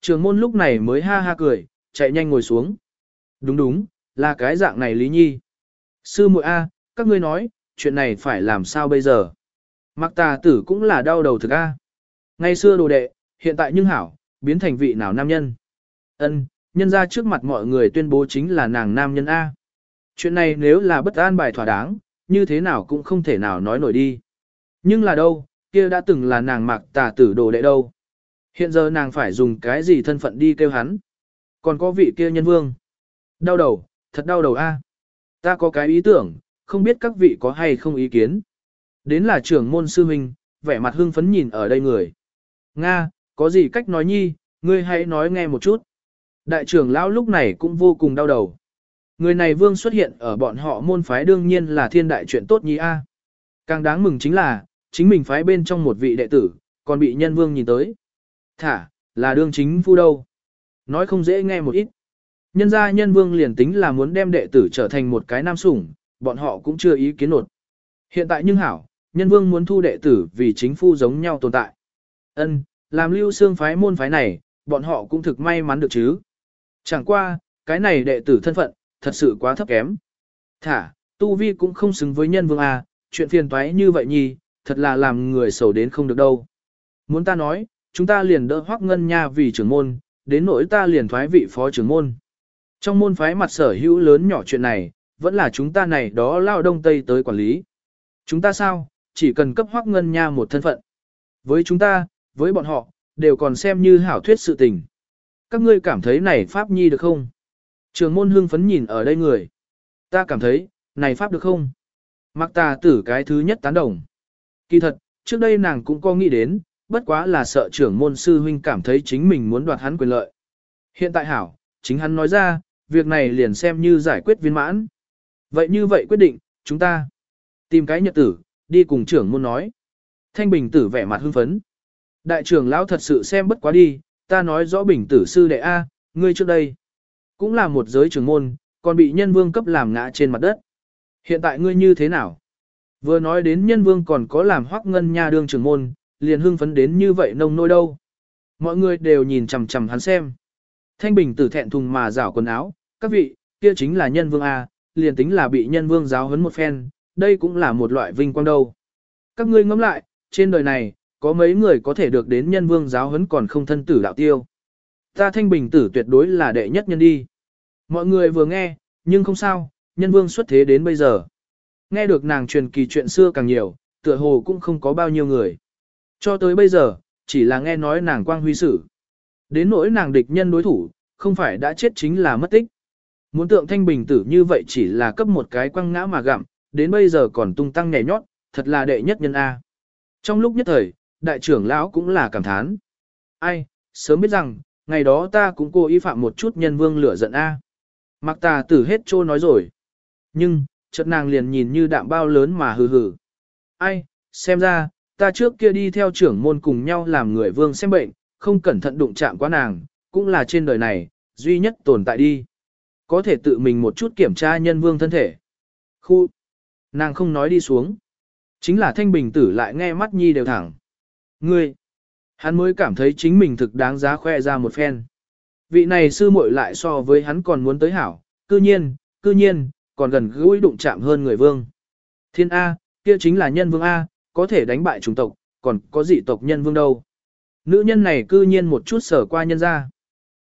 Trường môn lúc này mới ha ha cười, chạy nhanh ngồi xuống. Đúng đúng, là cái dạng này Lý Nhi. Sư muội A, các ngươi nói, chuyện này phải làm sao bây giờ? Mặc tà tử cũng là đau đầu thực A. Ngày xưa đồ đệ, hiện tại nhưng hảo, biến thành vị nào nam nhân. Ân, nhân ra trước mặt mọi người tuyên bố chính là nàng nam nhân A. Chuyện này nếu là bất an bài thỏa đáng, như thế nào cũng không thể nào nói nổi đi. Nhưng là đâu, kia đã từng là nàng mặc tà tử đồ đệ đâu. Hiện giờ nàng phải dùng cái gì thân phận đi kêu hắn. Còn có vị kia nhân vương. Đau đầu, thật đau đầu a. Ta có cái ý tưởng, không biết các vị có hay không ý kiến. Đến là trưởng môn sư huynh, vẻ mặt hưng phấn nhìn ở đây người. Nga, có gì cách nói nhi, ngươi hãy nói nghe một chút. Đại trưởng lão lúc này cũng vô cùng đau đầu. Người này vương xuất hiện ở bọn họ môn phái đương nhiên là thiên đại chuyện tốt nhi a. Càng đáng mừng chính là, chính mình phái bên trong một vị đệ tử, còn bị nhân vương nhìn tới. Thả, là đương chính phu đâu. Nói không dễ nghe một ít. Nhân gia nhân vương liền tính là muốn đem đệ tử trở thành một cái nam sủng, bọn họ cũng chưa ý kiến nột. Hiện tại nhưng hảo, nhân vương muốn thu đệ tử vì chính phu giống nhau tồn tại. Ân, làm lưu xương phái môn phái này, bọn họ cũng thực may mắn được chứ. Chẳng qua, cái này đệ tử thân phận, thật sự quá thấp kém. Thả, tu vi cũng không xứng với nhân vương à, chuyện phiền toái như vậy nhi, thật là làm người sầu đến không được đâu. Muốn ta nói, chúng ta liền đỡ hoác ngân nha vì trưởng môn, đến nỗi ta liền thoái vị phó trưởng môn. Trong môn phái mặt sở hữu lớn nhỏ chuyện này, vẫn là chúng ta này đó lao đông tây tới quản lý. Chúng ta sao, chỉ cần cấp hoác ngân nha một thân phận. Với chúng ta, với bọn họ, đều còn xem như hảo thuyết sự tình. Các ngươi cảm thấy này pháp nhi được không? Trường môn hương phấn nhìn ở đây người. Ta cảm thấy, này pháp được không? Mặc ta tử cái thứ nhất tán đồng. Kỳ thật, trước đây nàng cũng có nghĩ đến, bất quá là sợ trưởng môn sư huynh cảm thấy chính mình muốn đoạt hắn quyền lợi. Hiện tại hảo, chính hắn nói ra, việc này liền xem như giải quyết viên mãn. Vậy như vậy quyết định, chúng ta tìm cái nhật tử, đi cùng trưởng môn nói. Thanh bình tử vẻ mặt hưng phấn. Đại trưởng lão thật sự xem bất quá đi, ta nói rõ bình tử sư đệ A, ngươi trước đây. Cũng là một giới trưởng môn, còn bị nhân vương cấp làm ngã trên mặt đất. Hiện tại ngươi như thế nào? Vừa nói đến nhân vương còn có làm hoắc ngân nha đương trưởng môn, liền hưng phấn đến như vậy nông nôi đâu. Mọi người đều nhìn chằm chằm hắn xem. Thanh bình tử thẹn thùng mà rảo quần áo, các vị, kia chính là nhân vương A, liền tính là bị nhân vương giáo huấn một phen, đây cũng là một loại vinh quang đâu. Các ngươi ngẫm lại, trên đời này, có mấy người có thể được đến nhân vương giáo huấn còn không thân tử đạo tiêu. Ta thanh bình tử tuyệt đối là đệ nhất nhân đi. Mọi người vừa nghe, nhưng không sao, nhân vương xuất thế đến bây giờ. Nghe được nàng truyền kỳ chuyện xưa càng nhiều, tựa hồ cũng không có bao nhiêu người. Cho tới bây giờ, chỉ là nghe nói nàng quang huy sử. Đến nỗi nàng địch nhân đối thủ, không phải đã chết chính là mất tích. Muốn tượng thanh bình tử như vậy chỉ là cấp một cái quăng ngã mà gặm, đến bây giờ còn tung tăng nhảy nhót, thật là đệ nhất nhân A. Trong lúc nhất thời, đại trưởng lão cũng là cảm thán. Ai, sớm biết rằng, ngày đó ta cũng cố ý phạm một chút nhân vương lửa giận A. Mặc tà tử hết trô nói rồi. Nhưng, chợt nàng liền nhìn như đạm bao lớn mà hừ hừ. Ai, xem ra, ta trước kia đi theo trưởng môn cùng nhau làm người vương xem bệnh, không cẩn thận đụng chạm quá nàng, cũng là trên đời này, duy nhất tồn tại đi. Có thể tự mình một chút kiểm tra nhân vương thân thể. Khu, nàng không nói đi xuống. Chính là thanh bình tử lại nghe mắt nhi đều thẳng. Ngươi, hắn mới cảm thấy chính mình thực đáng giá khoe ra một phen. Vị này sư muội lại so với hắn còn muốn tới hảo, cư nhiên, cư nhiên, còn gần gũi đụng chạm hơn người vương. Thiên A, kia chính là nhân vương A, có thể đánh bại chủng tộc, còn có dị tộc nhân vương đâu. Nữ nhân này cư nhiên một chút sở qua nhân ra.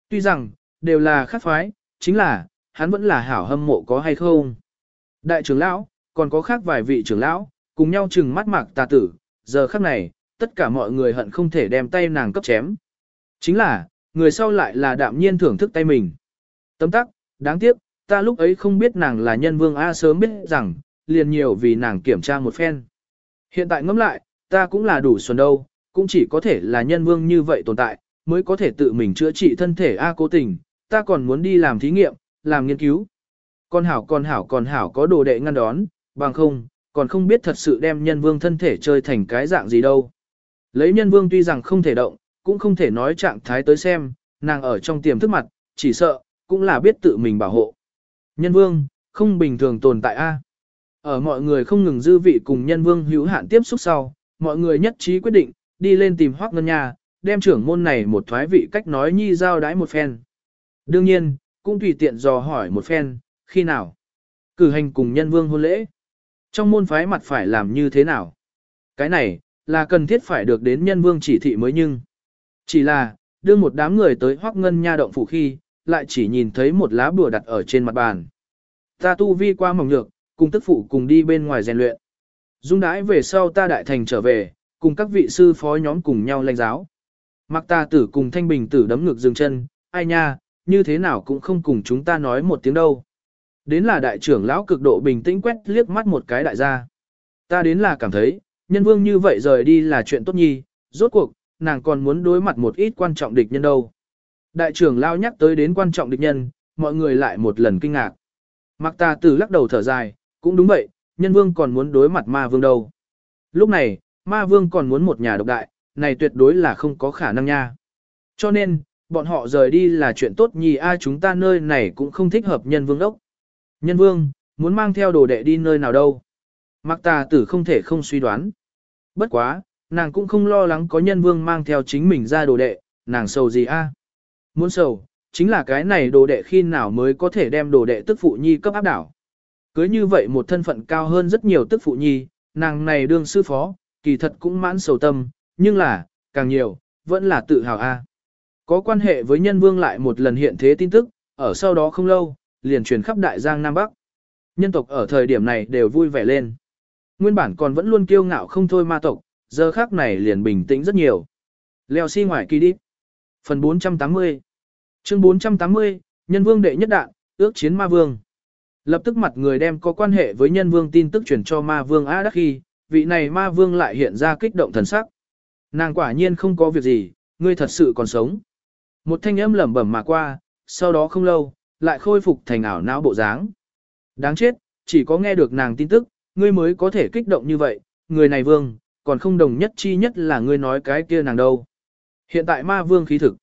Tuy rằng, đều là khắc phái, chính là, hắn vẫn là hảo hâm mộ có hay không. Đại trưởng lão, còn có khác vài vị trưởng lão, cùng nhau chừng mắt mạc tà tử, giờ khắc này, tất cả mọi người hận không thể đem tay nàng cấp chém. Chính là, người sau lại là đạm nhiên thưởng thức tay mình. Tấm tắc, đáng tiếc, ta lúc ấy không biết nàng là nhân vương A sớm biết rằng, liền nhiều vì nàng kiểm tra một phen. Hiện tại ngẫm lại, ta cũng là đủ xuân đâu, cũng chỉ có thể là nhân vương như vậy tồn tại, mới có thể tự mình chữa trị thân thể A cố tình, ta còn muốn đi làm thí nghiệm, làm nghiên cứu. Con hảo con hảo con hảo có đồ đệ ngăn đón, bằng không, còn không biết thật sự đem nhân vương thân thể chơi thành cái dạng gì đâu. Lấy nhân vương tuy rằng không thể động, cũng không thể nói trạng thái tới xem, nàng ở trong tiềm thức mặt, chỉ sợ, cũng là biết tự mình bảo hộ. Nhân vương, không bình thường tồn tại A. Ở mọi người không ngừng dư vị cùng nhân vương hữu hạn tiếp xúc sau, mọi người nhất trí quyết định, đi lên tìm Hoác Ngân Nha, đem trưởng môn này một thoái vị cách nói nhi giao đái một phen. Đương nhiên, cũng tùy tiện dò hỏi một phen, khi nào? Cử hành cùng nhân vương hôn lễ. Trong môn phái mặt phải làm như thế nào? Cái này, là cần thiết phải được đến nhân vương chỉ thị mới nhưng. Chỉ là, đưa một đám người tới hoác ngân nha động phủ khi, lại chỉ nhìn thấy một lá bùa đặt ở trên mặt bàn. Ta tu vi qua mỏng nhược, cùng tức phụ cùng đi bên ngoài rèn luyện. Dung đãi về sau ta đại thành trở về, cùng các vị sư phó nhóm cùng nhau lãnh giáo. Mặc ta tử cùng thanh bình tử đấm ngược dừng chân, ai nha, như thế nào cũng không cùng chúng ta nói một tiếng đâu. Đến là đại trưởng lão cực độ bình tĩnh quét liếc mắt một cái đại gia. Ta đến là cảm thấy, nhân vương như vậy rời đi là chuyện tốt nhi, rốt cuộc, nàng còn muốn đối mặt một ít quan trọng địch nhân đâu. Đại trưởng lão nhắc tới đến quan trọng địch nhân, mọi người lại một lần kinh ngạc. Mặc ta tử lắc đầu thở dài, cũng đúng vậy, nhân vương còn muốn đối mặt ma vương đâu. Lúc này, ma vương còn muốn một nhà độc đại, này tuyệt đối là không có khả năng nha. Cho nên, bọn họ rời đi là chuyện tốt nhì ai chúng ta nơi này cũng không thích hợp nhân vương đốc. Nhân vương, muốn mang theo đồ đệ đi nơi nào đâu. Mặc tà tử không thể không suy đoán. Bất quá, nàng cũng không lo lắng có nhân vương mang theo chính mình ra đồ đệ, nàng sầu gì a? Muốn sầu, chính là cái này đồ đệ khi nào mới có thể đem đồ đệ tức phụ nhi cấp áp đảo. Cưới như vậy một thân phận cao hơn rất nhiều tức phụ nhi, nàng này đương sư phó, kỳ thật cũng mãn sầu tâm, nhưng là, càng nhiều, vẫn là tự hào a. Có quan hệ với nhân vương lại một lần hiện thế tin tức, ở sau đó không lâu, liền truyền khắp đại giang Nam Bắc. Nhân tộc ở thời điểm này đều vui vẻ lên. Nguyên bản còn vẫn luôn kiêu ngạo không thôi ma tộc, giờ khác này liền bình tĩnh rất nhiều. Leo xi si ngoài kỳ đi. Phần 480 Chương 480, Nhân vương đệ nhất đạn, ước chiến ma vương. Lập tức mặt người đem có quan hệ với nhân vương tin tức truyền cho ma vương A Đắc Khi, vị này ma vương lại hiện ra kích động thần sắc. Nàng quả nhiên không có việc gì, ngươi thật sự còn sống. Một thanh âm lẩm bẩm mà qua, sau đó không lâu, lại khôi phục thành ảo não bộ dáng. Đáng chết, chỉ có nghe được nàng tin tức, ngươi mới có thể kích động như vậy, người này vương, còn không đồng nhất chi nhất là ngươi nói cái kia nàng đâu. Hiện tại ma vương khí thực.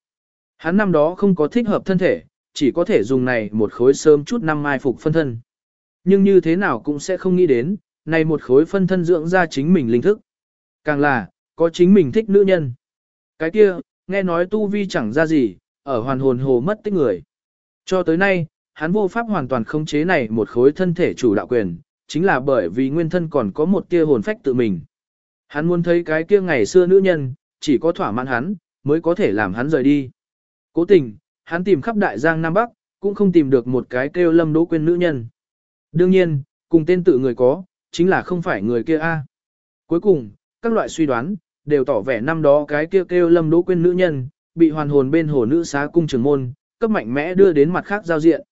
Hắn năm đó không có thích hợp thân thể, chỉ có thể dùng này một khối sớm chút năm mai phục phân thân. Nhưng như thế nào cũng sẽ không nghĩ đến, này một khối phân thân dưỡng ra chính mình linh thức. Càng là, có chính mình thích nữ nhân. Cái kia, nghe nói tu vi chẳng ra gì, ở hoàn hồn hồ mất tích người. Cho tới nay, hắn vô pháp hoàn toàn khống chế này một khối thân thể chủ đạo quyền, chính là bởi vì nguyên thân còn có một tia hồn phách tự mình. Hắn muốn thấy cái kia ngày xưa nữ nhân, chỉ có thỏa mãn hắn, mới có thể làm hắn rời đi. Cố tình, hắn tìm khắp đại giang Nam Bắc, cũng không tìm được một cái kêu lâm đỗ quên nữ nhân. Đương nhiên, cùng tên tự người có, chính là không phải người kia a. Cuối cùng, các loại suy đoán, đều tỏ vẻ năm đó cái kia kêu lâm đỗ quên nữ nhân, bị hoàn hồn bên hồ nữ xá cung trường môn, cấp mạnh mẽ đưa đến mặt khác giao diện.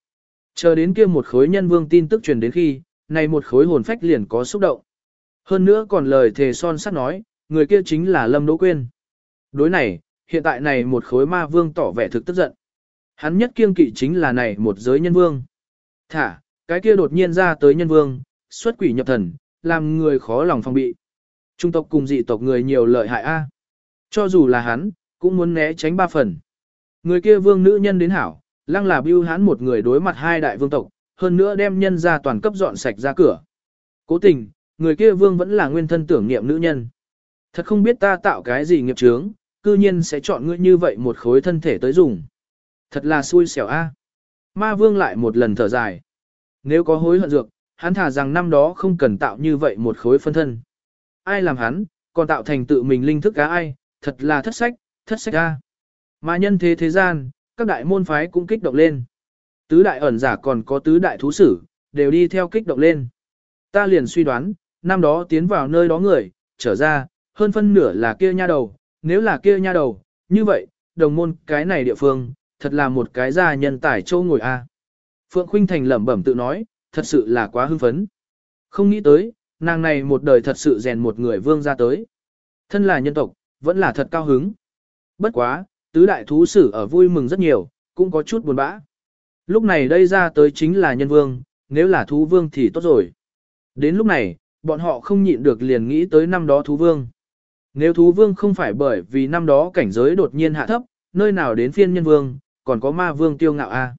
Chờ đến kia một khối nhân vương tin tức truyền đến khi, này một khối hồn phách liền có xúc động. Hơn nữa còn lời thề son sắt nói, người kia chính là Lâm Đỗ Quyên. Đối này, hiện tại này một khối ma vương tỏ vẻ thực tức giận. Hắn nhất kiêng kỵ chính là này một giới nhân vương. Thả, cái kia đột nhiên ra tới nhân vương, xuất quỷ nhập thần, làm người khó lòng phòng bị. Trung tộc cùng dị tộc người nhiều lợi hại a. Cho dù là hắn, cũng muốn né tránh ba phần. Người kia vương nữ nhân đến hảo, lăng là bưu hắn một người đối mặt hai đại vương tộc, hơn nữa đem nhân ra toàn cấp dọn sạch ra cửa. Cố tình, người kia vương vẫn là nguyên thân tưởng niệm nữ nhân. Thật không biết ta tạo cái gì nghiệp chướng, cư nhiên sẽ chọn ngươi như vậy một khối thân thể tới dùng. Thật là xui xẻo a. Ma vương lại một lần thở dài. Nếu có hối hận dược, hắn thả rằng năm đó không cần tạo như vậy một khối phân thân. Ai làm hắn, còn tạo thành tự mình linh thức cá ai, thật là thất sách, thất sách a. Mà nhân thế thế gian, các đại môn phái cũng kích động lên. Tứ đại ẩn giả còn có tứ đại thú sử, đều đi theo kích động lên. Ta liền suy đoán, năm đó tiến vào nơi đó người, trở ra, hơn phân nửa là kia nha đầu, nếu là kia nha đầu, như vậy, đồng môn cái này địa phương, thật là một cái gia nhân tài châu ngồi a. Phượng Khuynh Thành lẩm bẩm tự nói, thật sự là quá hưng phấn. Không nghĩ tới, nàng này một đời thật sự rèn một người vương ra tới. Thân là nhân tộc, vẫn là thật cao hứng. Bất quá, tứ đại thú sử ở vui mừng rất nhiều, cũng có chút buồn bã. Lúc này đây ra tới chính là nhân vương, nếu là thú vương thì tốt rồi. Đến lúc này, bọn họ không nhịn được liền nghĩ tới năm đó thú vương. Nếu thú vương không phải bởi vì năm đó cảnh giới đột nhiên hạ thấp, nơi nào đến phiên nhân vương, còn có ma vương tiêu ngạo a.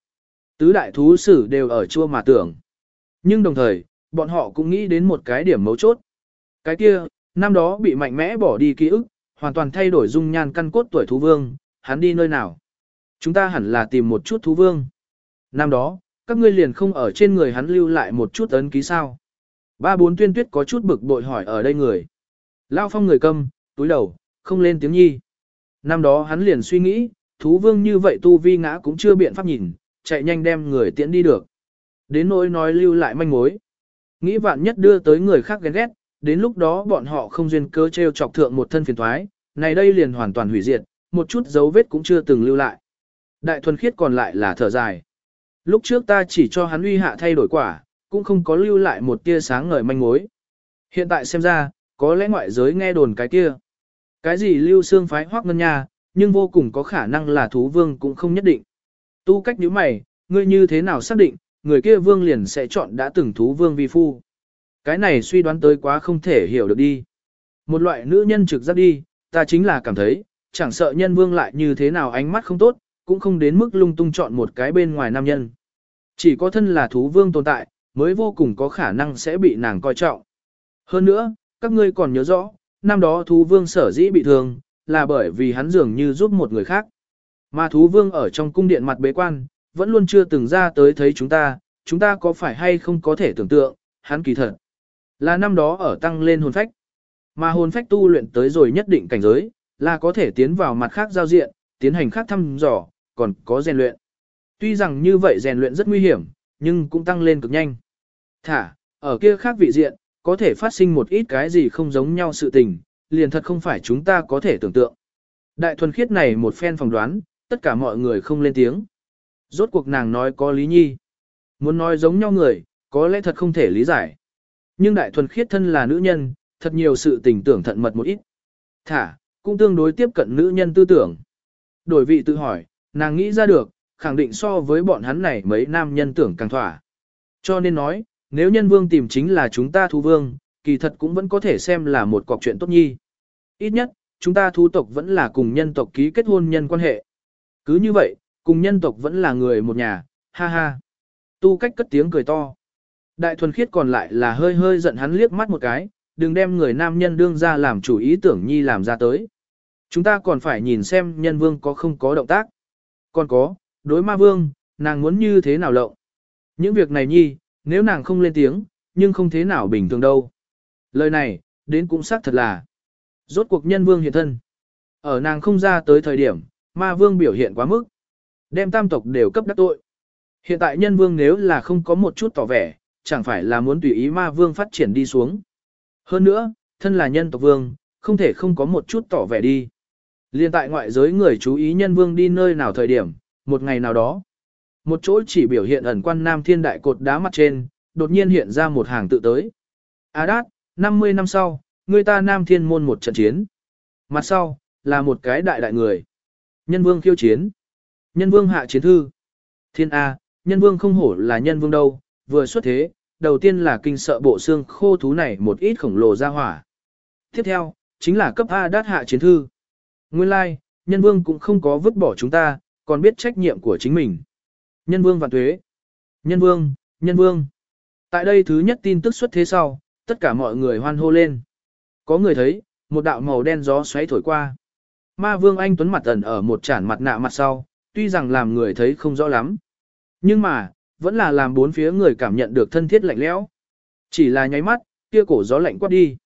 Tứ đại thú sử đều ở chua mà tưởng. Nhưng đồng thời, bọn họ cũng nghĩ đến một cái điểm mấu chốt. Cái kia, năm đó bị mạnh mẽ bỏ đi ký ức, hoàn toàn thay đổi dung nhan căn cốt tuổi thú vương, hắn đi nơi nào? Chúng ta hẳn là tìm một chút thú vương. Năm đó, các ngươi liền không ở trên người hắn lưu lại một chút ấn ký sao. Ba bốn tuyên tuyết có chút bực bội hỏi ở đây người. Lao phong người câm, túi đầu, không lên tiếng nhi. Năm đó hắn liền suy nghĩ, thú vương như vậy tu vi ngã cũng chưa biện pháp nhìn, chạy nhanh đem người tiễn đi được. Đến nỗi nói lưu lại manh mối. Nghĩ vạn nhất đưa tới người khác ghen ghét, đến lúc đó bọn họ không duyên cơ treo chọc thượng một thân phiền thoái, này đây liền hoàn toàn hủy diệt, một chút dấu vết cũng chưa từng lưu lại. Đại thuần khiết còn lại là thở dài. Lúc trước ta chỉ cho hắn uy hạ thay đổi quả, cũng không có lưu lại một tia sáng ngời manh mối. Hiện tại xem ra, có lẽ ngoại giới nghe đồn cái kia. Cái gì lưu xương phái hoác ngân nha, nhưng vô cùng có khả năng là thú vương cũng không nhất định. Tu cách nhíu mày, ngươi như thế nào xác định, người kia vương liền sẽ chọn đã từng thú vương vi phu. Cái này suy đoán tới quá không thể hiểu được đi. Một loại nữ nhân trực giác đi, ta chính là cảm thấy, chẳng sợ nhân vương lại như thế nào ánh mắt không tốt, cũng không đến mức lung tung chọn một cái bên ngoài nam nhân. Chỉ có thân là thú vương tồn tại, mới vô cùng có khả năng sẽ bị nàng coi trọng. Hơn nữa, các ngươi còn nhớ rõ, năm đó thú vương sở dĩ bị thương, là bởi vì hắn dường như giúp một người khác. Mà thú vương ở trong cung điện mặt bế quan, vẫn luôn chưa từng ra tới thấy chúng ta, chúng ta có phải hay không có thể tưởng tượng, hắn kỳ thật. Là năm đó ở tăng lên hồn phách. Mà hồn phách tu luyện tới rồi nhất định cảnh giới, là có thể tiến vào mặt khác giao diện, tiến hành khác thăm dò, còn có rèn luyện. Tuy rằng như vậy rèn luyện rất nguy hiểm, nhưng cũng tăng lên cực nhanh. Thả, ở kia khác vị diện, có thể phát sinh một ít cái gì không giống nhau sự tình, liền thật không phải chúng ta có thể tưởng tượng. Đại thuần khiết này một phen phỏng đoán, tất cả mọi người không lên tiếng. Rốt cuộc nàng nói có lý nhi. Muốn nói giống nhau người, có lẽ thật không thể lý giải. Nhưng đại thuần khiết thân là nữ nhân, thật nhiều sự tình tưởng thận mật một ít. Thả, cũng tương đối tiếp cận nữ nhân tư tưởng. Đổi vị tự hỏi, nàng nghĩ ra được, khẳng định so với bọn hắn này mấy nam nhân tưởng càng thỏa. Cho nên nói, nếu nhân vương tìm chính là chúng ta thú vương, kỳ thật cũng vẫn có thể xem là một cọc chuyện tốt nhi. Ít nhất, chúng ta thú tộc vẫn là cùng nhân tộc ký kết hôn nhân quan hệ. Cứ như vậy, cùng nhân tộc vẫn là người một nhà, ha ha. Tu cách cất tiếng cười to. Đại thuần khiết còn lại là hơi hơi giận hắn liếc mắt một cái, đừng đem người nam nhân đương ra làm chủ ý tưởng nhi làm ra tới. Chúng ta còn phải nhìn xem nhân vương có không có động tác. Còn có, đối ma vương, nàng muốn như thế nào lộng. Những việc này nhi, nếu nàng không lên tiếng, nhưng không thế nào bình thường đâu. Lời này, đến cũng xác thật là. Rốt cuộc nhân vương hiện thân. Ở nàng không ra tới thời điểm, ma vương biểu hiện quá mức. Đem tam tộc đều cấp đắc tội. Hiện tại nhân vương nếu là không có một chút tỏ vẻ, chẳng phải là muốn tùy ý ma vương phát triển đi xuống. Hơn nữa, thân là nhân tộc vương, không thể không có một chút tỏ vẻ đi. Liên tại ngoại giới người chú ý nhân vương đi nơi nào thời điểm, một ngày nào đó. Một chỗ chỉ biểu hiện ẩn quan nam thiên đại cột đá mặt trên, đột nhiên hiện ra một hàng tự tới. A đát, 50 năm sau, người ta nam thiên môn một trận chiến. Mặt sau, là một cái đại đại người. Nhân vương khiêu chiến. Nhân vương hạ chiến thư. Thiên A, nhân vương không hổ là nhân vương đâu, vừa xuất thế, đầu tiên là kinh sợ bộ xương khô thú này một ít khổng lồ ra hỏa. Tiếp theo, chính là cấp A đát hạ chiến thư. Nguyên lai, like, nhân vương cũng không có vứt bỏ chúng ta, còn biết trách nhiệm của chính mình. Nhân vương vạn tuế. Nhân vương, nhân vương. Tại đây thứ nhất tin tức xuất thế sau, tất cả mọi người hoan hô lên. Có người thấy, một đạo màu đen gió xoáy thổi qua. Ma vương anh tuấn mặt ẩn ở một chản mặt nạ mặt sau, tuy rằng làm người thấy không rõ lắm. Nhưng mà, vẫn là làm bốn phía người cảm nhận được thân thiết lạnh lẽo. Chỉ là nháy mắt, kia cổ gió lạnh quát đi.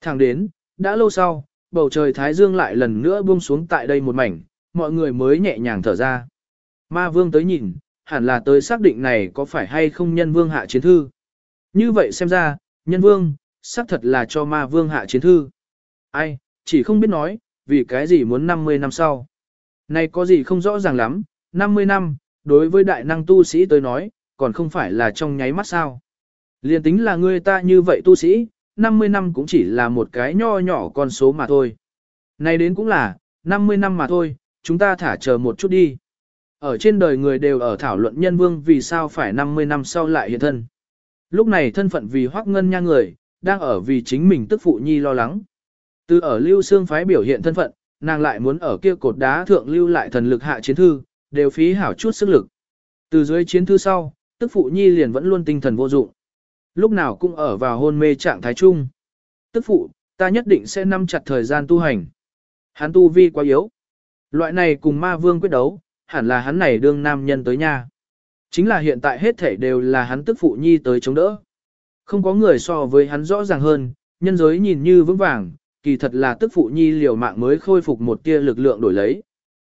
Thẳng đến, đã lâu sau, bầu trời Thái Dương lại lần nữa buông xuống tại đây một mảnh, mọi người mới nhẹ nhàng thở ra. Ma vương tới nhìn, hẳn là tới xác định này có phải hay không nhân vương hạ chiến thư. Như vậy xem ra, nhân vương, xác thật là cho ma vương hạ chiến thư. Ai, chỉ không biết nói, vì cái gì muốn 50 năm sau. Này có gì không rõ ràng lắm, 50 năm, đối với đại năng tu sĩ tới nói, còn không phải là trong nháy mắt sao. Liên tính là người ta như vậy tu sĩ, 50 năm cũng chỉ là một cái nho nhỏ con số mà thôi. Này đến cũng là, 50 năm mà thôi, chúng ta thả chờ một chút đi. Ở trên đời người đều ở thảo luận nhân vương vì sao phải 50 năm sau lại hiện thân. Lúc này thân phận vì hoác ngân nha người, đang ở vì chính mình tức phụ nhi lo lắng. Từ ở lưu xương phái biểu hiện thân phận, nàng lại muốn ở kia cột đá thượng lưu lại thần lực hạ chiến thư, đều phí hảo chút sức lực. Từ dưới chiến thư sau, tức phụ nhi liền vẫn luôn tinh thần vô dụng. Lúc nào cũng ở vào hôn mê trạng thái chung. Tức phụ, ta nhất định sẽ nắm chặt thời gian tu hành. Hắn tu vi quá yếu. Loại này cùng ma vương quyết đấu, hẳn là hắn này đương nam nhân tới nha. Chính là hiện tại hết thể đều là hắn tức phụ nhi tới chống đỡ. Không có người so với hắn rõ ràng hơn, nhân giới nhìn như vững vàng, kỳ thật là tức phụ nhi liều mạng mới khôi phục một tia lực lượng đổi lấy.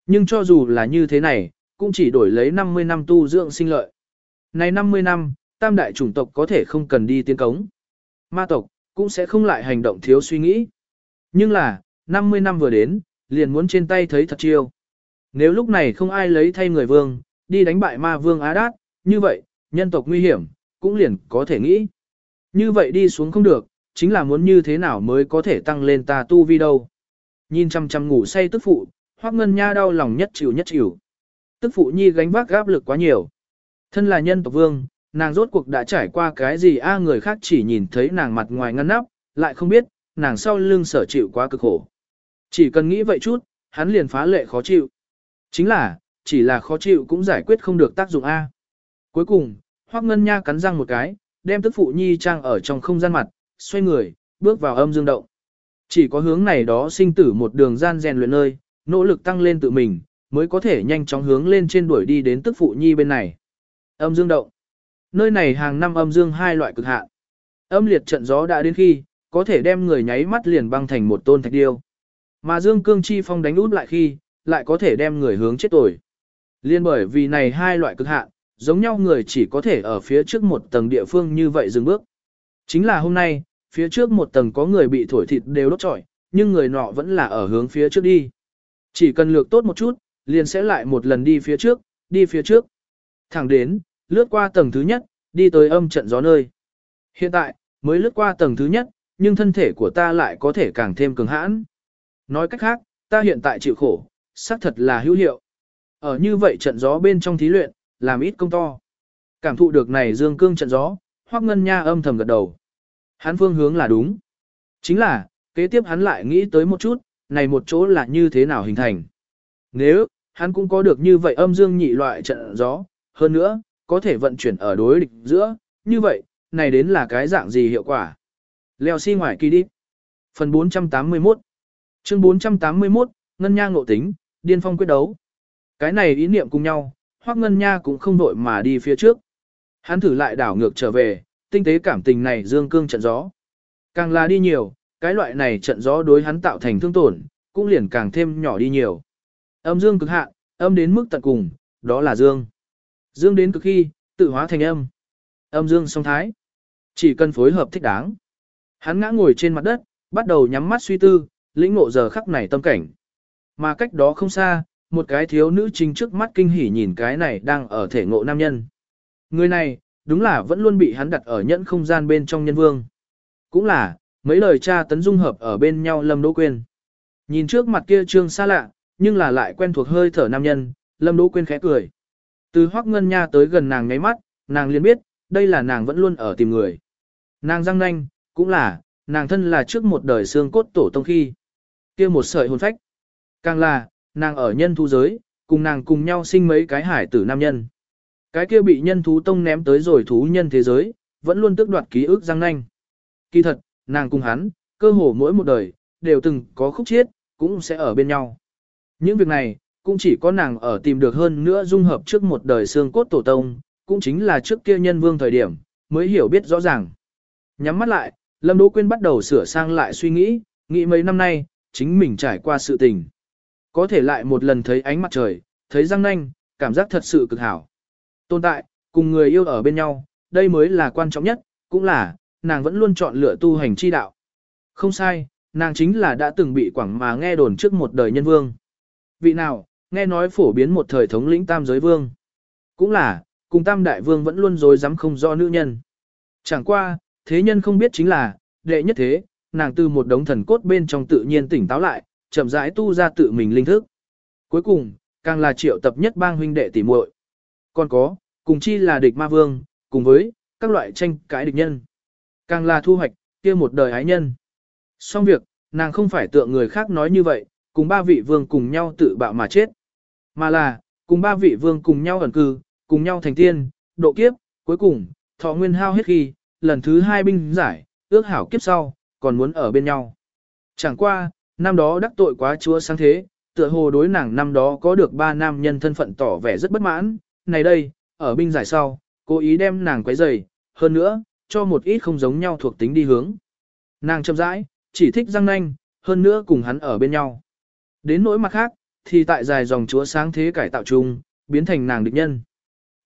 Nhưng cho dù là như thế này, cũng chỉ đổi lấy 50 năm tu dưỡng sinh lợi. Này 50 năm, tam đại chủng tộc có thể không cần đi tiến cống. Ma tộc, cũng sẽ không lại hành động thiếu suy nghĩ. Nhưng là, 50 năm vừa đến, liền muốn trên tay thấy thật chiêu. Nếu lúc này không ai lấy thay người vương, đi đánh bại ma vương Á Đát, như vậy, nhân tộc nguy hiểm, cũng liền có thể nghĩ. Như vậy đi xuống không được, chính là muốn như thế nào mới có thể tăng lên ta tu vi đâu. Nhìn chăm chăm ngủ say tức phụ, hoác ngân nha đau lòng nhất chịu nhất chịu. Tức phụ nhi gánh vác áp lực quá nhiều. Thân là nhân tộc vương, nàng rốt cuộc đã trải qua cái gì a người khác chỉ nhìn thấy nàng mặt ngoài ngăn nắp, lại không biết, nàng sau lưng sở chịu quá cực khổ. Chỉ cần nghĩ vậy chút, hắn liền phá lệ khó chịu. Chính là, chỉ là khó chịu cũng giải quyết không được tác dụng A. Cuối cùng, Hoắc Ngân Nha cắn răng một cái, đem tức phụ nhi trang ở trong không gian mặt, xoay người, bước vào âm dương động. Chỉ có hướng này đó sinh tử một đường gian rèn luyện nơi, nỗ lực tăng lên tự mình, mới có thể nhanh chóng hướng lên trên đuổi đi đến tức phụ nhi bên này. Âm dương động. Nơi này hàng năm âm dương hai loại cực hạn. Âm liệt trận gió đã đến khi, có thể đem người nháy mắt liền băng thành một tôn thạch điêu. Mà dương cương chi phong đánh út lại khi, lại có thể đem người hướng chết tuổi. Liên bởi vì này hai loại cực hạn, giống nhau người chỉ có thể ở phía trước một tầng địa phương như vậy dừng bước. Chính là hôm nay, phía trước một tầng có người bị thổi thịt đều đốt trọi, nhưng người nọ vẫn là ở hướng phía trước đi. Chỉ cần lược tốt một chút, liền sẽ lại một lần đi phía trước, đi phía trước. Thẳng đến, lướt qua tầng thứ nhất, đi tới âm trận gió nơi. Hiện tại, mới lướt qua tầng thứ nhất, nhưng thân thể của ta lại có thể càng thêm cứng hãn. Nói cách khác, ta hiện tại chịu khổ, xác thật là hữu hiệu. Ở như vậy trận gió bên trong thí luyện, làm ít công to. Cảm thụ được này dương cương trận gió, Hoắc Ngân Nha âm thầm gật đầu. Hắn phương hướng là đúng. Chính là, kế tiếp hắn lại nghĩ tới một chút, này một chỗ là như thế nào hình thành. Nếu, hắn cũng có được như vậy âm dương nhị loại trận gió, hơn nữa, có thể vận chuyển ở đối địch giữa, như vậy, này đến là cái dạng gì hiệu quả. Leo xi si ngoài kỳ đi. Phần 481 Chương 481, Ngân Nha ngộ tính, điên phong quyết đấu. Cái này ý niệm cùng nhau, Hoắc Ngân Nha cũng không đội mà đi phía trước. Hắn thử lại đảo ngược trở về, tinh tế cảm tình này dương cương trận gió. Càng là đi nhiều, cái loại này trận gió đối hắn tạo thành thương tổn, cũng liền càng thêm nhỏ đi nhiều. Âm dương cực hạn, âm đến mức tận cùng, đó là dương. Dương đến cực khi, tự hóa thành âm. Âm dương song thái. Chỉ cần phối hợp thích đáng. Hắn ngã ngồi trên mặt đất, bắt đầu nhắm mắt suy tư, lĩnh ngộ giờ khắc này tâm cảnh. Mà cách đó không xa, một cái thiếu nữ chính trước mắt kinh hỉ nhìn cái này đang ở thể ngộ nam nhân. Người này, đúng là vẫn luôn bị hắn đặt ở nhẫn không gian bên trong nhân vương. Cũng là, mấy lời cha tấn dung hợp ở bên nhau Lâm Đỗ Quyên. Nhìn trước mặt kia trương xa lạ, nhưng là lại quen thuộc hơi thở nam nhân, Lâm Đỗ Quyên khẽ cười. Từ Hoắc Ngân Nha tới gần nàng ngáy mắt, nàng liền biết, đây là nàng vẫn luôn ở tìm người. Nàng răng nanh, cũng là, nàng thân là trước một đời xương cốt tổ tông khi. kia một sợi hồn phách. Càng là, nàng ở nhân thú giới, cùng nàng cùng nhau sinh mấy cái hải tử nam nhân. Cái kia bị nhân thú tông ném tới rồi thú nhân thế giới, vẫn luôn tước đoạt ký ức răng nanh. Kỳ thật, nàng cùng hắn, cơ hồ mỗi một đời, đều từng có khúc chiết, cũng sẽ ở bên nhau. Những việc này, cũng chỉ có nàng ở tìm được hơn nữa dung hợp trước một đời xương cốt tổ tông, cũng chính là trước kia nhân vương thời điểm, mới hiểu biết rõ ràng. Nhắm mắt lại, Lâm Đỗ Quyên bắt đầu sửa sang lại suy nghĩ, nghĩ mấy năm nay, chính mình trải qua sự tình. Có thể lại một lần thấy ánh mặt trời, thấy răng nanh, cảm giác thật sự cực hảo. Tồn tại, cùng người yêu ở bên nhau, đây mới là quan trọng nhất, cũng là, nàng vẫn luôn chọn lựa tu hành chi đạo. Không sai, nàng chính là đã từng bị quảng mà nghe đồn trước một đời nhân vương. Vị nào, nghe nói phổ biến một thời thống lĩnh tam giới vương. Cũng là, cùng tam đại vương vẫn luôn dối dám không do nữ nhân. Chẳng qua, thế nhân không biết chính là, đệ nhất thế, nàng từ một đống thần cốt bên trong tự nhiên tỉnh táo lại, chậm rãi tu ra tự mình linh thức. Cuối cùng, càng là triệu tập nhất bang huynh đệ tỉ muội. Còn có, cùng chi là địch ma vương, cùng với các loại tranh cãi địch nhân. Càng là thu hoạch, kia một đời ái nhân. Xong việc, nàng không phải tượng người khác nói như vậy, cùng ba vị vương cùng nhau tự bạo mà chết. Mà là, cùng ba vị vương cùng nhau ẩn cư, cùng nhau thành tiên, độ kiếp, cuối cùng, thọ nguyên hao hết khi, lần thứ hai binh giải, ước hảo kiếp sau, còn muốn ở bên nhau. Chẳng qua, năm đó đắc tội quá chúa sáng thế, tựa hồ đối nàng năm đó có được ba nam nhân thân phận tỏ vẻ rất bất mãn, này đây, ở binh giải sau, cố ý đem nàng quấy rầy, hơn nữa, cho một ít không giống nhau thuộc tính đi hướng. Nàng chậm rãi, chỉ thích răng nanh, hơn nữa cùng hắn ở bên nhau. Đến nỗi mặt khác, thì tại dài dòng chúa sáng thế cải tạo chung, biến thành nàng địch nhân.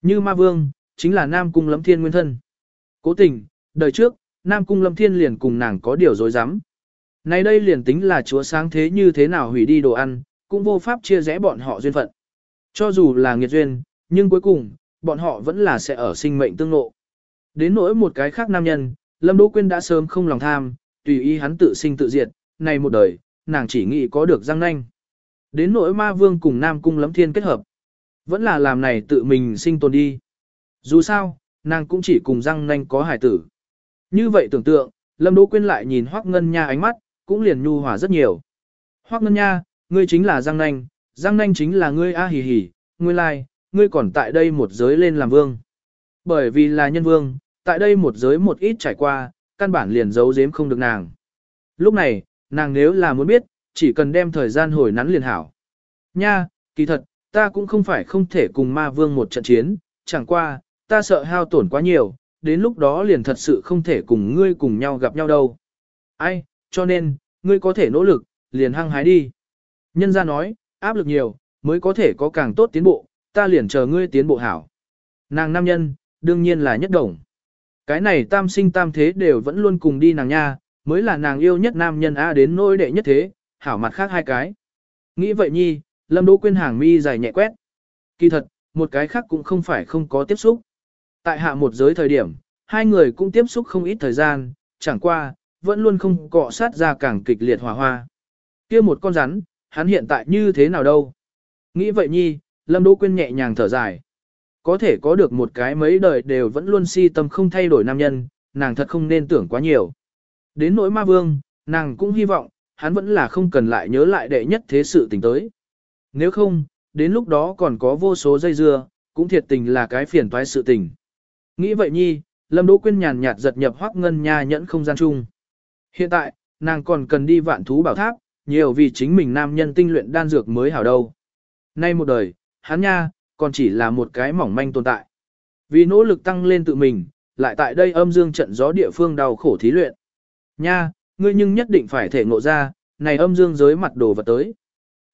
Như ma vương, chính là Nam Cung Lâm Thiên nguyên thân. Cố tình, đời trước, Nam Cung Lâm Thiên liền cùng nàng có điều dối rắm Nay đây liền tính là chúa sáng thế như thế nào hủy đi đồ ăn, cũng vô pháp chia rẽ bọn họ duyên phận. Cho dù là nghiệt duyên, nhưng cuối cùng, bọn họ vẫn là sẽ ở sinh mệnh tương ngộ. Đến nỗi một cái khác nam nhân, Lâm Đỗ Quyên đã sớm không lòng tham, tùy ý hắn tự sinh tự diệt, này một đời, nàng chỉ nghĩ có được răng nanh. Đến nỗi ma vương cùng Nam Cung Lấm Thiên kết hợp, vẫn là làm này tự mình sinh tồn đi. Dù sao, nàng cũng chỉ cùng răng nanh có hải tử. Như vậy tưởng tượng, Lâm Đỗ Quyên lại nhìn Hoắc Ngân Nha ánh mắt, cũng liền nhu hòa rất nhiều. Hoắc Ngân Nha, ngươi chính là giang nanh, giang nanh chính là ngươi a hì hì, ngươi lai, like, ngươi còn tại đây một giới lên làm vương. Bởi vì là nhân vương, tại đây một giới một ít trải qua, căn bản liền giấu giếm không được nàng. Lúc này, nàng nếu là muốn biết, chỉ cần đem thời gian hồi nắn liền hảo. Nha, kỳ thật, ta cũng không phải không thể cùng ma vương một trận chiến, chẳng qua, ta sợ hao tổn quá nhiều, đến lúc đó liền thật sự không thể cùng ngươi cùng nhau gặp nhau đâu. Ai, cho nên, ngươi có thể nỗ lực, liền hăng hái đi. Nhân ra nói, áp lực nhiều, mới có thể có càng tốt tiến bộ, ta liền chờ ngươi tiến bộ hảo. Nàng nam nhân, đương nhiên là nhất đồng. Cái này tam sinh tam thế đều vẫn luôn cùng đi nàng nha, mới là nàng yêu nhất nam nhân A đến nỗi đệ nhất thế, hảo mặt khác hai cái. Nghĩ vậy nhi, Lâm Đỗ Quyên hàng mi dài nhẹ quét. Kỳ thật, một cái khác cũng không phải không có tiếp xúc. Tại hạ một giới thời điểm, hai người cũng tiếp xúc không ít thời gian, chẳng qua, vẫn luôn không cọ sát ra càng kịch liệt hòa hoa. kia một con rắn, hắn hiện tại như thế nào đâu? Nghĩ vậy nhi, Lâm Đỗ Quyên nhẹ nhàng thở dài. Có thể có được một cái mấy đời đều vẫn luôn si tâm không thay đổi nam nhân, nàng thật không nên tưởng quá nhiều. Đến nỗi ma vương, nàng cũng hy vọng, hắn vẫn là không cần lại nhớ lại đệ nhất thế sự tình tới. Nếu không, đến lúc đó còn có vô số dây dưa, cũng thiệt tình là cái phiền toái sự tình. Nghĩ vậy nhi, Lâm Đỗ Quyên nhàn nhạt giật nhập hoắc ngân nha nhẫn không gian chung. Hiện tại, nàng còn cần đi vạn thú bảo tháp, nhiều vì chính mình nam nhân tinh luyện đan dược mới hảo đâu. Nay một đời, hắn nha, còn chỉ là một cái mỏng manh tồn tại. Vì nỗ lực tăng lên tự mình, lại tại đây âm dương trận gió địa phương đau khổ thí luyện. Nha, ngươi nhưng nhất định phải thể ngộ ra, này âm dương giới mặt đồ vật tới.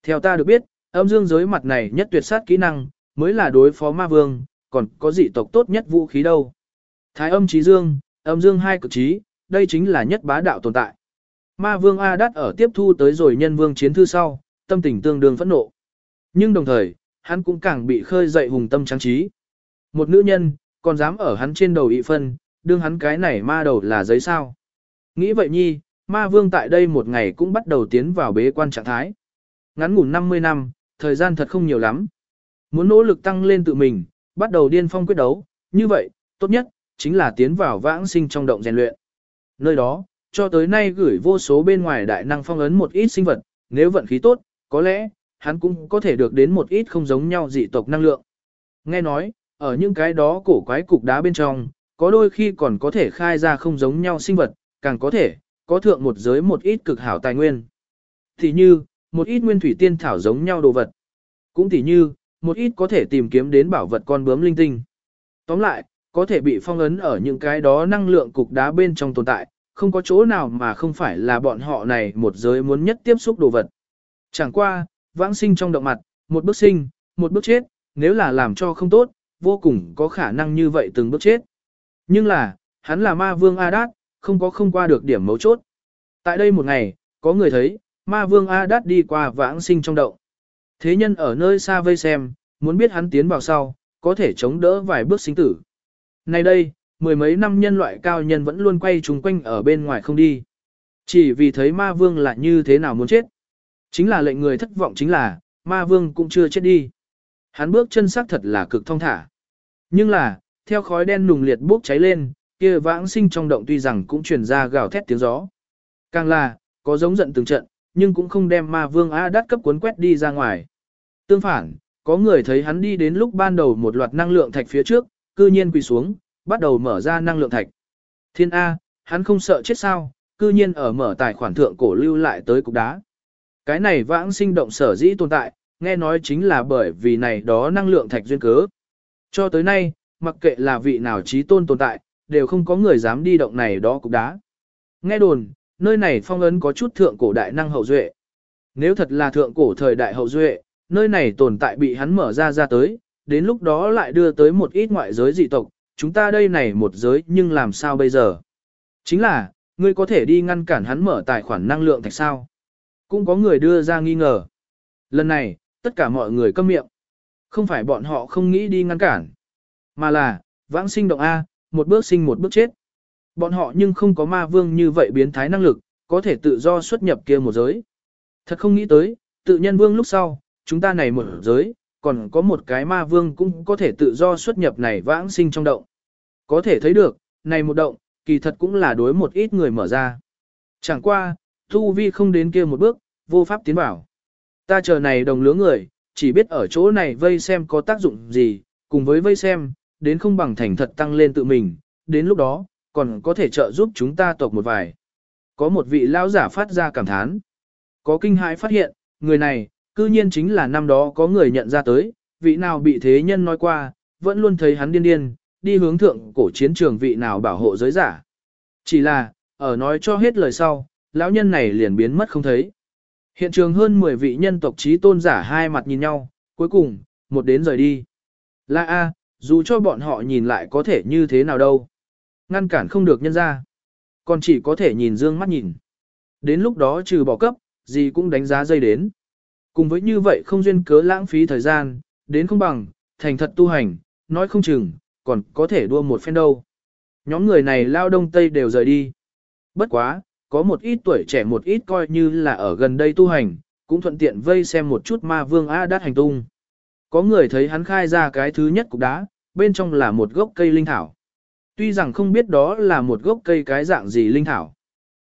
Theo ta được biết, âm dương giới mặt này nhất tuyệt sát kỹ năng, mới là đối phó ma vương, còn có dị tộc tốt nhất vũ khí đâu. Thái âm trí dương, âm dương hai cực trí, đây chính là nhất bá đạo tồn tại. Ma vương A đắt ở tiếp thu tới rồi nhân vương chiến thư sau, tâm tình tương đương phẫn nộ. Nhưng đồng thời, hắn cũng càng bị khơi dậy hùng tâm trắng trí. Một nữ nhân, còn dám ở hắn trên đầu ị phân, đương hắn cái này ma đầu là giấy sao. Nghĩ vậy nhi, ma vương tại đây một ngày cũng bắt đầu tiến vào bế quan trạng thái. Ngắn ngủn 50 năm, thời gian thật không nhiều lắm. Muốn nỗ lực tăng lên tự mình, bắt đầu điên phong quyết đấu, như vậy, tốt nhất, chính là tiến vào vãng sinh trong động rèn luyện. Nơi đó, cho tới nay gửi vô số bên ngoài đại năng phong ấn một ít sinh vật, nếu vận khí tốt, có lẽ, hắn cũng có thể được đến một ít không giống nhau dị tộc năng lượng. Nghe nói, ở những cái đó cổ quái cục đá bên trong, có đôi khi còn có thể khai ra không giống nhau sinh vật, càng có thể, có thượng một giới một ít cực hảo tài nguyên. Thì như, một ít nguyên thủy tiên thảo giống nhau đồ vật. Cũng thì như, một ít có thể tìm kiếm đến bảo vật con bướm linh tinh. Tóm lại, có thể bị phong ấn ở những cái đó năng lượng cục đá bên trong tồn tại, không có chỗ nào mà không phải là bọn họ này một giới muốn nhất tiếp xúc đồ vật. Chẳng qua, vãng sinh trong động mặt, một bước sinh, một bước chết, nếu là làm cho không tốt, vô cùng có khả năng như vậy từng bước chết. Nhưng là, hắn là ma vương Adat, không có không qua được điểm mấu chốt. Tại đây một ngày, có người thấy, ma vương Adat đi qua vãng sinh trong động. Thế nhân ở nơi xa vây xem, muốn biết hắn tiến vào sau, có thể chống đỡ vài bước sinh tử. Nay đây, mười mấy năm nhân loại cao nhân vẫn luôn quay chúng quanh ở bên ngoài không đi. Chỉ vì thấy ma vương là như thế nào muốn chết. Chính là lệnh người thất vọng chính là, ma vương cũng chưa chết đi. Hắn bước chân sắc thật là cực thông thả. Nhưng là, theo khói đen nùng liệt bốc cháy lên, kia vãng sinh trong động tuy rằng cũng truyền ra gào thét tiếng gió. Càng là, có giống giận từng trận, nhưng cũng không đem ma vương A đắt cấp cuốn quét đi ra ngoài. Tương phản, có người thấy hắn đi đến lúc ban đầu một loạt năng lượng thạch phía trước, cư nhiên quỳ xuống, bắt đầu mở ra năng lượng thạch. Thiên A, hắn không sợ chết sao, cư nhiên ở mở tài khoản thượng cổ lưu lại tới cục đá. Cái này vãng sinh động sở dĩ tồn tại, nghe nói chính là bởi vì này đó năng lượng thạch duyên cớ. Cho tới nay, mặc kệ là vị nào trí tôn tồn tại, đều không có người dám đi động này đó cục đá. Nghe đồn, nơi này phong ấn có chút thượng cổ đại năng hậu duệ. Nếu thật là thượng cổ thời đại hậu duệ, nơi này tồn tại bị hắn mở ra ra tới, đến lúc đó lại đưa tới một ít ngoại giới dị tộc, chúng ta đây này một giới nhưng làm sao bây giờ? Chính là, ngươi có thể đi ngăn cản hắn mở tài khoản năng lượng thạch sao? Cũng có người đưa ra nghi ngờ. Lần này, tất cả mọi người câm miệng. Không phải bọn họ không nghĩ đi ngăn cản, mà là, vãng sinh động A, một bước sinh một bước chết. Bọn họ nhưng không có ma vương như vậy biến thái năng lực, có thể tự do xuất nhập kia một giới. Thật không nghĩ tới, tự nhân vương lúc sau, chúng ta này một giới, còn có một cái ma vương cũng có thể tự do xuất nhập này vãng sinh trong động. Có thể thấy được, này một động, kỳ thật cũng là đối một ít người mở ra. Chẳng qua, thu vi không đến kia một bước, vô pháp tiến bảo. Ta chờ này đồng lứa người, chỉ biết ở chỗ này vây xem có tác dụng gì, cùng với vây xem, đến không bằng thành thật tăng lên tự mình, đến lúc đó, còn có thể trợ giúp chúng ta tộc một vài. Có một vị lão giả phát ra cảm thán. Có kinh hãi phát hiện, người này, cư nhiên chính là năm đó có người nhận ra tới, vị nào bị thế nhân nói qua, vẫn luôn thấy hắn điên điên, đi hướng thượng cổ chiến trường vị nào bảo hộ giới giả. Chỉ là, ở nói cho hết lời sau, lão nhân này liền biến mất không thấy. Hiện trường hơn 10 vị nhân tộc trí tôn giả hai mặt nhìn nhau, cuối cùng, một đến rời đi. Là A, dù cho bọn họ nhìn lại có thể như thế nào đâu. Ngăn cản không được nhân ra. Còn chỉ có thể nhìn dương mắt nhìn. Đến lúc đó trừ bỏ cấp, gì cũng đánh giá dây đến. Cùng với như vậy không duyên cớ lãng phí thời gian, đến không bằng, thành thật tu hành, nói không chừng, còn có thể đua một phen đâu. Nhóm người này lao đông tây đều rời đi. Bất quá, có một ít tuổi trẻ một ít coi như là ở gần đây tu hành, cũng thuận tiện vây xem một chút ma vương A đát hành tung. Có người thấy hắn khai ra cái thứ nhất cục đá, bên trong là một gốc cây linh thảo. Tuy rằng không biết đó là một gốc cây cái dạng gì linh thảo.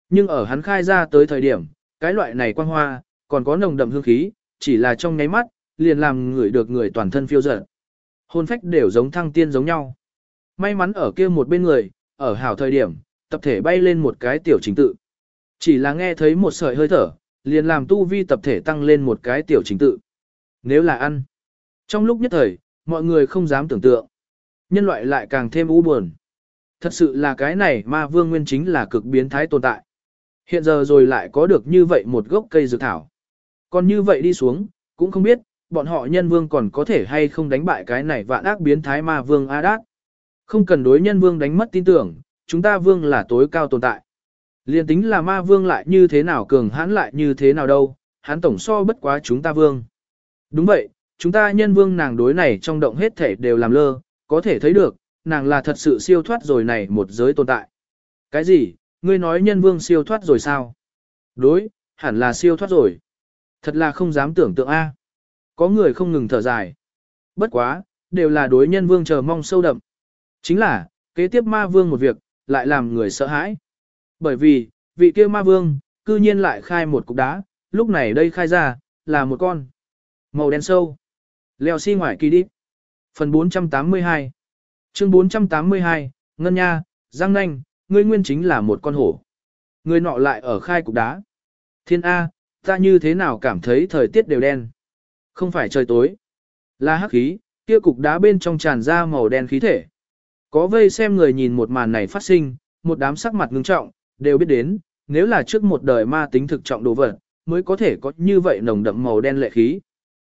Nhưng ở hắn khai ra tới thời điểm, cái loại này quang hoa, còn có nồng đậm hương khí, chỉ là trong nháy mắt, liền làm người được người toàn thân phiêu dở. Hôn phách đều giống thăng tiên giống nhau. May mắn ở kia một bên người, ở hảo thời điểm, tập thể bay lên một cái tiểu trình tự. Chỉ là nghe thấy một sợi hơi thở, liền làm tu vi tập thể tăng lên một cái tiểu trình tự. Nếu là ăn. Trong lúc nhất thời, mọi người không dám tưởng tượng. Nhân loại lại càng thêm u buồn. Thật sự là cái này ma vương nguyên chính là cực biến thái tồn tại. Hiện giờ rồi lại có được như vậy một gốc cây dược thảo. Còn như vậy đi xuống, cũng không biết, bọn họ nhân vương còn có thể hay không đánh bại cái này vạn ác biến thái ma vương A Đát. Không cần đối nhân vương đánh mất tin tưởng, chúng ta vương là tối cao tồn tại. Liên tính là ma vương lại như thế nào cường hãn lại như thế nào đâu, hắn tổng so bất quá chúng ta vương. Đúng vậy, chúng ta nhân vương nàng đối này trong động hết thể đều làm lơ, có thể thấy được, nàng là thật sự siêu thoát rồi này một giới tồn tại. Cái gì, ngươi nói nhân vương siêu thoát rồi sao? Đối, hẳn là siêu thoát rồi. Thật là không dám tưởng tượng A. Có người không ngừng thở dài. Bất quá, đều là đối nhân vương chờ mong sâu đậm. Chính là, kế tiếp ma vương một việc, lại làm người sợ hãi. Bởi vì, vị kia ma vương, cư nhiên lại khai một cục đá, lúc này đây khai ra, là một con. Màu đen sâu. Leo xi si ngoài kỳ đi. Phần 482 Chương 482, Ngân Nha, Giang Nanh, ngươi nguyên chính là một con hổ. Người nọ lại ở khai cục đá. Thiên A, ta như thế nào cảm thấy thời tiết đều đen. Không phải trời tối. Là hắc khí, kia cục đá bên trong tràn ra màu đen khí thể. Có vây xem người nhìn một màn này phát sinh, một đám sắc mặt ngưng trọng, đều biết đến, nếu là trước một đời ma tính thực trọng đồ vật, mới có thể có như vậy nồng đậm màu đen lệ khí.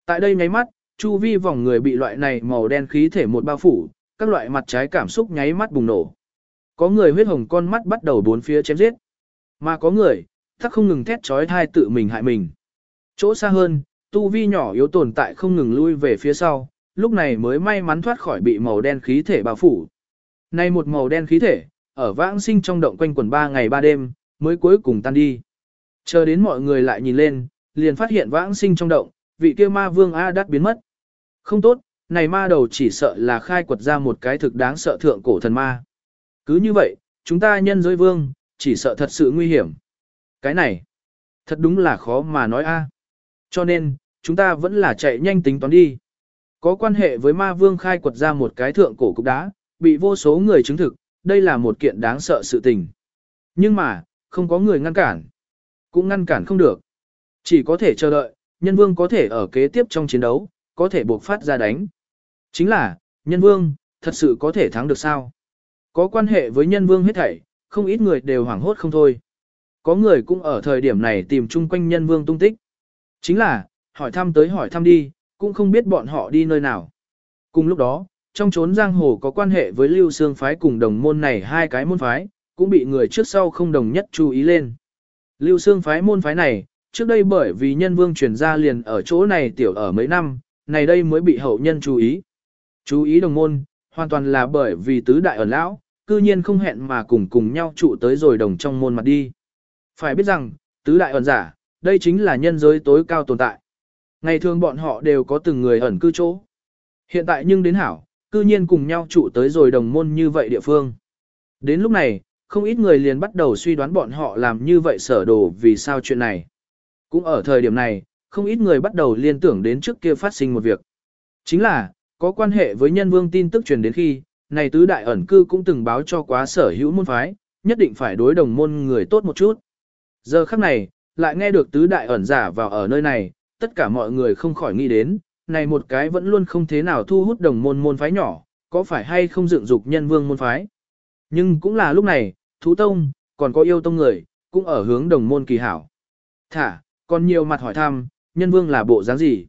Tại đây nháy mắt, chu vi vòng người bị loại này màu đen khí thể một bao phủ, các loại mặt trái cảm xúc nháy mắt bùng nổ. Có người huyết hồng con mắt bắt đầu bốn phía chém giết. Mà có người, thắc không ngừng thét trói thai tự mình hại mình. Chỗ xa hơn, tu vi nhỏ yếu tồn tại không ngừng lui về phía sau, lúc này mới may mắn thoát khỏi bị màu đen khí thể bao phủ. Nay một màu đen khí thể, ở vãng sinh trong động quanh quần 3 ngày 3 đêm, mới cuối cùng tan đi. Chờ đến mọi người lại nhìn lên, liền phát hiện vãng sinh trong động, vị kia ma vương A đắt biến mất. Không tốt, này ma đầu chỉ sợ là khai quật ra một cái thực đáng sợ thượng cổ thần ma. Cứ như vậy, chúng ta nhân giới vương, chỉ sợ thật sự nguy hiểm. Cái này, thật đúng là khó mà nói a. Cho nên, chúng ta vẫn là chạy nhanh tính toán đi. Có quan hệ với ma vương khai quật ra một cái thượng cổ cục đá, bị vô số người chứng thực, đây là một kiện đáng sợ sự tình. Nhưng mà, không có người ngăn cản. Cũng ngăn cản không được. Chỉ có thể chờ đợi, nhân vương có thể ở kế tiếp trong chiến đấu, có thể buộc phát ra đánh. Chính là, nhân vương, thật sự có thể thắng được sao? Có quan hệ với nhân vương hết thảy, không ít người đều hoảng hốt không thôi. Có người cũng ở thời điểm này tìm chung quanh nhân vương tung tích. Chính là, hỏi thăm tới hỏi thăm đi, cũng không biết bọn họ đi nơi nào. Cùng lúc đó, trong chốn giang hồ có quan hệ với lưu xương phái cùng đồng môn này hai cái môn phái, cũng bị người trước sau không đồng nhất chú ý lên. Lưu xương phái môn phái này, trước đây bởi vì nhân vương truyền ra liền ở chỗ này tiểu ở mấy năm, này đây mới bị hậu nhân chú ý. Chú ý đồng môn, hoàn toàn là bởi vì tứ đại ẩn lão, cư nhiên không hẹn mà cùng cùng nhau trụ tới rồi đồng trong môn mặt đi. Phải biết rằng, tứ đại ẩn giả, đây chính là nhân giới tối cao tồn tại. Ngày thường bọn họ đều có từng người ẩn cư chỗ. Hiện tại nhưng đến hảo, cư nhiên cùng nhau trụ tới rồi đồng môn như vậy địa phương. Đến lúc này, không ít người liền bắt đầu suy đoán bọn họ làm như vậy sở đồ vì sao chuyện này. Cũng ở thời điểm này, không ít người bắt đầu liên tưởng đến trước kia phát sinh một việc. Chính là, có quan hệ với nhân vương tin tức truyền đến khi, này tứ đại ẩn cư cũng từng báo cho quá sở hữu môn phái, nhất định phải đối đồng môn người tốt một chút. Giờ khắc này, lại nghe được tứ đại ẩn giả vào ở nơi này, tất cả mọi người không khỏi nghĩ đến, này một cái vẫn luôn không thế nào thu hút đồng môn môn phái nhỏ, có phải hay không dựng dục nhân vương môn phái. Nhưng cũng là lúc này, thú tông, còn có yêu tông người, cũng ở hướng đồng môn kỳ hảo. Thả, còn nhiều mặt hỏi thăm, nhân vương là bộ dáng gì?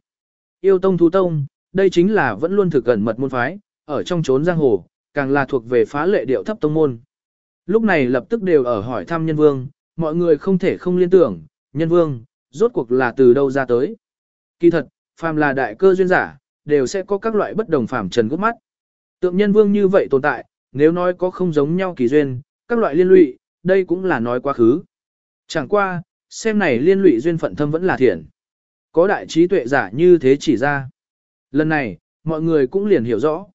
Yêu tông thú tông, đây chính là vẫn luôn thực gần mật môn phái, ở trong chốn giang hồ, càng là thuộc về phá lệ điệu thấp tông môn. Lúc này lập tức đều ở hỏi thăm nhân vương, mọi người không thể không liên tưởng, nhân vương, rốt cuộc là từ đâu ra tới. Kỳ thật, phàm là đại cơ duyên giả, đều sẽ có các loại bất đồng phàm trần gốc mắt. Tượng nhân vương như vậy tồn tại, nếu nói có không giống nhau kỳ duyên, các loại liên lụy, đây cũng là nói quá khứ. Chẳng qua, xem này liên lụy duyên phận thâm vẫn là thiện. Có đại trí tuệ giả như thế chỉ ra. Lần này, mọi người cũng liền hiểu rõ.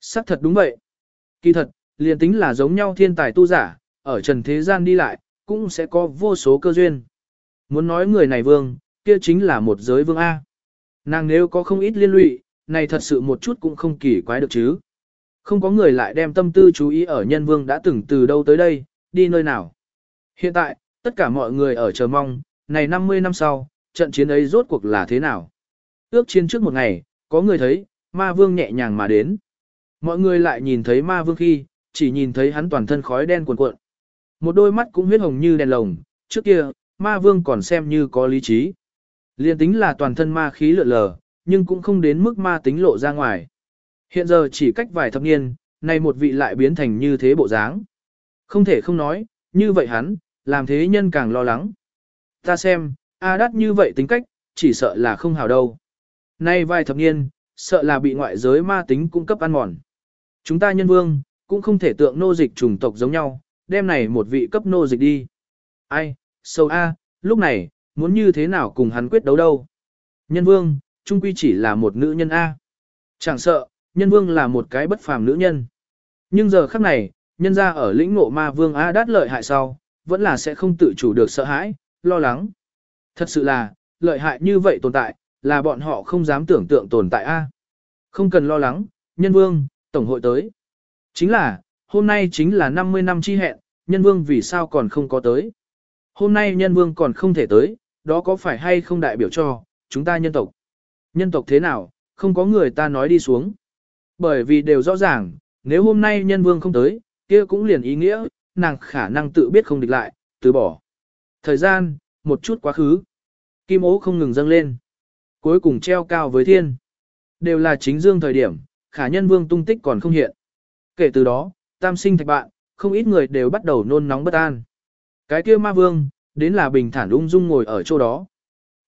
Sắc thật đúng vậy. Kỳ thật, liền tính là giống nhau thiên tài tu giả, ở trần thế gian đi lại, cũng sẽ có vô số cơ duyên. Muốn nói người này vương, kia chính là một giới vương A. Nàng nếu có không ít liên lụy, này thật sự một chút cũng không kỳ quái được chứ. Không có người lại đem tâm tư chú ý ở nhân vương đã từng từ đâu tới đây, đi nơi nào. Hiện tại, tất cả mọi người ở chờ mong, này 50 năm sau, trận chiến ấy rốt cuộc là thế nào. Ước chiến trước một ngày, có người thấy, ma vương nhẹ nhàng mà đến. Mọi người lại nhìn thấy ma vương khi, chỉ nhìn thấy hắn toàn thân khói đen cuồn cuộn. Một đôi mắt cũng huyết hồng như đèn lồng, trước kia, ma vương còn xem như có lý trí. Liên tính là toàn thân ma khí lượn lờ, nhưng cũng không đến mức ma tính lộ ra ngoài. Hiện giờ chỉ cách vài thập niên, nay một vị lại biến thành như thế bộ dáng. Không thể không nói, như vậy hắn, làm thế nhân càng lo lắng. Ta xem, A đắt như vậy tính cách, chỉ sợ là không hào đâu. Nay vài thập niên, sợ là bị ngoại giới ma tính cung cấp ăn mòn. Chúng ta nhân vương, cũng không thể tượng nô dịch chủng tộc giống nhau, đem này một vị cấp nô dịch đi. Ai, sâu A, lúc này, muốn như thế nào cùng hắn quyết đấu đâu. Nhân vương, trung quy chỉ là một nữ nhân A. Chẳng sợ, nhân vương là một cái bất phàm nữ nhân. Nhưng giờ khắc này, nhân ra ở lĩnh ngộ ma vương A đát lợi hại sau, vẫn là sẽ không tự chủ được sợ hãi, lo lắng. Thật sự là, lợi hại như vậy tồn tại, là bọn họ không dám tưởng tượng tồn tại A. Không cần lo lắng, nhân vương, tổng hội tới. Chính là, hôm nay chính là 50 năm chi hẹn, nhân vương vì sao còn không có tới. Hôm nay nhân vương còn không thể tới, đó có phải hay không đại biểu cho, chúng ta nhân tộc. Nhân tộc thế nào, không có người ta nói đi xuống. Bởi vì đều rõ ràng, nếu hôm nay nhân vương không tới, kia cũng liền ý nghĩa, nàng khả năng tự biết không địch lại, từ bỏ. Thời gian, một chút quá khứ. Kim ố không ngừng dâng lên. Cuối cùng treo cao với thiên. Đều là chính dương thời điểm, khả nhân vương tung tích còn không hiện. Kể từ đó, tam sinh thạch bạn, không ít người đều bắt đầu nôn nóng bất an. Cái kia ma vương, đến là bình thản ung dung ngồi ở chỗ đó.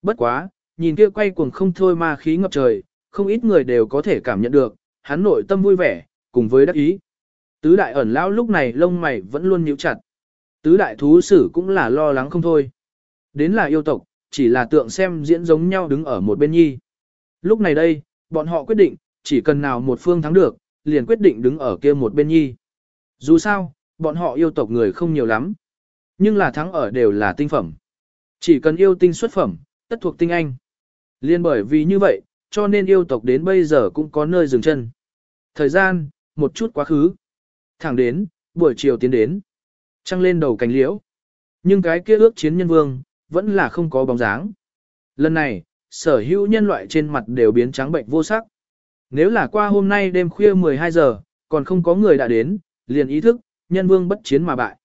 Bất quá, nhìn kia quay cuồng không thôi ma khí ngập trời, không ít người đều có thể cảm nhận được, hắn nội tâm vui vẻ, cùng với đắc ý. Tứ đại ẩn lão lúc này lông mày vẫn luôn nhíu chặt. Tứ đại thú sử cũng là lo lắng không thôi. Đến là yêu tộc, chỉ là tượng xem diễn giống nhau đứng ở một bên nhi. Lúc này đây, bọn họ quyết định, chỉ cần nào một phương thắng được, liền quyết định đứng ở kia một bên nhi. Dù sao, bọn họ yêu tộc người không nhiều lắm. Nhưng là thắng ở đều là tinh phẩm. Chỉ cần yêu tinh xuất phẩm, tất thuộc tinh anh. Liên bởi vì như vậy, cho nên yêu tộc đến bây giờ cũng có nơi dừng chân. Thời gian, một chút quá khứ. Thẳng đến, buổi chiều tiến đến. Trăng lên đầu cánh liễu. Nhưng cái kia ước chiến nhân vương, vẫn là không có bóng dáng. Lần này, sở hữu nhân loại trên mặt đều biến trắng bệnh vô sắc. Nếu là qua hôm nay đêm khuya 12 giờ, còn không có người đã đến, liền ý thức, nhân vương bất chiến mà bại.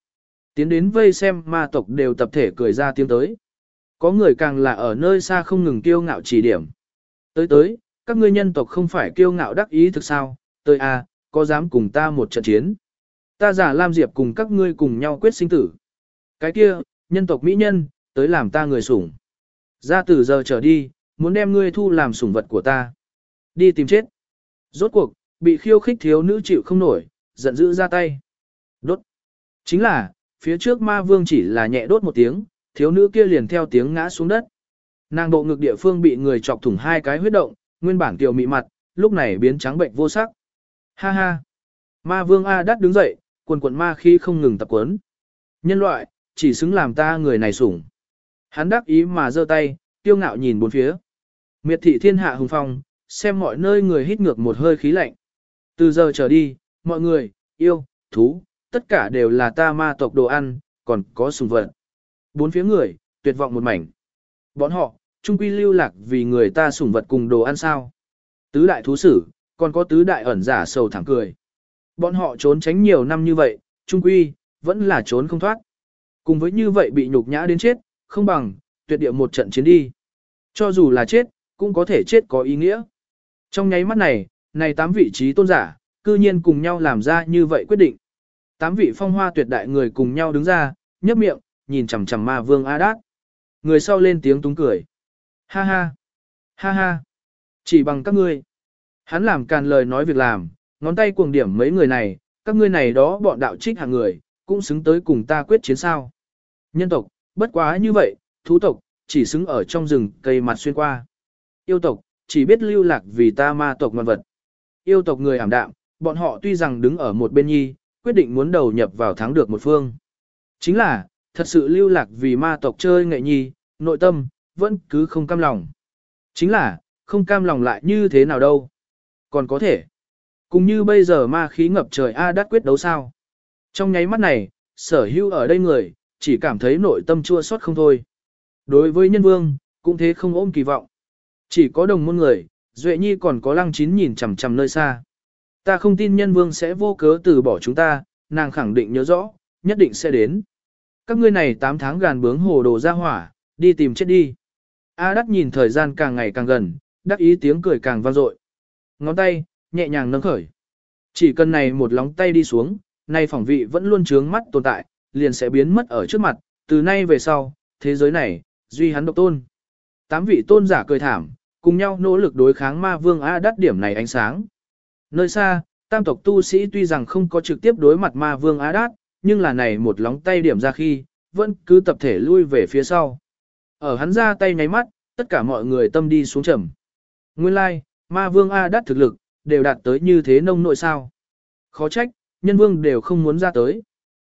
Tiến đến vây xem ma tộc đều tập thể cười ra tiếng tới. Có người càng là ở nơi xa không ngừng kiêu ngạo chỉ điểm. Tới tới, các ngươi nhân tộc không phải kiêu ngạo đắc ý thực sao, tới a, à, có dám cùng ta một trận chiến. Ta giả Lam Diệp cùng các ngươi cùng nhau quyết sinh tử. Cái kia, nhân tộc mỹ nhân, tới làm ta người sủng. Ra từ giờ trở đi, muốn đem ngươi thu làm sủng vật của ta. Đi tìm chết. Rốt cuộc, bị khiêu khích thiếu nữ chịu không nổi, giận dữ ra tay. Đốt. Chính là, phía trước ma vương chỉ là nhẹ đốt một tiếng, thiếu nữ kia liền theo tiếng ngã xuống đất. Nàng bộ ngực địa phương bị người chọc thủng hai cái huyết động, nguyên bản tiểu mị mặt, lúc này biến trắng bệnh vô sắc. Ha ha. Ma vương A đắt đứng dậy, quần quần ma khi không ngừng tập quấn. Nhân loại, chỉ xứng làm ta người này sủng. Hắn đắc ý mà giơ tay, tiêu ngạo nhìn bốn phía. Miệt thị thiên hạ hùng phong, xem mọi nơi người hít ngược một hơi khí lạnh. Từ giờ trở đi, mọi người, yêu, thú, tất cả đều là ta ma tộc đồ ăn, còn có sùng vật. Bốn phía người, tuyệt vọng một mảnh. Bọn họ, trung quy lưu lạc vì người ta sủng vật cùng đồ ăn sao. Tứ đại thú sử, còn có tứ đại ẩn giả sầu thẳng cười. Bọn họ trốn tránh nhiều năm như vậy, trung quy, vẫn là trốn không thoát. Cùng với như vậy bị nhục nhã đến chết, không bằng, tuyệt địa một trận chiến đi. Cho dù là chết, cũng có thể chết có ý nghĩa. Trong nháy mắt này, này tám vị trí tôn giả, cư nhiên cùng nhau làm ra như vậy quyết định. Tám vị phong hoa tuyệt đại người cùng nhau đứng ra, nhấp miệng, nhìn chằm chằm ma vương A Đát. Người sau lên tiếng túng cười. Ha ha, ha ha, chỉ bằng các ngươi. Hắn làm càn lời nói việc làm, ngón tay cuồng điểm mấy người này, các ngươi này đó bọn đạo trích hàng người, cũng xứng tới cùng ta quyết chiến sao. Nhân tộc, bất quá như vậy, thú tộc, chỉ xứng ở trong rừng cây mặt xuyên qua. Yêu tộc, chỉ biết lưu lạc vì ta ma tộc ngoan vật. Yêu tộc người ảm đạm, bọn họ tuy rằng đứng ở một bên nhi, quyết định muốn đầu nhập vào thắng được một phương. Chính là, thật sự lưu lạc vì ma tộc chơi nghệ nhi, nội tâm, vẫn cứ không cam lòng. Chính là, không cam lòng lại như thế nào đâu. Còn có thể, cùng như bây giờ ma khí ngập trời A đắt quyết đấu sao. Trong nháy mắt này, sở hữu ở đây người, chỉ cảm thấy nội tâm chua xót không thôi. Đối với nhân vương, cũng thế không ôm kỳ vọng. Chỉ có đồng môn người, Duệ Nhi còn có lăng chín nhìn chằm chằm nơi xa. Ta không tin nhân vương sẽ vô cớ từ bỏ chúng ta, nàng khẳng định nhớ rõ, nhất định sẽ đến. Các ngươi này 8 tháng gàn bướng hồ đồ ra hỏa, đi tìm chết đi. A đắc nhìn thời gian càng ngày càng gần, đắc ý tiếng cười càng vang dội. Ngón tay, nhẹ nhàng nâng khởi. Chỉ cần này một lóng tay đi xuống, nay phỏng vị vẫn luôn trướng mắt tồn tại, liền sẽ biến mất ở trước mặt, từ nay về sau, thế giới này, duy hắn độc tôn. Tám vị tôn giả cười thảm, cùng nhau nỗ lực đối kháng ma vương A đắt điểm này ánh sáng. Nơi xa, tam tộc tu sĩ tuy rằng không có trực tiếp đối mặt ma vương á đát, nhưng là này một lóng tay điểm ra khi, vẫn cứ tập thể lui về phía sau. Ở hắn ra tay nháy mắt, tất cả mọi người tâm đi xuống trầm. Nguyên lai, like, ma vương A đát thực lực, đều đạt tới như thế nông nội sao. Khó trách, nhân vương đều không muốn ra tới.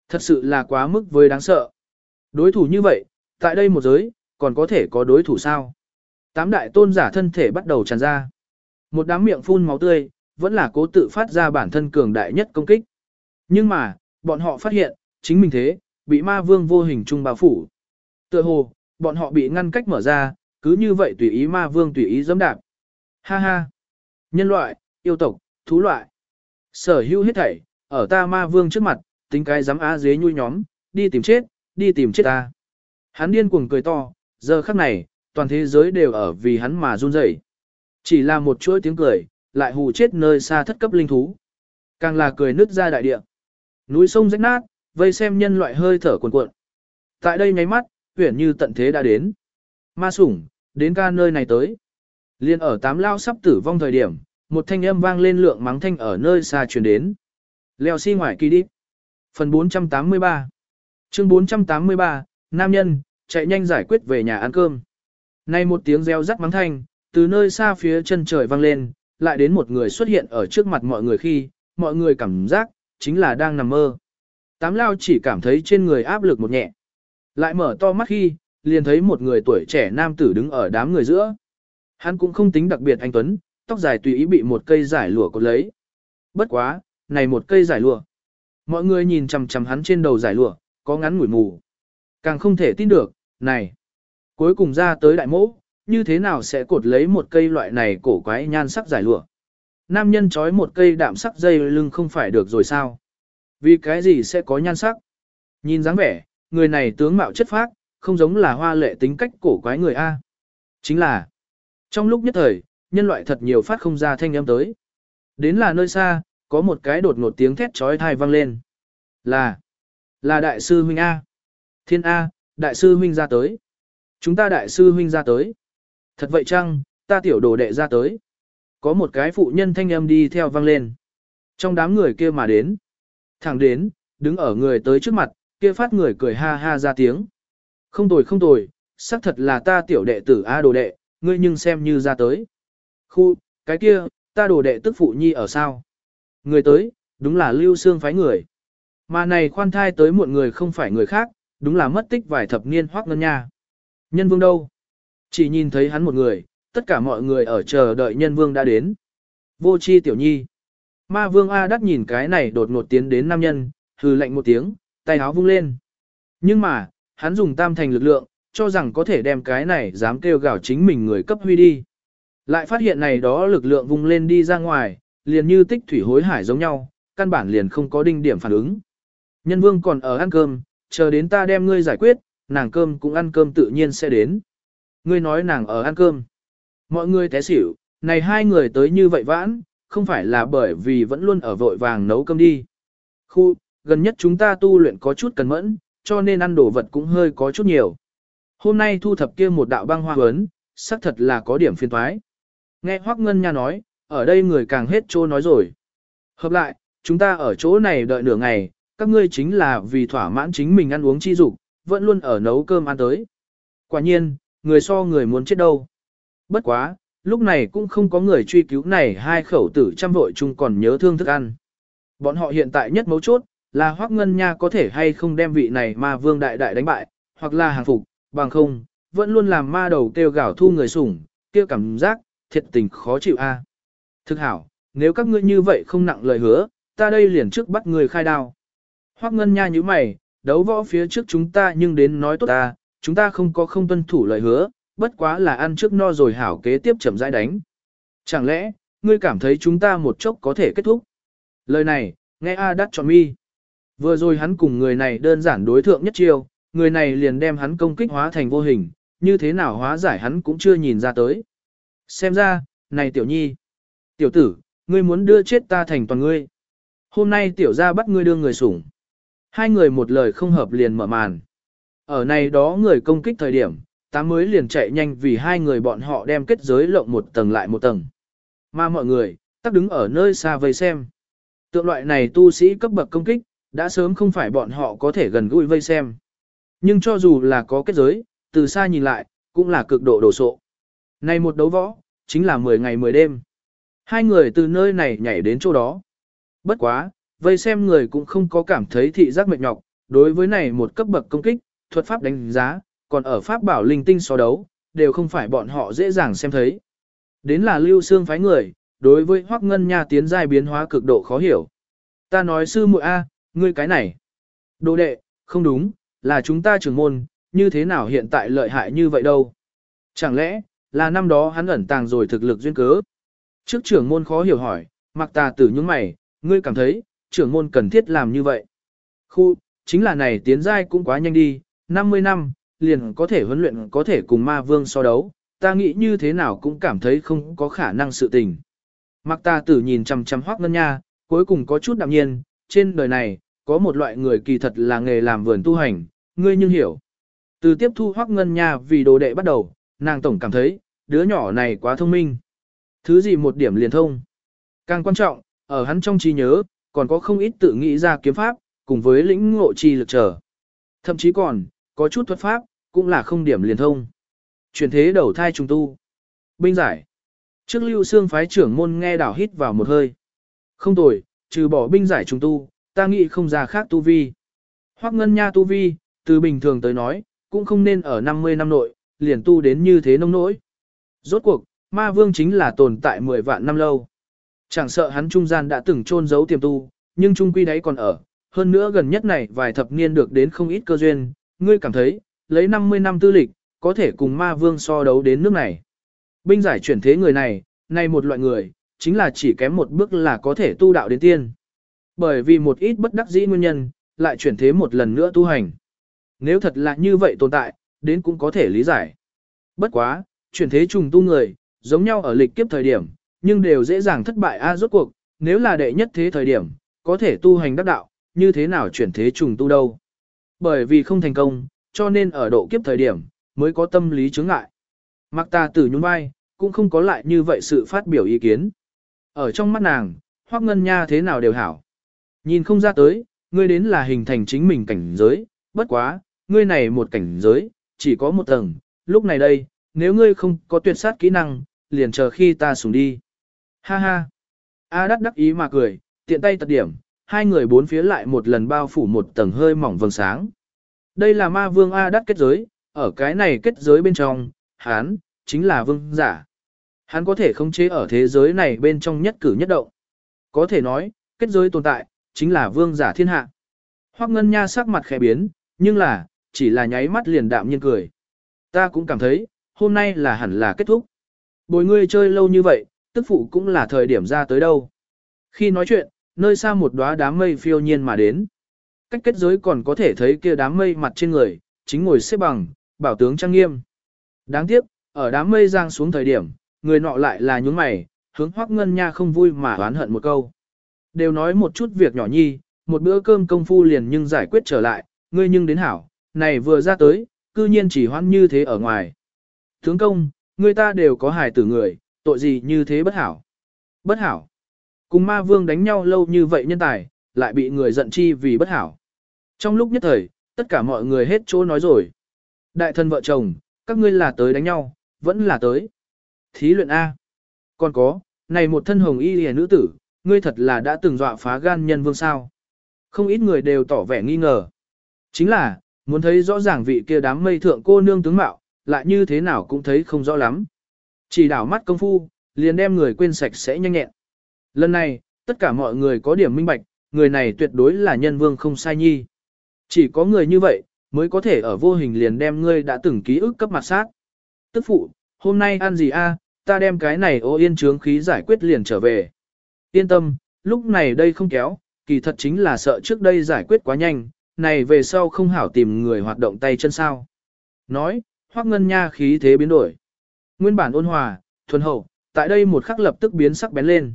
Thật sự là quá mức với đáng sợ. Đối thủ như vậy, tại đây một giới, còn có thể có đối thủ sao? Tám đại tôn giả thân thể bắt đầu tràn ra. Một đám miệng phun máu tươi, vẫn là cố tự phát ra bản thân cường đại nhất công kích. Nhưng mà, bọn họ phát hiện, chính mình thế, bị ma vương vô hình trung bao phủ. Tựa hồ, bọn họ bị ngăn cách mở ra, cứ như vậy tùy ý ma vương tùy ý dẫm đạp. Ha ha! Nhân loại, yêu tộc, thú loại. Sở hữu hết thảy, ở ta ma vương trước mặt, tính cái dám á dế nhui nhóm, đi tìm chết, đi tìm chết ta. Hắn điên cuồng cười to, giờ khắc này, toàn thế giới đều ở vì hắn mà run rẩy. Chỉ là một chuỗi tiếng cười, lại hù chết nơi xa thất cấp linh thú. Càng là cười nứt ra đại địa. Núi sông rách nát, vây xem nhân loại hơi thở cuồn cuộn. Tại đây nháy mắt, huyển như tận thế đã đến. Ma sủng, đến ca nơi này tới. Liên ở tám lao sắp tử vong thời điểm, một thanh âm vang lên lượng mắng thanh ở nơi xa truyền đến. Leo xi si ngoài kỳ đi. Phần 483 Chương 483, Nam nhân, chạy nhanh giải quyết về nhà ăn cơm. Nay một tiếng reo rắc mắng thanh, từ nơi xa phía chân trời vang lên, lại đến một người xuất hiện ở trước mặt mọi người khi, mọi người cảm giác, chính là đang nằm mơ. Tám lao chỉ cảm thấy trên người áp lực một nhẹ. Lại mở to mắt khi, liền thấy một người tuổi trẻ nam tử đứng ở đám người giữa. Hắn cũng không tính đặc biệt anh Tuấn, tóc dài tùy ý bị một cây giải lụa cột lấy. Bất quá, này một cây giải lụa. Mọi người nhìn chằm chằm hắn trên đầu giải lụa, có ngắn ngủi mù. Càng không thể tin được, này. Cuối cùng ra tới đại mẫu, như thế nào sẽ cột lấy một cây loại này cổ quái nhan sắc giải lụa. Nam nhân trói một cây đạm sắc dây lưng không phải được rồi sao? Vì cái gì sẽ có nhan sắc? Nhìn dáng vẻ, người này tướng mạo chất phác, không giống là hoa lệ tính cách cổ quái người A. Chính là, trong lúc nhất thời, nhân loại thật nhiều phát không ra thanh âm tới. Đến là nơi xa, có một cái đột ngột tiếng thét trói thai vang lên. Là, là đại sư huynh A. Thiên A, đại sư huynh ra tới. Chúng ta đại sư huynh ra tới. Thật vậy chăng, ta tiểu đồ đệ ra tới. Có một cái phụ nhân thanh âm đi theo vang lên. Trong đám người kia mà đến. Thẳng đến, đứng ở người tới trước mặt, kia phát người cười ha ha ra tiếng. Không tồi không tồi, xác thật là ta tiểu đệ tử A đồ đệ, ngươi nhưng xem như ra tới. Khu, cái kia, ta đồ đệ tức phụ nhi ở sao? Người tới, đúng là lưu xương phái người. Mà này khoan thai tới muộn người không phải người khác, đúng là mất tích vài thập niên hoác ngân nha. Nhân vương đâu? Chỉ nhìn thấy hắn một người, tất cả mọi người ở chờ đợi nhân vương đã đến. Vô chi tiểu nhi. Ma vương A đắt nhìn cái này đột ngột tiến đến nam nhân, hừ lạnh một tiếng, tay áo vung lên. Nhưng mà, hắn dùng tam thành lực lượng, cho rằng có thể đem cái này dám kêu gào chính mình người cấp huy đi. Lại phát hiện này đó lực lượng vung lên đi ra ngoài, liền như tích thủy hối hải giống nhau, căn bản liền không có đinh điểm phản ứng. Nhân vương còn ở ăn cơm, chờ đến ta đem ngươi giải quyết, nàng cơm cũng ăn cơm tự nhiên sẽ đến. Ngươi nói nàng ở ăn cơm. Mọi người té xỉu, này hai người tới như vậy vãn, không phải là bởi vì vẫn luôn ở vội vàng nấu cơm đi. Khu, gần nhất chúng ta tu luyện có chút cần mẫn, cho nên ăn đồ vật cũng hơi có chút nhiều. Hôm nay thu thập kia một đạo băng hoa huấn, xác thật là có điểm phiên thoái. Nghe Hoắc Ngân Nha nói, ở đây người càng hết trô nói rồi. Hợp lại, chúng ta ở chỗ này đợi nửa ngày, các ngươi chính là vì thỏa mãn chính mình ăn uống chi dục, vẫn luôn ở nấu cơm ăn tới. Quả nhiên, người so người muốn chết đâu. Bất quá, lúc này cũng không có người truy cứu này hai khẩu tử trăm vội chung còn nhớ thương thức ăn. Bọn họ hiện tại nhất mấu chốt, là Hoắc Ngân Nha có thể hay không đem vị này ma vương đại đại đánh bại, hoặc là hàng phục, bằng không, vẫn luôn làm ma đầu kêu gào thu người sủng, kêu cảm giác, thiệt tình khó chịu a. Thực hảo, nếu các ngươi như vậy không nặng lời hứa, ta đây liền trước bắt người khai đao. Hoắc Ngân Nha như mày, đấu võ phía trước chúng ta nhưng đến nói tốt ta, chúng ta không có không tuân thủ lời hứa, bất quá là ăn trước no rồi hảo kế tiếp chậm rãi đánh. Chẳng lẽ, ngươi cảm thấy chúng ta một chốc có thể kết thúc? Lời này, nghe A đắt chọn mi. Vừa rồi hắn cùng người này đơn giản đối thượng nhất chiêu, người này liền đem hắn công kích hóa thành vô hình, như thế nào hóa giải hắn cũng chưa nhìn ra tới. Xem ra, này tiểu nhi, tiểu tử, ngươi muốn đưa chết ta thành toàn ngươi. Hôm nay tiểu gia bắt ngươi đưa người sủng. Hai người một lời không hợp liền mở màn. Ở này đó người công kích thời điểm, tám mới liền chạy nhanh vì hai người bọn họ đem kết giới lộng một tầng lại một tầng. Mà mọi người, tắc đứng ở nơi xa vây xem. Tượng loại này tu sĩ cấp bậc công kích, đã sớm không phải bọn họ có thể gần gũi vây xem. Nhưng cho dù là có kết giới, từ xa nhìn lại, cũng là cực độ đổ sộ. Này một đấu võ, chính là 10 ngày 10 đêm. Hai người từ nơi này nhảy đến chỗ đó. Bất quá, vây xem người cũng không có cảm thấy thị giác mệt nhọc, đối với này một cấp bậc công kích, thuật pháp đánh giá, còn ở pháp bảo linh tinh so đấu, đều không phải bọn họ dễ dàng xem thấy. Đến là lưu xương phái người, đối với hoắc ngân nha tiến giai biến hóa cực độ khó hiểu. Ta nói sư muội A, ngươi cái này. Đồ đệ, không đúng, là chúng ta trưởng môn, như thế nào hiện tại lợi hại như vậy đâu. Chẳng lẽ, là năm đó hắn ẩn tàng rồi thực lực duyên cớ. Trước trưởng môn khó hiểu hỏi, mặc tà tử những mày, ngươi cảm thấy, trưởng môn cần thiết làm như vậy. Khu, chính là này tiến giai cũng quá nhanh đi, 50 năm, liền có thể huấn luyện có thể cùng ma vương so đấu, ta nghĩ như thế nào cũng cảm thấy không có khả năng sự tình. Mặc ta tử nhìn chằm chằm hoác ngân nha, cuối cùng có chút đạm nhiên, trên đời này, có một loại người kỳ thật là nghề làm vườn tu hành, ngươi nhưng hiểu. Từ tiếp thu hoác ngân nha vì đồ đệ bắt đầu, nàng tổng cảm thấy, đứa nhỏ này quá thông minh. Thứ gì một điểm liền thông. Càng quan trọng, ở hắn trong trí nhớ, còn có không ít tự nghĩ ra kiếm pháp, cùng với lĩnh ngộ chi lực trở. Thậm chí còn, có chút thuật pháp, cũng là không điểm liền thông. Chuyển thế đầu thai trùng tu. Binh giải. Trước lưu xương phái trưởng môn nghe đảo hít vào một hơi. Không tồi, trừ bỏ binh giải trùng tu, ta nghĩ không ra khác tu vi. Hoắc ngân nha tu vi, từ bình thường tới nói, cũng không nên ở 50 năm nội, liền tu đến như thế nông nỗi. Rốt cuộc, ma vương chính là tồn tại 10 vạn năm lâu. Chẳng sợ hắn trung gian đã từng trôn giấu tiềm tu, nhưng trung quy đấy còn ở. Hơn nữa gần nhất này vài thập niên được đến không ít cơ duyên, ngươi cảm thấy, lấy 50 năm tư lịch, có thể cùng ma vương so đấu đến nước này. Binh giải chuyển thế người này, này một loại người, chính là chỉ kém một bước là có thể tu đạo đến tiên. Bởi vì một ít bất đắc dĩ nguyên nhân, lại chuyển thế một lần nữa tu hành. Nếu thật là như vậy tồn tại, đến cũng có thể lý giải. Bất quá, chuyển thế trùng tu người, giống nhau ở lịch kiếp thời điểm, nhưng đều dễ dàng thất bại a rốt cuộc, nếu là đệ nhất thế thời điểm, có thể tu hành đắc đạo, như thế nào chuyển thế trùng tu đâu. Bởi vì không thành công, cho nên ở độ kiếp thời điểm, mới có tâm lý chướng ngại. Mặc ta tử nhún vai, cũng không có lại như vậy sự phát biểu ý kiến. Ở trong mắt nàng, hoác ngân nha thế nào đều hảo. Nhìn không ra tới, ngươi đến là hình thành chính mình cảnh giới, bất quá, ngươi này một cảnh giới, chỉ có một tầng, lúc này đây, nếu ngươi không có tuyệt sát kỹ năng, liền chờ khi ta xuống đi. Ha ha. A đắc đắc ý mà cười, tiện tay tật điểm, hai người bốn phía lại một lần bao phủ một tầng hơi mỏng vầng sáng. Đây là ma vương A đắt kết giới, ở cái này kết giới bên trong, hắn chính là vương giả. Hắn có thể khống chế ở thế giới này bên trong nhất cử nhất động. Có thể nói, kết giới tồn tại, chính là vương giả thiên hạ. Hoắc Ngân Nha sắc mặt khẽ biến, nhưng là, chỉ là nháy mắt liền đạm nhiên cười. Ta cũng cảm thấy, hôm nay là hẳn là kết thúc. Bồi ngươi chơi lâu như vậy, tức phụ cũng là thời điểm ra tới đâu. Khi nói chuyện, nơi xa một đóa đám mây phiêu nhiên mà đến. Cách kết giới còn có thể thấy kia đám mây mặt trên người, chính ngồi xếp bằng, bảo tướng trang nghiêm. Đáng tiếc, ở đám mây giang xuống thời điểm, người nọ lại là nhướng mày, hướng Hoắc Ngân Nha không vui mà oán hận một câu. Đều nói một chút việc nhỏ nhi, một bữa cơm công phu liền nhưng giải quyết trở lại, ngươi nhưng đến hảo, này vừa ra tới, cư nhiên chỉ hoan như thế ở ngoài. Tướng công, người ta đều có hài tử người, tội gì như thế bất hảo. Bất hảo. Cùng ma vương đánh nhau lâu như vậy nhân tài, lại bị người giận chi vì bất hảo. Trong lúc nhất thời, tất cả mọi người hết chỗ nói rồi. Đại thân vợ chồng, các ngươi là tới đánh nhau, vẫn là tới. Thí luyện A. Còn có, này một thân hồng y hề nữ tử, ngươi thật là đã từng dọa phá gan nhân vương sao. Không ít người đều tỏ vẻ nghi ngờ. Chính là, muốn thấy rõ ràng vị kia đám mây thượng cô nương tướng mạo, lại như thế nào cũng thấy không rõ lắm. Chỉ đảo mắt công phu, liền đem người quên sạch sẽ nhanh nhẹn. Lần này, tất cả mọi người có điểm minh bạch, người này tuyệt đối là nhân vương không sai nhi. Chỉ có người như vậy, mới có thể ở vô hình liền đem ngươi đã từng ký ức cấp mặt sát. Tức phụ, hôm nay ăn gì a? ta đem cái này ô yên trướng khí giải quyết liền trở về. Yên tâm, lúc này đây không kéo, kỳ thật chính là sợ trước đây giải quyết quá nhanh, này về sau không hảo tìm người hoạt động tay chân sao. Nói, hoác ngân nha khí thế biến đổi. Nguyên bản ôn hòa, thuần hậu, tại đây một khắc lập tức biến sắc bén lên.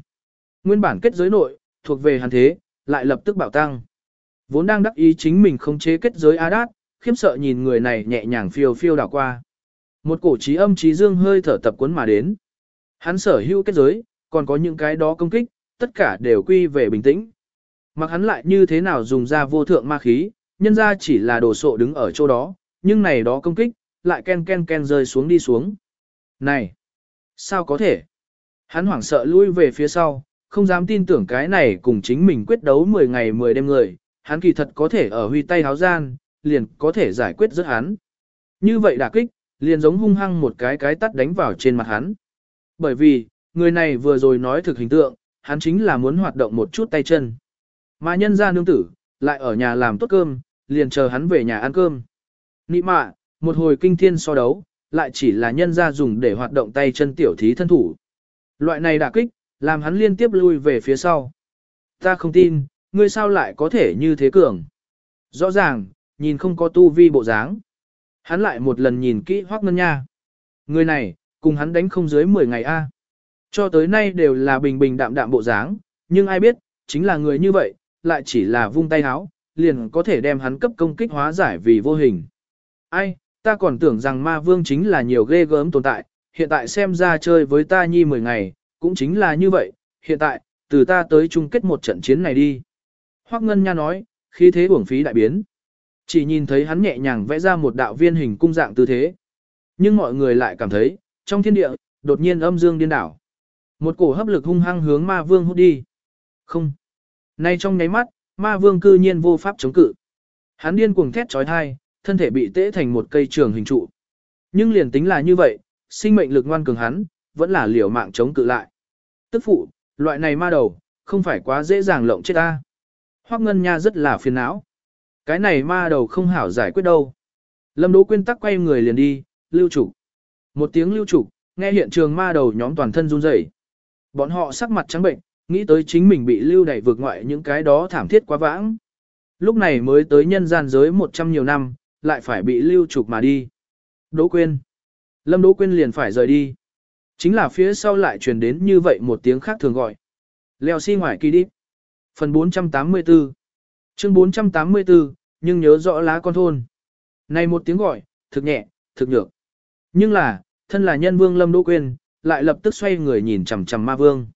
Nguyên bản kết giới nội, thuộc về hàn thế, lại lập tức bảo tăng. Vốn đang đắc ý chính mình không chế kết giới A khiếm sợ nhìn người này nhẹ nhàng phiêu phiêu đảo qua. Một cổ trí âm trí dương hơi thở tập cuốn mà đến. Hắn sở hữu kết giới, còn có những cái đó công kích, tất cả đều quy về bình tĩnh. Mặc hắn lại như thế nào dùng ra vô thượng ma khí, nhân ra chỉ là đồ sộ đứng ở chỗ đó, nhưng này đó công kích, lại ken ken ken rơi xuống đi xuống. Này! Sao có thể? Hắn hoảng sợ lui về phía sau, không dám tin tưởng cái này cùng chính mình quyết đấu 10 ngày 10 đêm người, hắn kỳ thật có thể ở huy tay háo gian, liền có thể giải quyết rất hắn. Như vậy đả kích, liền giống hung hăng một cái cái tắt đánh vào trên mặt hắn. Bởi vì, người này vừa rồi nói thực hình tượng, hắn chính là muốn hoạt động một chút tay chân. Mà nhân ra nương tử, lại ở nhà làm tốt cơm, liền chờ hắn về nhà ăn cơm. Nị mạ, một hồi kinh thiên so đấu, lại chỉ là nhân ra dùng để hoạt động tay chân tiểu thí thân thủ. Loại này đả kích, làm hắn liên tiếp lui về phía sau. Ta không tin, ngươi sao lại có thể như thế cường. Rõ ràng, nhìn không có tu vi bộ dáng. Hắn lại một lần nhìn kỹ Hoắc Ngân Nha. Người này, cùng hắn đánh không dưới 10 ngày a. Cho tới nay đều là bình bình đạm đạm bộ dáng, nhưng ai biết, chính là người như vậy, lại chỉ là vung tay háo, liền có thể đem hắn cấp công kích hóa giải vì vô hình. Ai, ta còn tưởng rằng ma vương chính là nhiều ghê gớm tồn tại, hiện tại xem ra chơi với ta nhi 10 ngày, cũng chính là như vậy, hiện tại, từ ta tới chung kết một trận chiến này đi. Hoắc Ngân Nha nói, khí thế uổng phí đại biến. Chỉ nhìn thấy hắn nhẹ nhàng vẽ ra một đạo viên hình cung dạng tư thế. Nhưng mọi người lại cảm thấy, trong thiên địa, đột nhiên âm dương điên đảo. Một cổ hấp lực hung hăng hướng ma vương hút đi. Không. Nay trong nháy mắt, ma vương cư nhiên vô pháp chống cự. Hắn điên cuồng thét trói thai, thân thể bị tễ thành một cây trường hình trụ. Nhưng liền tính là như vậy, sinh mệnh lực ngoan cường hắn, vẫn là liều mạng chống cự lại. Tức phụ, loại này ma đầu, không phải quá dễ dàng lộng chết ta. Hoắc Ngân Nha rất là phiền não. Cái này ma đầu không hảo giải quyết đâu. Lâm Đỗ Quyên tắc quay người liền đi, lưu trục. Một tiếng lưu trục, nghe hiện trường ma đầu nhóm toàn thân run rẩy. Bọn họ sắc mặt trắng bệnh, nghĩ tới chính mình bị lưu đẩy vượt ngoại những cái đó thảm thiết quá vãng. Lúc này mới tới nhân gian giới 100 nhiều năm, lại phải bị lưu trục mà đi. Đỗ Quyên. Lâm Đỗ Quyên liền phải rời đi. Chính là phía sau lại truyền đến như vậy một tiếng khác thường gọi. Leo xi si ngoài kỳ đi. Phần 484 Chương 484, nhưng nhớ rõ lá con thôn. Này một tiếng gọi, thực nhẹ, thực nhược. Nhưng là, thân là nhân vương Lâm Đỗ Quyên, lại lập tức xoay người nhìn chằm chằm ma vương.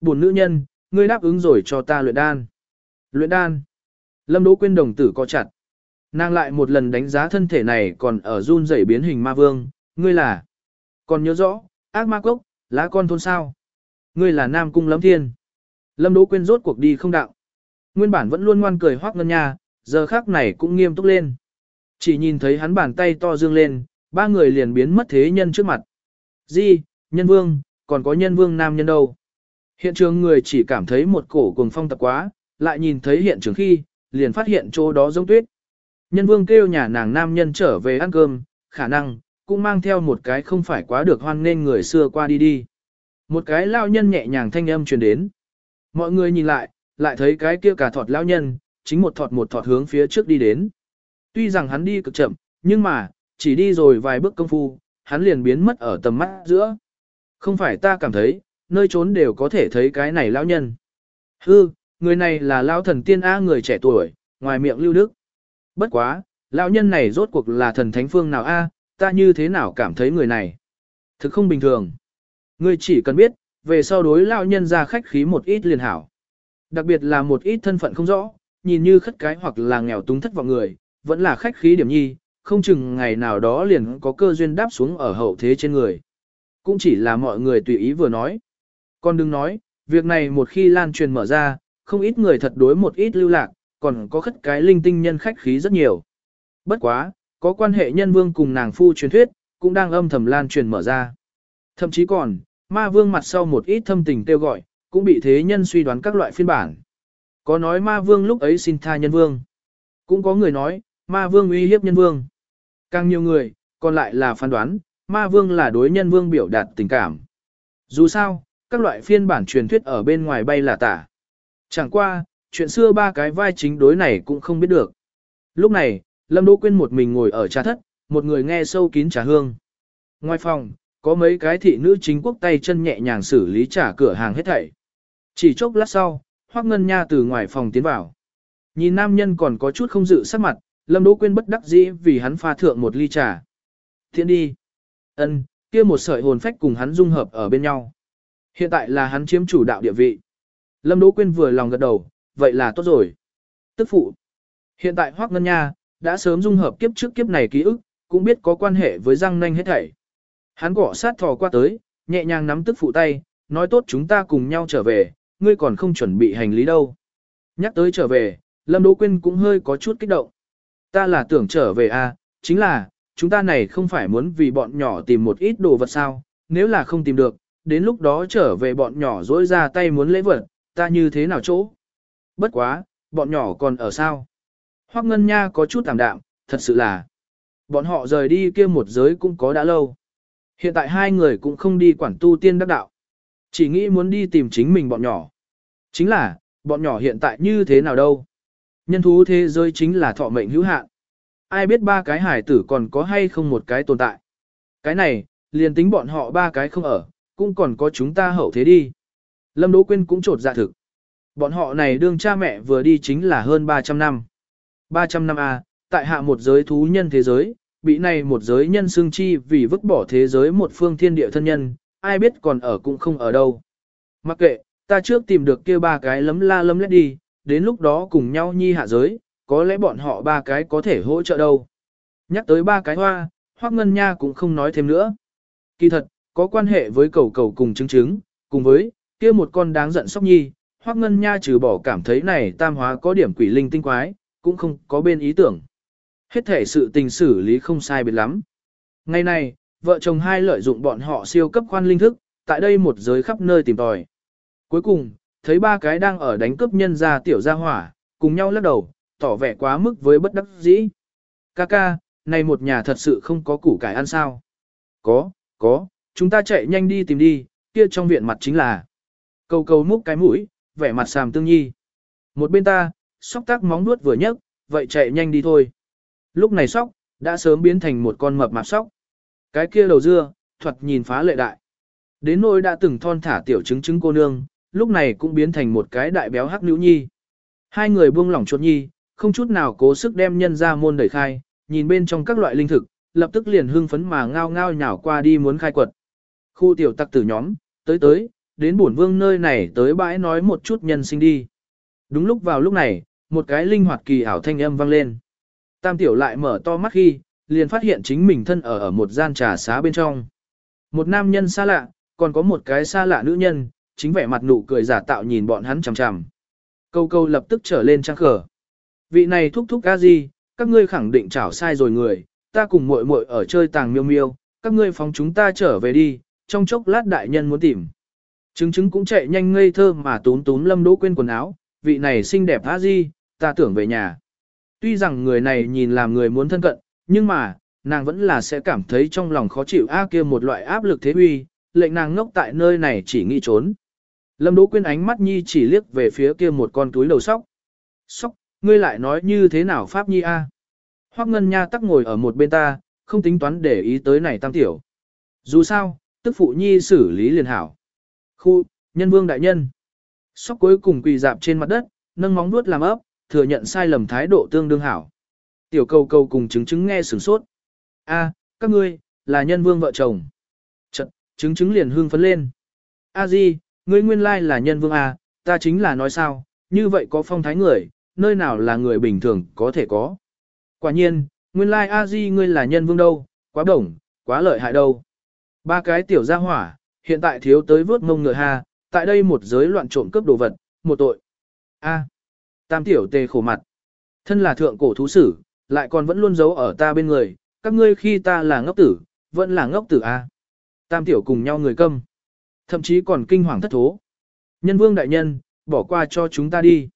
Buồn nữ nhân, ngươi đáp ứng rồi cho ta luyện đan. Luyện đan. Lâm Đỗ Quyên đồng tử co chặt. Nàng lại một lần đánh giá thân thể này còn ở run rẩy biến hình ma vương, ngươi là. Còn nhớ rõ, ác ma cốc, lá con thôn sao. Ngươi là Nam Cung Lâm Thiên. Lâm Đỗ Quyên rốt cuộc đi không đạo. Nguyên bản vẫn luôn ngoan cười hoác ngân nha, giờ khác này cũng nghiêm túc lên. Chỉ nhìn thấy hắn bàn tay to dương lên, ba người liền biến mất thế nhân trước mặt. Di, nhân vương, còn có nhân vương nam nhân đâu. Hiện trường người chỉ cảm thấy một cổ cuồng phong tập quá, lại nhìn thấy hiện trường khi, liền phát hiện chỗ đó giống tuyết. Nhân vương kêu nhà nàng nam nhân trở về ăn cơm, khả năng, cũng mang theo một cái không phải quá được hoan nên người xưa qua đi đi. Một cái lao nhân nhẹ nhàng thanh âm truyền đến. Mọi người nhìn lại, lại thấy cái kia cả thọt lao nhân, chính một thọt một thọt hướng phía trước đi đến. Tuy rằng hắn đi cực chậm, nhưng mà, chỉ đi rồi vài bước công phu, hắn liền biến mất ở tầm mắt giữa. Không phải ta cảm thấy, nơi trốn đều có thể thấy cái này lão nhân. Hư, người này là lão thần tiên A người trẻ tuổi, ngoài miệng lưu đức. Bất quá, lão nhân này rốt cuộc là thần thánh phương nào A, ta như thế nào cảm thấy người này. Thực không bình thường. Ngươi chỉ cần biết, về sau đối lão nhân ra khách khí một ít liền hảo. Đặc biệt là một ít thân phận không rõ, nhìn như khất cái hoặc là nghèo túng thất vọng người, vẫn là khách khí điểm nhi, không chừng ngày nào đó liền có cơ duyên đáp xuống ở hậu thế trên người. Cũng chỉ là mọi người tùy ý vừa nói. Còn đừng nói, việc này một khi lan truyền mở ra, không ít người thật đối một ít lưu lạc, còn có khất cái linh tinh nhân khách khí rất nhiều. Bất quá, có quan hệ nhân vương cùng nàng phu truyền thuyết, cũng đang âm thầm lan truyền mở ra. Thậm chí còn, ma vương mặt sau một ít thâm tình kêu gọi, cũng bị thế nhân suy đoán các loại phiên bản. Có nói ma vương lúc ấy xin tha nhân vương. Cũng có người nói, ma vương uy hiếp nhân vương. Càng nhiều người, còn lại là phán đoán, ma vương là đối nhân vương biểu đạt tình cảm. Dù sao, các loại phiên bản truyền thuyết ở bên ngoài bay là tả. Chẳng qua, chuyện xưa ba cái vai chính đối này cũng không biết được. Lúc này, Lâm Đỗ Quyên một mình ngồi ở trà thất, một người nghe sâu kín trà hương. Ngoài phòng, có mấy cái thị nữ chính quốc tay chân nhẹ nhàng xử lý trà cửa hàng hết thảy. Chỉ chốc lát sau, Hoắc Ngân Nha từ ngoài phòng tiến vào. Nhìn nam nhân còn có chút không dự sắc mặt, Lâm Đỗ Quyên bất đắc dĩ vì hắn pha thượng một ly trà. Thiện đi. Ân, kia một sợi hồn phách cùng hắn dung hợp ở bên nhau. Hiện tại là hắn chiếm chủ đạo địa vị. Lâm Đỗ Quyên vừa lòng gật đầu, vậy là tốt rồi. Tức phụ. Hiện tại Hoắc Ngân Nha đã sớm dung hợp kiếp trước kiếp này ký ức, cũng biết có quan hệ với răng nanh hết thảy. Hắn gõ sát thò qua tới, nhẹ nhàng nắm tức phụ tay, nói tốt chúng ta cùng nhau trở về, ngươi còn không chuẩn bị hành lý đâu. Nhắc tới trở về, Lâm Đỗ Quyên cũng hơi có chút kích động. Ta là tưởng trở về à, chính là, chúng ta này không phải muốn vì bọn nhỏ tìm một ít đồ vật sao, nếu là không tìm được, đến lúc đó trở về bọn nhỏ dỗi ra tay muốn lễ vật, ta như thế nào chỗ? Bất quá, bọn nhỏ còn ở sao? Hoắc Ngân Nha có chút tạm đạm, thật sự là, bọn họ rời đi kia một giới cũng có đã lâu. Hiện tại hai người cũng không đi quản tu tiên đắc đạo. Chỉ nghĩ muốn đi tìm chính mình bọn nhỏ. Chính là, bọn nhỏ hiện tại như thế nào đâu? Nhân thú thế giới chính là thọ mệnh hữu hạn. Ai biết ba cái hải tử còn có hay không một cái tồn tại. Cái này, liền tính bọn họ ba cái không ở, cũng còn có chúng ta hậu thế đi. Lâm Đỗ Quyên cũng trột dạ thực. Bọn họ này đương cha mẹ vừa đi chính là hơn 300 năm. 300 năm A, tại hạ một giới thú nhân thế giới, bị này một giới nhân xương chi vì vứt bỏ thế giới một phương thiên địa thân nhân, ai biết còn ở cũng không ở đâu. Mặc kệ, ta trước tìm được kia ba cái lấm la lấm lét đi, đến lúc đó cùng nhau nhi hạ giới, có lẽ bọn họ ba cái có thể hỗ trợ đâu. Nhắc tới ba cái hoa, Hoắc Ngân Nha cũng không nói thêm nữa. Kỳ thật, có quan hệ với cầu cầu cùng chứng chứng, cùng với, kia một con đáng giận sóc nhi, Hoắc Ngân Nha trừ bỏ cảm thấy này tam hóa có điểm quỷ linh tinh quái, cũng không có bên ý tưởng. Hết thể sự tình xử lý không sai biệt lắm. Ngày này, vợ chồng hai lợi dụng bọn họ siêu cấp khoan linh thức, tại đây một giới khắp nơi tìm tòi. Cuối cùng, thấy ba cái đang ở đánh cướp nhân ra tiểu gia hỏa, cùng nhau lắc đầu, tỏ vẻ quá mức với bất đắc dĩ. kaka này một nhà thật sự không có củ cải ăn sao. Có, có, chúng ta chạy nhanh đi tìm đi, kia trong viện mặt chính là. Cầu cầu múc cái mũi, vẻ mặt sàm tương nhi. Một bên ta, sóc tác móng nuốt vừa nhấc, vậy chạy nhanh đi thôi. Lúc này sóc, đã sớm biến thành một con mập mạp sóc. Cái kia đầu dưa, thuật nhìn phá lệ đại. Đến nỗi đã từng thon thả tiểu trứng trứng cô nương, lúc này cũng biến thành một cái đại béo hắc nữ nhi. Hai người buông lỏng chuột nhi, không chút nào cố sức đem nhân ra môn đẩy khai, nhìn bên trong các loại linh thực, lập tức liền hưng phấn mà ngao ngao nhào qua đi muốn khai quật. Khu tiểu tặc tử nhóm, tới tới, đến bổn vương nơi này tới bãi nói một chút nhân sinh đi. Đúng lúc vào lúc này, một cái linh hoạt kỳ ảo thanh âm vang lên. Tam tiểu lại mở to mắt khi, liền phát hiện chính mình thân ở ở một gian trà xá bên trong. Một nam nhân xa lạ, còn có một cái xa lạ nữ nhân, chính vẻ mặt nụ cười giả tạo nhìn bọn hắn chằm chằm. Câu câu lập tức trở lên trang khở. Vị này thúc thúc ca gì, các ngươi khẳng định chảo sai rồi người, ta cùng muội muội ở chơi tàng miêu miêu, các ngươi phóng chúng ta trở về đi, trong chốc lát đại nhân muốn tìm. Trứng trứng cũng chạy nhanh ngây thơ mà tún tún lâm đỗ quên quần áo, vị này xinh đẹp a di, ta tưởng về nhà. Tuy rằng người này nhìn làm người muốn thân cận, nhưng mà, nàng vẫn là sẽ cảm thấy trong lòng khó chịu a kia một loại áp lực thế uy, lệnh nàng ngốc tại nơi này chỉ nghĩ trốn. Lâm Đỗ Quyên ánh mắt nhi chỉ liếc về phía kia một con túi đầu sóc. Sóc, ngươi lại nói như thế nào Pháp nhi a? Hoắc Ngân Nha tắc ngồi ở một bên ta, không tính toán để ý tới này tam tiểu. Dù sao, tức phụ nhi xử lý liền hảo. Khu, nhân vương đại nhân. Sóc cuối cùng quỳ dạp trên mặt đất, nâng móng vuốt làm ấp, thừa nhận sai lầm thái độ tương đương hảo. Tiểu cầu cầu cùng chứng chứng nghe sửng sốt. A, các ngươi, là nhân vương vợ chồng. Trận, chứng chứng liền hương phấn lên. A di, ngươi nguyên lai là nhân vương A, ta chính là nói sao, như vậy có phong thái người, nơi nào là người bình thường có thể có. Quả nhiên, nguyên lai A di ngươi là nhân vương đâu, quá đồng, quá lợi hại đâu. Ba cái tiểu gia hỏa, hiện tại thiếu tới vớt mông ngựa ha, tại đây một giới loạn trộm cướp đồ vật, một tội. A. tam tiểu tề khổ mặt. Thân là thượng cổ thú sử, lại còn vẫn luôn giấu ở ta bên người, các ngươi khi ta là ngốc tử, vẫn là ngốc tử A. Tam tiểu cùng nhau người câm. Thậm chí còn kinh hoàng thất thố. Nhân vương đại nhân, bỏ qua cho chúng ta đi.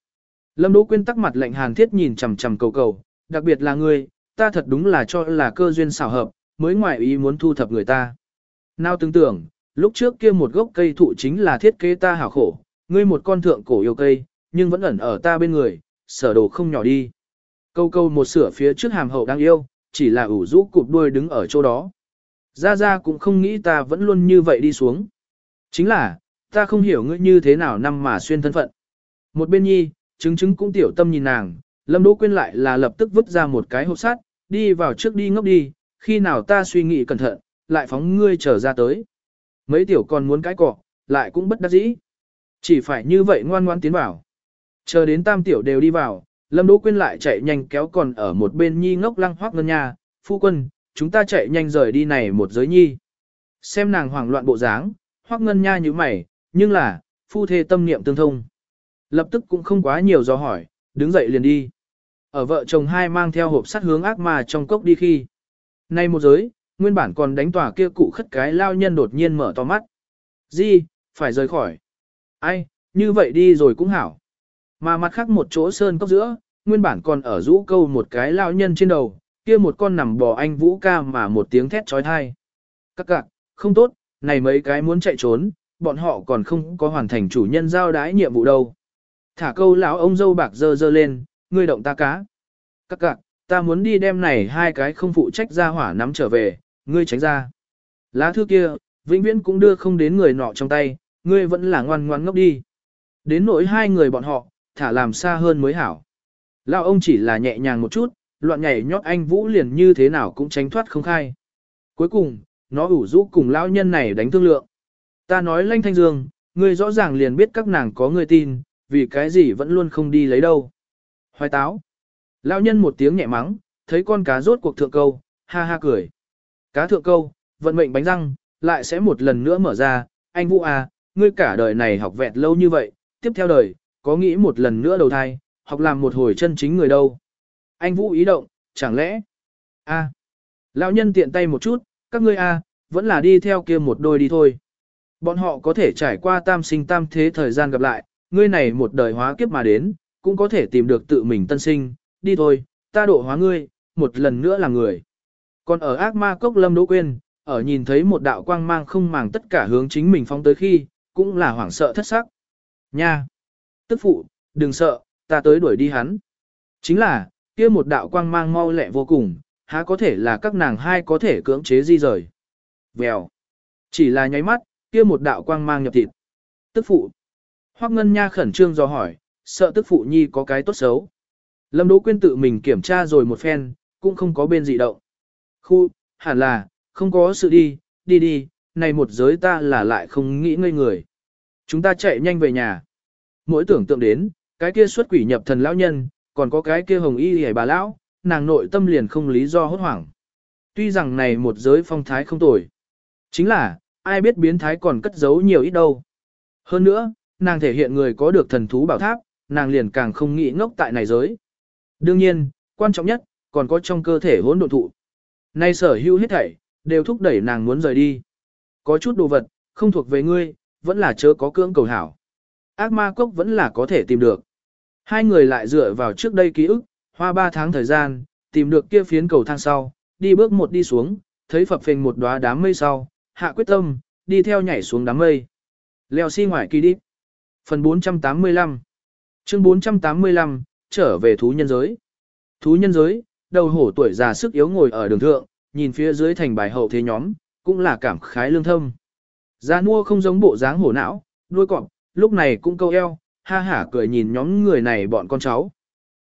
Lâm Đỗ Quyên tắc mặt lạnh hàn thiết nhìn chằm chằm cầu cầu, đặc biệt là ngươi, ta thật đúng là cho là cơ duyên xảo hợp, mới ngoại ý muốn thu thập người ta. Nào tưởng tưởng, lúc trước kia một gốc cây thụ chính là thiết kế ta hảo khổ, ngươi một con thượng cổ yêu cây, nhưng vẫn ẩn ở ta bên người, sở đồ không nhỏ đi. Câu câu một sửa phía trước hàm hậu đang yêu, chỉ là ủ rũ cụp đuôi đứng ở chỗ đó. Ra Ra cũng không nghĩ ta vẫn luôn như vậy đi xuống. Chính là, ta không hiểu ngươi như thế nào năm mà xuyên thân phận. Một bên nhi, chứng chứng cũng tiểu tâm nhìn nàng, Lâm Đỗ Quyên lại là lập tức vứt ra một cái hộp sắt, đi vào trước đi ngốc đi, khi nào ta suy nghĩ cẩn thận, lại phóng ngươi trở ra tới. Mấy tiểu còn muốn cái cọ, lại cũng bất đắc dĩ. Chỉ phải như vậy ngoan ngoan tiến vào. Chờ đến tam tiểu đều đi vào, Lâm Đỗ Quyên lại chạy nhanh kéo còn ở một bên nhi ngốc lăng hoác ngân nha, phu quân, chúng ta chạy nhanh rời đi này một giới nhi. Xem nàng hoảng loạn bộ dáng, hoác ngân nha như mày, nhưng là, phu thê tâm niệm tương thông. Lập tức cũng không quá nhiều do hỏi, đứng dậy liền đi. Ở vợ chồng hai mang theo hộp sắt hướng ác mà trong cốc đi khi. Nay một giới, nguyên bản còn đánh tòa kia cụ khất cái lao nhân đột nhiên mở to mắt. Di, phải rời khỏi. Ai, như vậy đi rồi cũng hảo. Mà mặt khác một chỗ sơn cốc giữa, nguyên bản còn ở rũ câu một cái lao nhân trên đầu, kia một con nằm bò anh vũ ca mà một tiếng thét trói thai. Các cạc, không tốt, này mấy cái muốn chạy trốn, bọn họ còn không có hoàn thành chủ nhân giao đái nhiệm vụ đâu. Thả câu lão ông dâu bạc dơ dơ lên, ngươi động ta cá. Các cạc, ta muốn đi đem này hai cái không phụ trách ra hỏa nắm trở về, ngươi tránh ra. Lá thư kia, vĩnh viễn cũng đưa không đến người nọ trong tay, ngươi vẫn là ngoan ngoan ngốc đi. Đến nỗi hai người bọn họ, thả làm xa hơn mới hảo. Lão ông chỉ là nhẹ nhàng một chút, loạn nhảy nhót anh Vũ liền như thế nào cũng tránh thoát không khai. Cuối cùng, nó ủ rũ cùng lão nhân này đánh thương lượng. Ta nói lanh thanh dương, ngươi rõ ràng liền biết các nàng có người tin, vì cái gì vẫn luôn không đi lấy đâu. Hoài táo. Lão nhân một tiếng nhẹ mắng, thấy con cá rốt cuộc thượng câu, ha ha cười. Cá thượng câu, vận mệnh bánh răng, lại sẽ một lần nữa mở ra, anh Vũ à, ngươi cả đời này học vẹt lâu như vậy, tiếp theo đời, có nghĩ một lần nữa đầu thai, học làm một hồi chân chính người đâu. Anh Vũ ý động, chẳng lẽ? a Lão nhân tiện tay một chút, các ngươi a vẫn là đi theo kia một đôi đi thôi. Bọn họ có thể trải qua tam sinh tam thế thời gian gặp lại, ngươi này một đời hóa kiếp mà đến, cũng có thể tìm được tự mình tân sinh, đi thôi, ta độ hóa ngươi, một lần nữa là người. Còn ở ác ma cốc lâm đỗ quên, ở nhìn thấy một đạo quang mang không màng tất cả hướng chính mình phóng tới khi, cũng là hoảng sợ thất sắc. Nha! Tức phụ, đừng sợ, ta tới đuổi đi hắn. Chính là, kia một đạo quang mang mau lẹ vô cùng, há có thể là các nàng hai có thể cưỡng chế di rời. Vèo. Chỉ là nháy mắt, kia một đạo quang mang nhập thịt. Tức phụ. Hoắc Ngân Nha khẩn trương do hỏi, sợ tức phụ nhi có cái tốt xấu. Lâm Đỗ Quyên tự mình kiểm tra rồi một phen, cũng không có bên gì động. Khu, hẳn là, không có sự đi, đi đi, này một giới ta là lại không nghĩ ngây người. Chúng ta chạy nhanh về nhà. Mỗi tưởng tượng đến, cái kia xuất quỷ nhập thần lão nhân, còn có cái kia hồng y hề bà lão, nàng nội tâm liền không lý do hốt hoảng. Tuy rằng này một giới phong thái không tồi. Chính là, ai biết biến thái còn cất giấu nhiều ít đâu. Hơn nữa, nàng thể hiện người có được thần thú bảo tháp, nàng liền càng không nghĩ ngốc tại này giới. Đương nhiên, quan trọng nhất, còn có trong cơ thể hỗn độn thụ. Nay sở hữu hết thảy, đều thúc đẩy nàng muốn rời đi. Có chút đồ vật, không thuộc về ngươi, vẫn là chớ có cưỡng cầu hảo. Ác ma cốc vẫn là có thể tìm được. Hai người lại dựa vào trước đây ký ức, hoa ba tháng thời gian, tìm được kia phiến cầu thang sau, đi bước một đi xuống, thấy phập phình một đóa đám mây sau, hạ quyết tâm, đi theo nhảy xuống đám mây. Leo xi si ngoài kỳ đi. Phần 485 Chương 485, trở về thú nhân giới. Thú nhân giới, đầu hổ tuổi già sức yếu ngồi ở đường thượng, nhìn phía dưới thành bài hậu thế nhóm, cũng là cảm khái lương thâm. Gia nua không giống bộ dáng hổ não, đuôi cọp, lúc này cũng câu eo, ha hả cười nhìn nhóm người này bọn con cháu.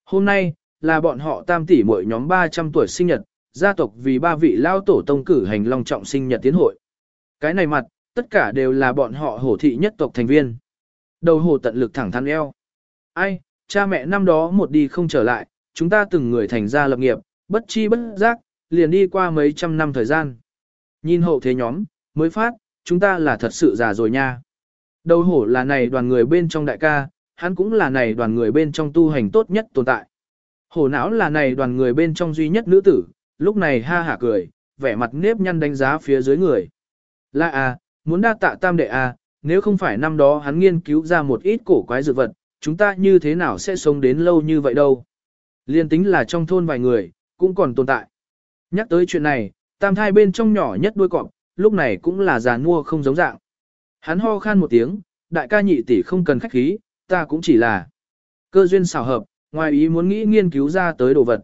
Hôm nay, là bọn họ tam tỷ mỗi nhóm 300 tuổi sinh nhật, gia tộc vì ba vị lao tổ tông cử hành long trọng sinh nhật tiến hội. Cái này mặt, tất cả đều là bọn họ hổ thị nhất tộc thành viên. Đầu hổ tận lực thẳng thắn eo. Ai, cha mẹ năm đó một đi không trở lại, chúng ta từng người thành ra lập nghiệp, bất chi bất giác, liền đi qua mấy trăm năm thời gian. Nhìn hậu thế nhóm, mới phát, chúng ta là thật sự già rồi nha. Đầu hổ là này đoàn người bên trong đại ca, hắn cũng là này đoàn người bên trong tu hành tốt nhất tồn tại. Hổ não là này đoàn người bên trong duy nhất nữ tử, lúc này ha hả cười, vẻ mặt nếp nhăn đánh giá phía dưới người. Là à, muốn đa tạ tam đệ à, nếu không phải năm đó hắn nghiên cứu ra một ít cổ quái dược vật, chúng ta như thế nào sẽ sống đến lâu như vậy đâu. Liên tính là trong thôn vài người, cũng còn tồn tại. Nhắc tới chuyện này, tam thai bên trong nhỏ nhất đuôi cọp, lúc này cũng là già mua không giống dạng. Hắn ho khan một tiếng, đại ca nhị tỷ không cần khách khí, ta cũng chỉ là cơ duyên xảo hợp, ngoài ý muốn nghĩ nghiên cứu ra tới đồ vật.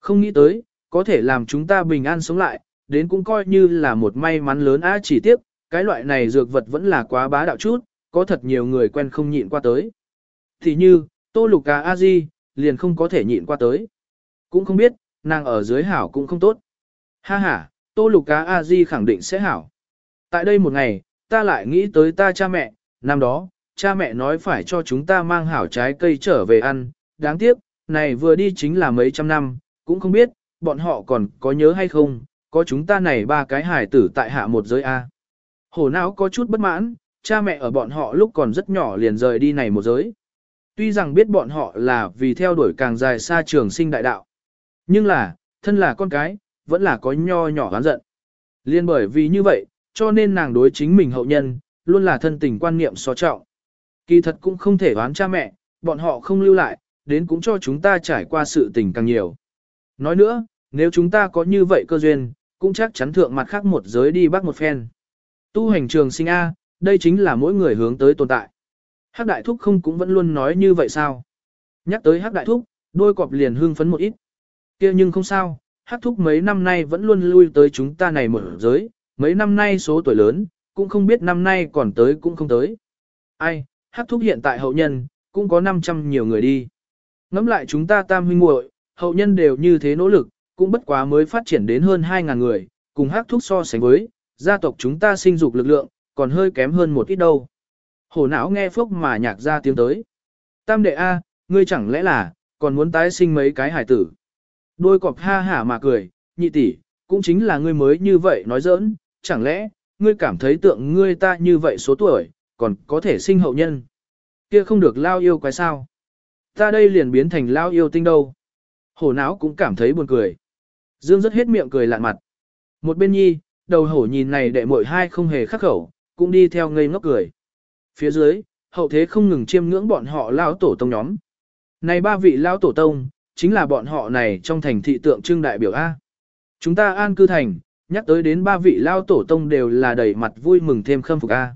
Không nghĩ tới, có thể làm chúng ta bình an sống lại, đến cũng coi như là một may mắn lớn á chỉ tiếp, cái loại này dược vật vẫn là quá bá đạo chút, có thật nhiều người quen không nhịn qua tới. Thì như, Tô Lục Cà A Di, liền không có thể nhịn qua tới. Cũng không biết, nàng ở dưới hảo cũng không tốt. Ha ha, Tô Lục Cá A Di khẳng định sẽ hảo. Tại đây một ngày, ta lại nghĩ tới ta cha mẹ, năm đó, cha mẹ nói phải cho chúng ta mang hảo trái cây trở về ăn, đáng tiếc, này vừa đi chính là mấy trăm năm, cũng không biết, bọn họ còn có nhớ hay không, có chúng ta này ba cái hải tử tại hạ một giới A. Hổ não có chút bất mãn, cha mẹ ở bọn họ lúc còn rất nhỏ liền rời đi này một giới. Tuy rằng biết bọn họ là vì theo đuổi càng dài xa trường sinh đại đạo. Nhưng là, thân là con cái, vẫn là có nho nhỏ hán giận. Liên bởi vì như vậy, cho nên nàng đối chính mình hậu nhân, luôn là thân tình quan niệm so trọng. Kỳ thật cũng không thể đoán cha mẹ, bọn họ không lưu lại, đến cũng cho chúng ta trải qua sự tình càng nhiều. Nói nữa, nếu chúng ta có như vậy cơ duyên, cũng chắc chắn thượng mặt khác một giới đi bắt một phen. Tu hành trường sinh A, đây chính là mỗi người hướng tới tồn tại. Hắc đại thúc không cũng vẫn luôn nói như vậy sao? Nhắc tới hắc đại thúc, đôi cọp liền hưng phấn một ít. kia nhưng không sao, hắc thúc mấy năm nay vẫn luôn lui tới chúng ta này một giới, mấy năm nay số tuổi lớn, cũng không biết năm nay còn tới cũng không tới. Ai, hắc thúc hiện tại hậu nhân, cũng có 500 nhiều người đi. Ngắm lại chúng ta tam huynh muội, hậu nhân đều như thế nỗ lực, cũng bất quá mới phát triển đến hơn 2.000 người, cùng hắc thúc so sánh với, gia tộc chúng ta sinh dục lực lượng, còn hơi kém hơn một ít đâu. Hổ não nghe phốc mà nhạc ra tiếng tới. Tam đệ A, ngươi chẳng lẽ là, còn muốn tái sinh mấy cái hải tử. Đôi cọp ha hả mà cười, nhị tỷ, cũng chính là ngươi mới như vậy nói giỡn, chẳng lẽ, ngươi cảm thấy tượng ngươi ta như vậy số tuổi, còn có thể sinh hậu nhân. Kia không được lao yêu quái sao. Ta đây liền biến thành lao yêu tinh đâu. Hổ não cũng cảm thấy buồn cười. Dương rất hết miệng cười lạn mặt. Một bên nhi, đầu hổ nhìn này đệ muội hai không hề khắc khẩu, cũng đi theo ngây ngốc cười. Phía dưới, hậu thế không ngừng chiêm ngưỡng bọn họ lao tổ tông nhóm. Này ba vị lao tổ tông, chính là bọn họ này trong thành thị tượng trưng đại biểu A. Chúng ta an cư thành, nhắc tới đến ba vị lao tổ tông đều là đầy mặt vui mừng thêm khâm phục A.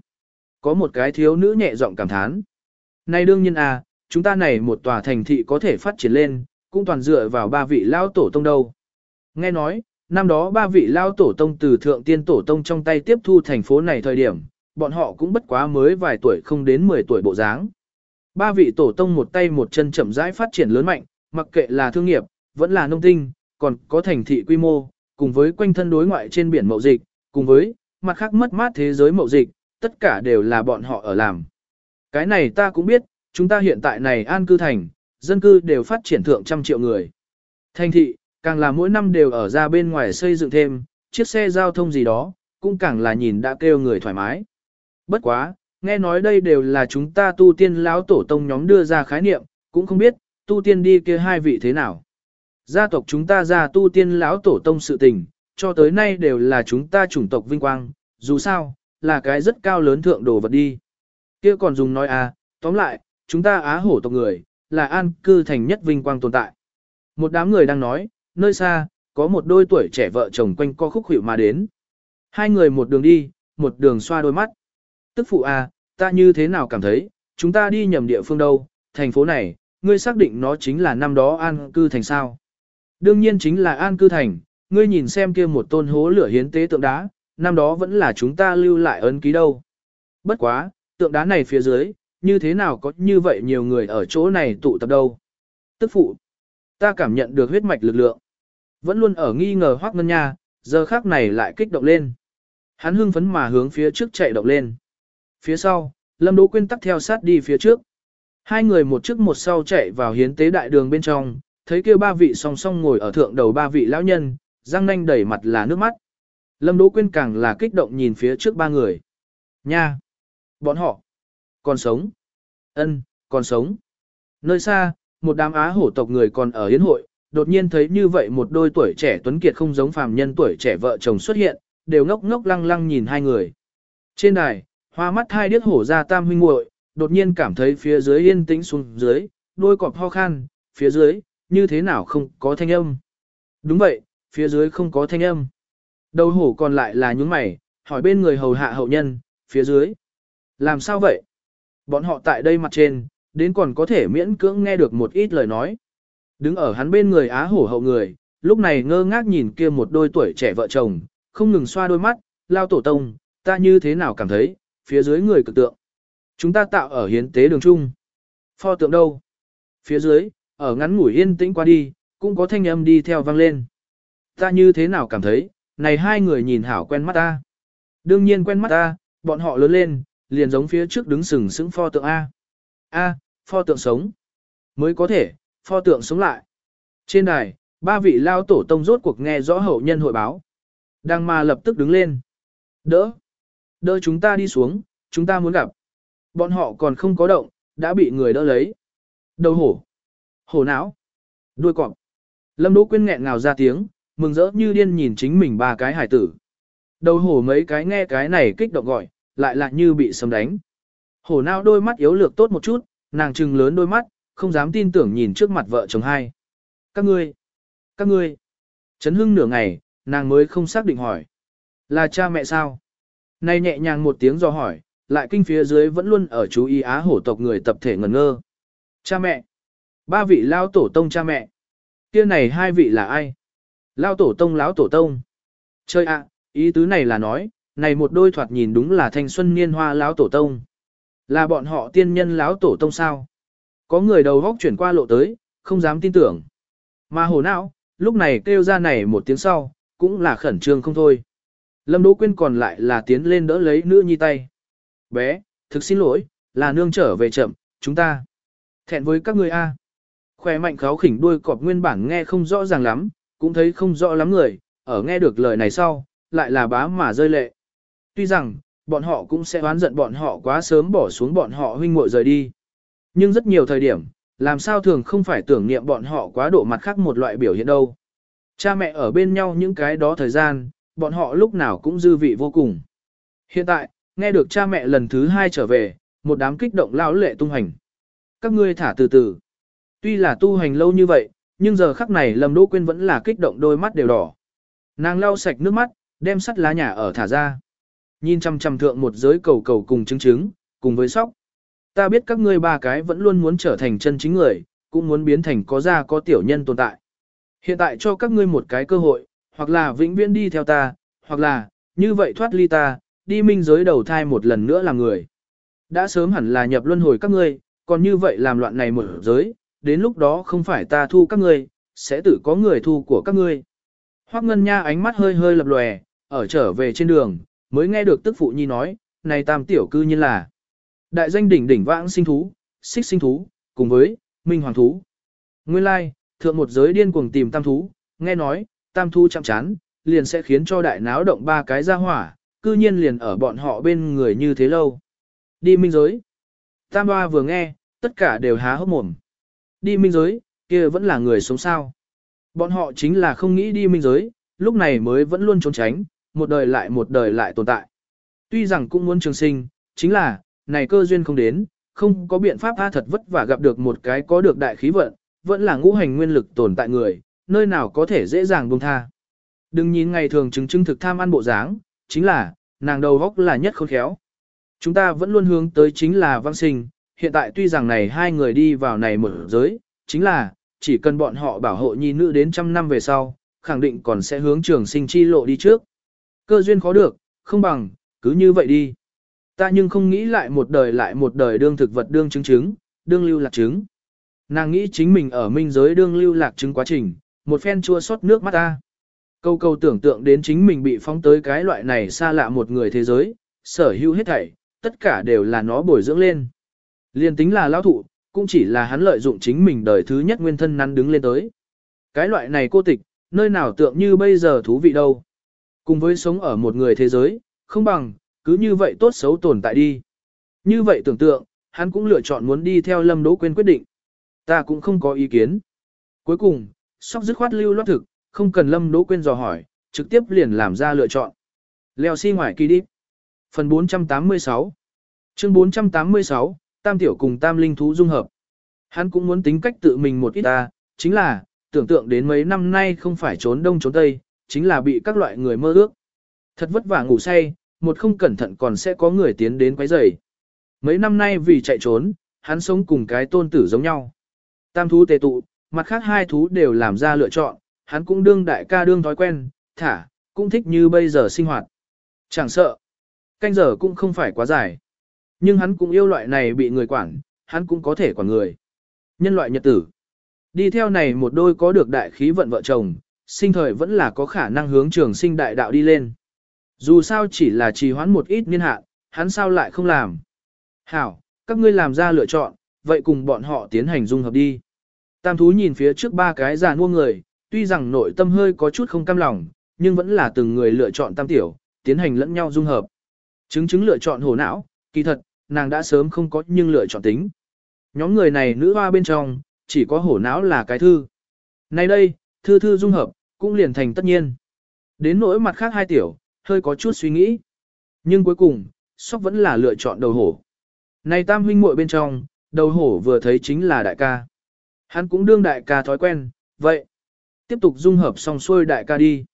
Có một cái thiếu nữ nhẹ giọng cảm thán. Này đương nhiên A, chúng ta này một tòa thành thị có thể phát triển lên, cũng toàn dựa vào ba vị lao tổ tông đâu. Nghe nói, năm đó ba vị lao tổ tông từ thượng tiên tổ tông trong tay tiếp thu thành phố này thời điểm, bọn họ cũng bất quá mới vài tuổi không đến 10 tuổi bộ dáng. Ba vị tổ tông một tay một chân chậm rãi phát triển lớn mạnh, mặc kệ là thương nghiệp, vẫn là nông tinh, còn có thành thị quy mô, cùng với quanh thân đối ngoại trên biển mậu dịch, cùng với mặt khác mất mát thế giới mậu dịch, tất cả đều là bọn họ ở làm. Cái này ta cũng biết, chúng ta hiện tại này an cư thành, dân cư đều phát triển thượng trăm triệu người. Thành thị, càng là mỗi năm đều ở ra bên ngoài xây dựng thêm, chiếc xe giao thông gì đó, cũng càng là nhìn đã kêu người thoải mái. Bất quá, nghe nói đây đều là chúng ta tu tiên lão tổ tông nhóm đưa ra khái niệm, cũng không biết, tu tiên đi kia hai vị thế nào. Gia tộc chúng ta ra tu tiên lão tổ tông sự tình, cho tới nay đều là chúng ta chủng tộc vinh quang, dù sao, là cái rất cao lớn thượng đồ vật đi. Kia còn dùng nói à, tóm lại, chúng ta á hổ tộc người, là an cư thành nhất vinh quang tồn tại. Một đám người đang nói, nơi xa, có một đôi tuổi trẻ vợ chồng quanh co khúc hiệu mà đến. Hai người một đường đi, một đường xoa đôi mắt. Tức phụ à, ta như thế nào cảm thấy, chúng ta đi nhầm địa phương đâu, thành phố này, ngươi xác định nó chính là năm đó an cư thành sao. Đương nhiên chính là an cư thành, ngươi nhìn xem kia một tôn hố lửa hiến tế tượng đá, năm đó vẫn là chúng ta lưu lại ấn ký đâu. Bất quá, tượng đá này phía dưới, như thế nào có như vậy nhiều người ở chỗ này tụ tập đâu. Tức phụ, ta cảm nhận được huyết mạch lực lượng. Vẫn luôn ở nghi ngờ Hoắc Ngân Nha, giờ khác này lại kích động lên. Hắn hưng phấn mà hướng phía trước chạy động lên. Phía sau, Lâm Đỗ Quyên tắt theo sát đi phía trước. Hai người một trước một sau chạy vào hiến tế đại đường bên trong, thấy kia ba vị song song ngồi ở thượng đầu ba vị lão nhân, răng nanh đầy mặt là nước mắt. Lâm Đỗ Quyên càng là kích động nhìn phía trước ba người. Nha! Bọn họ! Còn sống! ân, còn sống! Nơi xa, một đám á hổ tộc người còn ở hiến hội, đột nhiên thấy như vậy một đôi tuổi trẻ tuấn kiệt không giống phàm nhân tuổi trẻ vợ chồng xuất hiện, đều ngốc ngốc lăng lăng nhìn hai người. Trên đài, hoa mắt hai điếc hổ ra tam huynh muội, đột nhiên cảm thấy phía dưới yên tĩnh xuống dưới, đôi cọp ho khan, phía dưới, như thế nào không có thanh âm. Đúng vậy, phía dưới không có thanh âm. Đầu hổ còn lại là những mày, hỏi bên người hầu hạ hậu nhân, phía dưới. Làm sao vậy? Bọn họ tại đây mặt trên, đến còn có thể miễn cưỡng nghe được một ít lời nói. Đứng ở hắn bên người á hổ hậu người, lúc này ngơ ngác nhìn kia một đôi tuổi trẻ vợ chồng, không ngừng xoa đôi mắt, lao tổ tông, ta như thế nào cảm thấy, phía dưới người cực tượng. Chúng ta tạo ở hiến tế đường trung. Pho tượng đâu? Phía dưới, ở ngắn ngủi yên tĩnh qua đi, cũng có thanh âm đi theo vang lên. Ta như thế nào cảm thấy, này hai người nhìn hảo quen mắt ta. Đương nhiên quen mắt ta, bọn họ lớn lên, liền giống phía trước đứng sừng sững pho tượng A. A, pho tượng sống. Mới có thể, pho tượng sống lại. Trên đài, ba vị lao tổ tông rốt cuộc nghe rõ hậu nhân hội báo. Đang mà lập tức đứng lên. Đỡ. Đỡ chúng ta đi xuống, chúng ta muốn gặp. Bọn họ còn không có động, đã bị người đỡ lấy. Đầu hổ. Hổ não. Đuôi cọp. Lâm Đỗ Quyên nghẹn ngào ra tiếng, mừng rỡ như điên nhìn chính mình ba cái hải tử. Đầu hổ mấy cái nghe cái này kích động gọi, lại lại như bị sấm đánh. Hổ não đôi mắt yếu lược tốt một chút, nàng trừng lớn đôi mắt, không dám tin tưởng nhìn trước mặt vợ chồng hai. Các ngươi, các ngươi. Chấn hưng nửa ngày, nàng mới không xác định hỏi. Là cha mẹ sao? Này nhẹ nhàng một tiếng do hỏi, lại kinh phía dưới vẫn luôn ở chú ý á hổ tộc người tập thể ngẩn ngơ. Cha mẹ. Ba vị lao tổ tông cha mẹ. Kia này hai vị là ai? Lao tổ tông lão tổ tông. Chơi ạ, ý tứ này là nói, này một đôi thoạt nhìn đúng là thanh xuân niên hoa lão tổ tông. Là bọn họ tiên nhân lão tổ tông sao? Có người đầu góc chuyển qua lộ tới, không dám tin tưởng. Mà hồ não, lúc này kêu ra này một tiếng sau, cũng là khẩn trương không thôi. Lâm Đỗ Quyên còn lại là tiến lên đỡ lấy nữ nhi tay. Bé, thực xin lỗi, là nương trở về chậm, chúng ta. Thẹn với các người a. Khỏe mạnh kháo khỉnh đuôi cọp nguyên bản nghe không rõ ràng lắm, cũng thấy không rõ lắm người, ở nghe được lời này sau, lại là bá mà rơi lệ. Tuy rằng, bọn họ cũng sẽ oán giận bọn họ quá sớm bỏ xuống bọn họ huynh muội rời đi. Nhưng rất nhiều thời điểm, làm sao thường không phải tưởng niệm bọn họ quá độ mặt khác một loại biểu hiện đâu. Cha mẹ ở bên nhau những cái đó thời gian, bọn họ lúc nào cũng dư vị vô cùng. Hiện tại, nghe được cha mẹ lần thứ hai trở về, một đám kích động lao lệ tung hành. Các ngươi thả từ từ. Tuy là tu hành lâu như vậy, nhưng giờ khắc này Lâm Đỗ Quyên vẫn là kích động đôi mắt đều đỏ. Nàng lau sạch nước mắt, đem sắt lá nhà ở thả ra. Nhìn chăm chăm thượng một giới cầu cầu cùng trứng trứng, cùng với sóc. Ta biết các ngươi ba cái vẫn luôn muốn trở thành chân chính người, cũng muốn biến thành có gia có tiểu nhân tồn tại. Hiện tại cho các ngươi một cái cơ hội, hoặc là vĩnh viễn đi theo ta, hoặc là, như vậy thoát ly ta, đi minh giới đầu thai một lần nữa làm người. Đã sớm hẳn là nhập luân hồi các ngươi, còn như vậy làm loạn này một giới, đến lúc đó không phải ta thu các ngươi, sẽ tự có người thu của các ngươi. Hoắc Ngân Nha ánh mắt hơi hơi lập lòe, ở trở về trên đường, mới nghe được tức phụ nhi nói, này tam tiểu cư nhiên là đại danh đỉnh đỉnh vãng sinh thú, xích sinh thú, cùng với minh hoàng thú. Nguyên lai, thượng một giới điên cuồng tìm tam thú, nghe nói, tam thu chạm chán, liền sẽ khiến cho đại náo động ba cái ra hỏa, cư nhiên liền ở bọn họ bên người như thế lâu. Đi minh giới. Tam hoa vừa nghe, tất cả đều há hốc mồm. Đi minh giới, kia vẫn là người sống sao. Bọn họ chính là không nghĩ đi minh giới, lúc này mới vẫn luôn trốn tránh, một đời lại một đời lại tồn tại. Tuy rằng cũng muốn trường sinh, chính là, này cơ duyên không đến, không có biện pháp tha thật vất vả gặp được một cái có được đại khí vận, vẫn là ngũ hành nguyên lực tồn tại người, nơi nào có thể dễ dàng buông tha. Đừng nhìn ngày thường chứng chứng thực tham ăn bộ dáng, chính là, nàng đầu góc là nhất khôn khéo. Chúng ta vẫn luôn hướng tới chính là văn sinh, hiện tại tuy rằng này hai người đi vào này một giới, chính là, chỉ cần bọn họ bảo hộ nhi nữ đến trăm năm về sau, khẳng định còn sẽ hướng trường sinh chi lộ đi trước. Cơ duyên khó được, không bằng, cứ như vậy đi. Ta nhưng không nghĩ lại một đời lại một đời đương thực vật đương chứng chứng, đương lưu lạc chứng. Nàng nghĩ chính mình ở minh giới đương lưu lạc chứng quá trình, một phen chua xót nước mắt ta. Câu câu tưởng tượng đến chính mình bị phóng tới cái loại này xa lạ một người thế giới, sở hữu hết thảy, tất cả đều là nó bồi dưỡng lên. Liên tính là lão thụ, cũng chỉ là hắn lợi dụng chính mình đời thứ nhất nguyên thân nắn đứng lên tới. Cái loại này cô tịch, nơi nào tượng như bây giờ thú vị đâu. Cùng với sống ở một người thế giới, không bằng, cứ như vậy tốt xấu tồn tại đi. Như vậy tưởng tượng, hắn cũng lựa chọn muốn đi theo Lâm Đỗ Quyên quyết định. Ta cũng không có ý kiến. Cuối cùng, sóc dứt khoát lưu loát thực, không cần Lâm Đỗ Quyên dò hỏi, trực tiếp liền làm ra lựa chọn. Leo xi si ngoài kỳ đi. Phần 486 Chương 486, Tam Tiểu cùng Tam Linh Thú dung hợp. Hắn cũng muốn tính cách tự mình một ít ta, chính là, tưởng tượng đến mấy năm nay không phải trốn đông trốn tây, chính là bị các loại người mơ ước. Thật vất vả ngủ say, một không cẩn thận còn sẽ có người tiến đến quấy rầy. Mấy năm nay vì chạy trốn, hắn sống cùng cái tôn tử giống nhau. Tam thú tề tụ, mặt khác hai thú đều làm ra lựa chọn, hắn cũng đương đại ca đương thói quen, thả, cũng thích như bây giờ sinh hoạt. Chẳng sợ, canh giờ cũng không phải quá dài. Nhưng hắn cũng yêu loại này bị người quản, hắn cũng có thể quản người. Nhân loại nhật tử. Đi theo này một đôi có được đại khí vận vợ chồng, sinh thời vẫn là có khả năng hướng trường sinh đại đạo đi lên. Dù sao chỉ là trì hoãn một ít niên hạn, hắn sao lại không làm. Hảo, các ngươi làm ra lựa chọn, vậy cùng bọn họ tiến hành dung hợp đi. Tam thú nhìn phía trước ba cái già mua người, tuy rằng nội tâm hơi có chút không cam lòng, nhưng vẫn là từng người lựa chọn tam tiểu, tiến hành lẫn nhau dung hợp. Chứng chứng lựa chọn hồ não, kỳ thật, nàng đã sớm không có nhưng lựa chọn tính. Nhóm người này nữ hoa bên trong, chỉ có hổ não là cái thư. Nay đây, thư thư dung hợp, cũng liền thành tất nhiên. Đến nỗi mặt khác hai tiểu, hơi có chút suy nghĩ. Nhưng cuối cùng, sóc vẫn là lựa chọn đầu hổ. Này tam huynh muội bên trong, đầu hổ vừa thấy chính là đại ca. Hắn cũng đương đại ca thói quen, vậy. Tiếp tục dung hợp xong xuôi đại ca đi.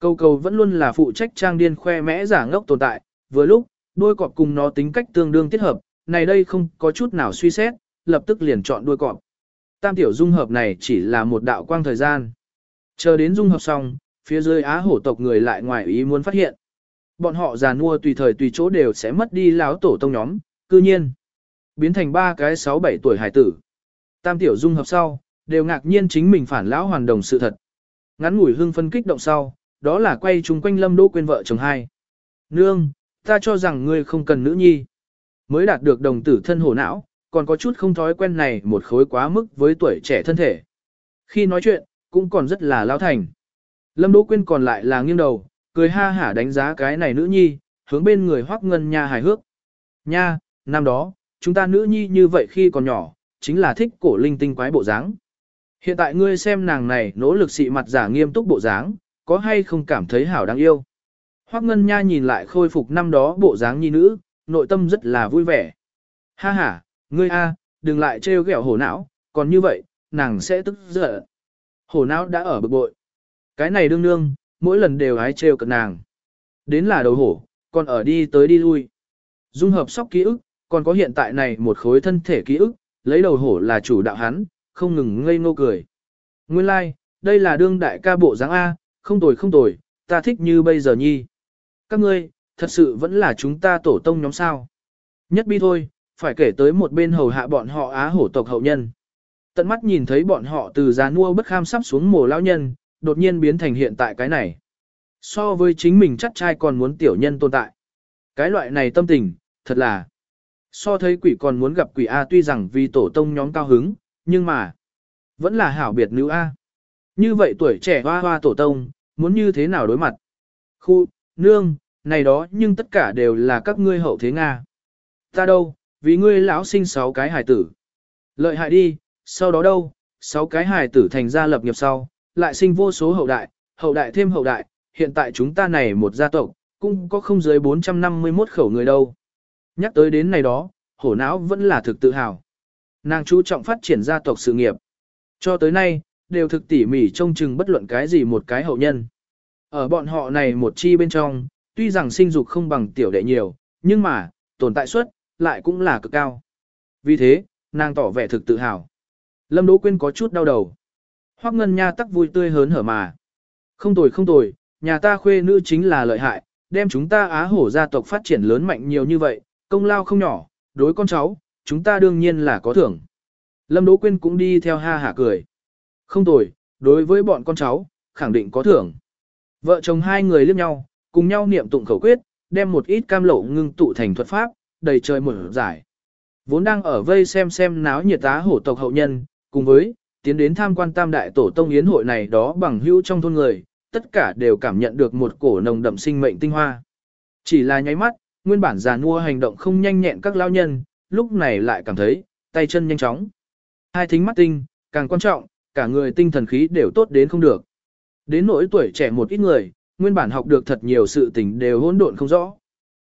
Cầu cầu vẫn luôn là phụ trách trang điên khoe mẽ giả ngốc tồn tại, vừa lúc, đuôi cọp cùng nó tính cách tương đương tiết hợp, này đây không có chút nào suy xét, lập tức liền chọn đuôi cọp. Tam tiểu dung hợp này chỉ là một đạo quang thời gian. Chờ đến dung hợp xong, phía dưới á hổ tộc người lại ngoài ý muốn phát hiện. Bọn họ già nua tùy thời tùy chỗ đều sẽ mất đi láo tổ tông nhóm, cư nhiên. Biến thành ba cái 6-7 tuổi hải tử. Tam tiểu dung hợp sau, đều ngạc nhiên chính mình phản lão hoàn đồng sự thật. Ngắn ngủi hưng phân kích động sau, đó là quay chung quanh lâm đỗ quên vợ chồng hai. Nương, ta cho rằng ngươi không cần nữ nhi. Mới đạt được đồng tử thân hổ não, còn có chút không thói quen này một khối quá mức với tuổi trẻ thân thể. Khi nói chuyện, cũng còn rất là lao thành. Lâm Đỗ Quyên còn lại là nghiêng đầu, cười ha hả đánh giá cái này nữ nhi, hướng bên người Hoắc Ngân Nha hài hước. Nha, năm đó, chúng ta nữ nhi như vậy khi còn nhỏ, chính là thích cổ linh tinh quái bộ dáng. Hiện tại ngươi xem nàng này nỗ lực xị mặt giả nghiêm túc bộ dáng, có hay không cảm thấy hảo đáng yêu. Hoắc Ngân Nha nhìn lại khôi phục năm đó bộ dáng nhi nữ, nội tâm rất là vui vẻ. Ha ha, ngươi a, đừng lại trêu ghẹo hổ não, còn như vậy, nàng sẽ tức giận. Hổ não đã ở bực bội. Cái này đương đương mỗi lần đều ái trêu cận nàng. đến là đầu hổ, còn ở đi tới đi lui. Dung hợp sóc ký ức, còn có hiện tại này một khối thân thể ký ức, lấy đầu hổ là chủ đạo hắn, không ngừng ngây ngô cười. Nguyên lai, like, đây là đương đại ca bộ dáng A, không tồi không tồi, ta thích như bây giờ nhi. Các ngươi, thật sự vẫn là chúng ta tổ tông nhóm sao. Nhất bi thôi, phải kể tới một bên hầu hạ bọn họ á hổ tộc hậu nhân. Tận mắt nhìn thấy bọn họ từ già mua bất kham sắp xuống mồ lão nhân, đột nhiên biến thành hiện tại cái này. So với chính mình chắc trai còn muốn tiểu nhân tồn tại. Cái loại này tâm tình, thật là so thấy quỷ còn muốn gặp quỷ A tuy rằng vì tổ tông nhóm cao hứng, nhưng mà vẫn là hảo biệt nữ A. Như vậy tuổi trẻ hoa hoa tổ tông, muốn như thế nào đối mặt? Khu, nương, này đó nhưng tất cả đều là các ngươi hậu thế Nga. Ta đâu, vì ngươi lão sinh sáu cái hài tử. Lợi hại đi, sau đó đâu, sáu cái hài tử thành gia lập nghiệp sau, lại sinh vô số hậu đại, hậu đại thêm hậu đại, hiện tại chúng ta này một gia tộc, cũng có không dưới 451 khẩu người đâu. Nhắc tới đến này đó, hổ não vẫn là thực tự hào. Nàng chú trọng phát triển gia tộc sự nghiệp. Cho tới nay, đều thực tỉ mỉ trông chừng bất luận cái gì một cái hậu nhân. Ở bọn họ này một chi bên trong, tuy rằng sinh dục không bằng tiểu đệ nhiều, nhưng mà, tồn tại suất, lại cũng là cực cao. Vì thế, nàng tỏ vẻ thực tự hào. Lâm Đỗ Quyên có chút đau đầu. Hoắc Ngân Nha tắc vui tươi hớn hở mà. Không tồi không tồi, nhà ta khuê nữ chính là lợi hại, đem chúng ta á hổ gia tộc phát triển lớn mạnh nhiều như vậy, công lao không nhỏ, đối con cháu, chúng ta đương nhiên là có thưởng. Lâm Đỗ Quyên cũng đi theo ha hả cười. Không tồi, đối với bọn con cháu, khẳng định có thưởng. Vợ chồng hai người liếc nhau, cùng nhau niệm tụng khẩu quyết, đem một ít cam lộ ngưng tụ thành thuật pháp, đầy trời mở giải. Vốn đang ở vây xem xem náo nhiệt tá hổ tộc hậu nhân, cùng với, tiến đến tham quan tam đại tổ tông yến hội này đó bằng hữu trong thôn người, tất cả đều cảm nhận được một cổ nồng đậm sinh mệnh tinh hoa. Chỉ là nháy mắt, nguyên bản già nua hành động không nhanh nhẹn các lao nhân, lúc này lại cảm thấy, tay chân nhanh chóng. Hai thính mắt tinh, càng quan trọng, cả người tinh thần khí đều tốt đến không được. Đến nỗi tuổi trẻ một ít người, nguyên bản học được thật nhiều sự tình đều hỗn độn không rõ.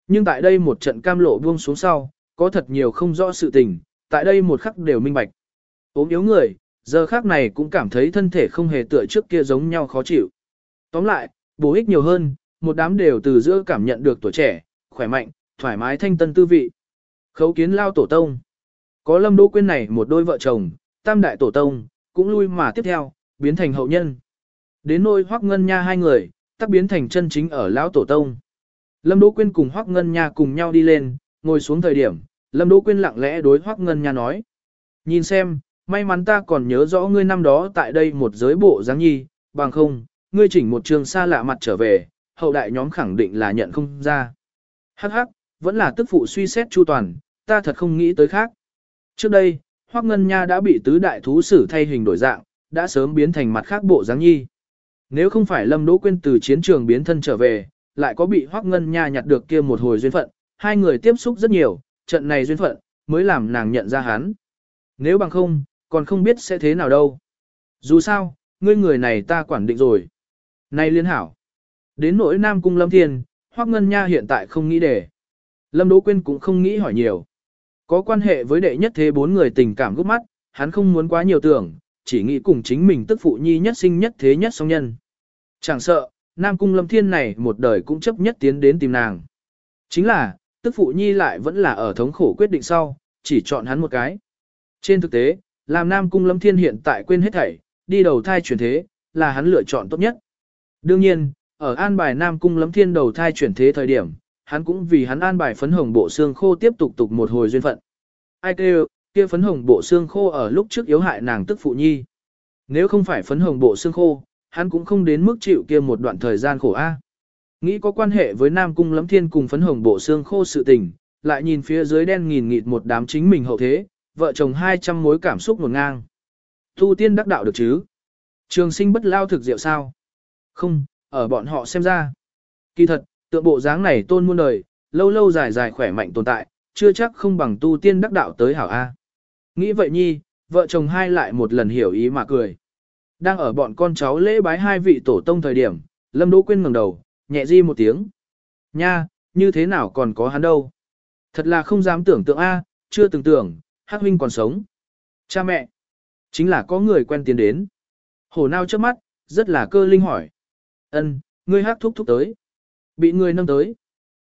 Nhưng tại đây một trận cam lộ buông xuống sau, có thật nhiều không rõ sự tình, tại đây một khắc đều minh bạch. ốm yếu người, giờ khác này cũng cảm thấy thân thể không hề tựa trước kia giống nhau khó chịu. Tóm lại, bổ ích nhiều hơn, một đám đều từ giữa cảm nhận được tuổi trẻ, khỏe mạnh, thoải mái thanh tân tư vị. Khấu kiến lao tổ tông. Có lâm đỗ Quyên này một đôi vợ chồng, tam đại tổ tông, cũng lui mà tiếp theo, biến thành hậu nhân. Đến nôi hoắc ngân nha hai người, tắc biến thành chân chính ở lão tổ tông. Lâm Đỗ Quyên cùng Hoắc Ngân Nha cùng nhau đi lên, ngồi xuống thời điểm, Lâm Đỗ Quyên lặng lẽ đối Hoắc Ngân Nha nói. Nhìn xem, may mắn ta còn nhớ rõ ngươi năm đó tại đây một giới bộ dáng nhi, bằng không, ngươi chỉnh một trường xa lạ mặt trở về, hậu đại nhóm khẳng định là nhận không ra. Hắc hắc, vẫn là tức phụ suy xét chu toàn, ta thật không nghĩ tới khác. Trước đây, Hoắc Ngân Nha đã bị tứ đại thú sử thay hình đổi dạng, đã sớm biến thành mặt khác bộ dáng nhi. Nếu không phải Lâm Đỗ Quyên từ chiến trường biến thân trở về, lại có bị Hoắc Ngân Nha nhặt được kia một hồi duyên phận, hai người tiếp xúc rất nhiều, trận này duyên phận, mới làm nàng nhận ra hắn. Nếu bằng không, còn không biết sẽ thế nào đâu. Dù sao, ngươi người này ta quản định rồi. Này liên hảo. Đến nỗi Nam Cung Lâm Thiên, Hoắc Ngân Nha hiện tại không nghĩ để. Lâm Đỗ Quyên cũng không nghĩ hỏi nhiều. Có quan hệ với đệ nhất thế bốn người tình cảm gốc mắt, hắn không muốn quá nhiều tưởng, chỉ nghĩ cùng chính mình tức phụ nhi nhất sinh nhất thế nhất song nhân. Chẳng sợ, Nam Cung Lâm Thiên này một đời cũng chấp nhất tiến đến tìm nàng. Chính là, tức phụ nhi lại vẫn là ở thống khổ quyết định sau, chỉ chọn hắn một cái. Trên thực tế, làm Nam Cung Lâm Thiên hiện tại quên hết thảy, đi đầu thai chuyển thế, là hắn lựa chọn tốt nhất. Đương nhiên, ở an bài Nam Cung Lấm Thiên đầu thai chuyển thế thời điểm, hắn cũng vì hắn an bài phấn hồng bộ xương khô tiếp tục tục một hồi duyên phận. Ai kêu, kia phấn hồng bộ xương khô ở lúc trước yếu hại nàng tức phụ nhi. Nếu không phải phấn hồng bộ xương khô, hắn cũng không đến mức chịu kia một đoạn thời gian khổ a. Nghĩ có quan hệ với Nam Cung Lấm Thiên cùng phấn hồng bộ xương khô sự tình, lại nhìn phía dưới đen nghìn nghịt một đám chính mình hậu thế, vợ chồng hai trăm mối cảm xúc ngổn ngang. Tu tiên đắc đạo được chứ? Trường sinh bất lao thực diệu sao? Không, ở bọn họ xem ra. Kỳ thật, tượng bộ dáng này tôn muôn đời, lâu lâu dài dài khỏe mạnh tồn tại, chưa chắc không bằng tu tiên đắc đạo tới hảo A. Nghĩ vậy nhi, vợ chồng hai lại một lần hiểu ý mà cười. Đang ở bọn con cháu lễ bái hai vị tổ tông thời điểm, Lâm Đỗ Quyên ngẩng đầu, nhẹ di một tiếng. Nha, như thế nào còn có hắn đâu? Thật là không dám tưởng tượng a, chưa từng tưởng, Hắc huynh còn sống. Cha mẹ, chính là có người quen tiến đến. Hổ nao trước mắt, rất là cơ linh hỏi. Ân, ngươi Hắc thúc thúc tới. Bị ngươi nâng tới.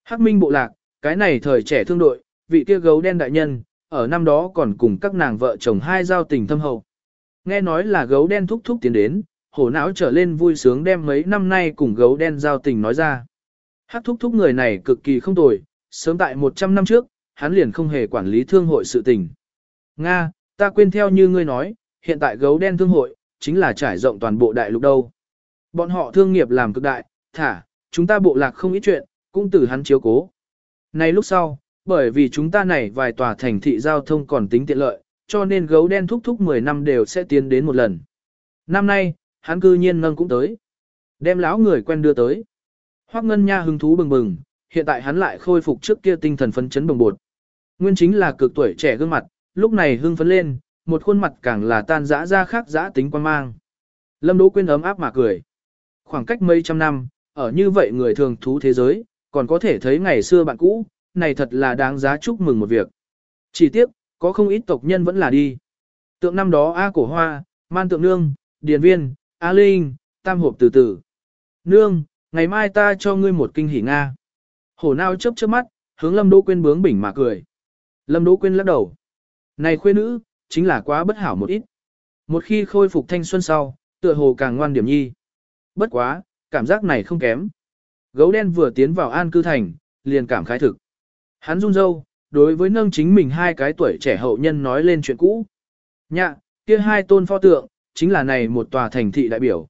Hắc Minh bộ lạc, cái này thời trẻ thương đội, vị kia gấu đen đại nhân, ở năm đó còn cùng các nàng vợ chồng hai giao tình thâm hậu. Nghe nói là gấu đen thúc thúc tiến đến, hổ não trở lên vui sướng đem mấy năm nay cùng gấu đen giao tình nói ra. Hắc thúc thúc người này cực kỳ không tồi, sớm tại 100 năm trước, hắn liền không hề quản lý thương hội sự tình. Nga, ta quên theo như ngươi nói, hiện tại gấu đen thương hội, chính là trải rộng toàn bộ đại lục đâu. Bọn họ thương nghiệp làm cực đại, thả, chúng ta bộ lạc không ít chuyện, cũng từ hắn chiếu cố. nay lúc sau, bởi vì chúng ta này vài tòa thành thị giao thông còn tính tiện lợi, cho nên gấu đen thúc thúc 10 năm đều sẽ tiến đến một lần. Năm nay, hắn cư nhiên nâng cũng tới. Đem lão người quen đưa tới. Hoắc Ngân Nha hứng thú bừng bừng, hiện tại hắn lại khôi phục trước kia tinh thần phấn chấn bồng bột. Nguyên chính là cực tuổi trẻ gương mặt, lúc này hưng phấn lên, một khuôn mặt càng là tan dã ra khác dã tính quan mang. Lâm Đỗ Quyên ấm áp mà cười. Khoảng cách mấy trăm năm, ở như vậy người thường thú thế giới, còn có thể thấy ngày xưa bạn cũ, này thật là đáng giá chúc mừng một việc. Chỉ tiếc, có không ít tộc nhân vẫn là đi. Tượng năm đó A Cổ Hoa, Man Tượng Nương, Điền Viên, A Linh, Tam Hộp từ từ. Nương, ngày mai ta cho ngươi một kinh hỉ Nga. Hổ nao chớp chớp mắt, hướng Lâm Đỗ Quyên bướng bỉnh mà cười. Lâm Đỗ Quyên lắc đầu. Này khuê nữ, chính là quá bất hảo một ít. Một khi khôi phục thanh xuân sau, tựa hồ càng ngoan điểm nhi. Bất quá, cảm giác này không kém. Gấu đen vừa tiến vào an cư thành, liền cảm khái thực. Hắn run râu, đối với nâng chính mình hai cái tuổi trẻ hậu nhân nói lên chuyện cũ. Nhạ, kia hai tôn pho tượng, chính là này một tòa thành thị đại biểu.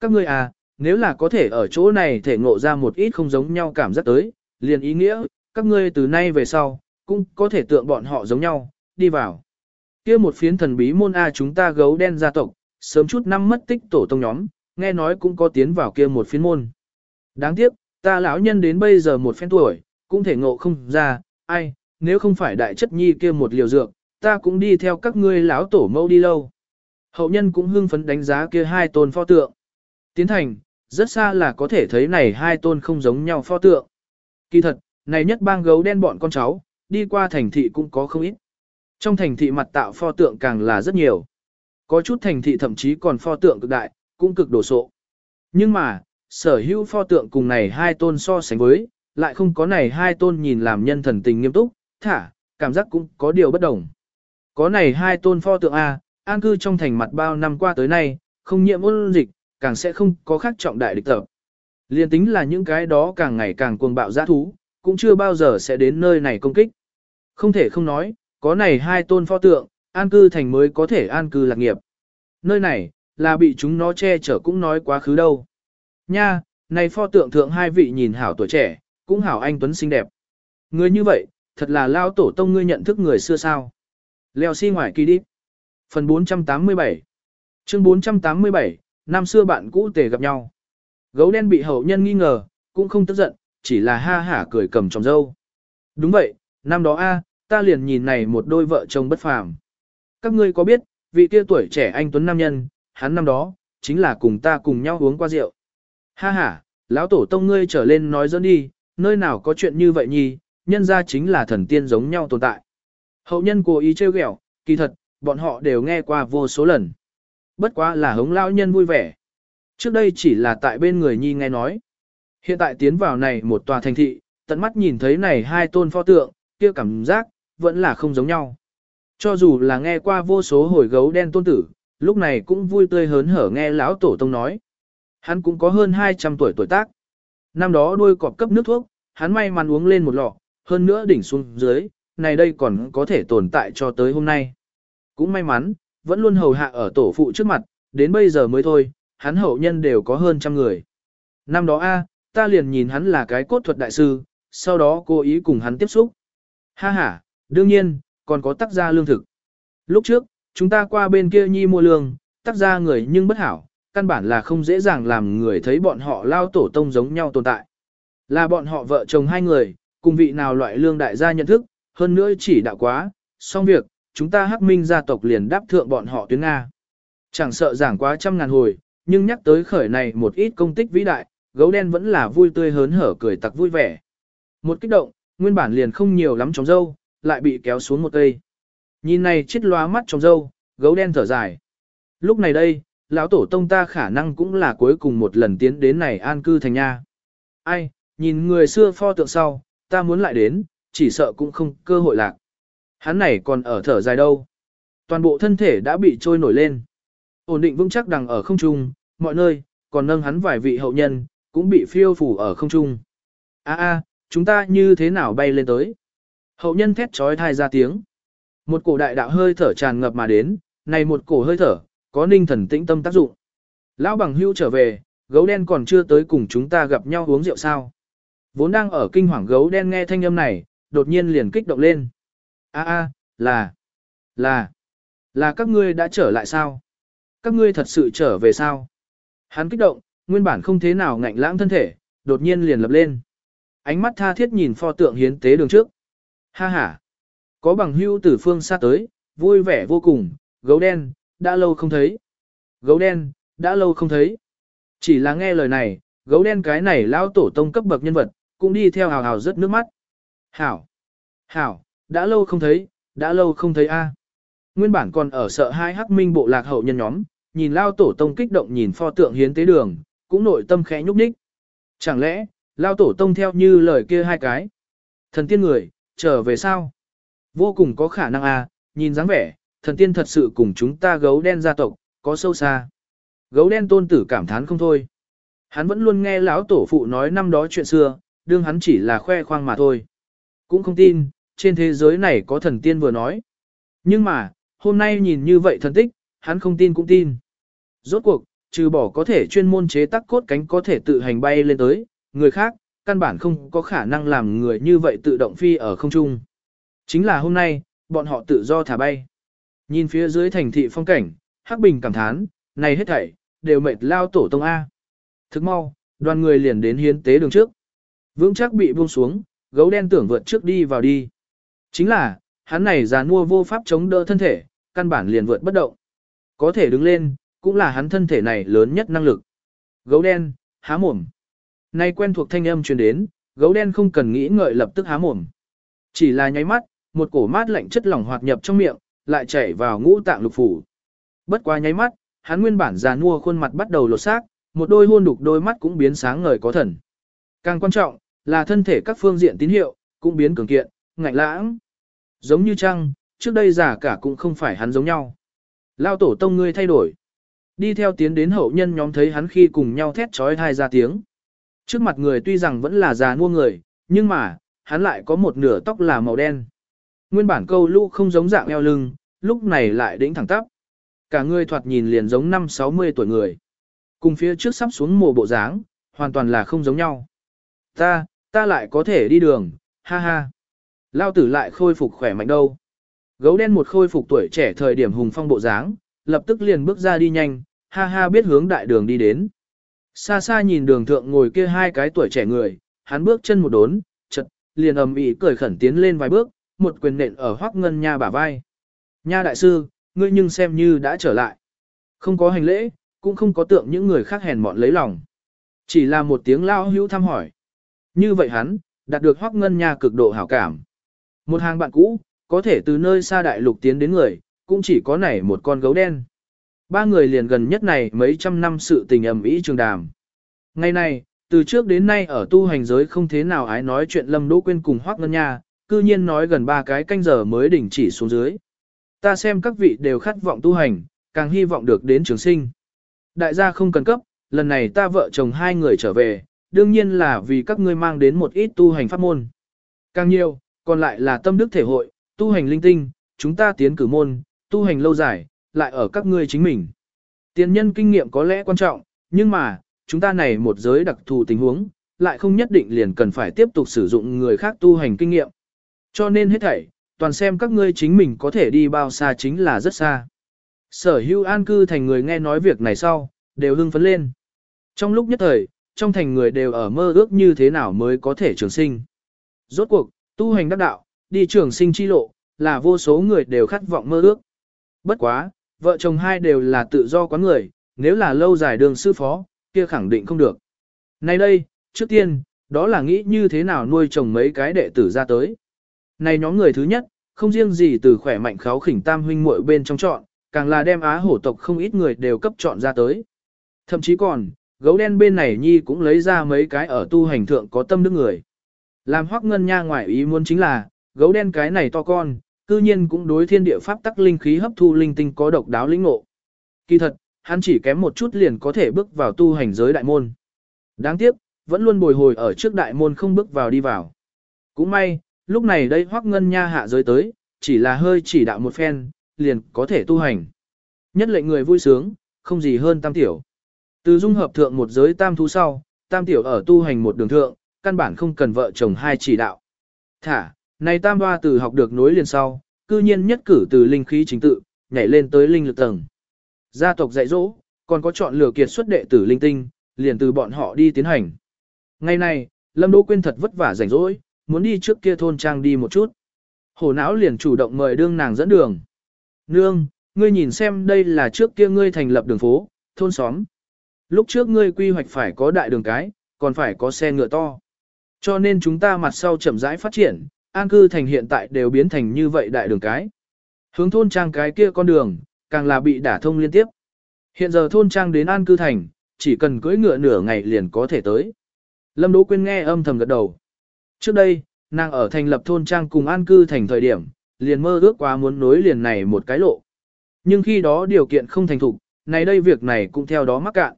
Các ngươi à, nếu là có thể ở chỗ này thể ngộ ra một ít không giống nhau cảm giác tới, liền ý nghĩa, các ngươi từ nay về sau, cũng có thể tượng bọn họ giống nhau, đi vào. Kia một phiến thần bí môn A chúng ta gấu đen gia tộc, sớm chút năm mất tích tổ tông nhóm, nghe nói cũng có tiến vào kia một phiên môn. Đáng tiếc, ta lão nhân đến bây giờ một phen tuổi, cũng thể ngộ không ra, ai, nếu không phải đại chất nhi kia một liều dược, ta cũng đi theo các ngươi lão tổ mâu đi lâu. Hậu nhân cũng hưng phấn đánh giá kia hai tôn pho tượng. Tiến thành, rất xa là có thể thấy này hai tôn không giống nhau pho tượng. Kỳ thật, này nhất bang gấu đen bọn con cháu, đi qua thành thị cũng có không ít. Trong thành thị mặt tạo pho tượng càng là rất nhiều. Có chút thành thị thậm chí còn pho tượng cực đại, cũng cực đồ sộ. Nhưng mà, sở hữu pho tượng cùng này hai tôn so sánh với, lại không có này hai tôn nhìn làm nhân thần tình nghiêm túc, thả, cảm giác cũng có điều bất đồng. Có này hai tôn pho tượng A, an cư trong thành mặt bao năm qua tới nay, không nhiễm ôn dịch, càng sẽ không có khác trọng đại địch tập. Liên tính là những cái đó càng ngày càng cuồng bạo giã thú, cũng chưa bao giờ sẽ đến nơi này công kích. Không thể không nói, có này hai tôn pho tượng, an cư thành mới có thể an cư lạc nghiệp. Nơi này, là bị chúng nó che chở cũng nói quá khứ đâu. Nha, này pho tượng thượng hai vị nhìn hảo tuổi trẻ, cũng hảo anh Tuấn xinh đẹp. Người như vậy, thật là lao tổ tông ngươi nhận thức người xưa sao. Leo xi si ngoài kỳ đi. Phần 487 Chương 487, năm xưa bạn cũ tề gặp nhau. Gấu đen bị hậu nhân nghi ngờ, cũng không tức giận, chỉ là ha hả cười cầm trong dâu. Đúng vậy, năm đó a, ta liền nhìn này một đôi vợ chồng bất phàm. Các ngươi có biết, vị kia tuổi trẻ anh Tuấn Nam Nhân, hắn năm đó, chính là cùng ta cùng nhau uống qua rượu. Ha ha, lão tổ tông ngươi trở lên nói dẫn đi, nơi nào có chuyện như vậy nhì, nhân ra chính là thần tiên giống nhau tồn tại. Hậu nhân cố ý trêu ghẹo, kỳ thật, bọn họ đều nghe qua vô số lần. Bất quá là hống lão nhân vui vẻ. Trước đây chỉ là tại bên người nhi nghe nói. Hiện tại tiến vào này một tòa thành thị, tận mắt nhìn thấy này hai tôn pho tượng, kia cảm giác, vẫn là không giống nhau. Cho dù là nghe qua vô số hồi gấu đen tôn tử, lúc này cũng vui tươi hớn hở nghe lão tổ tông nói. Hắn cũng có hơn 200 tuổi tuổi tác. Năm đó đuôi cọp cấp nước thuốc, hắn may mắn uống lên một lọ, hơn nữa đỉnh xuống dưới, này đây còn có thể tồn tại cho tới hôm nay. Cũng may mắn, vẫn luôn hầu hạ ở tổ phụ trước mặt, đến bây giờ mới thôi, hắn hậu nhân đều có hơn trăm người. Năm đó a, ta liền nhìn hắn là cái cốt thuật đại sư, sau đó cố ý cùng hắn tiếp xúc. Ha ha, đương nhiên, còn có tác gia lương thực. Lúc trước, chúng ta qua bên kia nhi mua lương, tác ra người nhưng bất hảo, căn bản là không dễ dàng làm người thấy bọn họ lao tổ tông giống nhau tồn tại. Là bọn họ vợ chồng hai người, cùng vị nào loại lương đại gia nhận thức, hơn nữa chỉ đạo quá, xong việc, chúng ta hắc minh gia tộc liền đáp thượng bọn họ tuyến Nga. Chẳng sợ giảng quá trăm ngàn hồi, nhưng nhắc tới khởi này một ít công tích vĩ đại, gấu đen vẫn là vui tươi hớn hở cười tặc vui vẻ. Một kích động, nguyên bản liền không nhiều lắm trống dâu, lại bị kéo xuống một cây. Nhìn này chết loa mắt trong dâu, gấu đen thở dài. Lúc này đây, lão tổ tông ta khả năng cũng là cuối cùng một lần tiến đến này an cư thành nha. Ai, nhìn người xưa pho tượng sau, ta muốn lại đến, chỉ sợ cũng không cơ hội lạc. Hắn này còn ở thở dài đâu. Toàn bộ thân thể đã bị trôi nổi lên. Ổn định vững chắc đằng ở không trung, mọi nơi, còn nâng hắn vài vị hậu nhân, cũng bị phiêu phủ ở không trung. A a, chúng ta như thế nào bay lên tới? Hậu nhân thét trói thai ra tiếng. Một cổ đại đạo hơi thở tràn ngập mà đến, này một cổ hơi thở, có ninh thần tĩnh tâm tác dụng. Lão bằng hưu trở về, gấu đen còn chưa tới cùng chúng ta gặp nhau uống rượu sao. Vốn đang ở kinh hoàng gấu đen nghe thanh âm này, đột nhiên liền kích động lên. A a, là, là, là các ngươi đã trở lại sao? Các ngươi thật sự trở về sao? Hắn kích động, nguyên bản không thế nào ngạnh lãng thân thể, đột nhiên liền lập lên. Ánh mắt tha thiết nhìn pho tượng hiến tế đường trước. Ha ha, có bằng hưu từ phương xa tới, vui vẻ vô cùng, gấu đen, đã lâu không thấy. Gấu đen, đã lâu không thấy. Chỉ là nghe lời này, gấu đen cái này lao tổ tông cấp bậc nhân vật, cũng đi theo hào hào rất nước mắt. Hảo, hảo, đã lâu không thấy, đã lâu không thấy a. Nguyên bản còn ở sợ hai hắc minh bộ lạc hậu nhân nhóm, nhìn lao tổ tông kích động nhìn pho tượng hiến tế đường, cũng nội tâm khẽ nhúc nhích. Chẳng lẽ, lao tổ tông theo như lời kia hai cái. Thần tiên người, trở về sao? Vô cùng có khả năng a, nhìn dáng vẻ, thần tiên thật sự cùng chúng ta gấu đen gia tộc, có sâu xa. Gấu đen tôn tử cảm thán không thôi. Hắn vẫn luôn nghe lão tổ phụ nói năm đó chuyện xưa, đương hắn chỉ là khoe khoang mà thôi. Cũng không tin, trên thế giới này có thần tiên vừa nói. Nhưng mà, hôm nay nhìn như vậy thần tích, hắn không tin cũng tin. Rốt cuộc, trừ bỏ có thể chuyên môn chế tác cốt cánh có thể tự hành bay lên tới, người khác, căn bản không có khả năng làm người như vậy tự động phi ở không trung. Chính là hôm nay, bọn họ tự do thả bay. Nhìn phía dưới thành thị phong cảnh, Hắc Bình cảm thán, này hết thảy, đều mệt lao tổ tông A. Thức mau, đoàn người liền đến hiến tế đường trước. Vững chắc bị buông xuống, gấu đen tưởng vượt trước đi vào đi. Chính là, hắn này già mua vô pháp chống đỡ thân thể, căn bản liền vượt bất động. Có thể đứng lên, cũng là hắn thân thể này lớn nhất năng lực. Gấu đen, há mồm. Nay quen thuộc thanh âm truyền đến, gấu đen không cần nghĩ ngợi lập tức há mồm. Chỉ là nháy mắt, một cổ mát lạnh chất lỏng hoạt nhập trong miệng, lại chảy vào ngũ tạng lục phủ. Bất quá nháy mắt, hắn nguyên bản già nua khuôn mặt bắt đầu lột xác, một đôi hôn đục đôi mắt cũng biến sáng ngời có thần. Càng quan trọng, là thân thể các phương diện tín hiệu, cũng biến cường kiện, ngạnh lãng. Giống như trăng, trước đây giả cả cũng không phải hắn giống nhau. Lao tổ tông ngươi thay đổi. Đi theo tiến đến hậu nhân nhóm thấy hắn khi cùng nhau thét trói thai ra tiếng. Trước mặt người tuy rằng vẫn là già nua người, nhưng mà, hắn lại có một nửa tóc là màu đen. Nguyên bản câu lũ không giống dạng eo lưng, lúc này lại đĩnh thẳng tắp. Cả người thoạt nhìn liền giống năm 60 tuổi người. Cùng phía trước sắp xuống mồ bộ dáng, hoàn toàn là không giống nhau. Ta, ta lại có thể đi đường, ha ha. Lao tử lại khôi phục khỏe mạnh đâu. Gấu đen một khôi phục tuổi trẻ thời điểm hùng phong bộ dáng, lập tức liền bước ra đi nhanh, ha ha biết hướng đại đường đi đến. Xa xa nhìn đường thượng ngồi kia hai cái tuổi trẻ người, hắn bước chân một đốn, chật, liền ầm ĩ cười khẩn tiến lên vài bước, một quyền nện ở hoắc ngân nha bả vai. Nha đại sư, ngươi nhưng xem như đã trở lại. Không có hành lễ, cũng không có tượng những người khác hèn mọn lấy lòng. Chỉ là một tiếng lao hữu thăm hỏi. Như vậy hắn, đạt được hoắc ngân nha cực độ hảo cảm. Một hàng bạn cũ, có thể từ nơi xa đại lục tiến đến người, cũng chỉ có nảy một con gấu đen. Ba người liền gần nhất này mấy trăm năm sự tình ầm ĩ trường đàm. Ngày này, từ trước đến nay ở tu hành giới không thế nào ái nói chuyện Lâm Đỗ Quyên cùng Hoắc Ngân Nha, cư nhiên nói gần ba cái canh giờ mới đỉnh chỉ xuống dưới. Ta xem các vị đều khát vọng tu hành, càng hy vọng được đến trường sinh. Đại gia không cần cấp, lần này ta vợ chồng hai người trở về, đương nhiên là vì các ngươi mang đến một ít tu hành pháp môn. Càng nhiều, còn lại là tâm đức thể hội, tu hành linh tinh, chúng ta tiến cử môn, tu hành lâu dài, lại ở các ngươi chính mình. Tiền nhân kinh nghiệm có lẽ quan trọng, nhưng mà, chúng ta này một giới đặc thù tình huống, lại không nhất định liền cần phải tiếp tục sử dụng người khác tu hành kinh nghiệm. Cho nên hết thảy, toàn xem các ngươi chính mình có thể đi bao xa chính là rất xa. Sở hữu an cư thành người nghe nói việc này sau, đều hưng phấn lên. Trong lúc nhất thời, trong thành người đều ở mơ ước như thế nào mới có thể trường sinh. Rốt cuộc, tu hành đắc đạo, đi trường sinh chi lộ, là vô số người đều khát vọng mơ ước. Bất quá, vợ chồng hai đều là tự do quán người, nếu là lâu dài đường sư phó, kia khẳng định không được. Nay đây, trước tiên, đó là nghĩ như thế nào nuôi chồng mấy cái đệ tử ra tới. Này nhóm người thứ nhất, không riêng gì từ khỏe mạnh kháo khỉnh tam huynh muội bên trong chọn, càng là đem á hổ tộc không ít người đều cấp chọn ra tới. Thậm chí còn, gấu đen bên này nhi cũng lấy ra mấy cái ở tu hành thượng có tâm đức người. Làm hoắc ngân nha ngoại ý muốn chính là, gấu đen cái này to con, cư nhiên cũng đối thiên địa pháp tắc linh khí hấp thu linh tinh có độc đáo lĩnh ngộ. Kỳ thật, hắn chỉ kém một chút liền có thể bước vào tu hành giới đại môn. Đáng tiếc, vẫn luôn bồi hồi ở trước đại môn không bước vào đi vào. Cũng may, lúc này đây hoắc ngân nha hạ giới tới, chỉ là hơi chỉ đạo một phen, liền có thể tu hành. Nhất lệnh người vui sướng, không gì hơn tam tiểu. Từ dung hợp thượng một giới tam thú sau, tam tiểu ở tu hành một đường thượng, căn bản không cần vợ chồng hai chỉ đạo. Thả, này tam hoa từ học được nối liền sau, cư nhiên nhất cử từ linh khí chính tự, nhảy lên tới linh lực tầng. Gia tộc dạy dỗ, còn có chọn lựa kiệt xuất đệ tử linh tinh, liền từ bọn họ đi tiến hành. Ngày nay Lâm Đỗ Quyên thật vất vả rảnh rỗi, muốn đi trước kia thôn trang đi một chút. Hổ não liền chủ động mời đương nàng dẫn đường. Nương, ngươi nhìn xem đây là trước kia ngươi thành lập đường phố, thôn xóm. Lúc trước ngươi quy hoạch phải có đại đường cái, còn phải có xe ngựa to. Cho nên chúng ta mặt sau chậm rãi phát triển, an cư thành hiện tại đều biến thành như vậy đại đường cái. Hướng thôn trang cái kia con đường, càng là bị đả thông liên tiếp. Hiện giờ thôn trang đến an cư thành, chỉ cần cưỡi ngựa nửa ngày liền có thể tới. Lâm Đỗ Quyên nghe âm thầm gật đầu. Trước đây, nàng ở thành lập thôn trang cùng an cư thành thời điểm, liền mơ ước quá muốn nối liền này một cái lộ. Nhưng khi đó điều kiện không thành thục, này đây việc này cũng theo đó mắc cạn.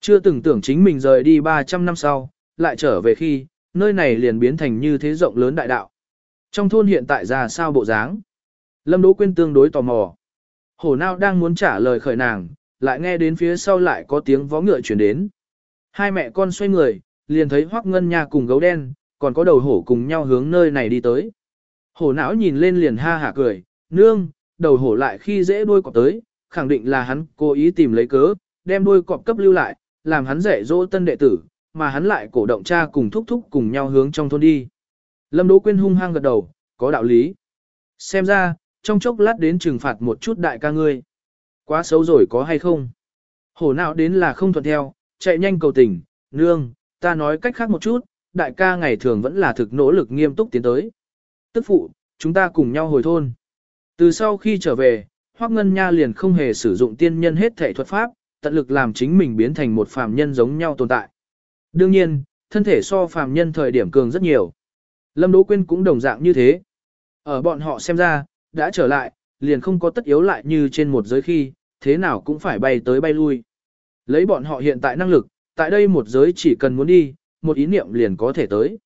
Chưa từng tưởng chính mình rời đi 300 năm sau, lại trở về khi, nơi này liền biến thành như thế rộng lớn đại đạo. Trong thôn hiện tại ra sao bộ dáng? Lâm Đỗ Quyên tương đối tò mò. Hổ nào đang muốn trả lời khởi nàng, lại nghe đến phía sau lại có tiếng vó ngựa chuyển đến. Hai mẹ con xoay người, liền thấy Hoắc Ngân Nha cùng gấu đen, còn có đầu hổ cùng nhau hướng nơi này đi tới. Hổ não nhìn lên liền ha hả cười, nương, đầu hổ lại khi dễ đuôi cọp tới, khẳng định là hắn cố ý tìm lấy cớ, đem đuôi cọp cấp lưu lại, làm hắn rẻ dỗ tân đệ tử, mà hắn lại cổ động cha cùng thúc thúc cùng nhau hướng trong thôn đi. Lâm Đỗ Quyên hung hăng gật đầu, có đạo lý. Xem ra, trong chốc lát đến trừng phạt một chút đại ca ngươi. Quá xấu rồi có hay không? Hổ nào đến là không thuận theo, chạy nhanh cầu tình, nương, ta nói cách khác một chút, đại ca ngày thường vẫn là thực nỗ lực nghiêm túc tiến tới. Tức phụ, chúng ta cùng nhau hồi thôn. Từ sau khi trở về, Hoắc Ngân Nha liền không hề sử dụng tiên nhân hết thể thuật pháp, tận lực làm chính mình biến thành một phàm nhân giống nhau tồn tại. Đương nhiên, thân thể so phàm nhân thời điểm cường rất nhiều. Lâm Đỗ Quyên cũng đồng dạng như thế. Ở bọn họ xem ra, đã trở lại, liền không có tất yếu lại như trên một giới khi, thế nào cũng phải bay tới bay lui. Lấy bọn họ hiện tại năng lực, tại đây một giới chỉ cần muốn đi, một ý niệm liền có thể tới.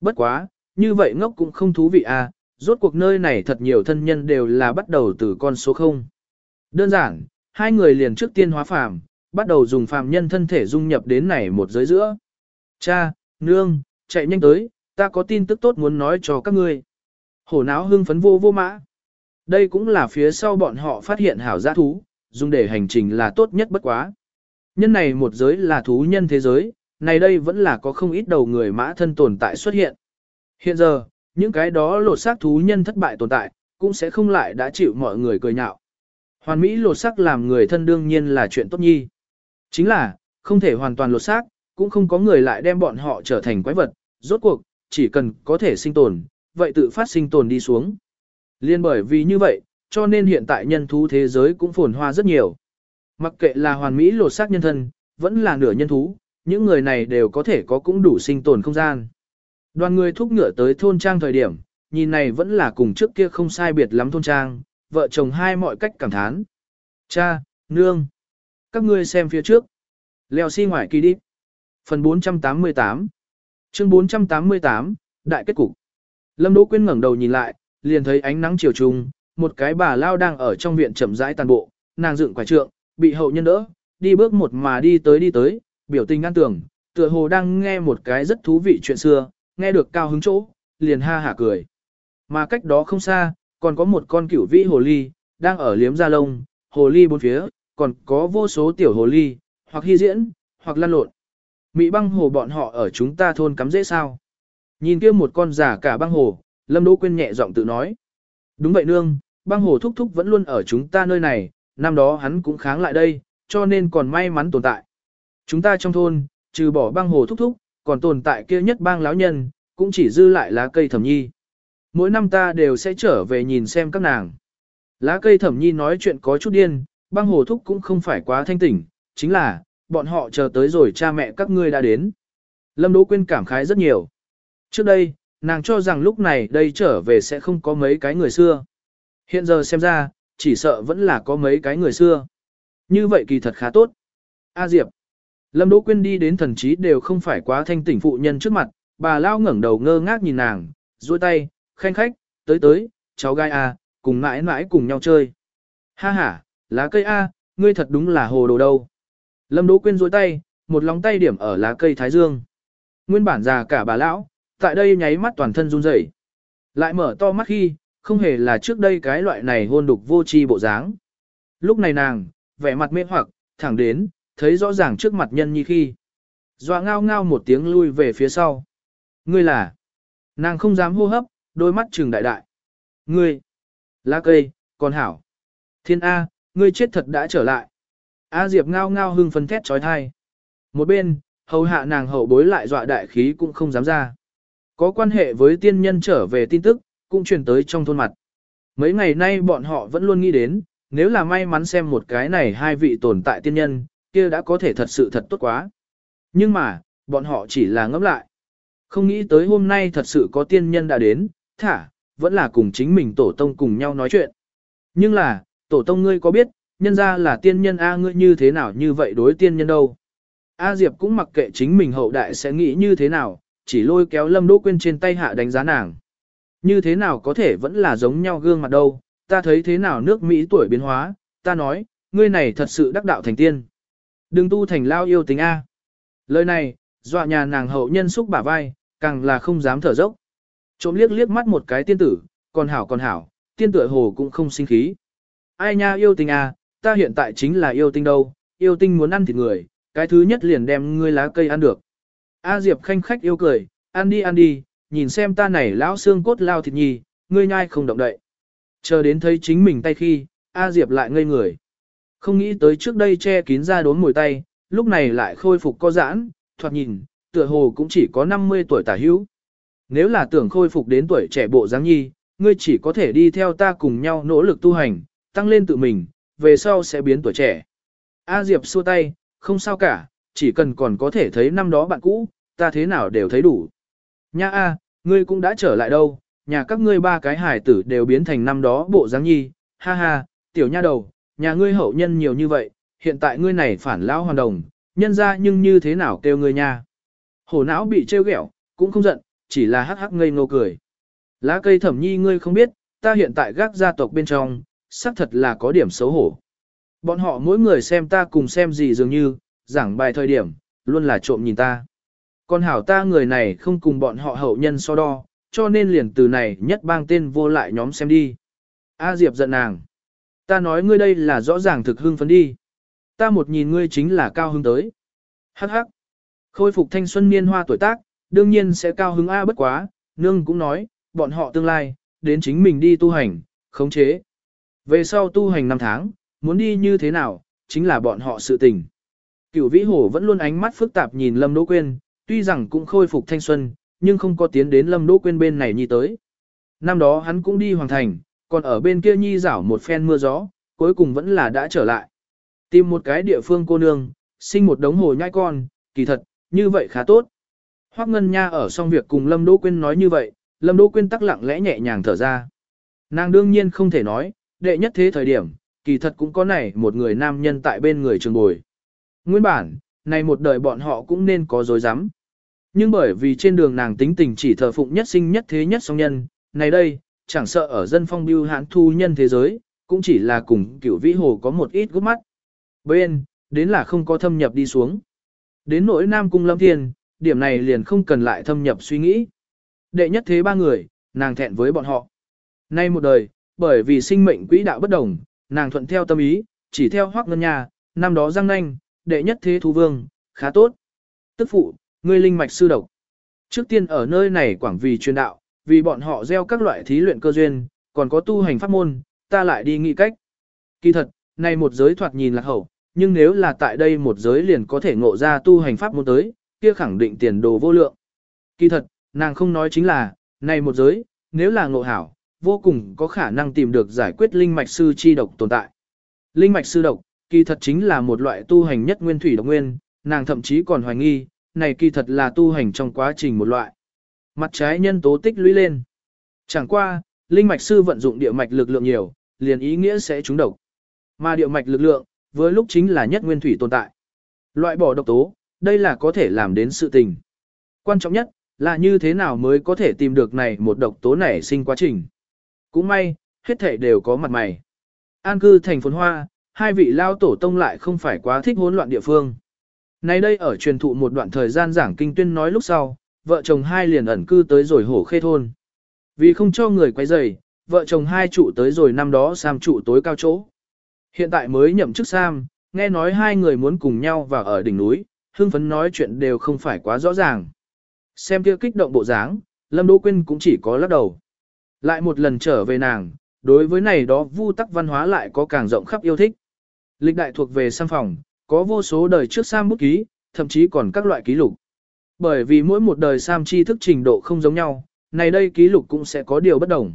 Bất quá, như vậy ngốc cũng không thú vị à, rốt cuộc nơi này thật nhiều thân nhân đều là bắt đầu từ con số 0. Đơn giản, hai người liền trước tiên hóa phàm, bắt đầu dùng phàm nhân thân thể dung nhập đến này một giới giữa. Cha, nương, chạy nhanh tới, ta có tin tức tốt muốn nói cho các ngươi. Hổ náo hưng phấn vô vô mã. Đây cũng là phía sau bọn họ phát hiện hảo giã thú, dùng để hành trình là tốt nhất bất quá. Nhân này một giới là thú nhân thế giới, này đây vẫn là có không ít đầu người mã thân tồn tại xuất hiện. Hiện giờ, những cái đó lột xác thú nhân thất bại tồn tại, cũng sẽ không lại đã chịu mọi người cười nhạo. Hoàn mỹ lột xác làm người thân đương nhiên là chuyện tốt nhi. Chính là, không thể hoàn toàn lột xác, cũng không có người lại đem bọn họ trở thành quái vật, rốt cuộc, chỉ cần có thể sinh tồn, vậy tự phát sinh tồn đi xuống. Liên bởi vì như vậy, cho nên hiện tại nhân thú thế giới cũng phồn hoa rất nhiều. Mặc kệ là hoàn mỹ lột xác nhân thân, vẫn là nửa nhân thú, những người này đều có thể có cũng đủ sinh tồn không gian. Đoàn người thúc ngựa tới thôn trang thời điểm, nhìn này vẫn là cùng trước kia không sai biệt lắm thôn trang, vợ chồng hai mọi cách cảm thán. Cha, nương, các ngươi xem phía trước. Leo xi si ngoài kỳ đi. Phần 488 Chương 488, Đại kết cục. Lâm Đỗ Quyên ngẩng đầu nhìn lại, liền thấy ánh nắng chiều trùng, một cái bà lao đang ở trong viện chậm rãi tàn bộ, nàng dựng quả trượng, bị hậu nhân đỡ, đi bước một mà đi tới đi tới, biểu tình ngăn tưởng, tựa hồ đang nghe một cái rất thú vị chuyện xưa, nghe được cao hứng chỗ, liền ha hả cười. Mà cách đó không xa, còn có một con cửu vĩ hồ ly, đang ở liếm da lông, hồ ly bốn phía, còn có vô số tiểu hồ ly, hoặc hy diễn, hoặc lăn lộn. Mỹ băng hồ bọn họ ở chúng ta thôn cắm dễ sao. Nhìn kia một con giả cả băng hồ, Lâm Đỗ Quyên nhẹ giọng tự nói. Đúng vậy nương, băng hồ thúc thúc vẫn luôn ở chúng ta nơi này, năm đó hắn cũng kháng lại đây, cho nên còn may mắn tồn tại. Chúng ta trong thôn, trừ bỏ băng hồ thúc thúc, còn tồn tại kia nhất bang lão nhân, cũng chỉ dư lại lá cây thẩm nhi. Mỗi năm ta đều sẽ trở về nhìn xem các nàng. Lá cây thẩm nhi nói chuyện có chút điên, băng hồ thúc cũng không phải quá thanh tỉnh, chính là, bọn họ chờ tới rồi cha mẹ các ngươi đã đến. Lâm Đỗ Quyên cảm khái rất nhiều. Trước đây, nàng cho rằng lúc này đây trở về sẽ không có mấy cái người xưa. Hiện giờ xem ra, chỉ sợ vẫn là có mấy cái người xưa. Như vậy kỳ thật khá tốt. A Diệp. Lâm Đỗ Quyên đi đến thần trí đều không phải quá thanh tỉnh phụ nhân trước mặt, bà lao ngẩng đầu ngơ ngác nhìn nàng, duỗi tay, khanh khách, tới tới, cháu gai A, à, cùng mãi mãi cùng nhau chơi. Ha ha, lá cây A, ngươi thật đúng là hồ đồ đâu. Lâm Đỗ Quyên duỗi tay, một lòng tay điểm ở lá cây thái dương. Nguyên bản già cả bà lão, tại đây nháy mắt toàn thân run rẩy. Lại mở to mắt khi, không hề là trước đây cái loại này hôn đục vô tri bộ dáng. Lúc này nàng, vẻ mặt mê hoặc, thẳng đến, thấy rõ ràng trước mặt nhân nhi khi. Doa ngao ngao một tiếng lui về phía sau. Ngươi là, nàng không dám hô hấp, đôi mắt trừng đại đại. Ngươi, lá cây, còn hảo. Thiên A, ngươi chết thật đã trở lại. A Diệp ngao ngao hưng phấn thét trói thai. Một bên, hầu hạ nàng hậu bối lại dọa đại khí cũng không dám ra. Có quan hệ với tiên nhân trở về tin tức, cũng truyền tới trong thôn mặt. Mấy ngày nay bọn họ vẫn luôn nghĩ đến, nếu là may mắn xem một cái này hai vị tồn tại tiên nhân, kia đã có thể thật sự thật tốt quá. Nhưng mà, bọn họ chỉ là ngẫm lại. Không nghĩ tới hôm nay thật sự có tiên nhân đã đến, thả, vẫn là cùng chính mình tổ tông cùng nhau nói chuyện. Nhưng là, tổ tông ngươi có biết, nhân ra là tiên nhân A ngươi như thế nào như vậy đối tiên nhân đâu. A Diệp cũng mặc kệ chính mình hậu đại sẽ nghĩ như thế nào, chỉ lôi kéo Lâm Đỗ Quyên trên tay hạ đánh giá nàng. Như thế nào có thể vẫn là giống nhau gương mặt đâu, ta thấy thế nào nước Mỹ tuổi biến hóa, ta nói, ngươi này thật sự đắc đạo thành tiên. Đừng tu thành lao yêu tính A. Lời này, dọa nhà nàng hậu nhân xúc bả vai, càng là không dám thở dốc. Trộm liếc liếc mắt một cái tiên tử, còn hảo còn hảo, tiên tử hồ cũng không sinh khí. Ai nha yêu tinh A, ta hiện tại chính là yêu tinh đâu, yêu tinh muốn ăn thịt người, cái thứ nhất liền đem ngươi lá cây ăn được. A Diệp khanh khách yêu cười, ăn đi ăn đi, nhìn xem ta này lão xương cốt lao thịt nhì, ngươi nhai không động đậy. Chờ đến thấy chính mình tay khi, A Diệp lại ngây người. Không nghĩ tới trước đây che kín ra đốn mùi tay, lúc này lại khôi phục co giãn, thoạt nhìn, tựa hồ cũng chỉ có 50 tuổi tả hữu. Nếu là tưởng khôi phục đến tuổi trẻ bộ dáng nhi, ngươi chỉ có thể đi theo ta cùng nhau nỗ lực tu hành, tăng lên tự mình, về sau sẽ biến tuổi trẻ. A Diệp xua tay, không sao cả, chỉ cần còn có thể thấy năm đó bạn cũ, ta thế nào đều thấy đủ. Nha A, ngươi cũng đã trở lại đâu, nhà các ngươi ba cái hải tử đều biến thành năm đó bộ dáng nhi, ha ha, tiểu nha đầu, nhà ngươi hậu nhân nhiều như vậy, hiện tại ngươi này phản lão hoàn đồng, nhân ra nhưng như thế nào kêu ngươi nha. Hổ não bị trêu ghẹo, cũng không giận, chỉ là hắc hắc ngây ngô cười. Lá cây thẩm nhi ngươi không biết, ta hiện tại gác gia tộc bên trong, xác thật là có điểm xấu hổ. Bọn họ mỗi người xem ta cùng xem gì dường như, giảng bài thời điểm, luôn là trộm nhìn ta. Còn hảo ta người này không cùng bọn họ hậu nhân so đo, cho nên liền từ này nhất bang tên vô lại nhóm xem đi. A Diệp giận nàng. Ta nói ngươi đây là rõ ràng thực hưng phấn đi. Ta một nhìn ngươi chính là cao hứng tới. Hắc hắc. Khôi phục thanh xuân niên hoa tuổi tác, đương nhiên sẽ cao hứng A bất quá, nương cũng nói, bọn họ tương lai, đến chính mình đi tu hành, khống chế. Về sau tu hành năm tháng, muốn đi như thế nào, chính là bọn họ sự tình. Cửu vĩ hổ vẫn luôn ánh mắt phức tạp nhìn Lâm Đỗ Quyên, tuy rằng cũng khôi phục thanh xuân, nhưng không có tiến đến Lâm Đỗ Quyên bên này nhi tới. Năm đó hắn cũng đi hoàng thành, còn ở bên kia nhi rảo một phen mưa gió, cuối cùng vẫn là đã trở lại. Tìm một cái địa phương cô nương, sinh một đống hồ nhai con, kỳ thật, như vậy khá tốt. Hoắc Ngân Nha ở xong việc cùng Lâm Đỗ Quyên nói như vậy, Lâm Đỗ Quyên tắc lặng lẽ nhẹ nhàng thở ra. Nàng đương nhiên không thể nói, đệ nhất thế thời điểm, kỳ thật cũng có này một người nam nhân tại bên người trường bồi. Nguyên bản, này một đời bọn họ cũng nên có dối rắm Nhưng bởi vì trên đường nàng tính tình chỉ thờ phụng nhất sinh nhất thế nhất song nhân, này đây, chẳng sợ ở dân phong biêu hãn thu nhân thế giới, cũng chỉ là cùng cửu vĩ hồ có một ít gút mắt. Bên, đến là không có thâm nhập đi xuống. Đến nỗi nam cung lâm thiên, điểm này liền không cần lại thâm nhập suy nghĩ. Đệ nhất thế ba người, nàng thẹn với bọn họ. Nay một đời, bởi vì sinh mệnh quỹ đạo bất đồng, nàng thuận theo tâm ý, chỉ theo hoác ngân nhà, năm đó giang nanh, đệ nhất thế thú vương, khá tốt. Tức phụ, ngươi linh mạch sư độc. Trước tiên ở nơi này quảng vì truyền đạo, vì bọn họ gieo các loại thí luyện cơ duyên, còn có tu hành pháp môn, ta lại đi nghĩ cách. Kỳ thật, này một giới thoạt nhìn là hậu, nhưng nếu là tại đây một giới liền có thể ngộ ra tu hành pháp môn tới, kia khẳng định tiền đồ vô lượng. Kỳ thật, nàng không nói chính là, này một giới, nếu là ngộ hảo, vô cùng có khả năng tìm được giải quyết linh mạch sư chi độc tồn tại. Linh mạch sư độc, kỳ thật chính là một loại tu hành nhất nguyên thủy độc nguyên, nàng thậm chí còn hoài nghi, này kỳ thật là tu hành trong quá trình một loại. Mặt trái nhân tố tích lũy lên. Chẳng qua, linh mạch sư vận dụng địa mạch lực lượng nhiều, liền ý nghĩa sẽ trúng độc. Mà địa mạch lực lượng, với lúc chính là nhất nguyên thủy tồn tại. Loại bỏ độc tố, đây là có thể làm đến sự tình. Quan trọng nhất, là như thế nào mới có thể tìm được này một độc tố nảy sinh quá trình. Cũng may, hết thể đều có mặt mày. An cư thành phồn hoa, hai vị lao tổ tông lại không phải quá thích hỗn loạn địa phương. Nay đây ở truyền thụ một đoạn thời gian giảng kinh tuyên nói lúc sau, vợ chồng hai liền ẩn cư tới rồi hổ khê thôn. Vì không cho người quay rầy, vợ chồng hai trụ tới rồi năm đó Sam trụ tối cao chỗ. Hiện tại mới nhậm chức Sam, nghe nói hai người muốn cùng nhau vào ở đỉnh núi, hương phấn nói chuyện đều không phải quá rõ ràng. Xem kia kích động bộ dáng, Lâm Đỗ Quyên cũng chỉ có lắc đầu. Lại một lần trở về nàng, đối với này đó vu tắc văn hóa lại có càng rộng khắp yêu thích. Lịch đại thuộc về sam phòng, có vô số đời trước Sam bút ký, thậm chí còn các loại ký lục. Bởi vì mỗi một đời Sam tri thức trình độ không giống nhau, này đây ký lục cũng sẽ có điều bất đồng.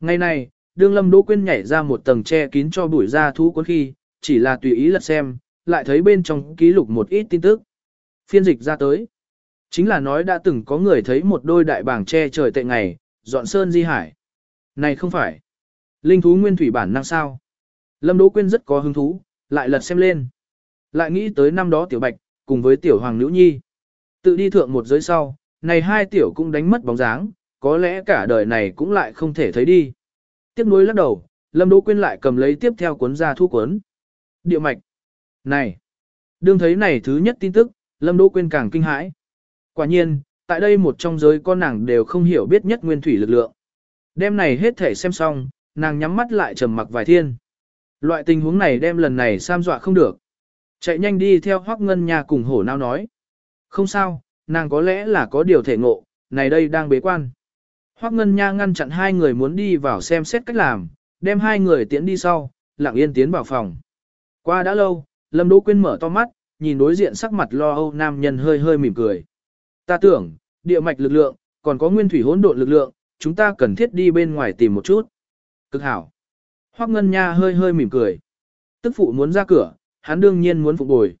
Ngày này, đương Lâm Đỗ Quyên nhảy ra một tầng che kín cho bụi ra thú cuốn khi, chỉ là tùy ý lật xem, lại thấy bên trong ký lục một ít tin tức. Phiên dịch ra tới. Chính là nói đã từng có người thấy một đôi đại bảng che trời tệ ngày, dọn sơn di hải. Này không phải. Linh thú nguyên thủy bản năng sao. Lâm Đỗ Quyên rất có hứng thú, lại lật xem lên. Lại nghĩ tới năm đó tiểu bạch, cùng với tiểu hoàng nữ nhi. Tự đi thượng một giới sau, này hai tiểu cũng đánh mất bóng dáng, có lẽ cả đời này cũng lại không thể thấy đi. Tiếp nối lắc đầu, Lâm Đỗ Quyên lại cầm lấy tiếp theo cuốn ra thu cuốn. Địa mạch. Này. Đương thấy này thứ nhất tin tức, Lâm Đỗ Quyên càng kinh hãi. Quả nhiên, tại đây một trong giới con nàng đều không hiểu biết nhất nguyên thủy lực lượng. Đêm này hết thể xem xong, nàng nhắm mắt lại trầm mặc vài thiên. Loại tình huống này đem lần này sam dọa không được. Chạy nhanh đi theo Hoắc Ngân Nha cùng hổ nao nói. Không sao, nàng có lẽ là có điều thể ngộ, này đây đang bế quan. Hoắc Ngân Nha ngăn chặn hai người muốn đi vào xem xét cách làm, đem hai người tiễn đi sau, lặng yên tiến vào phòng. Qua đã lâu, Lâm Đỗ Quyên mở to mắt, nhìn đối diện sắc mặt lo âu nam nhân hơi hơi mỉm cười. Ta tưởng, địa mạch lực lượng, còn có nguyên thủy hỗn độn lực lượng, chúng ta cần thiết đi bên ngoài tìm một chút. Cực hảo. Hoắc Ngân Nha hơi hơi mỉm cười. Tức phụ muốn ra cửa, hắn đương nhiên muốn phục bồi.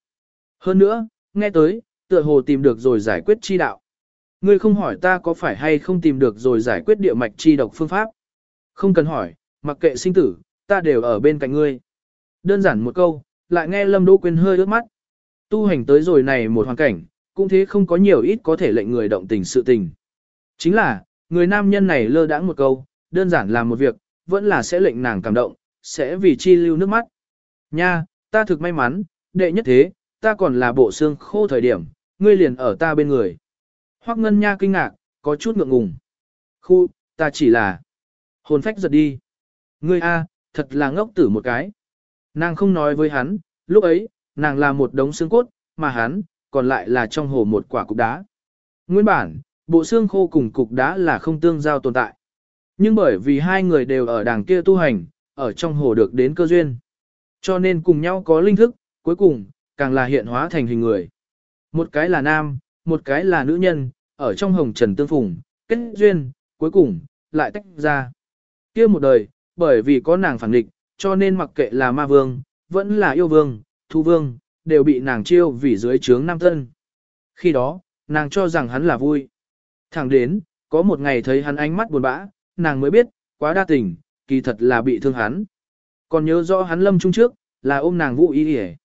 Hơn nữa, nghe tới, tựa hồ tìm được rồi giải quyết chi đạo. Ngươi không hỏi ta có phải hay không tìm được rồi giải quyết địa mạch chi độc phương pháp. Không cần hỏi, mặc kệ sinh tử, ta đều ở bên cạnh ngươi. Đơn giản một câu, lại nghe Lâm Đỗ Quyên hơi ướt mắt. Tu hành tới rồi này một hoàn cảnh, cũng thế không có nhiều ít có thể lệnh người động tình sự tình. Chính là, người nam nhân này lơ đãng một câu, đơn giản làm một việc, vẫn là sẽ lệnh nàng cảm động, sẽ vì chi lưu nước mắt. Nha, ta thực may mắn, đệ nhất thế, ta còn là bộ xương khô thời điểm, ngươi liền ở ta bên người. Hoắc Ngân Nha kinh ngạc, có chút ngượng ngùng. Khu, ta chỉ là hồn phách giật đi. Ngươi a, thật là ngốc tử một cái. Nàng không nói với hắn, lúc ấy, nàng là một đống xương cốt, mà hắn, còn lại là trong hồ một quả cục đá. Nguyên bản, bộ xương khô cùng cục đá là không tương giao tồn tại. Nhưng bởi vì hai người đều ở đàng kia tu hành, ở trong hồ được đến cơ duyên. Cho nên cùng nhau có linh thức, cuối cùng, càng là hiện hóa thành hình người. Một cái là nam, một cái là nữ nhân, ở trong hồng trần tương phùng, kết duyên, cuối cùng, lại tách ra. kia một đời, bởi vì có nàng phản địch, cho nên mặc kệ là ma vương, vẫn là yêu vương, thu vương, đều bị nàng chiêu vì dưới trướng nam thân. Khi đó, nàng cho rằng hắn là vui. Thẳng đến, có một ngày thấy hắn ánh mắt buồn bã, nàng mới biết, quá đa tình, kỳ thật là bị thương hắn. Còn nhớ rõ hắn lâm trung trước, là ôm nàng vũ ý hề.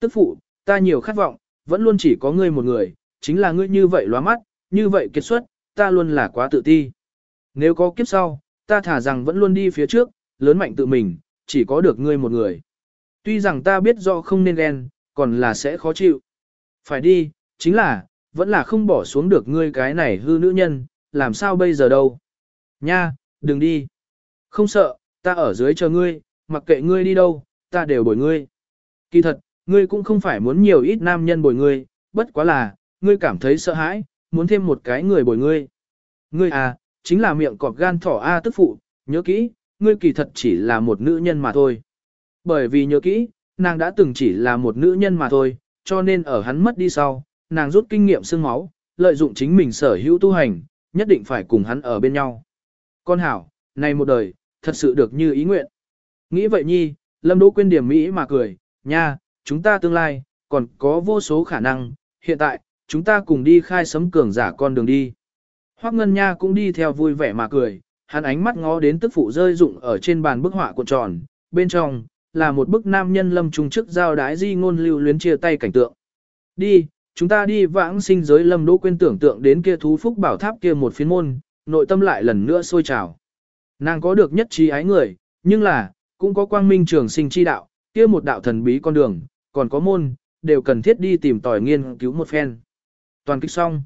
Tức phụ, ta nhiều khát vọng, vẫn luôn chỉ có ngươi một người, chính là ngươi như vậy lóa mắt, như vậy kết xuất, ta luôn là quá tự ti. Nếu có kiếp sau, ta thả rằng vẫn luôn đi phía trước, lớn mạnh tự mình, chỉ có được ngươi một người. Tuy rằng ta biết do không nên ghen, còn là sẽ khó chịu. Phải đi, chính là, vẫn là không bỏ xuống được ngươi cái này hư nữ nhân, làm sao bây giờ đâu. Nha, đừng đi. Không sợ, ta ở dưới chờ ngươi, mặc kệ ngươi đi đâu, ta đều bồi ngươi. Kỳ thật, ngươi cũng không phải muốn nhiều ít nam nhân bồi ngươi, bất quá là, ngươi cảm thấy sợ hãi, muốn thêm một cái người bồi ngươi. Ngươi à, chính là miệng cọp gan thỏ A tức phụ, nhớ kỹ, ngươi kỳ thật chỉ là một nữ nhân mà thôi. Bởi vì nhớ kỹ, nàng đã từng chỉ là một nữ nhân mà thôi, cho nên ở hắn mất đi sau, nàng rút kinh nghiệm xương máu, lợi dụng chính mình sở hữu tu hành, nhất định phải cùng hắn ở bên nhau. Con hảo, này một đời, thật sự được như ý nguyện. Nghĩ vậy nhi, Lâm Đỗ Quyên điểm mỹ mà cười, nha, chúng ta tương lai, còn có vô số khả năng, hiện tại, chúng ta cùng đi khai sấm cường giả con đường đi. Hoắc Ngân Nha cũng đi theo vui vẻ mà cười, hắn ánh mắt ngó đến tức phụ rơi rụng ở trên bàn bức họa cuộn tròn, bên trong, là một bức nam nhân lâm trung chức giao đái di ngôn lưu luyến chia tay cảnh tượng. Đi, chúng ta đi vãng sinh giới lâm đỗ quên tưởng tượng đến kia thú phúc bảo tháp kia một phiến môn, nội tâm lại lần nữa sôi trào. Nàng có được nhất trí ái người, nhưng là, cũng có quang minh trường sinh chi đạo, kia một đạo thần bí con đường, còn có môn, đều cần thiết đi tìm tòi nghiên cứu một phen. Toàn kích xong.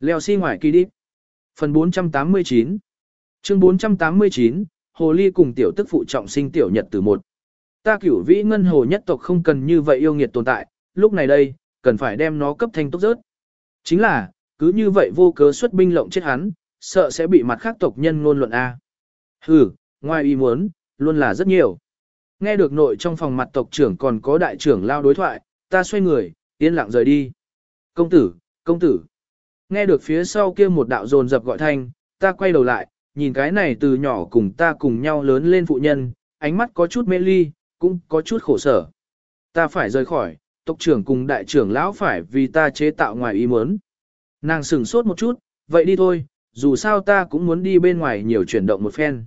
Leo xi si ngoài kỳ đi. Phần 489 Chương 489, Hồ Ly cùng tiểu tức phụ trọng sinh tiểu nhật từ một. Ta cửu vĩ ngân hồ nhất tộc không cần như vậy yêu nghiệt tồn tại, lúc này đây, cần phải đem nó cấp thanh tốt rớt. Chính là, cứ như vậy vô cớ xuất binh lộng chết hắn, sợ sẽ bị mặt khác tộc nhân ngôn luận A. Hừ, ngoài ý muốn, luôn là rất nhiều. Nghe được nội trong phòng mặt tộc trưởng còn có đại trưởng lao đối thoại, ta xoay người, yên lặng rời đi. Công tử, công tử. Nghe được phía sau kia một đạo dồn dập gọi thanh, ta quay đầu lại, nhìn cái này từ nhỏ cùng ta cùng nhau lớn lên phụ nhân, ánh mắt có chút mê ly, cũng có chút khổ sở. Ta phải rời khỏi, tộc trưởng cùng đại trưởng lão phải vì ta chế tạo ngoài ý muốn. Nàng sửng sốt một chút, vậy đi thôi, dù sao ta cũng muốn đi bên ngoài nhiều chuyển động một phen.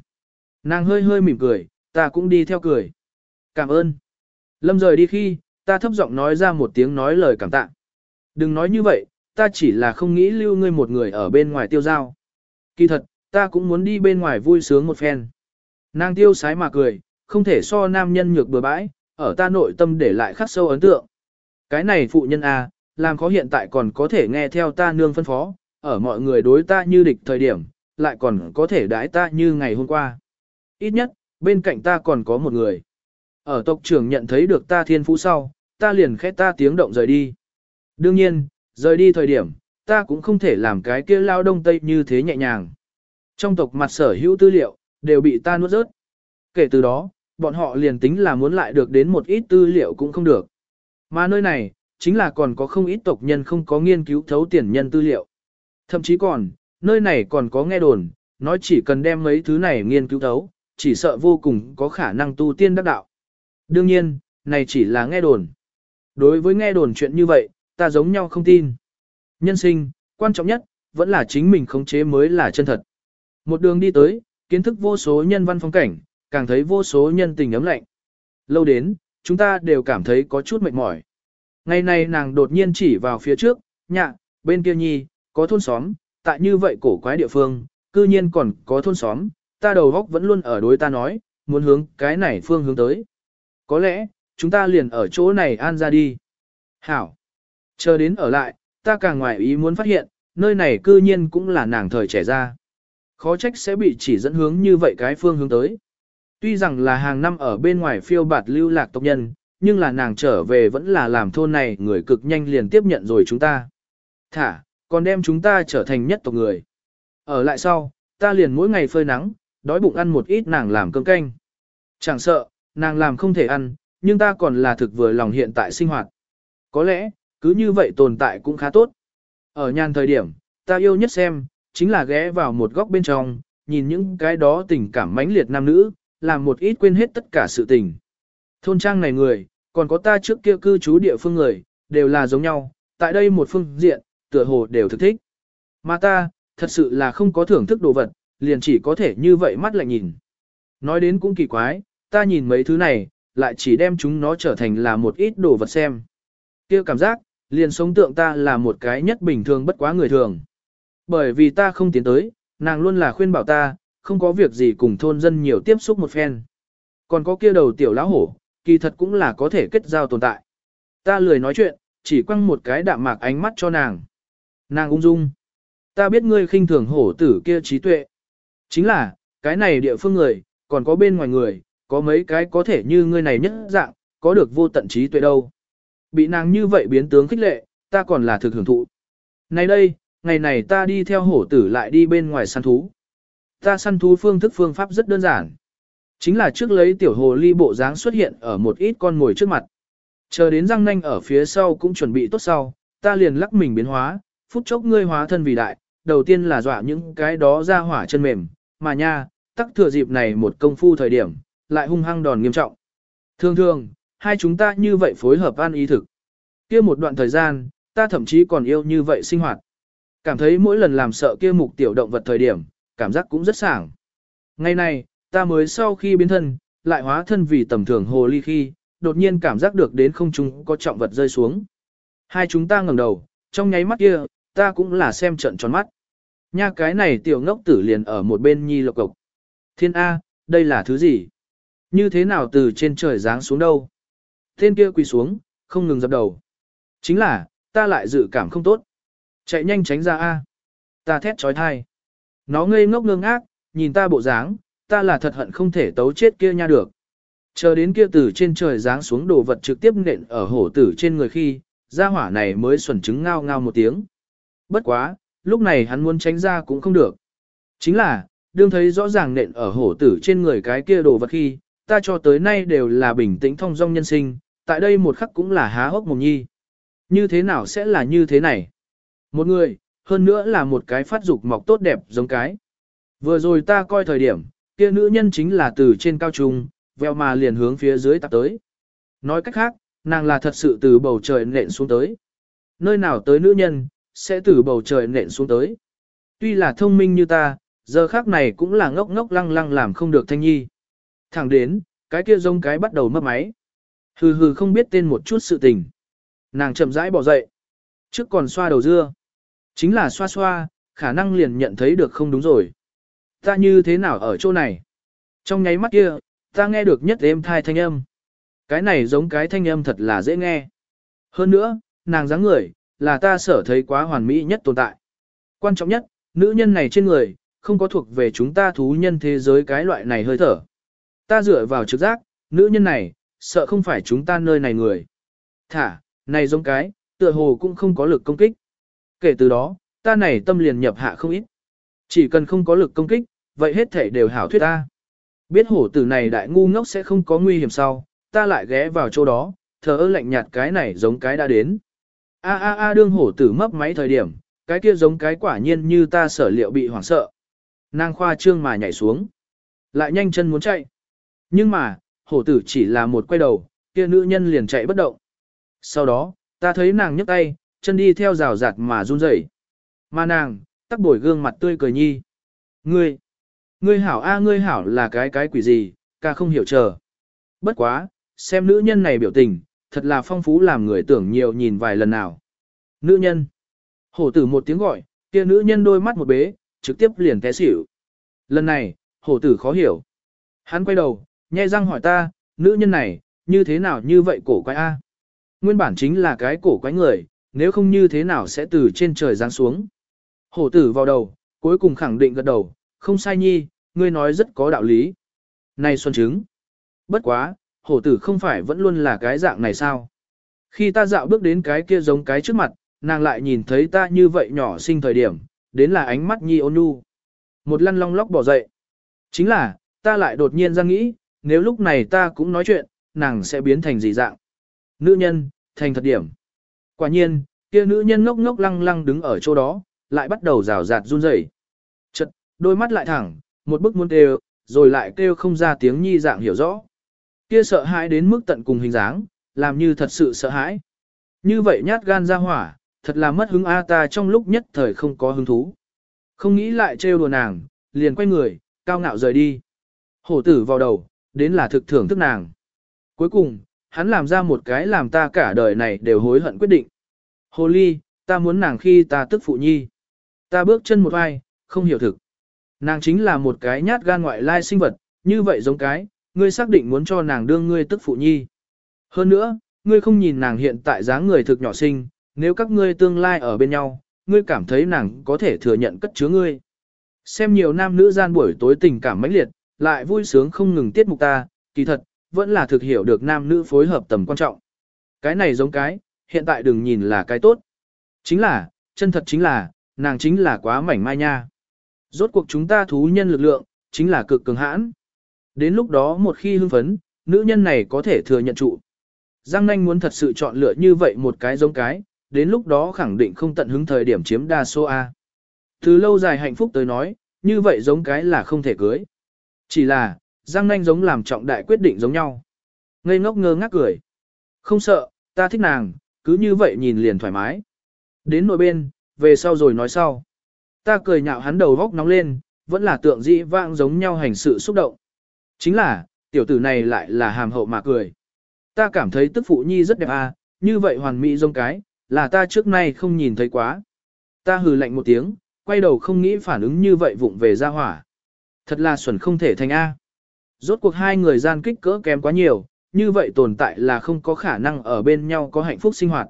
Nàng hơi hơi mỉm cười, ta cũng đi theo cười. Cảm ơn. Lâm rời đi khi, ta thấp giọng nói ra một tiếng nói lời cảm tạ. Đừng nói như vậy, ta chỉ là không nghĩ lưu ngươi một người ở bên ngoài tiêu giao. Kỳ thật, ta cũng muốn đi bên ngoài vui sướng một phen. Nàng tiêu sái mà cười, không thể so nam nhân nhược bừa bãi, ở ta nội tâm để lại khắc sâu ấn tượng. Cái này phụ nhân A, làm khó hiện tại còn có thể nghe theo ta nương phân phó, ở mọi người đối ta như địch thời điểm, lại còn có thể đãi ta như ngày hôm qua. Ít nhất, bên cạnh ta còn có một người. Ở tộc trưởng nhận thấy được ta thiên phú sau, ta liền khẽ ta tiếng động rời đi. Đương nhiên, rời đi thời điểm, ta cũng không thể làm cái kia lao đông tây như thế nhẹ nhàng. Trong tộc mặt sở hữu tư liệu, đều bị ta nuốt rớt. Kể từ đó, bọn họ liền tính là muốn lại được đến một ít tư liệu cũng không được. Mà nơi này, chính là còn có không ít tộc nhân không có nghiên cứu thấu tiền nhân tư liệu. Thậm chí còn, nơi này còn có nghe đồn, nói chỉ cần đem mấy thứ này nghiên cứu thấu, chỉ sợ vô cùng có khả năng tu tiên đắc đạo. Đương nhiên, này chỉ là nghe đồn. Đối với nghe đồn chuyện như vậy, ta giống nhau không tin. Nhân sinh, quan trọng nhất, vẫn là chính mình khống chế mới là chân thật. Một đường đi tới, kiến thức vô số nhân văn phong cảnh, càng thấy vô số nhân tình ấm lạnh. Lâu đến, chúng ta đều cảm thấy có chút mệt mỏi. Ngày này nàng đột nhiên chỉ vào phía trước, nhạ, bên kia nhi, có thôn xóm, tại như vậy cổ quái địa phương, cư nhiên còn có thôn xóm, ta đầu góc vẫn luôn ở đối ta nói, muốn hướng cái này phương hướng tới. Có lẽ, chúng ta liền ở chỗ này an ra đi. Hảo. Chờ đến ở lại, ta càng ngoài ý muốn phát hiện, nơi này cư nhiên cũng là nàng thời trẻ ra. Khó trách sẽ bị chỉ dẫn hướng như vậy cái phương hướng tới. Tuy rằng là hàng năm ở bên ngoài phiêu bạt lưu lạc tộc nhân, nhưng là nàng trở về vẫn là làm thôn này người cực nhanh liền tiếp nhận rồi chúng ta. Thả, còn đem chúng ta trở thành nhất tộc người. Ở lại sau, ta liền mỗi ngày phơi nắng, đói bụng ăn một ít nàng làm cơm canh. Chẳng sợ, nàng làm không thể ăn, nhưng ta còn là thực vừa lòng hiện tại sinh hoạt. Có lẽ, cứ như vậy tồn tại cũng khá tốt. Ở nhàn thời điểm, ta yêu nhất xem, chính là ghé vào một góc bên trong, nhìn những cái đó tình cảm mãnh liệt nam nữ, làm một ít quên hết tất cả sự tình. Thôn trang này người, còn có ta trước kia cư trú địa phương người, đều là giống nhau, tại đây một phương diện, tựa hồ đều thực thích. Mà ta, thật sự là không có thưởng thức đồ vật, liền chỉ có thể như vậy mắt lại nhìn. Nói đến cũng kỳ quái, ta nhìn mấy thứ này, lại chỉ đem chúng nó trở thành là một ít đồ vật xem. kia cảm giác, liền sống tượng ta là một cái nhất bình thường bất quá người thường. Bởi vì ta không tiến tới, nàng luôn là khuyên bảo ta, không có việc gì cùng thôn dân nhiều tiếp xúc một phen. Còn có kia đầu tiểu lão hổ, kỳ thật cũng là có thể kết giao tồn tại. Ta lười nói chuyện, chỉ quăng một cái đạm mạc ánh mắt cho nàng. Nàng ung dung. Ta biết ngươi khinh thường hổ tử kia trí tuệ. Chính là, cái này địa phương người, còn có bên ngoài người, có mấy cái có thể như ngươi này nhất dạng, có được vô tận trí tuệ đâu. Bị nàng như vậy biến tướng khích lệ, ta còn là thực hưởng thụ. Này đây, ngày này ta đi theo hổ tử lại đi bên ngoài săn thú. Ta săn thú phương thức phương pháp rất đơn giản. Chính là trước lấy tiểu hồ ly bộ dáng xuất hiện ở một ít con ngồi trước mặt. Chờ đến răng nanh ở phía sau cũng chuẩn bị tốt sau, ta liền lắc mình biến hóa, phút chốc ngươi hóa thân vì đại, đầu tiên là dọa những cái đó ra hỏa chân mềm, mà nha, tắc thừa dịp này một công phu thời điểm, lại hung hăng đòn nghiêm trọng. Thường thường, Hai chúng ta như vậy phối hợp ăn ý thực. kia một đoạn thời gian, ta thậm chí còn yêu như vậy sinh hoạt. Cảm thấy mỗi lần làm sợ kia mục tiểu động vật thời điểm, cảm giác cũng rất sảng. Ngày này, ta mới sau khi biến thân, lại hóa thân vì tầm thường hồ ly khi, đột nhiên cảm giác được đến không trung có trọng vật rơi xuống. Hai chúng ta ngẩng đầu, trong nháy mắt kia, ta cũng là xem trận tròn mắt. Nha cái này tiểu ngốc tử liền ở một bên nhi lộc cộc. Thiên A, đây là thứ gì? Như thế nào từ trên trời giáng xuống đâu? Tên kia quỳ xuống, không ngừng dập đầu. Chính là, ta lại dự cảm không tốt. Chạy nhanh tránh ra A. Ta thét trói thai. Nó ngây ngốc ngơ ngác, nhìn ta bộ dáng, ta là thật hận không thể tấu chết kia nha được. Chờ đến kia từ trên trời giáng xuống đồ vật trực tiếp nện ở hổ tử trên người khi, gia hỏa này mới xuẩn trứng ngao ngao một tiếng. Bất quá, lúc này hắn muốn tránh ra cũng không được. Chính là, đương thấy rõ ràng nện ở hổ tử trên người cái kia đồ vật khi, ta cho tới nay đều là bình tĩnh thông dong nhân sinh, tại đây một khắc cũng là há hốc mồm nhi. Như thế nào sẽ là như thế này? Một người, hơn nữa là một cái phát dục mọc tốt đẹp giống cái. Vừa rồi ta coi thời điểm, kia nữ nhân chính là từ trên cao trung, veo mà liền hướng phía dưới tạp tới. Nói cách khác, nàng là thật sự từ bầu trời nện xuống tới. Nơi nào tới nữ nhân, sẽ từ bầu trời nện xuống tới. Tuy là thông minh như ta, giờ khác này cũng là ngốc ngốc lăng lăng làm không được thanh nhi. Thẳng đến, cái kia rông cái bắt đầu mất máy. Hừ hừ không biết tên một chút sự tình. Nàng chậm rãi bỏ dậy. Trước còn xoa đầu dưa. Chính là xoa xoa, khả năng liền nhận thấy được không đúng rồi. Ta như thế nào ở chỗ này? Trong nháy mắt kia, ta nghe được nhất êm thai thanh âm. Cái này giống cái thanh âm thật là dễ nghe. Hơn nữa, nàng dáng người, là ta sở thấy quá hoàn mỹ nhất tồn tại. Quan trọng nhất, nữ nhân này trên người, không có thuộc về chúng ta thú nhân thế giới cái loại này hơi thở. Ta dựa vào trực giác, nữ nhân này, sợ không phải chúng ta nơi này người. Thả, này giống cái, tựa hồ cũng không có lực công kích. Kể từ đó, ta này tâm liền nhập hạ không ít. Chỉ cần không có lực công kích, vậy hết thể đều hảo thuyết ta. Biết hổ tử này đại ngu ngốc sẽ không có nguy hiểm sau, ta lại ghé vào chỗ đó, thở ơ lạnh nhạt cái này giống cái đã đến. A a a đương hổ tử mấp máy thời điểm, cái kia giống cái quả nhiên như ta sở liệu bị hoảng sợ. Nàng khoa trương mà nhảy xuống. Lại nhanh chân muốn chạy. Nhưng mà, hổ tử chỉ là một quay đầu, kia nữ nhân liền chạy bất động. Sau đó, ta thấy nàng nhấc tay, chân đi theo rào rạt mà run rẩy. Mà nàng, tắc bổi gương mặt tươi cười nhi. Ngươi, ngươi hảo a ngươi hảo là cái cái quỷ gì, ca không hiểu chờ. Bất quá, xem nữ nhân này biểu tình, thật là phong phú làm người tưởng nhiều nhìn vài lần nào. Nữ nhân. Hổ tử một tiếng gọi, kia nữ nhân đôi mắt một bế, trực tiếp liền té xỉu. Lần này, hổ tử khó hiểu. Hắn quay đầu, nhai răng hỏi ta, nữ nhân này, như thế nào như vậy cổ quái a? Nguyên bản chính là cái cổ quái người, nếu không như thế nào sẽ từ trên trời giáng xuống. Hổ tử vào đầu, cuối cùng khẳng định gật đầu, không sai nhi, ngươi nói rất có đạo lý. Này xuân chứng. Bất quá, hổ tử không phải vẫn luôn là cái dạng này sao? Khi ta dạo bước đến cái kia giống cái trước mặt, nàng lại nhìn thấy ta như vậy nhỏ sinh thời điểm, đến là ánh mắt nhi ôn nhu. Một lăn long lóc bỏ dậy. Chính là, ta lại đột nhiên ra nghĩ, nếu lúc này ta cũng nói chuyện, nàng sẽ biến thành gì dạng? Nữ nhân, thành thật điểm. Quả nhiên, kia nữ nhân ngốc ngốc lăng lăng đứng ở chỗ đó, lại bắt đầu rào rạt run rẩy. Chật, đôi mắt lại thẳng, một bức muốn kêu, rồi lại kêu không ra tiếng nhi dạng hiểu rõ. Kia sợ hãi đến mức tận cùng hình dáng, làm như thật sự sợ hãi. Như vậy nhát gan ra hỏa, thật là mất hứng A ta trong lúc nhất thời không có hứng thú. Không nghĩ lại trêu đùa nàng, liền quay người, cao ngạo rời đi. Hổ tử vào đầu, đến là thực thưởng thức nàng. Cuối cùng, hắn làm ra một cái làm ta cả đời này đều hối hận quyết định. Hồ ly, ta muốn nàng khi ta tức phụ nhi. Ta bước chân một ai, không hiểu thực. Nàng chính là một cái nhát gan ngoại lai sinh vật, như vậy giống cái, ngươi xác định muốn cho nàng đương ngươi tức phụ nhi. Hơn nữa, ngươi không nhìn nàng hiện tại dáng người thực nhỏ sinh, nếu các ngươi tương lai ở bên nhau, ngươi cảm thấy nàng có thể thừa nhận cất chứa ngươi. Xem nhiều nam nữ gian buổi tối tình cảm mãnh liệt, lại vui sướng không ngừng tiết mục ta, kỳ thật, vẫn là thực hiểu được nam nữ phối hợp tầm quan trọng. Cái này giống cái, hiện tại đừng nhìn là cái tốt. Chính là, chân thật chính là, nàng chính là quá mảnh mai nha. Rốt cuộc chúng ta thú nhân lực lượng, chính là cực cường hãn. Đến lúc đó một khi hưng phấn, nữ nhân này có thể thừa nhận trụ. Giang nanh muốn thật sự chọn lựa như vậy một cái giống cái, đến lúc đó khẳng định không tận hứng thời điểm chiếm đa số A. Từ lâu dài hạnh phúc tới nói, như vậy giống cái là không thể cưới. Chỉ là, Giang nanh giống làm trọng đại quyết định giống nhau. Ngây ngốc ngơ ngác cười. Không sợ, ta thích nàng, cứ như vậy nhìn liền thoải mái. Đến nội bên, về sau rồi nói sau. Ta cười nhạo hắn đầu góc nóng lên, vẫn là tượng dĩ vãng giống nhau hành sự xúc động. Chính là, tiểu tử này lại là hàm hậu mà cười. Ta cảm thấy tức phụ nhi rất đẹp à, như vậy hoàn mỹ giống cái, là ta trước nay không nhìn thấy quá. Ta hừ lạnh một tiếng, quay đầu không nghĩ phản ứng như vậy vụng về ra hỏa. Thật là xuẩn không thể thành A. Rốt cuộc hai người gian kích cỡ kém quá nhiều, như vậy tồn tại là không có khả năng ở bên nhau có hạnh phúc sinh hoạt.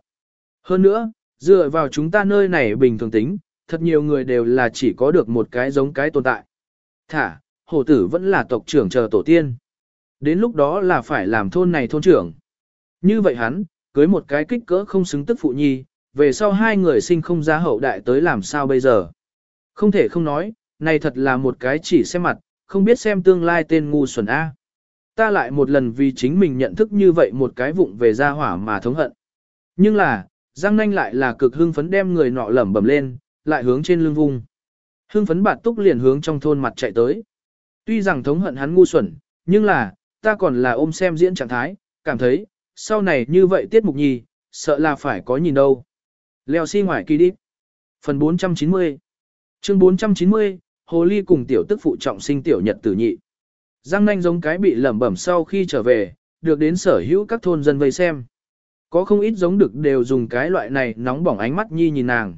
Hơn nữa, dựa vào chúng ta nơi này bình thường tính, thật nhiều người đều là chỉ có được một cái giống cái tồn tại. Thả, hổ tử vẫn là tộc trưởng chờ tổ tiên. Đến lúc đó là phải làm thôn này thôn trưởng. Như vậy hắn, cưới một cái kích cỡ không xứng tức phụ nhi, về sau hai người sinh không ra hậu đại tới làm sao bây giờ. Không thể không nói, này thật là một cái chỉ xem mặt, không biết xem tương lai tên ngu xuẩn A. Ta lại một lần vì chính mình nhận thức như vậy một cái vụng về gia hỏa mà thống hận. Nhưng là, Giang Nanh lại là cực hưng phấn đem người nọ lẩm bẩm lên, lại hướng trên lưng vung. Hưng phấn bạt túc liền hướng trong thôn mặt chạy tới. Tuy rằng thống hận hắn ngu xuẩn, nhưng là, ta còn là ôm xem diễn trạng thái, cảm thấy, sau này như vậy tiết mục nhì, sợ là phải có nhìn đâu. Leo xi si ngoài kỳ đi. Phần 490 Chương 490, Hồ Ly cùng tiểu tức phụ trọng sinh tiểu nhật tử nhị. Giang nanh giống cái bị lẩm bẩm sau khi trở về, được đến sở hữu các thôn dân vây xem. Có không ít giống được đều dùng cái loại này nóng bỏng ánh mắt nhi nhìn nàng.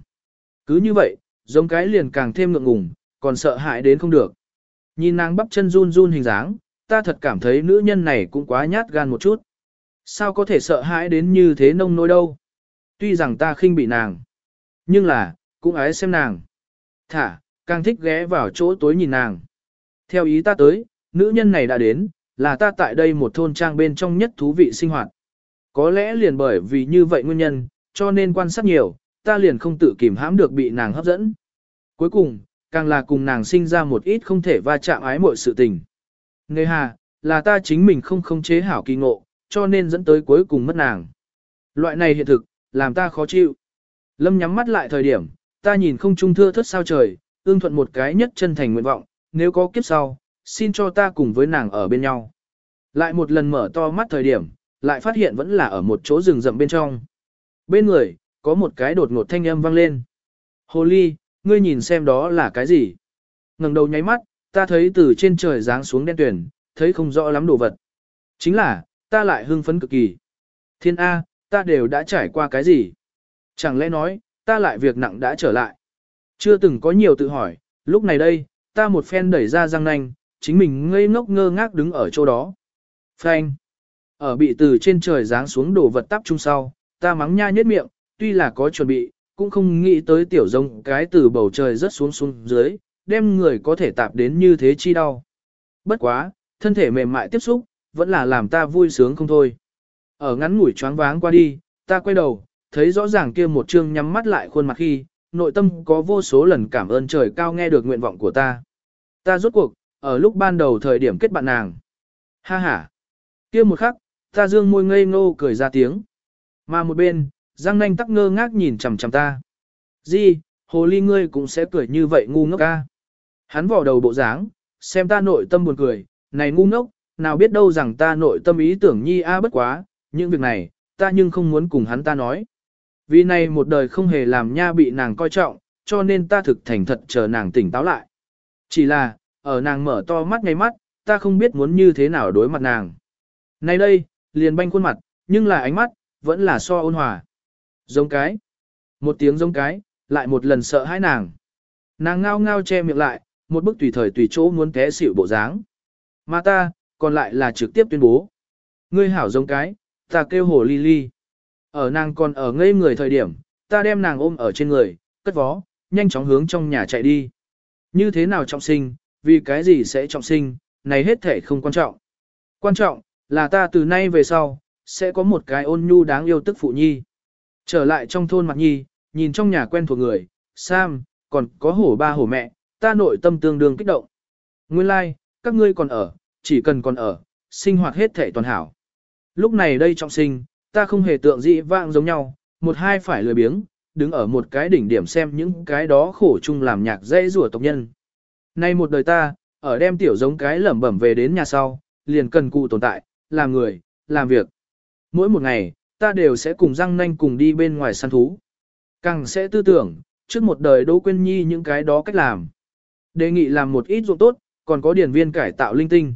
Cứ như vậy, giống cái liền càng thêm ngượng ngùng, còn sợ hãi đến không được. Nhìn nàng bắp chân run run hình dáng, ta thật cảm thấy nữ nhân này cũng quá nhát gan một chút. Sao có thể sợ hãi đến như thế nông nỗi đâu? Tuy rằng ta khinh bị nàng, nhưng là, cũng ái xem nàng. Thả, càng thích ghé vào chỗ tối nhìn nàng. Theo ý ta tới, nữ nhân này đã đến, là ta tại đây một thôn trang bên trong nhất thú vị sinh hoạt. Có lẽ liền bởi vì như vậy nguyên nhân, cho nên quan sát nhiều, ta liền không tự kìm hãm được bị nàng hấp dẫn. Cuối cùng, càng là cùng nàng sinh ra một ít không thể va chạm ái mọi sự tình. Nghề hà, là ta chính mình không không chế hảo kỳ ngộ, cho nên dẫn tới cuối cùng mất nàng. Loại này hiện thực, làm ta khó chịu. Lâm nhắm mắt lại thời điểm, ta nhìn không trung thưa thất sao trời, ương thuận một cái nhất chân thành nguyện vọng, nếu có kiếp sau, xin cho ta cùng với nàng ở bên nhau. Lại một lần mở to mắt thời điểm, lại phát hiện vẫn là ở một chỗ rừng rậm bên trong. Bên người, có một cái đột ngột thanh âm vang lên. Hồ ly, ngươi nhìn xem đó là cái gì? ngẩng đầu nháy mắt, ta thấy từ trên trời giáng xuống đen tuyển, thấy không rõ lắm đồ vật. Chính là, ta lại hưng phấn cực kỳ. Thiên A, ta đều đã trải qua cái gì? Chẳng lẽ nói, ta lại việc nặng đã trở lại. Chưa từng có nhiều tự hỏi, lúc này đây, ta một phen đẩy ra răng nanh, chính mình ngây ngốc ngơ ngác đứng ở chỗ đó. Phanh. Ở bị từ trên trời giáng xuống đổ vật tắp chung sau, ta mắng nha nhất miệng, tuy là có chuẩn bị, cũng không nghĩ tới tiểu rông cái từ bầu trời rất xuống xuống dưới, đem người có thể tạp đến như thế chi đau. Bất quá, thân thể mềm mại tiếp xúc, vẫn là làm ta vui sướng không thôi. Ở ngắn ngủi choáng váng qua đi, ta quay đầu, thấy rõ ràng kia một chương nhắm mắt lại khuôn mặt khi, nội tâm có vô số lần cảm ơn trời cao nghe được nguyện vọng của ta. Ta rốt cuộc, ở lúc ban đầu thời điểm kết bạn nàng. Ha ha. kia một khắc, ta dương môi ngây ngô cười ra tiếng. Mà một bên, Giang nanh tắc ngơ ngác nhìn chằm chằm ta. Di, hồ ly ngươi cũng sẽ cười như vậy ngu ngốc ca. Hắn vỏ đầu bộ dáng, xem ta nội tâm buồn cười, này ngu ngốc, nào biết đâu rằng ta nội tâm ý tưởng nhi a bất quá, những việc này, ta nhưng không muốn cùng hắn ta nói. Vì này một đời không hề làm nha bị nàng coi trọng, cho nên ta thực thành thật chờ nàng tỉnh táo lại. Chỉ là, ở nàng mở to mắt ngay mắt, ta không biết muốn như thế nào đối mặt nàng. Nay đây, liền banh khuôn mặt, nhưng là ánh mắt, vẫn là so ôn hòa. Giống cái. Một tiếng giống cái, lại một lần sợ hãi nàng. Nàng ngao ngao che miệng lại, một bức tùy thời tùy chỗ muốn té xỉu bộ dáng. Mà ta, còn lại là trực tiếp tuyên bố. Ngươi hảo giống cái, ta kêu hồ ly ly. Ở nàng còn ở ngây người thời điểm, ta đem nàng ôm ở trên người, cất vó, nhanh chóng hướng trong nhà chạy đi. Như thế nào trọng sinh, vì cái gì sẽ trọng sinh, này hết thể không quan trọng. Quan trọng, là ta từ nay về sau, sẽ có một cái ôn nhu đáng yêu tức phụ nhi. Trở lại trong thôn mặt nhi, nhìn trong nhà quen thuộc người, Sam, còn có hổ ba hổ mẹ, ta nội tâm tương đương kích động. Nguyên lai, like, các ngươi còn ở, chỉ cần còn ở, sinh hoạt hết thể toàn hảo. Lúc này đây trọng sinh, ta không hề tượng dị vãng giống nhau, một hai phải lười biếng, đứng ở một cái đỉnh điểm xem những cái đó khổ chung làm nhạc dễ rủa tộc nhân. Nay một đời ta, ở đem tiểu giống cái lẩm bẩm về đến nhà sau, liền cần cụ tồn tại, làm người, làm việc. Mỗi một ngày, ta đều sẽ cùng răng nanh cùng đi bên ngoài săn thú. Càng sẽ tư tưởng, trước một đời Đỗ Quyên Nhi những cái đó cách làm. Đề nghị làm một ít ruộng tốt, còn có điển viên cải tạo linh tinh.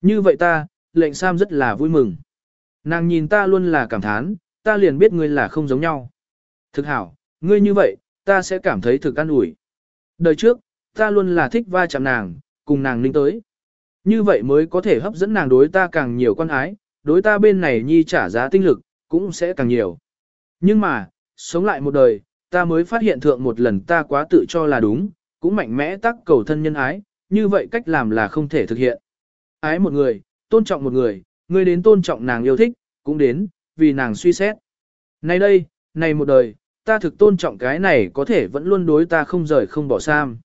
Như vậy ta, lệnh Sam rất là vui mừng. Nàng nhìn ta luôn là cảm thán, ta liền biết ngươi là không giống nhau. Thực hảo, ngươi như vậy, ta sẽ cảm thấy thực an ủi. Đời trước, ta luôn là thích va chạm nàng, cùng nàng ninh tới. Như vậy mới có thể hấp dẫn nàng đối ta càng nhiều quan ái, đối ta bên này nhi trả giá tinh lực, cũng sẽ càng nhiều. Nhưng mà, sống lại một đời, ta mới phát hiện thượng một lần ta quá tự cho là đúng, cũng mạnh mẽ tác cầu thân nhân ái, như vậy cách làm là không thể thực hiện. Ái một người, tôn trọng một người, Ngươi đến tôn trọng nàng yêu thích, cũng đến, vì nàng suy xét. Nay đây, này một đời, ta thực tôn trọng cái này có thể vẫn luôn đối ta không rời không bỏ sam.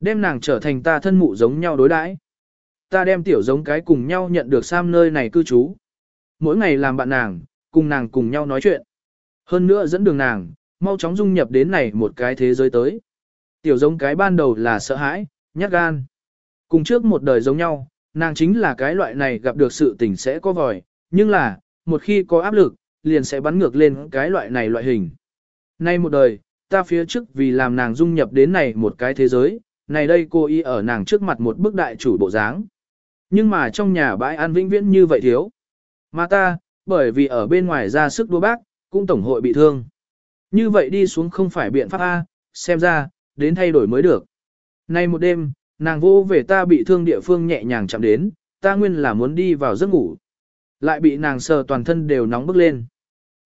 Đem nàng trở thành ta thân mụ giống nhau đối đãi. Ta đem tiểu giống cái cùng nhau nhận được sam nơi này cư trú. Mỗi ngày làm bạn nàng, cùng nàng cùng nhau nói chuyện. Hơn nữa dẫn đường nàng, mau chóng dung nhập đến này một cái thế giới tới. Tiểu giống cái ban đầu là sợ hãi, nhát gan. Cùng trước một đời giống nhau, nàng chính là cái loại này gặp được sự tình sẽ có vòi, nhưng là, một khi có áp lực, liền sẽ bắn ngược lên cái loại này loại hình. Nay một đời, ta phía trước vì làm nàng dung nhập đến này một cái thế giới, này đây cô y ở nàng trước mặt một bức đại chủ bộ dáng. Nhưng mà trong nhà bãi ăn vĩnh viễn như vậy thiếu. Mà ta, bởi vì ở bên ngoài ra sức đua bác, cũng tổng hội bị thương. Như vậy đi xuống không phải biện pháp A, xem ra, đến thay đổi mới được. Nay một đêm, nàng vô về ta bị thương địa phương nhẹ nhàng chạm đến, ta nguyên là muốn đi vào giấc ngủ. Lại bị nàng sờ toàn thân đều nóng bức lên.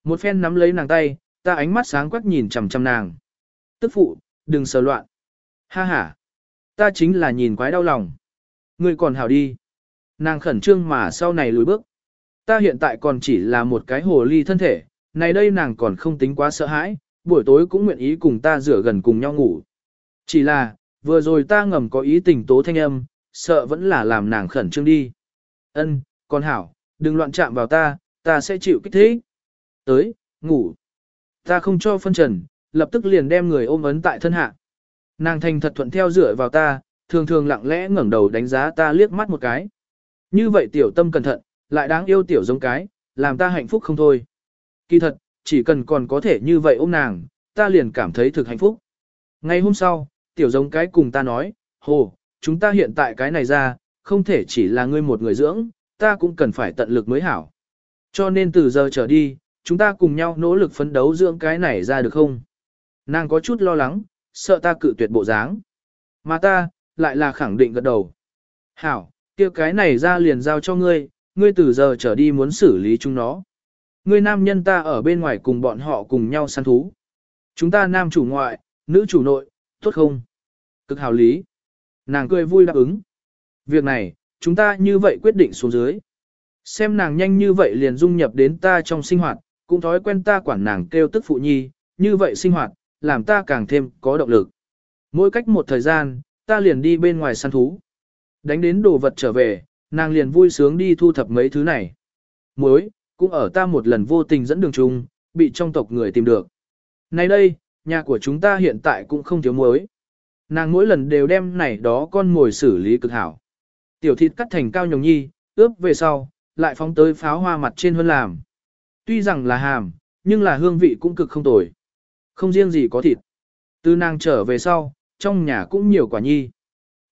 Một phen nắm lấy nàng tay, ta ánh mắt sáng quắc nhìn chằm chằm nàng. Tức phụ, đừng sờ loạn. Ha ha. Ta chính là nhìn quái đau lòng. Ngươi còn hảo đi. Nàng khẩn trương mà sau này lùi bước. Ta hiện tại còn chỉ là một cái hồ ly thân thể, này đây nàng còn không tính quá sợ hãi, buổi tối cũng nguyện ý cùng ta rửa gần cùng nhau ngủ. Chỉ là, vừa rồi ta ngầm có ý tình tố thanh âm, sợ vẫn là làm nàng khẩn trương đi. Ân, con hảo, đừng loạn chạm vào ta, ta sẽ chịu kích thích. Tới, ngủ. Ta không cho phân trần, lập tức liền đem người ôm ấn tại thân hạ. Nàng thành thật thuận theo dựa vào ta, thường thường lặng lẽ ngẩng đầu đánh giá ta liếc mắt một cái. Như vậy tiểu tâm cẩn thận, lại đáng yêu tiểu giống cái, làm ta hạnh phúc không thôi. Kỳ thật, chỉ cần còn có thể như vậy ôm nàng, ta liền cảm thấy thực hạnh phúc. Ngày hôm sau, tiểu giống cái cùng ta nói, hồ, chúng ta hiện tại cái này ra, không thể chỉ là ngươi một người dưỡng, ta cũng cần phải tận lực mới hảo. Cho nên từ giờ trở đi, chúng ta cùng nhau nỗ lực phấn đấu dưỡng cái này ra được không? Nàng có chút lo lắng, sợ ta cự tuyệt bộ dáng. Mà ta, lại là khẳng định gật đầu. Hảo, kia cái này ra liền giao cho ngươi, ngươi từ giờ trở đi muốn xử lý chúng nó. Ngươi nam nhân ta ở bên ngoài cùng bọn họ cùng nhau săn thú. Chúng ta nam chủ ngoại, nữ chủ nội, tốt không? Cực hảo lý. Nàng cười vui đáp ứng. Việc này, chúng ta như vậy quyết định xuống dưới. Xem nàng nhanh như vậy liền dung nhập đến ta trong sinh hoạt, cũng thói quen ta quản nàng kêu tức phụ nhi, như vậy sinh hoạt, làm ta càng thêm có động lực. Mỗi cách một thời gian, ta liền đi bên ngoài săn thú. Đánh đến đồ vật trở về, nàng liền vui sướng đi thu thập mấy thứ này. Muối, cũng ở ta một lần vô tình dẫn đường chung, bị trong tộc người tìm được. Nay đây, nhà của chúng ta hiện tại cũng không thiếu muối. Nàng mỗi lần đều đem này đó con mồi xử lý cực hảo. Tiểu thịt cắt thành cao nhồng nhi, ướp về sau, lại phóng tới pháo hoa mặt trên hơn làm. Tuy rằng là hàm, nhưng là hương vị cũng cực không tồi. Không riêng gì có thịt. Từ nàng trở về sau, trong nhà cũng nhiều quả nhi.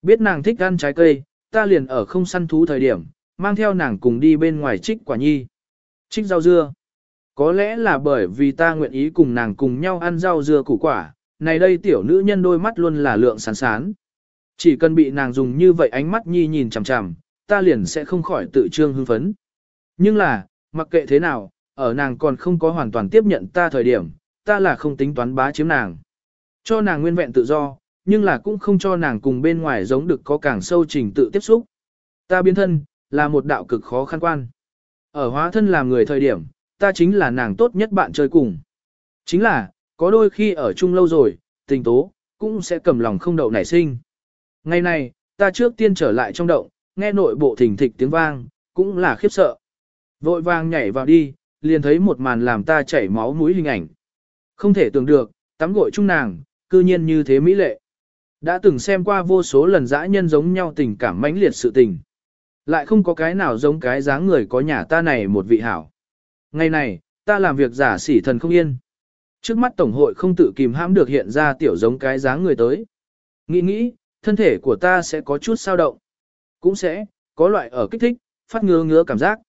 Biết nàng thích ăn trái cây, ta liền ở không săn thú thời điểm, mang theo nàng cùng đi bên ngoài trích quả nhi. Trích rau dưa. Có lẽ là bởi vì ta nguyện ý cùng nàng cùng nhau ăn rau dưa củ quả, này đây tiểu nữ nhân đôi mắt luôn là lượng sán sán. Chỉ cần bị nàng dùng như vậy ánh mắt nhi nhìn chằm chằm, ta liền sẽ không khỏi tự trương hưng phấn. Nhưng là, mặc kệ thế nào, ở nàng còn không có hoàn toàn tiếp nhận ta thời điểm, ta là không tính toán bá chiếm nàng. Cho nàng nguyên vẹn tự do, nhưng là cũng không cho nàng cùng bên ngoài giống được có càng sâu trình tự tiếp xúc. Ta biến thân, là một đạo cực khó khăn quan. Ở hóa thân làm người thời điểm, ta chính là nàng tốt nhất bạn chơi cùng. Chính là, có đôi khi ở chung lâu rồi, tình tố, cũng sẽ cầm lòng không đậu nảy sinh. Ngày này, ta trước tiên trở lại trong động, nghe nội bộ thỉnh thịch tiếng vang, cũng là khiếp sợ. Vội vàng nhảy vào đi, liền thấy một màn làm ta chảy máu mũi hình ảnh. Không thể tưởng được, tắm gội chung nàng, cư nhiên như thế mỹ lệ. Đã từng xem qua vô số lần dã nhân giống nhau tình cảm mãnh liệt sự tình. Lại không có cái nào giống cái dáng người có nhà ta này một vị hảo. Ngày này, ta làm việc giả sỉ thần không yên. Trước mắt tổng hội không tự kìm hãm được hiện ra tiểu giống cái dáng người tới. Nghĩ nghĩ, thân thể của ta sẽ có chút sao động. Cũng sẽ, có loại ở kích thích, phát ngứa ngứa cảm giác.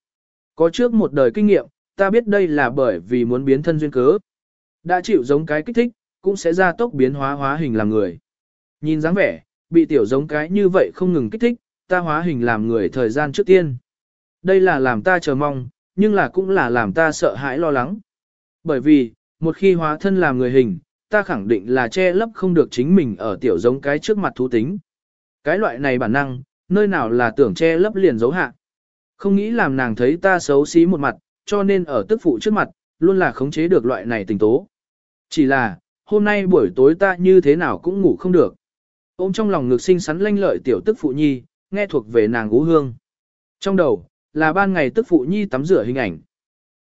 Có trước một đời kinh nghiệm, ta biết đây là bởi vì muốn biến thân duyên cớ. Đã chịu giống cái kích thích, cũng sẽ ra tốc biến hóa hóa hình làm người. Nhìn dáng vẻ, bị tiểu giống cái như vậy không ngừng kích thích, ta hóa hình làm người thời gian trước tiên. Đây là làm ta chờ mong, nhưng là cũng là làm ta sợ hãi lo lắng. Bởi vì, một khi hóa thân làm người hình, ta khẳng định là che lấp không được chính mình ở tiểu giống cái trước mặt thú tính. Cái loại này bản năng, nơi nào là tưởng che lấp liền giấu hạ. Không nghĩ làm nàng thấy ta xấu xí một mặt, cho nên ở tức phụ trước mặt, luôn là khống chế được loại này tình tố. Chỉ là, hôm nay buổi tối ta như thế nào cũng ngủ không được. Ôm trong lòng ngực sinh sắn lanh lợi tiểu tức phụ nhi, nghe thuộc về nàng ú hương. Trong đầu, là ban ngày tức phụ nhi tắm rửa hình ảnh.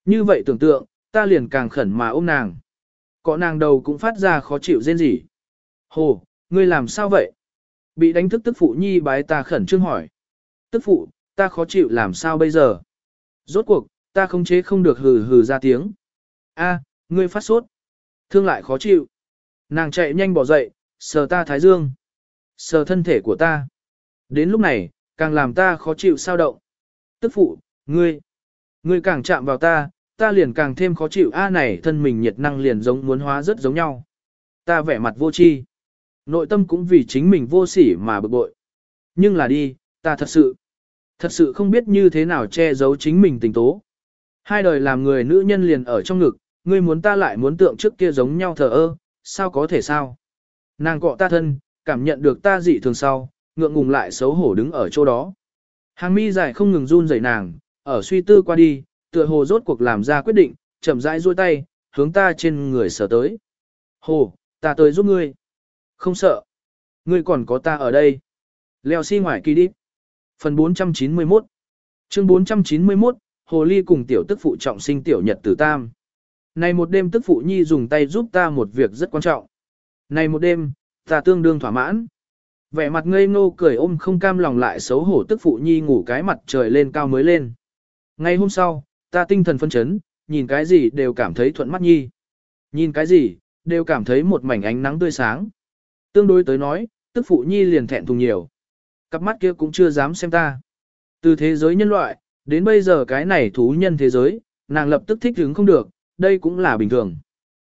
Như vậy tưởng tượng, ta liền càng khẩn mà ôm nàng. Cọ nàng đầu cũng phát ra khó chịu rên rỉ. Hồ, ngươi làm sao vậy? Bị đánh thức tức phụ nhi bái ta khẩn trương hỏi. Tức phụ, ta khó chịu làm sao bây giờ? Rốt cuộc, ta không chế không được hừ hừ ra tiếng. A, ngươi phát sốt. Thương lại khó chịu. Nàng chạy nhanh bỏ dậy, sờ ta thái dương. Sờ thân thể của ta. Đến lúc này, càng làm ta khó chịu sao động. Tức phụ, ngươi. Ngươi càng chạm vào ta, ta liền càng thêm khó chịu. A này thân mình nhiệt năng liền giống muốn hóa rất giống nhau. Ta vẻ mặt vô tri. Nội tâm cũng vì chính mình vô sỉ mà bực bội. Nhưng là đi, ta thật sự, thật sự không biết như thế nào che giấu chính mình tình tố. Hai đời làm người nữ nhân liền ở trong ngực, ngươi muốn ta lại muốn tượng trước kia giống nhau thờ ơ, sao có thể sao? Nàng cọ ta thân, cảm nhận được ta dị thường sau, ngượng ngùng lại xấu hổ đứng ở chỗ đó. Hàng mi dài không ngừng run rẩy nàng, ở suy tư qua đi, tựa hồ rốt cuộc làm ra quyết định, chậm rãi duỗi tay, hướng ta trên người sở tới. Hồ, ta tới giúp ngươi. Không sợ. Ngươi còn có ta ở đây. Leo xi si ngoài kỳ đi. Phần 491 Chương 491, Hồ Ly cùng tiểu tức phụ trọng sinh tiểu nhật tử tam. Này một đêm tức phụ nhi dùng tay giúp ta một việc rất quan trọng. Này một đêm, ta tương đương thỏa mãn. Vẻ mặt ngây ngô cười ôm không cam lòng lại xấu hổ tức phụ nhi ngủ cái mặt trời lên cao mới lên. Ngày hôm sau, ta tinh thần phân chấn, nhìn cái gì đều cảm thấy thuận mắt nhi. Nhìn cái gì, đều cảm thấy một mảnh ánh nắng tươi sáng. Tương đối tới nói, tức phụ nhi liền thẹn thùng nhiều. Cặp mắt kia cũng chưa dám xem ta. Từ thế giới nhân loại, đến bây giờ cái này thú nhân thế giới, nàng lập tức thích hứng không được, đây cũng là bình thường.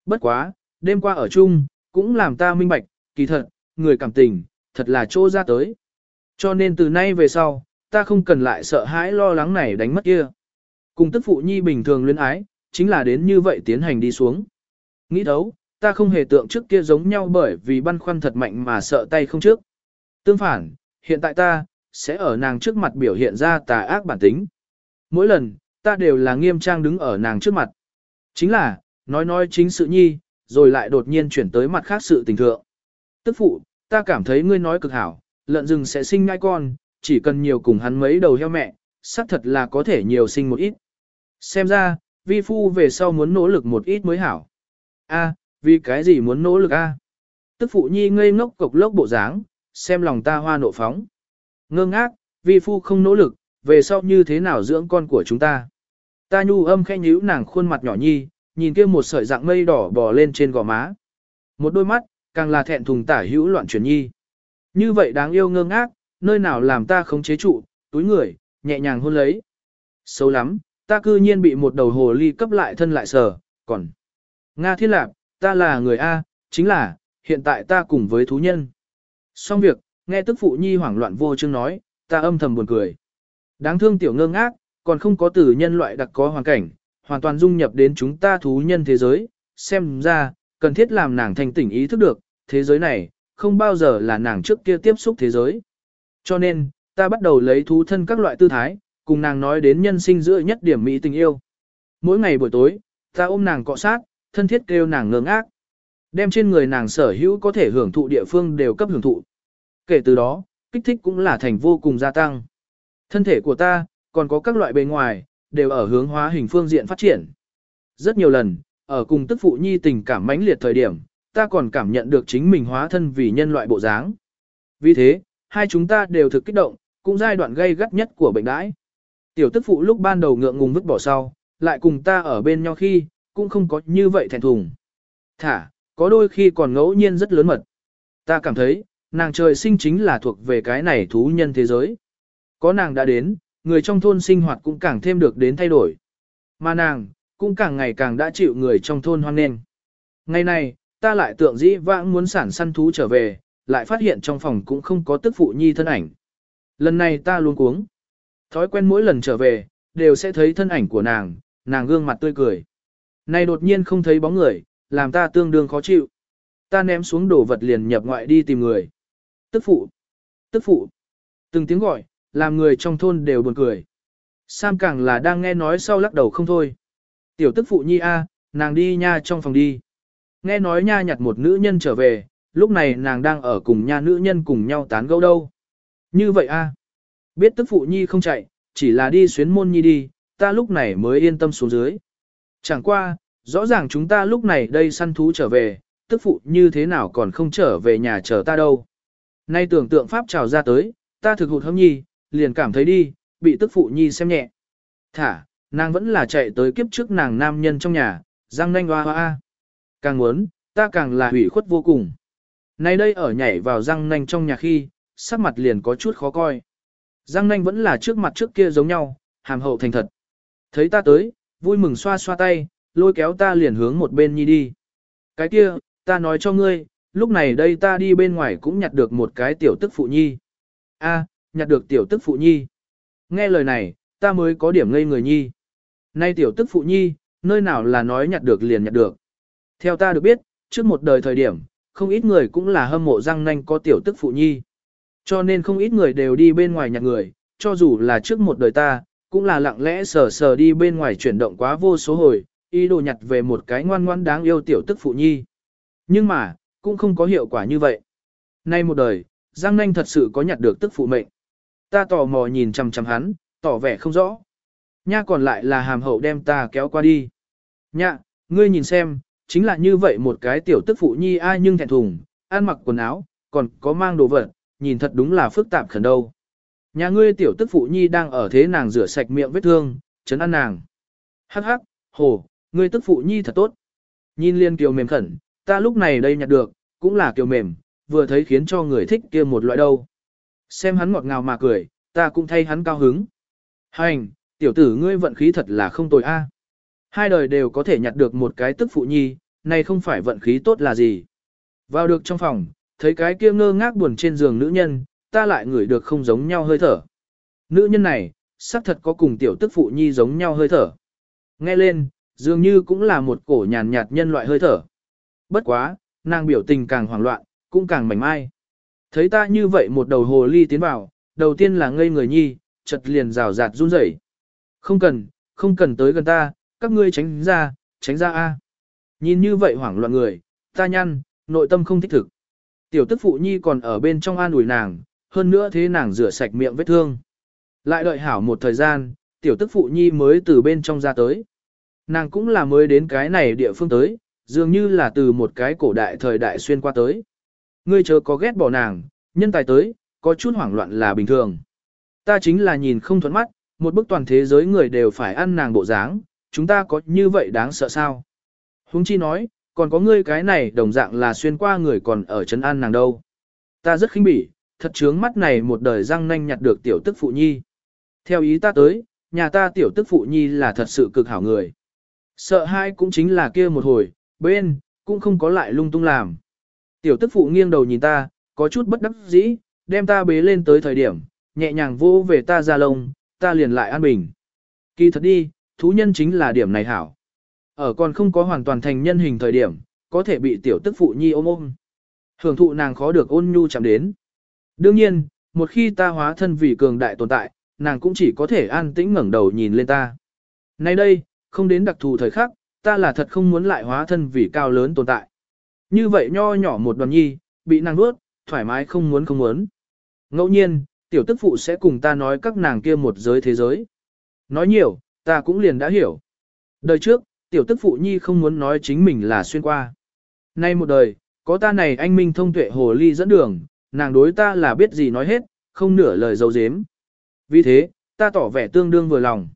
Bất quá, đêm qua ở chung, cũng làm ta minh bạch, kỳ thật, người cảm tình, thật là chỗ ra tới. Cho nên từ nay về sau, ta không cần lại sợ hãi lo lắng này đánh mất kia. Cùng tức phụ nhi bình thường luyến ái, chính là đến như vậy tiến hành đi xuống. Nghĩ đấu, ta không hề tượng trước kia giống nhau bởi vì băn khoăn thật mạnh mà sợ tay không trước. Tương phản, hiện tại ta, sẽ ở nàng trước mặt biểu hiện ra tà ác bản tính. Mỗi lần, ta đều là nghiêm trang đứng ở nàng trước mặt. Chính là, nói nói chính sự nhi, rồi lại đột nhiên chuyển tới mặt khác sự tình thượng. Tức phụ, ta cảm thấy ngươi nói cực hảo, lợn rừng sẽ sinh ngai con, chỉ cần nhiều cùng hắn mấy đầu heo mẹ, xác thật là có thể nhiều sinh một ít. Xem ra, vi phu về sau muốn nỗ lực một ít mới hảo. A, vì cái gì muốn nỗ lực a? Tức phụ nhi ngây ngốc cục lốc bộ dáng, xem lòng ta hoa nộ phóng. Ngơ ngác, vi phu không nỗ lực, về sau như thế nào dưỡng con của chúng ta. Ta nhu âm khẽ nhíu nàng khuôn mặt nhỏ nhi, nhìn kia một sợi dạng mây đỏ bò lên trên gò má. Một đôi mắt, càng là thẹn thùng tả hữu loạn chuyển nhi. Như vậy đáng yêu ngơ ngác, nơi nào làm ta không chế trụ, túi người, nhẹ nhàng hôn lấy. Xấu lắm, ta cư nhiên bị một đầu hồ ly cấp lại thân lại sở, còn. Nga thiên lạp, ta là người A, chính là, hiện tại ta cùng với thú nhân. Xong việc, nghe tức phụ nhi hoảng loạn vô chương nói, ta âm thầm buồn cười. Đáng thương tiểu ngơ ngác, còn không có từ nhân loại đặc có hoàn cảnh, hoàn toàn dung nhập đến chúng ta thú nhân thế giới, xem ra, cần thiết làm nàng thành tỉnh ý thức được, thế giới này, không bao giờ là nàng trước kia tiếp xúc thế giới. Cho nên, ta bắt đầu lấy thú thân các loại tư thái, cùng nàng nói đến nhân sinh giữa nhất điểm mỹ tình yêu. Mỗi ngày buổi tối, ta ôm nàng cọ sát, thân thiết kêu nàng ngơ ngác. Đem trên người nàng sở hữu có thể hưởng thụ địa phương đều cấp hưởng thụ. Kể từ đó, kích thích cũng là thành vô cùng gia tăng. Thân thể của ta, còn có các loại bề ngoài, đều ở hướng hóa hình phương diện phát triển. Rất nhiều lần, ở cùng tức phụ nhi tình cảm mãnh liệt thời điểm, ta còn cảm nhận được chính mình hóa thân vì nhân loại bộ dáng. Vì thế, hai chúng ta đều thực kích động, cũng giai đoạn gây gắt nhất của bệnh đãi. Tiểu tức phụ lúc ban đầu ngượng ngùng vứt bỏ sau, lại cùng ta ở bên nhau khi, cũng không có như vậy thẹn thùng. Thả, có đôi khi còn ngẫu nhiên rất lớn mật. Ta cảm thấy, nàng trời sinh chính là thuộc về cái này thú nhân thế giới. Có nàng đã đến, người trong thôn sinh hoạt cũng càng thêm được đến thay đổi. Mà nàng, cũng càng ngày càng đã chịu người trong thôn hoan nghênh. Ngày này, ta lại tượng dĩ vãng muốn sản săn thú trở về, lại phát hiện trong phòng cũng không có tức phụ nhi thân ảnh. Lần này ta luôn cuống. Thói quen mỗi lần trở về, đều sẽ thấy thân ảnh của nàng, nàng gương mặt tươi cười. Này đột nhiên không thấy bóng người, làm ta tương đương khó chịu. Ta ném xuống đồ vật liền nhập ngoại đi tìm người. Tức phụ, tức phụ. Từng tiếng gọi, làm người trong thôn đều buồn cười. Sam càng là đang nghe nói sau lắc đầu không thôi. Tiểu tức phụ nhi a, nàng đi nha trong phòng đi. Nghe nói nha nhặt một nữ nhân trở về, lúc này nàng đang ở cùng nha nữ nhân cùng nhau tán gẫu đâu. Như vậy a, biết tức phụ nhi không chạy, chỉ là đi xuyến môn nhi đi, ta lúc này mới yên tâm xuống dưới. Chẳng qua, rõ ràng chúng ta lúc này đây săn thú trở về, tức phụ như thế nào còn không trở về nhà chờ ta đâu. Nay tưởng tượng pháp trào ra tới, ta thực hụt hâm nhi, liền cảm thấy đi, bị tức phụ nhi xem nhẹ. Thả, nàng vẫn là chạy tới kiếp trước nàng nam nhân trong nhà, răng nanh hoa hoa. Càng muốn, ta càng là hủy khuất vô cùng. Nay đây ở nhảy vào răng nanh trong nhà khi, sắc mặt liền có chút khó coi. Giang nanh vẫn là trước mặt trước kia giống nhau, hàm hậu thành thật. Thấy ta tới, vui mừng xoa xoa tay, lôi kéo ta liền hướng một bên nhi đi. Cái kia, ta nói cho ngươi, lúc này đây ta đi bên ngoài cũng nhặt được một cái tiểu tức phụ nhi. A, nhặt được tiểu tức phụ nhi. Nghe lời này, ta mới có điểm ngây người nhi. Nay tiểu tức phụ nhi, nơi nào là nói nhặt được liền nhặt được. Theo ta được biết, trước một đời thời điểm, không ít người cũng là hâm mộ răng nanh có tiểu tức phụ nhi. Cho nên không ít người đều đi bên ngoài nhặt người, cho dù là trước một đời ta, cũng là lặng lẽ sờ sờ đi bên ngoài chuyển động quá vô số hồi, ý đồ nhặt về một cái ngoan ngoan đáng yêu tiểu tức phụ nhi. Nhưng mà, cũng không có hiệu quả như vậy. Nay một đời, Giang Nanh thật sự có nhặt được tức phụ mệnh. Ta tò mò nhìn chằm chằm hắn, tỏ vẻ không rõ. Nha còn lại là hàm hậu đem ta kéo qua đi. Nha, ngươi nhìn xem, chính là như vậy một cái tiểu tức phụ nhi ai nhưng thẹn thùng, ăn mặc quần áo, còn có mang đồ vật, nhìn thật đúng là phức tạp khẩn đâu. Nhà ngươi tiểu tức phụ nhi đang ở thế nàng rửa sạch miệng vết thương, chấn ăn nàng. Hắc hắc, hồ, ngươi tức phụ nhi thật tốt. Nhìn liên kiều mềm khẩn, ta lúc này đây nhặt được, cũng là kiều mềm, vừa thấy khiến cho người thích kia một loại đâu. Xem hắn ngọt ngào mà cười, ta cũng thay hắn cao hứng. Hành, tiểu tử ngươi vận khí thật là không tồi a. Hai đời đều có thể nhặt được một cái tức phụ nhi, này không phải vận khí tốt là gì. Vào được trong phòng, thấy cái kia ngơ ngác buồn trên giường nữ nhân, ta lại ngửi được không giống nhau hơi thở. Nữ nhân này, xác thật có cùng tiểu tức phụ nhi giống nhau hơi thở. Nghe lên, dường như cũng là một cổ nhàn nhạt nhân loại hơi thở. Bất quá, nàng biểu tình càng hoảng loạn, cũng càng mảnh mai. Thấy ta như vậy một đầu hồ ly tiến vào, đầu tiên là ngây người nhi, chật liền rào rạt run rẩy. Không cần, không cần tới gần ta, các ngươi tránh ra, tránh ra a. Nhìn như vậy hoảng loạn người, ta nhăn, nội tâm không thích thực. Tiểu tức phụ nhi còn ở bên trong an ủi nàng, hơn nữa thế nàng rửa sạch miệng vết thương. Lại đợi hảo một thời gian, tiểu tức phụ nhi mới từ bên trong ra tới. Nàng cũng là mới đến cái này địa phương tới, dường như là từ một cái cổ đại thời đại xuyên qua tới. Ngươi chớ có ghét bỏ nàng, nhân tài tới, có chút hoảng loạn là bình thường. Ta chính là nhìn không thuận mắt, một bức toàn thế giới người đều phải ăn nàng bộ dáng, chúng ta có như vậy đáng sợ sao? Hùng chi nói, còn có ngươi cái này đồng dạng là xuyên qua người còn ở trấn an nàng đâu. Ta rất khinh bỉ, thật chướng mắt này một đời răng nanh nhặt được tiểu tức phụ nhi. Theo ý ta tới, nhà ta tiểu tức phụ nhi là thật sự cực hảo người. Sợ hai cũng chính là kia một hồi, bên, cũng không có lại lung tung làm. Tiểu tức phụ nghiêng đầu nhìn ta, có chút bất đắc dĩ, đem ta bế lên tới thời điểm, nhẹ nhàng vô về ta ra lông, ta liền lại an bình. Kỳ thật đi, thú nhân chính là điểm này hảo. Ở còn không có hoàn toàn thành nhân hình thời điểm, có thể bị tiểu tức phụ nhi ôm ôm. Hưởng thụ nàng khó được ôn nhu chạm đến. Đương nhiên, một khi ta hóa thân vì cường đại tồn tại, nàng cũng chỉ có thể an tĩnh ngẩng đầu nhìn lên ta. Nay đây, không đến đặc thù thời khắc, ta là thật không muốn lại hóa thân vì cao lớn tồn tại. Như vậy nho nhỏ một đoàn nhi, bị nàng nuốt, thoải mái không muốn không muốn. Ngẫu nhiên, tiểu tức phụ sẽ cùng ta nói các nàng kia một giới thế giới. Nói nhiều, ta cũng liền đã hiểu. Đời trước, tiểu tức phụ nhi không muốn nói chính mình là xuyên qua. Nay một đời, có ta này anh minh thông tuệ hồ ly dẫn đường, nàng đối ta là biết gì nói hết, không nửa lời dấu dếm. Vì thế, ta tỏ vẻ tương đương vừa lòng.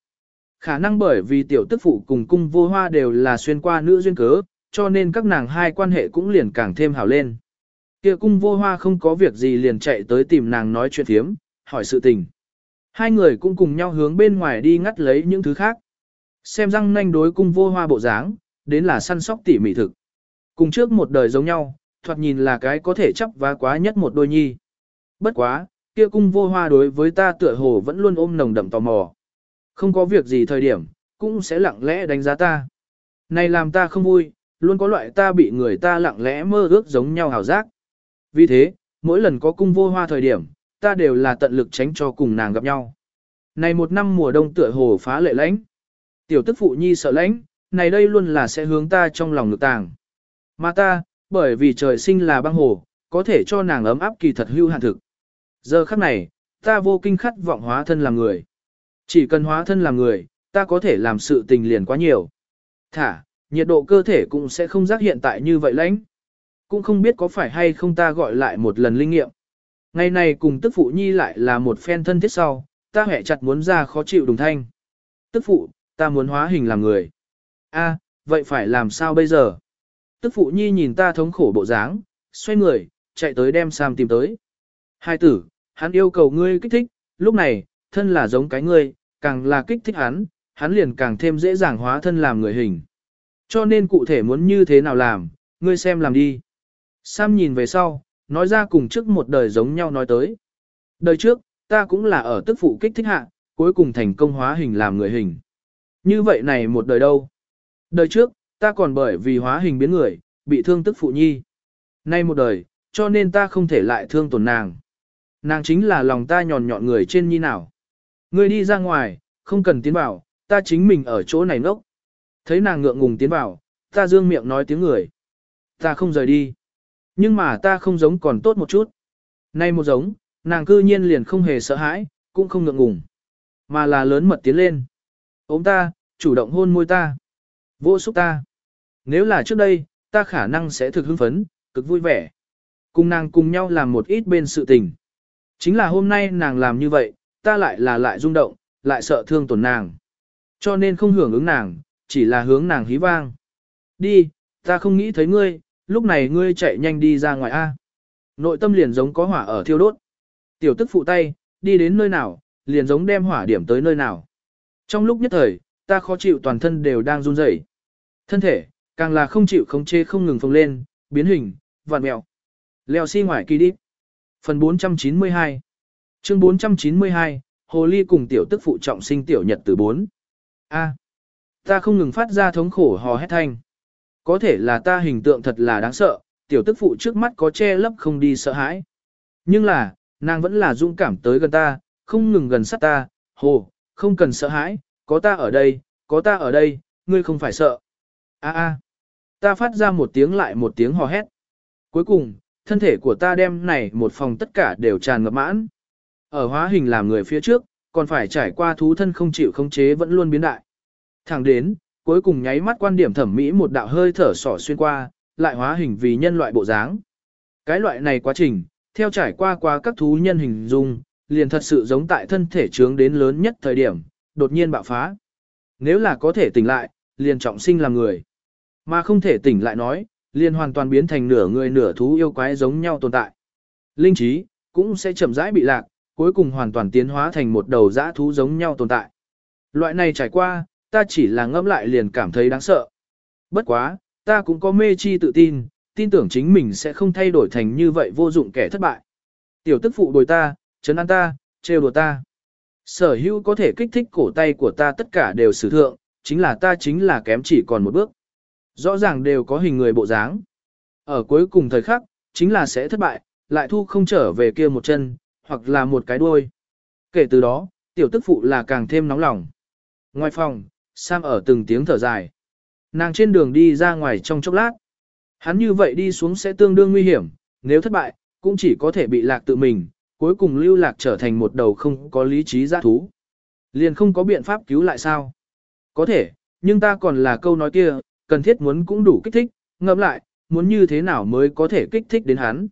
Khả năng bởi vì tiểu tức phụ cùng cung vô hoa đều là xuyên qua nữ duyên cớ, cho nên các nàng hai quan hệ cũng liền càng thêm hảo lên. Kia cung vô hoa không có việc gì liền chạy tới tìm nàng nói chuyện thiếm, hỏi sự tình. Hai người cũng cùng nhau hướng bên ngoài đi ngắt lấy những thứ khác. Xem răng nanh đối cung vô hoa bộ dáng, đến là săn sóc tỉ mỉ thực. Cùng trước một đời giống nhau, thoạt nhìn là cái có thể chấp và quá nhất một đôi nhi. Bất quá, kia cung vô hoa đối với ta tựa hồ vẫn luôn ôm nồng đậm tò mò. Không có việc gì thời điểm, cũng sẽ lặng lẽ đánh giá ta. Này làm ta không vui, luôn có loại ta bị người ta lặng lẽ mơ ước giống nhau hào giác. Vì thế, mỗi lần có cung vô hoa thời điểm, ta đều là tận lực tránh cho cùng nàng gặp nhau. Này một năm mùa đông tựa hồ phá lệ lãnh. Tiểu tức phụ nhi sợ lãnh, này đây luôn là sẽ hướng ta trong lòng ngực tàng. Mà ta, bởi vì trời sinh là băng hồ, có thể cho nàng ấm áp kỳ thật hưu hạn thực. Giờ khắc này, ta vô kinh khát vọng hóa thân làm người. Chỉ cần hóa thân làm người, ta có thể làm sự tình liền quá nhiều. Thả, nhiệt độ cơ thể cũng sẽ không giác hiện tại như vậy lãnh. Cũng không biết có phải hay không ta gọi lại một lần linh nghiệm. Ngày này cùng tức phụ nhi lại là một phen thân thiết sau, ta hẹ chặt muốn ra khó chịu đồng thanh. Tức phụ, ta muốn hóa hình làm người. a vậy phải làm sao bây giờ? Tức phụ nhi nhìn ta thống khổ bộ dáng, xoay người, chạy tới đem Sam tìm tới. Hai tử, hắn yêu cầu ngươi kích thích, lúc này, thân là giống cái ngươi, càng là kích thích hắn, hắn liền càng thêm dễ dàng hóa thân làm người hình. Cho nên cụ thể muốn như thế nào làm, ngươi xem làm đi. Sam nhìn về sau, nói ra cùng trước một đời giống nhau nói tới. Đời trước, ta cũng là ở tức phụ kích thích hạ, cuối cùng thành công hóa hình làm người hình. Như vậy này một đời đâu? Đời trước, ta còn bởi vì hóa hình biến người, bị thương tức phụ nhi. Nay một đời, cho nên ta không thể lại thương tổn nàng. Nàng chính là lòng ta nhòn nhọn người trên nhi nào. Ngươi đi ra ngoài, không cần tiến vào, ta chính mình ở chỗ này ngốc. Thấy nàng ngượng ngùng tiến vào, ta dương miệng nói tiếng người. Ta không rời đi. Nhưng mà ta không giống còn tốt một chút. Nay một giống, nàng cư nhiên liền không hề sợ hãi, cũng không ngượng ngùng. Mà là lớn mật tiến lên. Ôm ta, chủ động hôn môi ta. Vô xúc ta. Nếu là trước đây, ta khả năng sẽ thực hưng phấn, cực vui vẻ. Cùng nàng cùng nhau làm một ít bên sự tình. Chính là hôm nay nàng làm như vậy, ta lại là lại rung động, lại sợ thương tổn nàng. Cho nên không hưởng ứng nàng, chỉ là hướng nàng hí vang. Đi, ta không nghĩ thấy ngươi, lúc này ngươi chạy nhanh đi ra ngoài A. Nội tâm liền giống có hỏa ở thiêu đốt. Tiểu tức phụ tay, đi đến nơi nào, liền giống đem hỏa điểm tới nơi nào. Trong lúc nhất thời, ta khó chịu toàn thân đều đang run rẩy. Thân thể, càng là không chịu không chế không ngừng phồng lên, biến hình, vặn mẹo. Leo xi si ngoài kỳ đi. Phần 492 Chương 492, Hồ Ly cùng tiểu tức phụ trọng sinh tiểu nhật từ 4. A. ta không ngừng phát ra thống khổ hò hét thanh. Có thể là ta hình tượng thật là đáng sợ, tiểu tức phụ trước mắt có che lấp không đi sợ hãi. Nhưng là, nàng vẫn là dũng cảm tới gần ta, không ngừng gần sát ta, hồ, không cần sợ hãi, có ta ở đây, có ta ở đây, ngươi không phải sợ. A a, ta phát ra một tiếng lại một tiếng hò hét. Cuối cùng, thân thể của ta đem này một phòng tất cả đều tràn ngập mãn. Ở hóa hình làm người phía trước, còn phải trải qua thú thân không chịu khống chế vẫn luôn biến đại. Thẳng đến, cuối cùng nháy mắt quan điểm thẩm mỹ một đạo hơi thở sỏ xuyên qua, lại hóa hình vì nhân loại bộ dáng. Cái loại này quá trình, theo trải qua qua các thú nhân hình dung, liền thật sự giống tại thân thể trướng đến lớn nhất thời điểm, đột nhiên bạo phá. Nếu là có thể tỉnh lại, liền trọng sinh làm người. Mà không thể tỉnh lại nói, liền hoàn toàn biến thành nửa người nửa thú yêu quái giống nhau tồn tại. Linh trí, cũng sẽ chậm rãi bị lạc, cuối cùng hoàn toàn tiến hóa thành một đầu dã thú giống nhau tồn tại. Loại này trải qua, ta chỉ là ngẫm lại liền cảm thấy đáng sợ. Bất quá, ta cũng có mê chi tự tin, tin tưởng chính mình sẽ không thay đổi thành như vậy vô dụng kẻ thất bại. Tiểu tức phụ bồi ta, chấn an ta, trêu đùa ta. Sở hữu có thể kích thích cổ tay của ta tất cả đều sử thượng, chính là ta chính là kém chỉ còn một bước. Rõ ràng đều có hình người bộ dáng. Ở cuối cùng thời khắc, chính là sẽ thất bại, lại thu không trở về kia một chân, hoặc là một cái đuôi. Kể từ đó, tiểu tức phụ là càng thêm nóng lòng. Ngoài phòng, Sam ở từng tiếng thở dài. Nàng trên đường đi ra ngoài trong chốc lát. Hắn như vậy đi xuống sẽ tương đương nguy hiểm, nếu thất bại, cũng chỉ có thể bị lạc tự mình, cuối cùng lưu lạc trở thành một đầu không có lý trí giã thú. Liền không có biện pháp cứu lại sao? Có thể, nhưng ta còn là câu nói kia, cần thiết muốn cũng đủ kích thích, ngẫm lại, muốn như thế nào mới có thể kích thích đến hắn.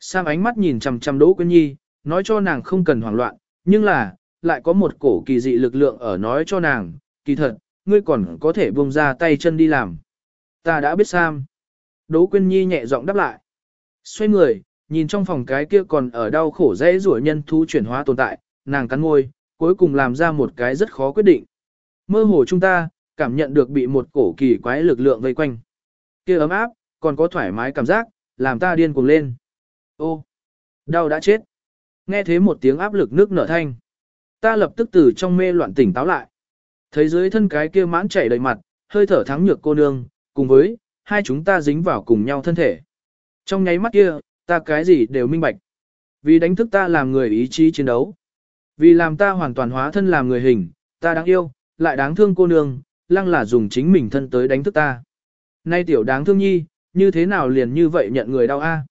Sam ánh mắt nhìn chằm chằm Đỗ Quyên Nhi, nói cho nàng không cần hoảng loạn, nhưng là, lại có một cổ kỳ dị lực lượng ở nói cho nàng, kỳ thật, ngươi còn có thể buông ra tay chân đi làm. Ta đã biết Sam. Đỗ Quyên Nhi nhẹ giọng đáp lại. Xoay người, nhìn trong phòng cái kia còn ở đau khổ dễ rủa nhân thú chuyển hóa tồn tại, nàng cắn môi, cuối cùng làm ra một cái rất khó quyết định. Mơ hồ chúng ta, cảm nhận được bị một cổ kỳ quái lực lượng vây quanh. Kia ấm áp, còn có thoải mái cảm giác, làm ta điên cuồng lên. Ô, đau đã chết. Nghe thế một tiếng áp lực nước nở thanh. Ta lập tức từ trong mê loạn tỉnh táo lại. Thấy dưới thân cái kia mãn chảy đầy mặt, hơi thở thắng nhược cô nương, cùng với, hai chúng ta dính vào cùng nhau thân thể. Trong nháy mắt kia, ta cái gì đều minh bạch. Vì đánh thức ta làm người ý chí chiến đấu. Vì làm ta hoàn toàn hóa thân làm người hình, ta đáng yêu, lại đáng thương cô nương, lăng là dùng chính mình thân tới đánh thức ta. Nay tiểu đáng thương nhi, như thế nào liền như vậy nhận người đau a?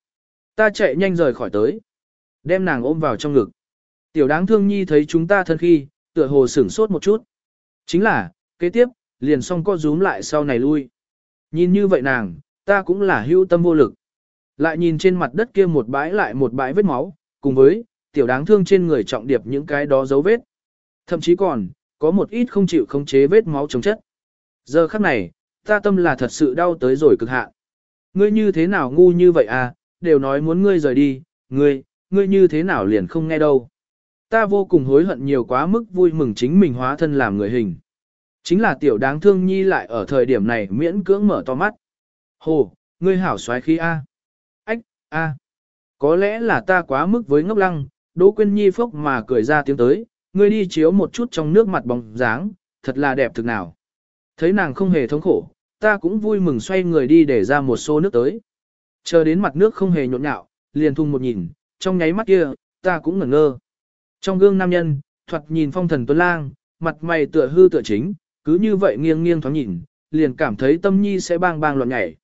Ta chạy nhanh rời khỏi tới. Đem nàng ôm vào trong ngực. Tiểu đáng thương nhi thấy chúng ta thân khi, tựa hồ sửng sốt một chút. Chính là, kế tiếp, liền xong co rúm lại sau này lui. Nhìn như vậy nàng, ta cũng là hữu tâm vô lực. Lại nhìn trên mặt đất kia một bãi lại một bãi vết máu, cùng với, tiểu đáng thương trên người trọng điệp những cái đó dấu vết. Thậm chí còn, có một ít không chịu khống chế vết máu chống chất. Giờ khắc này, ta tâm là thật sự đau tới rồi cực hạn. Ngươi như thế nào ngu như vậy à, đều nói muốn ngươi rời đi, ngươi, ngươi như thế nào liền không nghe đâu. Ta vô cùng hối hận nhiều quá mức vui mừng chính mình hóa thân làm người hình. Chính là tiểu đáng thương nhi lại ở thời điểm này miễn cưỡng mở to mắt. Hồ, ngươi hảo xoái khí A. A. Có lẽ là ta quá mức với ngốc lăng, Đỗ Quyên Nhi phốc mà cười ra tiếng tới, ngươi đi chiếu một chút trong nước mặt bóng dáng, thật là đẹp thực nào. Thấy nàng không hề thống khổ, ta cũng vui mừng xoay người đi để ra một xô nước tới. Chờ đến mặt nước không hề nhộn nhạo, liền thung một nhìn, trong nháy mắt kia, ta cũng ngẩn ngơ. Trong gương nam nhân, thoạt nhìn phong thần tuấn lang, mặt mày tựa hư tựa chính, cứ như vậy nghiêng nghiêng thoáng nhìn, liền cảm thấy tâm nhi sẽ bang bang loạn nhảy.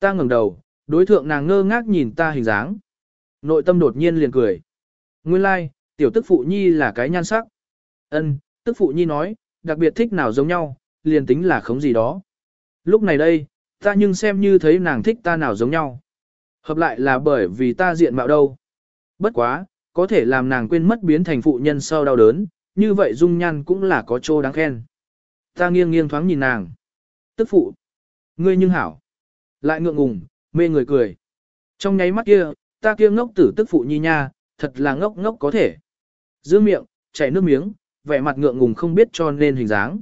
Ta ngẩng đầu, đối thượng nàng ngơ ngác nhìn ta hình dáng. Nội tâm đột nhiên liền cười. Nguyên lai, like, tiểu tức phụ nhi là cái nhan sắc. Ân, tức phụ nhi nói, đặc biệt thích nào giống nhau, liền tính là khống gì đó. Lúc này đây, ta nhưng xem như thấy nàng thích ta nào giống nhau. Hợp lại là bởi vì ta diện mạo đâu. Bất quá, có thể làm nàng quên mất biến thành phụ nhân sau đau đớn, như vậy dung nhan cũng là có chỗ đáng khen. Ta nghiêng nghiêng thoáng nhìn nàng. Tức phụ. Ngươi nhưng hảo. Lại ngượng ngùng, mê người cười. Trong nháy mắt kia, ta kia ngốc tử tức phụ nhi nha, thật là ngốc ngốc có thể. Giữ miệng, chảy nước miếng, vẻ mặt ngượng ngùng không biết cho nên hình dáng.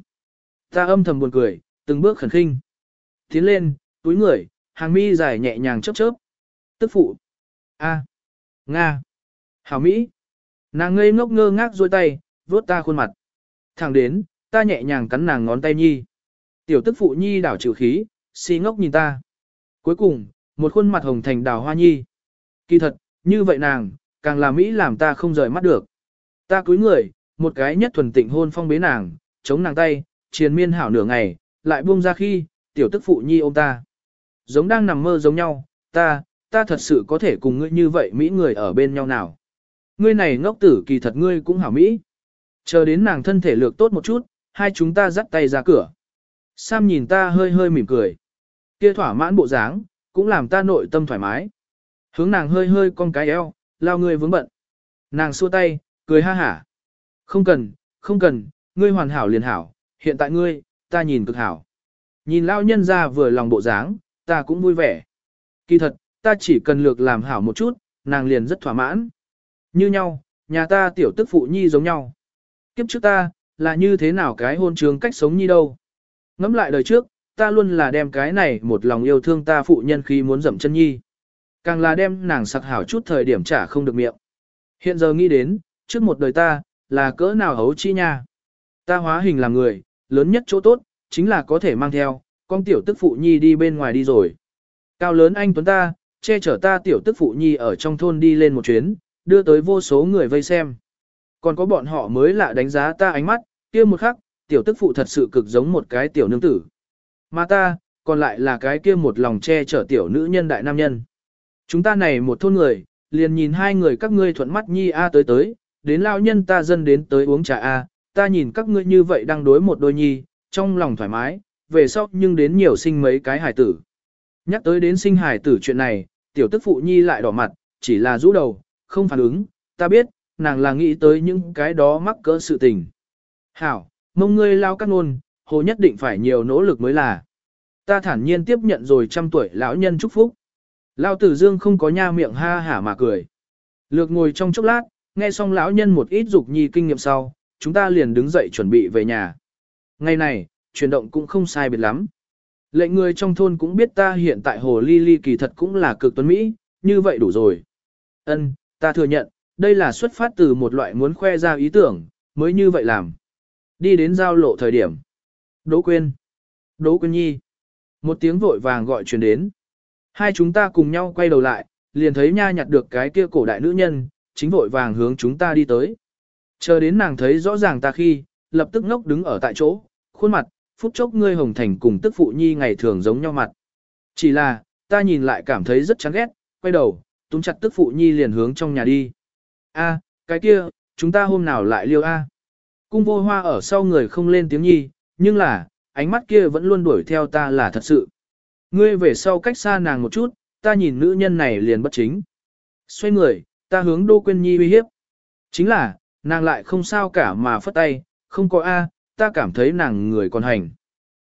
Ta âm thầm buồn cười, từng bước khẩn khinh. Tiến lên, túi người, hàng mi dài nhẹ nhàng chớp chớp. Tức phụ. A. Nga. Hảo Mỹ. Nàng ngây ngốc ngơ ngác dôi tay, vuốt ta khuôn mặt. Thẳng đến, ta nhẹ nhàng cắn nàng ngón tay nhi. Tiểu tức phụ nhi đảo chịu khí, si ngốc nhìn ta. Cuối cùng, một khuôn mặt hồng thành đào hoa nhi. Kỳ thật, như vậy nàng, càng là Mỹ làm ta không rời mắt được. Ta cúi người, một cái nhất thuần tịnh hôn phong bế nàng, chống nàng tay, triền miên hảo nửa ngày, lại buông ra khi, tiểu tức phụ nhi ôm ta. Giống đang nằm mơ giống nhau, ta, ta thật sự có thể cùng ngươi như vậy Mỹ người ở bên nhau nào. Ngươi này ngốc tử kỳ thật ngươi cũng hảo Mỹ. Chờ đến nàng thân thể lược tốt một chút, hai chúng ta dắt tay ra cửa. Sam nhìn ta hơi hơi mỉm cười. Kia thỏa mãn bộ dáng, cũng làm ta nội tâm thoải mái. Hướng nàng hơi hơi cong cái eo, lao ngươi vướng bận. Nàng xua tay, cười ha hả. Không cần, không cần, ngươi hoàn hảo liền hảo, hiện tại ngươi, ta nhìn cực hảo. Nhìn lao nhân ra vừa lòng bộ dáng, ta cũng vui vẻ. Kỳ thật, ta chỉ cần lược làm hảo một chút, nàng liền rất thỏa mãn. Như nhau, nhà ta tiểu tức phụ nhi giống nhau. Kiếp trước ta, là như thế nào cái hôn trường cách sống như đâu. Ngắm lại đời trước, ta luôn là đem cái này một lòng yêu thương ta phụ nhân khi muốn dậm chân nhi. Càng là đem nàng sặc hảo chút thời điểm trả không được miệng. Hiện giờ nghĩ đến, trước một đời ta, là cỡ nào hấu chi nha. Ta hóa hình làm người, lớn nhất chỗ tốt, chính là có thể mang theo, con tiểu tức phụ nhi đi bên ngoài đi rồi. Cao lớn anh Tuấn ta, che chở ta tiểu tức phụ nhi ở trong thôn đi lên một chuyến, đưa tới vô số người vây xem. Còn có bọn họ mới lạ đánh giá ta ánh mắt, kia một khắc, tiểu tức phụ thật sự cực giống một cái tiểu nương tử. Mà ta, còn lại là cái kia một lòng che chở tiểu nữ nhân đại nam nhân. Chúng ta này một thôn người, liền nhìn hai người các ngươi thuận mắt nhi a tới tới, đến lao nhân ta dân đến tới uống trà a, ta nhìn các ngươi như vậy đang đối một đôi nhi, trong lòng thoải mái, về sau nhưng đến nhiều sinh mấy cái hải tử. Nhắc tới đến sinh hải tử chuyện này, tiểu tức phụ nhi lại đỏ mặt, chỉ là rũ đầu, không phản ứng, ta biết, nàng là nghĩ tới những cái đó mắc cỡ sự tình. Hảo, mong ngươi lao các nôn, hồ nhất định phải nhiều nỗ lực mới là. Ta thản nhiên tiếp nhận rồi trăm tuổi lão nhân chúc phúc. lão tử dương không có nha miệng ha hả mà cười. Lược ngồi trong chốc lát, nghe xong lão nhân một ít dục nhi kinh nghiệm sau, chúng ta liền đứng dậy chuẩn bị về nhà. Ngày này, chuyển động cũng không sai biệt lắm. Lệnh người trong thôn cũng biết ta hiện tại hồ ly ly kỳ thật cũng là cực tuấn Mỹ, như vậy đủ rồi. Ân, ta thừa nhận, đây là xuất phát từ một loại muốn khoe ra ý tưởng, mới như vậy làm. Đi đến giao lộ thời điểm. Đỗ Quyên. Đỗ Quyên Nhi. Một tiếng vội vàng gọi truyền đến. Hai chúng ta cùng nhau quay đầu lại, liền thấy nha nhặt được cái kia cổ đại nữ nhân, chính vội vàng hướng chúng ta đi tới. Chờ đến nàng thấy rõ ràng ta khi, lập tức ngốc đứng ở tại chỗ, khuôn mặt, phút chốc ngươi hồng thành cùng tức phụ nhi ngày thường giống nhau mặt. Chỉ là, ta nhìn lại cảm thấy rất chán ghét, quay đầu, túm chặt tức phụ nhi liền hướng trong nhà đi. A, cái kia, chúng ta hôm nào lại liêu A. Cung vô hoa ở sau người không lên tiếng nhi, nhưng là, ánh mắt kia vẫn luôn đuổi theo ta là thật sự. Ngươi về sau cách xa nàng một chút, ta nhìn nữ nhân này liền bất chính. Xoay người, ta hướng Đô Quyên Nhi uy hiếp. Chính là, nàng lại không sao cả mà phất tay, không có A, ta cảm thấy nàng người còn hành.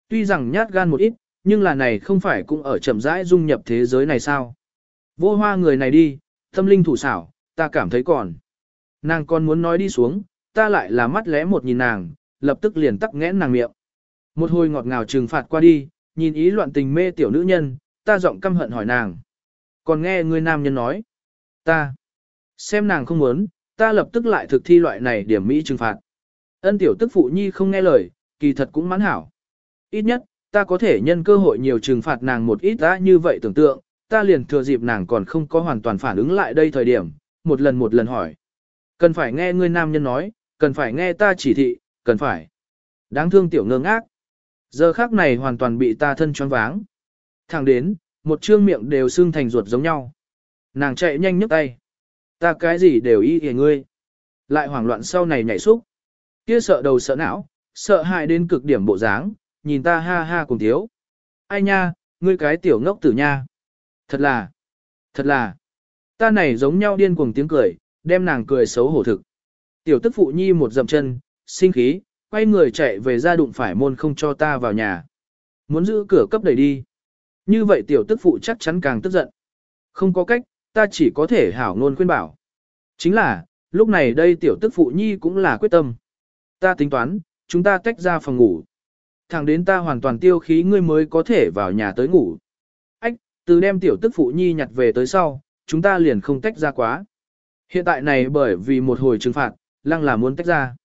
Tuy rằng nhát gan một ít, nhưng là này không phải cũng ở chậm rãi dung nhập thế giới này sao. Vô hoa người này đi, tâm linh thủ xảo, ta cảm thấy còn. Nàng còn muốn nói đi xuống, ta lại là mắt lẽ một nhìn nàng, lập tức liền tắc nghẽn nàng miệng. Một hồi ngọt ngào trừng phạt qua đi, nhìn ý loạn tình mê tiểu nữ nhân, ta giọng căm hận hỏi nàng. Còn nghe người nam nhân nói, ta, xem nàng không muốn, ta lập tức lại thực thi loại này điểm mỹ trừng phạt. Ân tiểu tức phụ nhi không nghe lời, kỳ thật cũng mãn hảo. Ít nhất, ta có thể nhân cơ hội nhiều trừng phạt nàng một ít đã như vậy tưởng tượng, ta liền thừa dịp nàng còn không có hoàn toàn phản ứng lại đây thời điểm, một lần một lần hỏi. Cần phải nghe ngươi nam nhân nói, cần phải nghe ta chỉ thị, cần phải. Đáng thương tiểu ngơ ngác. Giờ khác này hoàn toàn bị ta thân choáng váng. Thẳng đến, một trương miệng đều xương thành ruột giống nhau. Nàng chạy nhanh nhấc tay. Ta cái gì đều y hề ngươi. Lại hoảng loạn sau này nhảy xúc. Kia sợ đầu sợ não, sợ hại đến cực điểm bộ dáng, nhìn ta ha ha cùng thiếu. Ai nha, ngươi cái tiểu ngốc tử nha. Thật là, thật là, ta này giống nhau điên cuồng tiếng cười, đem nàng cười xấu hổ thực. Tiểu tức phụ nhi một dậm chân, sinh khí, quay người chạy về ra đụng phải môn không cho ta vào nhà. Muốn giữ cửa cấp đẩy đi. Như vậy tiểu tức phụ chắc chắn càng tức giận. Không có cách, ta chỉ có thể hảo ngôn khuyên bảo. Chính là, lúc này đây tiểu tức phụ nhi cũng là quyết tâm. Ta tính toán, chúng ta tách ra phòng ngủ. Thẳng đến ta hoàn toàn tiêu khí ngươi mới có thể vào nhà tới ngủ. Ách, từ đem tiểu tức phụ nhi nhặt về tới sau, chúng ta liền không tách ra quá. Hiện tại này bởi vì một hồi trừng phạt, lăng là muốn tách ra.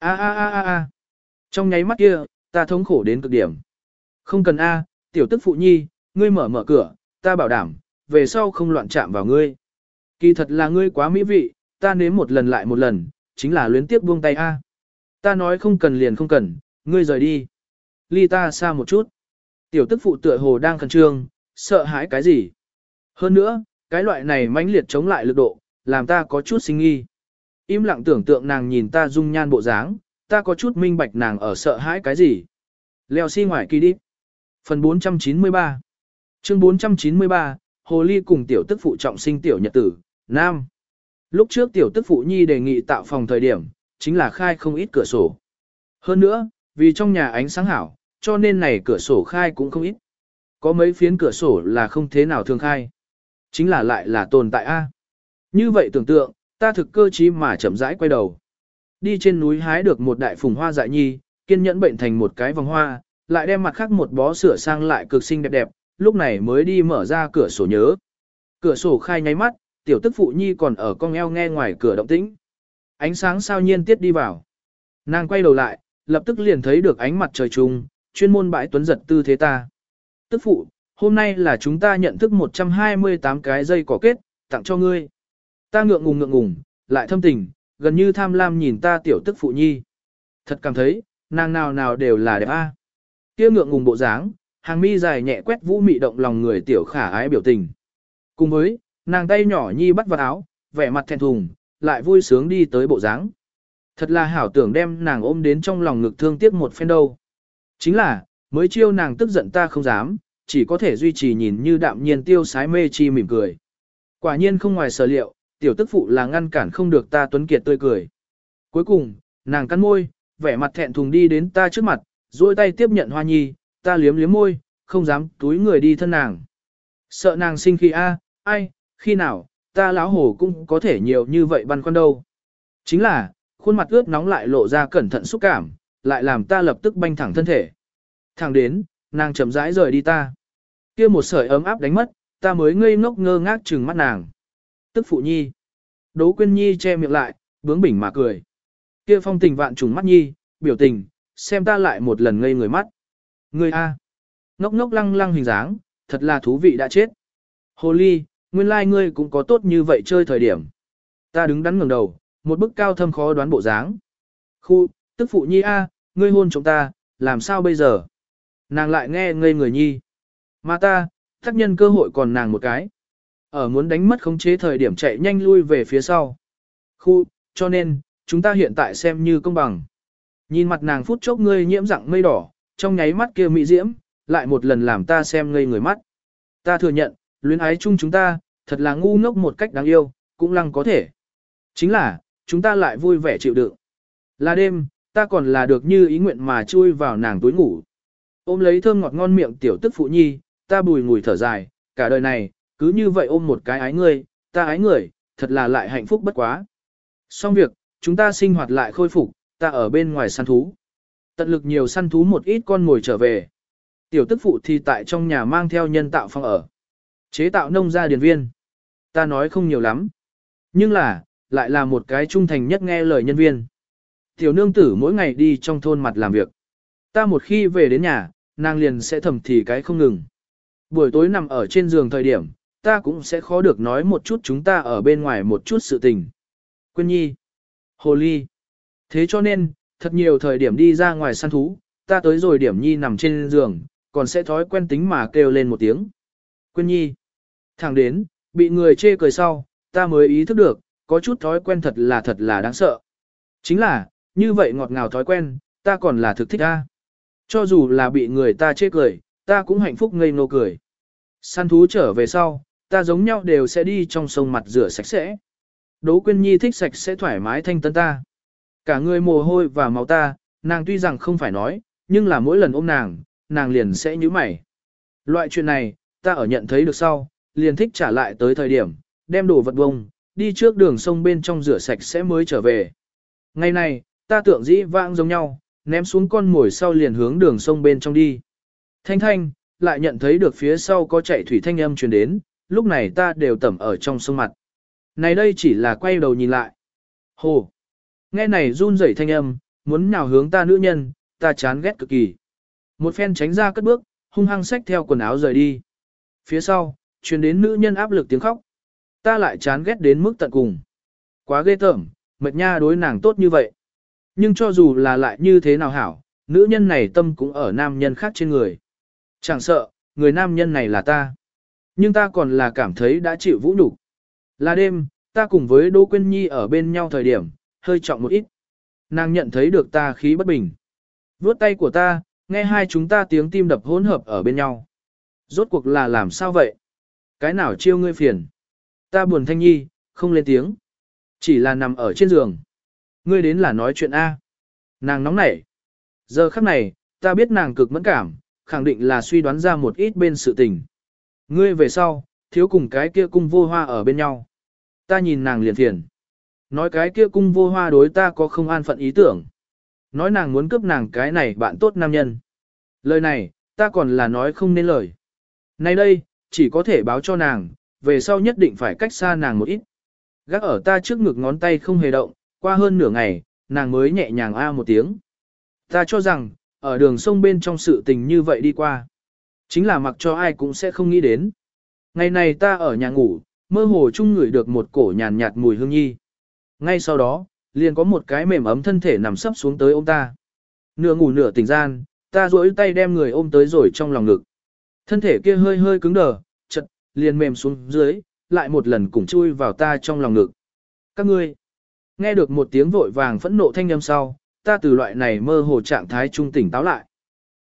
A a a a a. Trong nháy mắt kia, ta thống khổ đến cực điểm. Không cần a, tiểu tức phụ nhi, ngươi mở mở cửa, ta bảo đảm, về sau không loạn chạm vào ngươi. Kỳ thật là ngươi quá mỹ vị, ta nếm một lần lại một lần, chính là luyến tiếp buông tay a. Ta nói không cần liền không cần, ngươi rời đi. Ly ta xa một chút. Tiểu tức phụ tựa hồ đang khẩn trương, sợ hãi cái gì. Hơn nữa, cái loại này mãnh liệt chống lại lực độ, làm ta có chút sinh nghi. Im lặng tưởng tượng nàng nhìn ta dung nhan bộ dáng, ta có chút minh bạch nàng ở sợ hãi cái gì. Leo xi si ngoài kỳ đi. Phần 493 Chương 493, Hồ Ly cùng tiểu tức phụ trọng sinh tiểu nhật tử, Nam. Lúc trước tiểu tức phụ nhi đề nghị tạo phòng thời điểm, chính là khai không ít cửa sổ. Hơn nữa, vì trong nhà ánh sáng hảo, cho nên này cửa sổ khai cũng không ít. Có mấy phiến cửa sổ là không thế nào thường khai. Chính là lại là tồn tại A. Như vậy tưởng tượng, ta thực cơ trí mà chậm rãi quay đầu. Đi trên núi hái được một đại phùng hoa dại nhi, kiên nhẫn bệnh thành một cái vòng hoa, lại đem mặt khác một bó sửa sang lại cực xinh đẹp đẹp, lúc này mới đi mở ra cửa sổ nhớ. Cửa sổ khai nháy mắt, tiểu tức phụ nhi còn ở con eo nghe ngoài cửa động tĩnh. Ánh sáng sao nhiên tiết đi vào. Nàng quay đầu lại, lập tức liền thấy được ánh mặt trời trùng, chuyên môn bãi tuấn giật tư thế ta. Tức phụ, hôm nay là chúng ta nhận thức 128 cái dây cỏ kết, tặng cho ngươi. Ta ngượng ngùng ngượng ngùng, lại thâm tình, gần như tham lam nhìn ta tiểu tức phụ nhi. Thật cảm thấy, nàng nào nào đều là đẹp a. Kia ngượng ngùng bộ dáng, hàng mi dài nhẹ quét vũ mị động lòng người tiểu khả ái biểu tình. Cùng với, nàng tay nhỏ nhi bắt vào áo, vẻ mặt thẹn thùng, lại vui sướng đi tới bộ dáng. Thật là hảo tưởng đem nàng ôm đến trong lòng ngực thương tiếc một phen đâu. Chính là, mới chiêu nàng tức giận ta không dám, chỉ có thể duy trì nhìn như đạm nhiên tiêu sái mê chi mỉm cười. Quả nhiên không ngoài sở liệu, tiểu tức phụ là ngăn cản không được ta tuấn kiệt tươi cười. Cuối cùng, nàng cắn môi, vẻ mặt thẹn thùng đi đến ta trước mặt, duỗi tay tiếp nhận hoa nhi, ta liếm liếm môi, không dám túi người đi thân nàng. Sợ nàng sinh khi a, ai, khi nào, ta lão hổ cũng có thể nhiều như vậy băn khoăn đâu. Chính là, khuôn mặt ướt nóng lại lộ ra cẩn thận xúc cảm, lại làm ta lập tức banh thẳng thân thể. Thẳng đến, nàng chậm rãi rời đi ta. kia một sợi ấm áp đánh mất, ta mới ngây ngốc ngơ ngác trừng mắt nàng. Tức phụ nhi. Đỗ quyên nhi che miệng lại, bướng bỉnh mà cười. kia phong tình vạn trùng mắt nhi, biểu tình, xem ta lại một lần ngây người mắt. Người A. Ngốc ngốc lăng lăng hình dáng, thật là thú vị đã chết. Hồ ly, nguyên lai like ngươi cũng có tốt như vậy chơi thời điểm. Ta đứng đắn ngẩng đầu, một bức cao thâm khó đoán bộ dáng. Khu, tức phụ nhi A, ngươi hôn chúng ta, làm sao bây giờ? Nàng lại nghe ngây người nhi. Mà ta, tác nhân cơ hội còn nàng một cái. Ở muốn đánh mất khống chế thời điểm chạy nhanh lui về phía sau. Khu, cho nên, chúng ta hiện tại xem như công bằng. Nhìn mặt nàng phút chốc ngươi nhiễm dạng mây đỏ, trong nháy mắt kia mỹ diễm, lại một lần làm ta xem ngây người mắt. Ta thừa nhận, luyến ái chung chúng ta, thật là ngu ngốc một cách đáng yêu, cũng lăng có thể. Chính là, chúng ta lại vui vẻ chịu đựng. Là đêm, ta còn là được như ý nguyện mà chui vào nàng túi ngủ. Ôm lấy thơm ngọt ngon miệng tiểu tức phụ nhi, ta bùi ngùi thở dài, cả đời này, cứ như vậy ôm một cái ái ngươi, ta ái người, thật là lại hạnh phúc bất quá. Xong việc, chúng ta sinh hoạt lại khôi phục, ta ở bên ngoài săn thú. Tận lực nhiều săn thú một ít con ngồi trở về. Tiểu tức phụ thì tại trong nhà mang theo nhân tạo phong ở. Chế tạo nông gia điền viên. Ta nói không nhiều lắm. Nhưng là, lại là một cái trung thành nhất nghe lời nhân viên. Tiểu nương tử mỗi ngày đi trong thôn mặt làm việc. Ta một khi về đến nhà, nàng liền sẽ thầm thì cái không ngừng. Buổi tối nằm ở trên giường thời điểm, ta cũng sẽ khó được nói một chút chúng ta ở bên ngoài một chút sự tình. Quyên nhi. Hồ ly. Thế cho nên, thật nhiều thời điểm đi ra ngoài săn thú, ta tới rồi điểm nhi nằm trên giường, còn sẽ thói quen tính mà kêu lên một tiếng. Quyên nhi. Thẳng đến, bị người chê cười sau, ta mới ý thức được, có chút thói quen thật là thật là đáng sợ. Chính là, như vậy ngọt ngào thói quen, ta còn là thực thích ta. Cho dù là bị người ta chê cười, ta cũng hạnh phúc ngây ngô cười. Săn thú trở về sau, ta giống nhau đều sẽ đi trong sông mặt rửa sạch sẽ. Đỗ Quyên Nhi thích sạch sẽ thoải mái thanh tân ta. Cả người mồ hôi và máu ta, nàng tuy rằng không phải nói, nhưng là mỗi lần ôm nàng, nàng liền sẽ nhíu mày. Loại chuyện này, ta ở nhận thấy được sau, liền thích trả lại tới thời điểm, đem đồ vật bông, đi trước đường sông bên trong rửa sạch sẽ mới trở về. Ngày này, ta tưởng dĩ vãng giống nhau, ném xuống con mồi sau liền hướng đường sông bên trong đi. Thanh thanh, lại nhận thấy được phía sau có chạy thủy thanh âm truyền đến, lúc này ta đều tẩm ở trong sông mặt. Này đây chỉ là quay đầu nhìn lại. Hồ! Nghe này run rẩy thanh âm, muốn nào hướng ta nữ nhân, ta chán ghét cực kỳ. Một phen tránh ra cất bước, hung hăng xách theo quần áo rời đi. Phía sau, truyền đến nữ nhân áp lực tiếng khóc. Ta lại chán ghét đến mức tận cùng. Quá ghê tởm, mệt nha đối nàng tốt như vậy. Nhưng cho dù là lại như thế nào hảo, nữ nhân này tâm cũng ở nam nhân khác trên người. Chẳng sợ, người nam nhân này là ta. Nhưng ta còn là cảm thấy đã chịu vũ nhục. Là đêm, ta cùng với Đỗ Quyên Nhi ở bên nhau thời điểm, hơi trọng một ít. Nàng nhận thấy được ta khí bất bình. Vuốt tay của ta, nghe hai chúng ta tiếng tim đập hỗn hợp ở bên nhau. Rốt cuộc là làm sao vậy? Cái nào chiêu ngươi phiền? Ta buồn thanh nhi, không lên tiếng. Chỉ là nằm ở trên giường. Ngươi đến là nói chuyện A. Nàng nóng nảy. Giờ khắc này, ta biết nàng cực mẫn cảm, khẳng định là suy đoán ra một ít bên sự tình. Ngươi về sau, thiếu cùng cái kia cung vô hoa ở bên nhau. Ta nhìn nàng liền thiền, Nói cái kia cung vô hoa đối ta có không an phận ý tưởng. Nói nàng muốn cướp nàng cái này bạn tốt nam nhân. Lời này, ta còn là nói không nên lời. Nay đây, chỉ có thể báo cho nàng, về sau nhất định phải cách xa nàng một ít. Gác ở ta trước ngực ngón tay không hề động, qua hơn nửa ngày, nàng mới nhẹ nhàng a một tiếng. Ta cho rằng, ở đường sông bên trong sự tình như vậy đi qua. Chính là mặc cho ai cũng sẽ không nghĩ đến. Ngày này ta ở nhà ngủ, mơ hồ chung ngửi được một cổ nhàn nhạt mùi hương nhi. Ngay sau đó, liền có một cái mềm ấm thân thể nằm sấp xuống tới ôm ta. Nửa ngủ nửa tỉnh gian, ta duỗi tay đem người ôm tới rồi trong lòng ngực. Thân thể kia hơi hơi cứng đờ, chật, liền mềm xuống dưới, lại một lần cùng chui vào ta trong lòng ngực. Các ngươi, nghe được một tiếng vội vàng phẫn nộ thanh âm sau, ta từ loại này mơ hồ trạng thái trung tỉnh táo lại.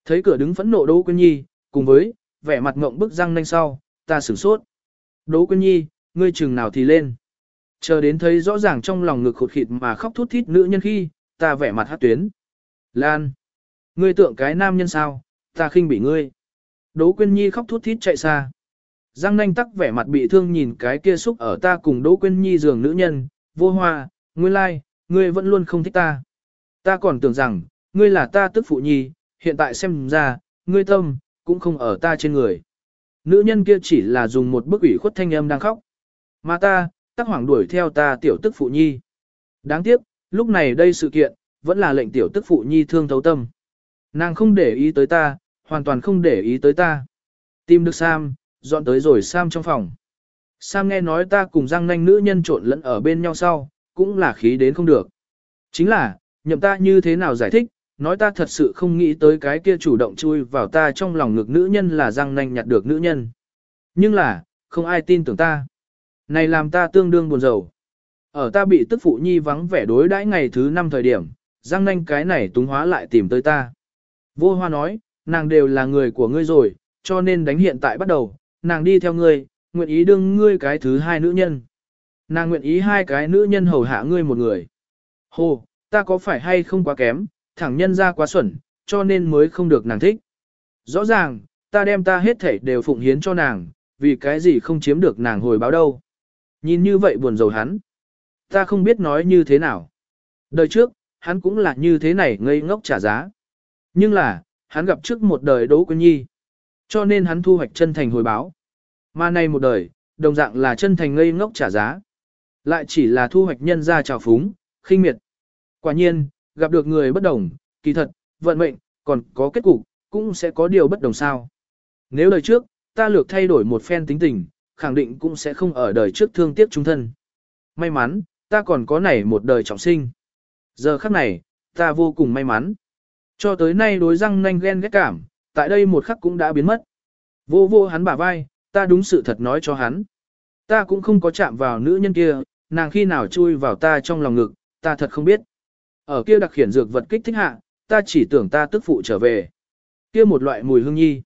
Thấy cửa đứng phẫn nộ Đỗ Quyên Nhi, cùng với vẻ mặt ngộng bức răng nanh sau, ta sửng sốt. Đỗ Quyên Nhi, ngươi chừng nào thì lên. Chờ đến thấy rõ ràng trong lòng ngực khụt khịt mà khóc thút thít nữ nhân khi, ta vẻ mặt hát tuyến. Lan. Ngươi tượng cái nam nhân sao, ta khinh bị ngươi. Đỗ Quyên Nhi khóc thút thít chạy xa. Giang nanh tắc vẻ mặt bị thương nhìn cái kia xúc ở ta cùng Đỗ Quyên Nhi giường nữ nhân, vô hoa, ngươi lai, ngươi vẫn luôn không thích ta. Ta còn tưởng rằng, ngươi là ta tức phụ nhi, hiện tại xem ra, ngươi tâm, cũng không ở ta trên người. Nữ nhân kia chỉ là dùng một bức ủy khuất thanh âm đang khóc. Mà ta, tắc hoảng đuổi theo ta tiểu tức phụ nhi. Đáng tiếc, lúc này đây sự kiện, vẫn là lệnh tiểu tức phụ nhi thương thấu tâm. Nàng không để ý tới ta, hoàn toàn không để ý tới ta. Tìm được Sam, dọn tới rồi Sam trong phòng. Sam nghe nói ta cùng răng nanh nữ nhân trộn lẫn ở bên nhau sau, cũng là khí đến không được. Chính là, nhậm ta như thế nào giải thích, nói ta thật sự không nghĩ tới cái kia chủ động chui vào ta trong lòng ngực nữ nhân là răng nanh nhặt được nữ nhân. Nhưng là, không ai tin tưởng ta. Này làm ta tương đương buồn rầu. Ở ta bị tức phụ nhi vắng vẻ đối đãi ngày thứ năm thời điểm, răng nanh cái này túng hóa lại tìm tới ta. Vô hoa nói, nàng đều là người của ngươi rồi, cho nên đánh hiện tại bắt đầu, nàng đi theo ngươi, nguyện ý đương ngươi cái thứ hai nữ nhân. Nàng nguyện ý hai cái nữ nhân hầu hạ ngươi một người. Hồ, ta có phải hay không quá kém, thẳng nhân ra quá xuẩn, cho nên mới không được nàng thích. Rõ ràng, ta đem ta hết thảy đều phụng hiến cho nàng, vì cái gì không chiếm được nàng hồi báo đâu. Nhìn như vậy buồn rầu hắn. Ta không biết nói như thế nào. Đời trước, hắn cũng là như thế này ngây ngốc trả giá. Nhưng là, hắn gặp trước một đời Đỗ Quyên Nhi. Cho nên hắn thu hoạch chân thành hồi báo. Mà nay một đời, đồng dạng là chân thành ngây ngốc trả giá. Lại chỉ là thu hoạch nhân ra trào phúng, khinh miệt. Quả nhiên, gặp được người bất đồng, kỳ thật, vận mệnh, còn có kết cục, cũng sẽ có điều bất đồng sao. Nếu đời trước, ta lược thay đổi một phen tính tình, khẳng định cũng sẽ không ở đời trước thương tiếc chúng thân. May mắn, ta còn có nảy một đời trọng sinh. Giờ khắc này, ta vô cùng may mắn. Cho tới nay đối răng nanh ghen ghét cảm, tại đây một khắc cũng đã biến mất. Vô vô hắn bả vai, ta đúng sự thật nói cho hắn. Ta cũng không có chạm vào nữ nhân kia, nàng khi nào chui vào ta trong lòng ngực, ta thật không biết. Ở kia đặc khiển dược vật kích thích hạ, ta chỉ tưởng ta tức phụ trở về. Kia một loại mùi hương nhi.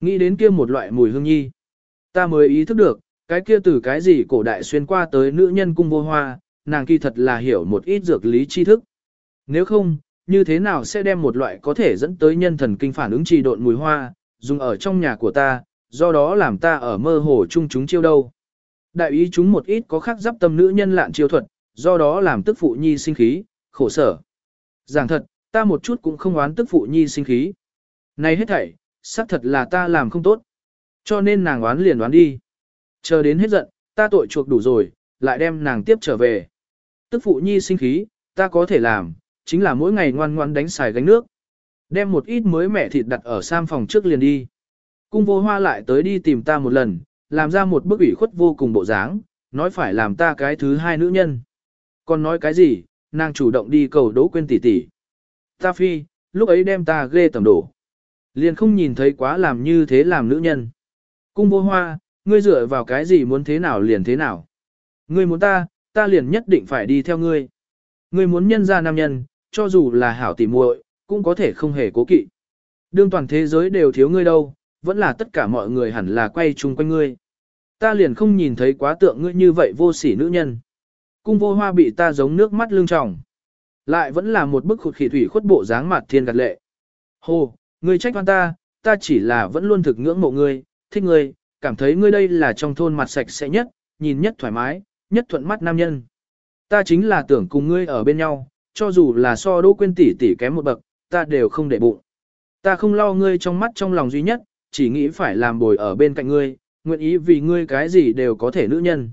Nghĩ đến kia một loại mùi hương nhi. Ta mới ý thức được, cái kia từ cái gì cổ đại xuyên qua tới nữ nhân cung vô hoa, nàng kỳ thật là hiểu một ít dược lý tri thức. Nếu không, như thế nào sẽ đem một loại có thể dẫn tới nhân thần kinh phản ứng trì độn mùi hoa, dùng ở trong nhà của ta, do đó làm ta ở mơ hồ chung chúng chiêu đâu. Đại ý chúng một ít có khắc giáp tâm nữ nhân lạn chiêu thuật, do đó làm tức phụ nhi sinh khí, khổ sở. Giảng thật, ta một chút cũng không oán tức phụ nhi sinh khí. Này hết thảy, xác thật là ta làm không tốt. Cho nên nàng oán liền oán đi. Chờ đến hết giận, ta tội chuộc đủ rồi, lại đem nàng tiếp trở về. Tức phụ nhi sinh khí, ta có thể làm, chính là mỗi ngày ngoan ngoan đánh xài gánh nước. Đem một ít mới mẻ thịt đặt ở sam phòng trước liền đi. Cung vô hoa lại tới đi tìm ta một lần, làm ra một bức ủy khuất vô cùng bộ dáng, nói phải làm ta cái thứ hai nữ nhân. Còn nói cái gì, nàng chủ động đi cầu đỗ quên tỷ tỷ. Ta phi, lúc ấy đem ta ghê tầm đổ. Liền không nhìn thấy quá làm như thế làm nữ nhân. Cung vô hoa, ngươi dựa vào cái gì muốn thế nào liền thế nào. Ngươi muốn ta, ta liền nhất định phải đi theo ngươi. Ngươi muốn nhân ra nam nhân, cho dù là hảo tỉ muội, cũng có thể không hề cố kỵ. Đương toàn thế giới đều thiếu ngươi đâu, vẫn là tất cả mọi người hẳn là quay chung quanh ngươi. Ta liền không nhìn thấy quá tượng ngươi như vậy vô sỉ nữ nhân. Cung vô hoa bị ta giống nước mắt lưng tròng. Lại vẫn là một bức khụt khỉ thủy khuất bộ dáng mặt thiên gạt lệ. Hồ, ngươi trách oan ta, ta chỉ là vẫn luôn thực ngưỡng mộ ngươi, thích ngươi, cảm thấy ngươi đây là trong thôn mặt sạch sẽ nhất, nhìn nhất thoải mái, nhất thuận mắt nam nhân. Ta chính là tưởng cùng ngươi ở bên nhau, cho dù là so đỗ quên tỷ tỷ kém một bậc, ta đều không để bụng. Ta không lo ngươi trong mắt trong lòng duy nhất, chỉ nghĩ phải làm bồi ở bên cạnh ngươi, nguyện ý vì ngươi cái gì đều có thể nữ nhân.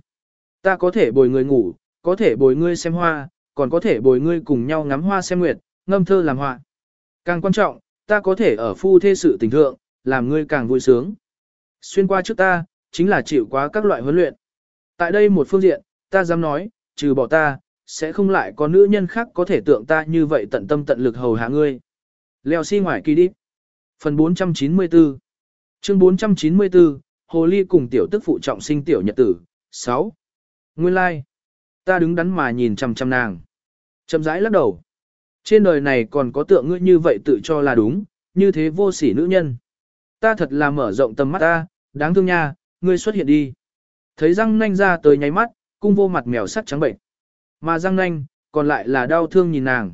Ta có thể bồi ngươi ngủ, có thể bồi ngươi xem hoa, còn có thể bồi ngươi cùng nhau ngắm hoa xem nguyệt, ngâm thơ làm họa. Càng quan trọng, ta có thể ở phu thê sự tình thượng, làm ngươi càng vui sướng. Xuyên qua trước ta, chính là chịu quá các loại huấn luyện. Tại đây một phương diện, ta dám nói, trừ bỏ ta, sẽ không lại có nữ nhân khác có thể tượng ta như vậy tận tâm tận lực hầu hạ ngươi. Leo xi si ngoài kỳ đi. Phần 494 Chương 494, Hồ Ly cùng tiểu tức phụ trọng sinh tiểu nhật tử, 6. Nguyên lai, like ta đứng đắn mà nhìn chằm chằm nàng. Chậm rãi lắc đầu. Trên đời này còn có tượng ngươi như vậy tự cho là đúng, như thế vô sỉ nữ nhân. Ta thật là mở rộng tầm mắt ta, đáng thương nha, ngươi xuất hiện đi. Thấy răng nanh ra tới nháy mắt, cung vô mặt mèo sắc trắng bệnh. Mà răng nanh, còn lại là đau thương nhìn nàng.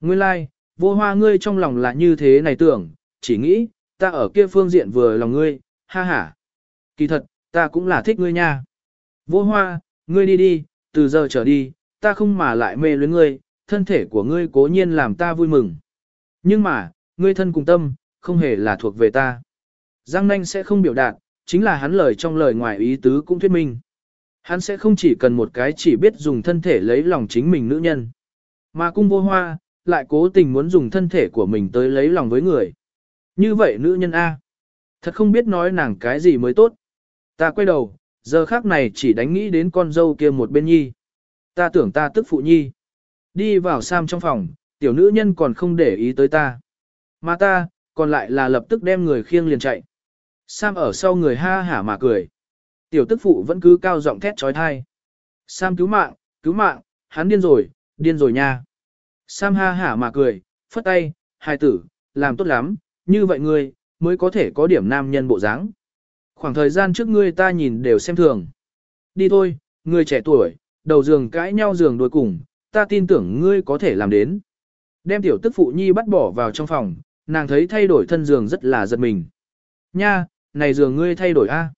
Nguyên lai, like, vô hoa ngươi trong lòng là như thế này tưởng, chỉ nghĩ, ta ở kia phương diện vừa lòng ngươi, ha ha. Kỳ thật, ta cũng là thích ngươi nha. Vô hoa, ngươi đi đi, từ giờ trở đi, ta không mà lại mê luyến ngươi, thân thể của ngươi cố nhiên làm ta vui mừng. Nhưng mà, ngươi thân cùng tâm, không hề là thuộc về ta. Giang nanh sẽ không biểu đạt, chính là hắn lời trong lời ngoài ý tứ cũng thuyết minh. Hắn sẽ không chỉ cần một cái chỉ biết dùng thân thể lấy lòng chính mình nữ nhân. Mà cung vô hoa, lại cố tình muốn dùng thân thể của mình tới lấy lòng với người. Như vậy nữ nhân A. Thật không biết nói nàng cái gì mới tốt. Ta quay đầu, giờ khác này chỉ đánh nghĩ đến con dâu kia một bên nhi. Ta tưởng ta tức phụ nhi. Đi vào Sam trong phòng, tiểu nữ nhân còn không để ý tới ta. Mà ta, còn lại là lập tức đem người khiêng liền chạy. Sam ở sau người ha hả mà cười. Tiểu tức phụ vẫn cứ cao giọng thét trói thai. Sam cứu mạng, cứu mạng, hắn điên rồi, điên rồi nha. Sam ha hả mà cười, phất tay, hai tử, làm tốt lắm, như vậy ngươi, mới có thể có điểm nam nhân bộ dáng. Khoảng thời gian trước ngươi ta nhìn đều xem thường. Đi thôi, ngươi trẻ tuổi, đầu giường cãi nhau giường đuổi cùng, ta tin tưởng ngươi có thể làm đến. Đem tiểu tức phụ nhi bắt bỏ vào trong phòng, nàng thấy thay đổi thân giường rất là giật mình. Nha, này giường ngươi thay đổi a?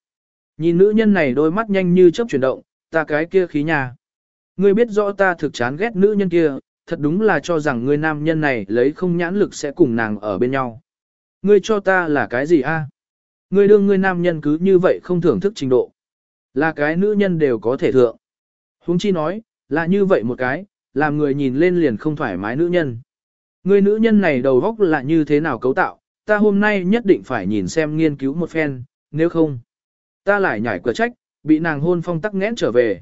Nhìn nữ nhân này đôi mắt nhanh như chớp chuyển động, ta cái kia khí nhà. Ngươi biết rõ ta thực chán ghét nữ nhân kia, thật đúng là cho rằng ngươi nam nhân này lấy không nhãn lực sẽ cùng nàng ở bên nhau. Ngươi cho ta là cái gì a? Ngươi đương ngươi nam nhân cứ như vậy không thưởng thức trình độ. Là cái nữ nhân đều có thể thượng. Huống chi nói, là như vậy một cái, làm người nhìn lên liền không thoải mái nữ nhân. Ngươi nữ nhân này đầu góc là như thế nào cấu tạo, ta hôm nay nhất định phải nhìn xem nghiên cứu một phen, nếu không. Ta lại nhảy cửa trách, bị nàng hôn phong tắc nghẽn trở về.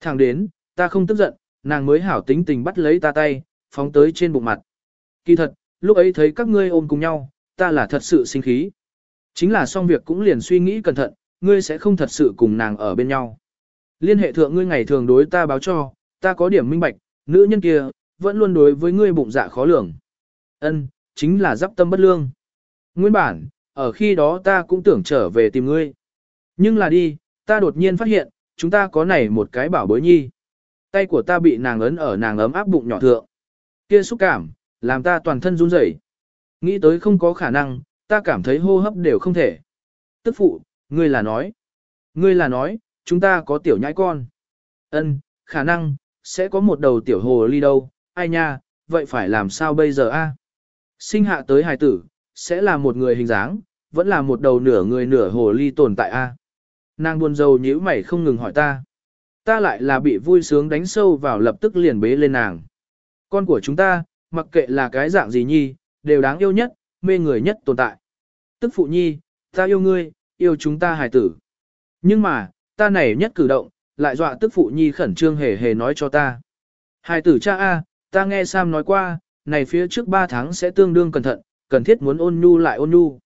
Thẳng đến, ta không tức giận, nàng mới hảo tính tình bắt lấy ta tay, phóng tới trên bụng mặt. Kỳ thật, lúc ấy thấy các ngươi ôm cùng nhau, ta là thật sự sinh khí. Chính là xong việc cũng liền suy nghĩ cẩn thận, ngươi sẽ không thật sự cùng nàng ở bên nhau. Liên hệ thượng ngươi ngày thường đối ta báo cho, ta có điểm minh bạch, nữ nhân kia, vẫn luôn đối với ngươi bụng dạ khó lường. Ân, chính là giáp tâm bất lương. Nguyên bản, ở khi đó ta cũng tưởng trở về tìm ngươi. Nhưng là đi, ta đột nhiên phát hiện, chúng ta có này một cái bảo bối nhi. Tay của ta bị nàng ấn ở nàng ấm áp bụng nhỏ thượng. Kia xúc cảm, làm ta toàn thân run rẩy. Nghĩ tới không có khả năng, ta cảm thấy hô hấp đều không thể. Tức phụ, ngươi là nói. Ngươi là nói, chúng ta có tiểu nhãi con. Ân, khả năng, sẽ có một đầu tiểu hồ ly đâu, ai nha, vậy phải làm sao bây giờ a? Sinh hạ tới hài tử, sẽ là một người hình dáng, vẫn là một đầu nửa người nửa hồ ly tồn tại a. Nàng buồn rầu nhíu mày không ngừng hỏi ta. Ta lại là bị vui sướng đánh sâu vào lập tức liền bế lên nàng. Con của chúng ta, mặc kệ là cái dạng gì nhi, đều đáng yêu nhất, mê người nhất tồn tại. Tức phụ nhi, ta yêu ngươi, yêu chúng ta hài tử. Nhưng mà, ta này nhất cử động, lại dọa tức phụ nhi khẩn trương hề hề nói cho ta. Hài tử cha A, ta nghe Sam nói qua, này phía trước 3 tháng sẽ tương đương cẩn thận, cần thiết muốn ôn nhu lại ôn nhu.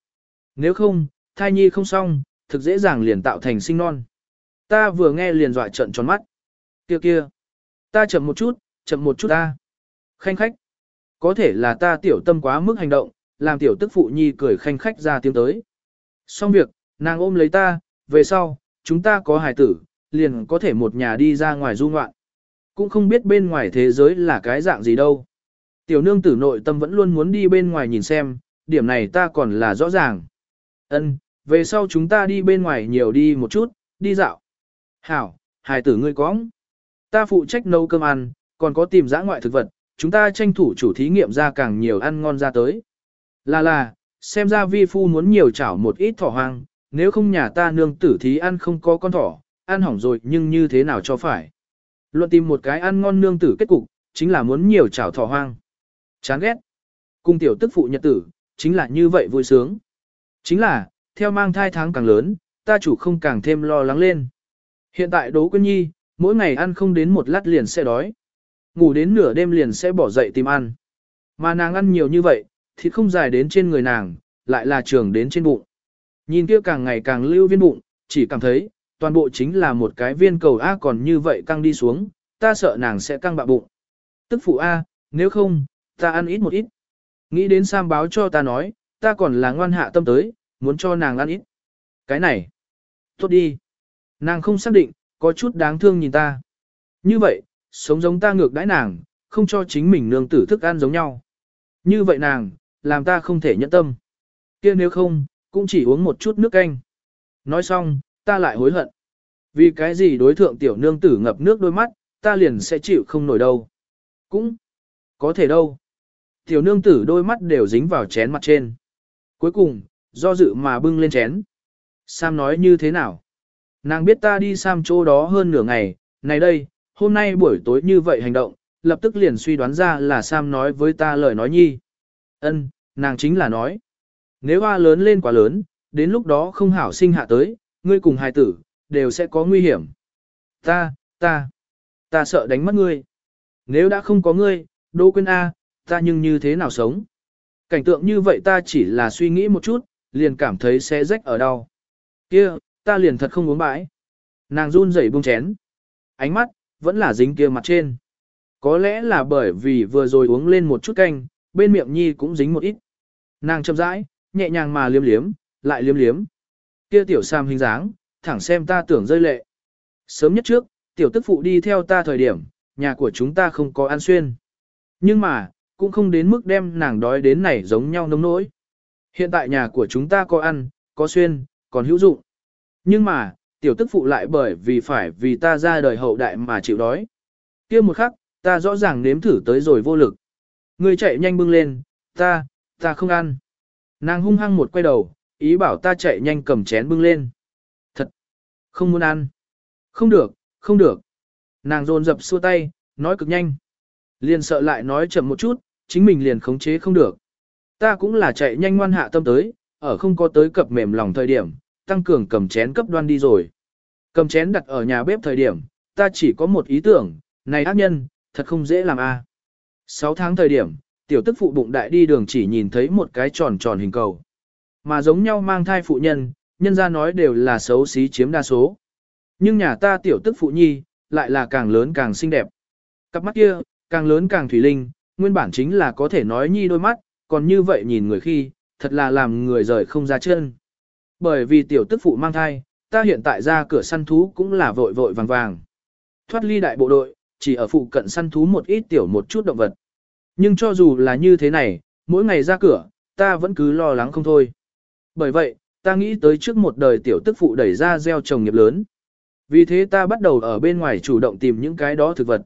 Nếu không, thai nhi không xong, thực dễ dàng liền tạo thành sinh non. Ta vừa nghe liền dọa trận tròn mắt. Kia kia. Ta chậm một chút, chậm một chút ta. Khanh khách. Có thể là ta tiểu tâm quá mức hành động, làm tiểu tức phụ nhi cười khanh khách ra tiếng tới. Xong việc, nàng ôm lấy ta, về sau, chúng ta có hài tử, liền có thể một nhà đi ra ngoài du ngoạn. Cũng không biết bên ngoài thế giới là cái dạng gì đâu. Tiểu nương tử nội tâm vẫn luôn muốn đi bên ngoài nhìn xem, điểm này ta còn là rõ ràng. Ân, về sau chúng ta đi bên ngoài nhiều đi một chút, đi dạo. Hảo, hài tử ngươi có. Ta phụ trách nấu cơm ăn, còn có tìm dã ngoại thực vật, chúng ta tranh thủ chủ thí nghiệm ra càng nhiều ăn ngon ra tới. Là là, xem ra vi phu muốn nhiều chảo một ít thỏ hoang, nếu không nhà ta nương tử thí ăn không có con thỏ, ăn hỏng rồi nhưng như thế nào cho phải. Luận tìm một cái ăn ngon nương tử kết cục, chính là muốn nhiều chảo thỏ hoang. Chán ghét. Cung tiểu tức phụ nhật tử, chính là như vậy vui sướng. Chính là, theo mang thai tháng càng lớn, ta chủ không càng thêm lo lắng lên. Hiện tại Đỗ Quyên Nhi, mỗi ngày ăn không đến một lát liền sẽ đói. Ngủ đến nửa đêm liền sẽ bỏ dậy tìm ăn. Mà nàng ăn nhiều như vậy, thì không dài đến trên người nàng, lại là trường đến trên bụng. Nhìn kia càng ngày càng lưu viên bụng, chỉ cảm thấy, toàn bộ chính là một cái viên cầu A còn như vậy căng đi xuống, ta sợ nàng sẽ căng bạ bụng. Tức phụ A, nếu không, ta ăn ít một ít. Nghĩ đến Sam báo cho ta nói, ta còn là ngoan hạ tâm tới, muốn cho nàng ăn ít. Cái này, tốt đi. Nàng không xác định, có chút đáng thương nhìn ta. Như vậy, sống giống ta ngược đãi nàng, không cho chính mình nương tử thức ăn giống nhau. Như vậy nàng, làm ta không thể nhẫn tâm. kia nếu không, cũng chỉ uống một chút nước canh. Nói xong, ta lại hối hận. Vì cái gì đối thượng tiểu nương tử ngập nước đôi mắt, ta liền sẽ chịu không nổi đâu. Cũng có thể đâu. Tiểu nương tử đôi mắt đều dính vào chén mặt trên. Cuối cùng, do dự mà bưng lên chén. Sam nói như thế nào? Nàng biết ta đi Sam chỗ đó hơn nửa ngày, này đây, hôm nay buổi tối như vậy hành động, lập tức liền suy đoán ra là Sam nói với ta lời nói nhi. Ân, nàng chính là nói. Nếu hoa lớn lên quá lớn, đến lúc đó không hảo sinh hạ tới, ngươi cùng hài tử, đều sẽ có nguy hiểm. Ta, ta, ta sợ đánh mất ngươi. Nếu đã không có ngươi, Đỗ Quyên A, ta nhưng như thế nào sống? Cảnh tượng như vậy ta chỉ là suy nghĩ một chút, liền cảm thấy sẽ rách ở đâu. Kia, ta liền thật không uống bãi. Nàng run rẩy buông chén. Ánh mắt, vẫn là dính kia mặt trên. Có lẽ là bởi vì vừa rồi uống lên một chút canh, bên miệng nhi cũng dính một ít. Nàng chậm rãi, nhẹ nhàng mà liếm liếm, lại liếm liếm. Kia tiểu sam hình dáng, thẳng xem ta tưởng rơi lệ. Sớm nhất trước, tiểu tức phụ đi theo ta thời điểm, nhà của chúng ta không có ăn xuyên. Nhưng mà, cũng không đến mức đem nàng đói đến này giống nhau nông nỗi. Hiện tại nhà của chúng ta có ăn, có xuyên, còn hữu dụng. Nhưng mà, tiểu tức phụ lại bởi vì phải vì ta ra đời hậu đại mà chịu đói. kia một khắc, ta rõ ràng nếm thử tới rồi vô lực. Người chạy nhanh bưng lên, ta, ta không ăn. Nàng hung hăng một quay đầu, ý bảo ta chạy nhanh cầm chén bưng lên. Thật, không muốn ăn. Không được, không được. Nàng rồn dập xua tay, nói cực nhanh. Liền sợ lại nói chậm một chút, chính mình liền khống chế không được. Ta cũng là chạy nhanh ngoan hạ tâm tới, ở không có tới cập mềm lòng thời điểm, tăng cường cầm chén cấp đoan đi rồi. Cầm chén đặt ở nhà bếp thời điểm, ta chỉ có một ý tưởng, này ác nhân, thật không dễ làm a. À. 6 tháng thời điểm, tiểu tức phụ bụng đại đi đường chỉ nhìn thấy một cái tròn tròn hình cầu. Mà giống nhau mang thai phụ nhân, nhân ra nói đều là xấu xí chiếm đa số. Nhưng nhà ta tiểu tức phụ nhi, lại là càng lớn càng xinh đẹp. Cặp mắt kia, càng lớn càng thủy linh, nguyên bản chính là có thể nói nhi đôi mắt, còn như vậy nhìn người khi, thật là làm người rời không ra chân. Bởi vì tiểu tức phụ mang thai, ta hiện tại ra cửa săn thú cũng là vội vội vàng vàng. Thoát ly đại bộ đội, chỉ ở phụ cận săn thú một ít tiểu một chút động vật. Nhưng cho dù là như thế này, mỗi ngày ra cửa, ta vẫn cứ lo lắng không thôi. Bởi vậy, ta nghĩ tới trước một đời tiểu tức phụ đẩy ra gieo trồng nghiệp lớn. Vì thế ta bắt đầu ở bên ngoài chủ động tìm những cái đó thực vật.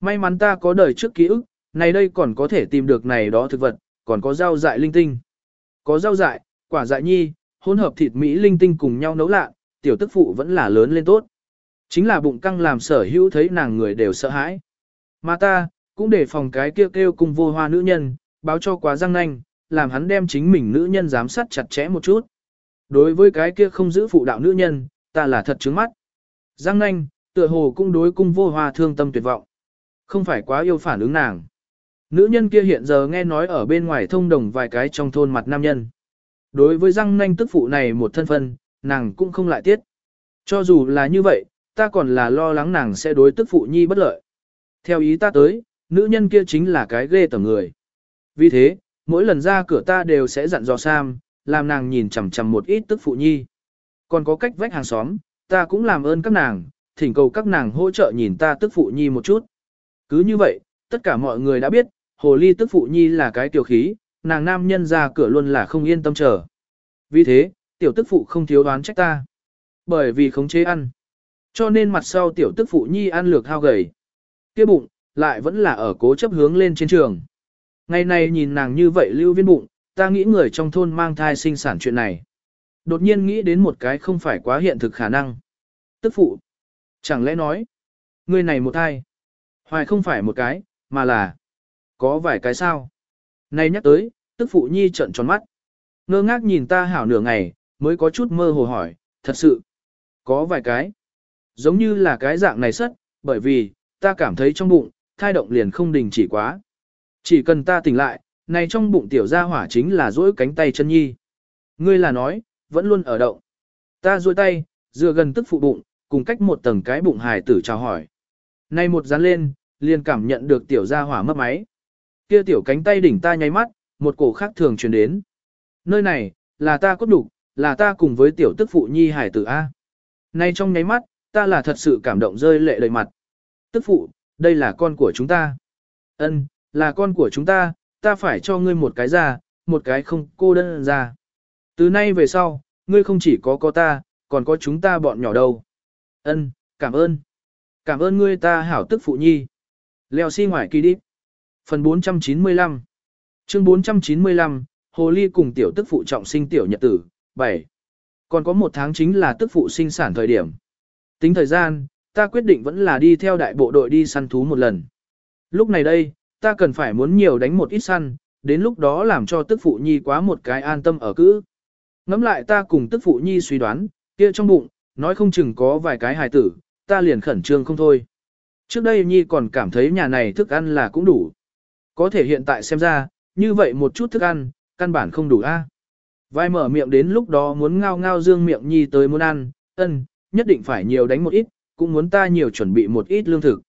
May mắn ta có đời trước ký ức, này đây còn có thể tìm được này đó thực vật, còn có rau dại linh tinh. Có rau dại, quả dại nhi, hỗn hợp thịt Mỹ linh tinh cùng nhau nấu lạ, tiểu tức phụ vẫn là lớn lên tốt. Chính là bụng căng làm sở hữu thấy nàng người đều sợ hãi. Mà ta, cũng để phòng cái kêu kêu cùng vô hoa nữ nhân, báo cho quá răng nanh, làm hắn đem chính mình nữ nhân giám sát chặt chẽ một chút. Đối với cái kia không giữ phụ đạo nữ nhân, ta là thật trướng mắt. Giang nanh, tựa hồ cũng đối cung vô hoa thương tâm tuyệt vọng. Không phải quá yêu phản ứng nàng. Nữ nhân kia hiện giờ nghe nói ở bên ngoài thông đồng vài cái trong thôn mặt nam nhân. Đối với răng nanh tức phụ này một thân phân, nàng cũng không lại tiết. Cho dù là như vậy, ta còn là lo lắng nàng sẽ đối tức phụ nhi bất lợi. Theo ý ta tới, nữ nhân kia chính là cái ghê tởm người. Vì thế, mỗi lần ra cửa ta đều sẽ dặn dò Sam, làm nàng nhìn chằm chằm một ít tức phụ nhi. Còn có cách vách hàng xóm, ta cũng làm ơn các nàng, thỉnh cầu các nàng hỗ trợ nhìn ta tức phụ nhi một chút. Cứ như vậy, tất cả mọi người đã biết, hồ ly tức phụ nhi là cái tiểu khí, nàng nam nhân ra cửa luôn là không yên tâm chờ. Vì thế, tiểu tức phụ không thiếu đoán trách ta. Bởi vì khống chế ăn. Cho nên mặt sau tiểu tức phụ nhi ăn lược hao gầy. kia bụng, lại vẫn là ở cố chấp hướng lên trên trường. Ngày này nhìn nàng như vậy lưu viên bụng, ta nghĩ người trong thôn mang thai sinh sản chuyện này. Đột nhiên nghĩ đến một cái không phải quá hiện thực khả năng. Tức phụ. Chẳng lẽ nói, người này một thai. Hoài không phải một cái, mà là có vài cái sao. Này nhắc tới, tức phụ nhi trận tròn mắt. Ngơ ngác nhìn ta hảo nửa ngày, mới có chút mơ hồ hỏi, thật sự, có vài cái. Giống như là cái dạng này sất, bởi vì, ta cảm thấy trong bụng, thai động liền không đình chỉ quá. Chỉ cần ta tỉnh lại, này trong bụng tiểu gia hỏa chính là duỗi cánh tay chân nhi. Ngươi là nói, vẫn luôn ở động. Ta duỗi tay, dựa gần tức phụ bụng, cùng cách một tầng cái bụng hài tử chào hỏi. Nay một dán lên, liền cảm nhận được tiểu gia hỏa mất máy. Kia tiểu cánh tay đỉnh ta nháy mắt, một cổ khác thường truyền đến. Nơi này, là ta cốt đủ, là ta cùng với tiểu tức phụ nhi hải tử A. Nay trong nháy mắt, ta là thật sự cảm động rơi lệ đầy mặt. Tức phụ, đây là con của chúng ta. Ân, là con của chúng ta, ta phải cho ngươi một cái ra, một cái không cô đơn ra. Từ nay về sau, ngươi không chỉ có có ta, còn có chúng ta bọn nhỏ đâu. Ân, cảm ơn. Cảm ơn ngươi ta hảo tức phụ nhi. Leo xi si ngoài kỳ đi. Phần 495 Chương 495, Hồ Ly cùng tiểu tức phụ trọng sinh tiểu nhật tử, 7. Còn có một tháng chính là tức phụ sinh sản thời điểm. Tính thời gian, ta quyết định vẫn là đi theo đại bộ đội đi săn thú một lần. Lúc này đây, ta cần phải muốn nhiều đánh một ít săn, đến lúc đó làm cho tức phụ nhi quá một cái an tâm ở cữ. Ngắm lại ta cùng tức phụ nhi suy đoán, kia trong bụng, nói không chừng có vài cái hài tử, ta liền khẩn trương không thôi. Trước đây nhi còn cảm thấy nhà này thức ăn là cũng đủ. Có thể hiện tại xem ra, như vậy một chút thức ăn, căn bản không đủ a. Vai mở miệng đến lúc đó muốn ngao ngao dương miệng nhi tới muốn ăn, ân, nhất định phải nhiều đánh một ít, cũng muốn ta nhiều chuẩn bị một ít lương thực.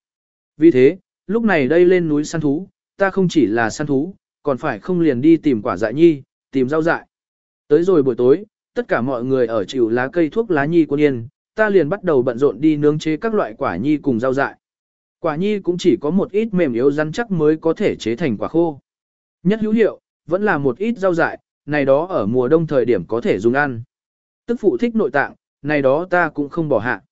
Vì thế, lúc này đây lên núi săn thú, ta không chỉ là săn thú, còn phải không liền đi tìm quả dại nhi, tìm rau dại. Tới rồi buổi tối, tất cả mọi người ở chịu lá cây thuốc lá nhi quân yên, ta liền bắt đầu bận rộn đi nướng chế các loại quả nhi cùng rau dại. Quả nhi cũng chỉ có một ít mềm yếu rắn chắc mới có thể chế thành quả khô. Nhất hữu hiệu, vẫn là một ít rau dại, này đó ở mùa đông thời điểm có thể dùng ăn. Tức phụ thích nội tạng, này đó ta cũng không bỏ hạ.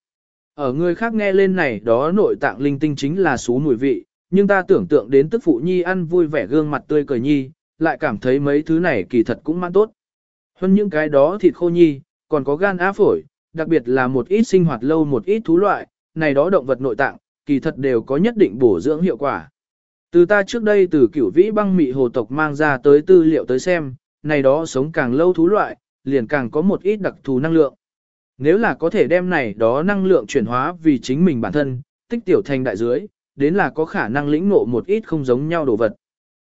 Ở người khác nghe lên này đó nội tạng linh tinh chính là xú mùi vị, nhưng ta tưởng tượng đến tức phụ nhi ăn vui vẻ gương mặt tươi cười nhi, lại cảm thấy mấy thứ này kỳ thật cũng mang tốt. Hơn những cái đó thịt khô nhi, còn có gan á phổi, đặc biệt là một ít sinh hoạt lâu một ít thú loại, này đó động vật nội tạng, kỳ thật đều có nhất định bổ dưỡng hiệu quả. Từ ta trước đây từ cửu vĩ băng mị hồ tộc mang ra tới tư liệu tới xem, này đó sống càng lâu thú loại, liền càng có một ít đặc thù năng lượng. Nếu là có thể đem này đó năng lượng chuyển hóa vì chính mình bản thân, tích tiểu thành đại dưới, đến là có khả năng lĩnh ngộ một ít không giống nhau đồ vật.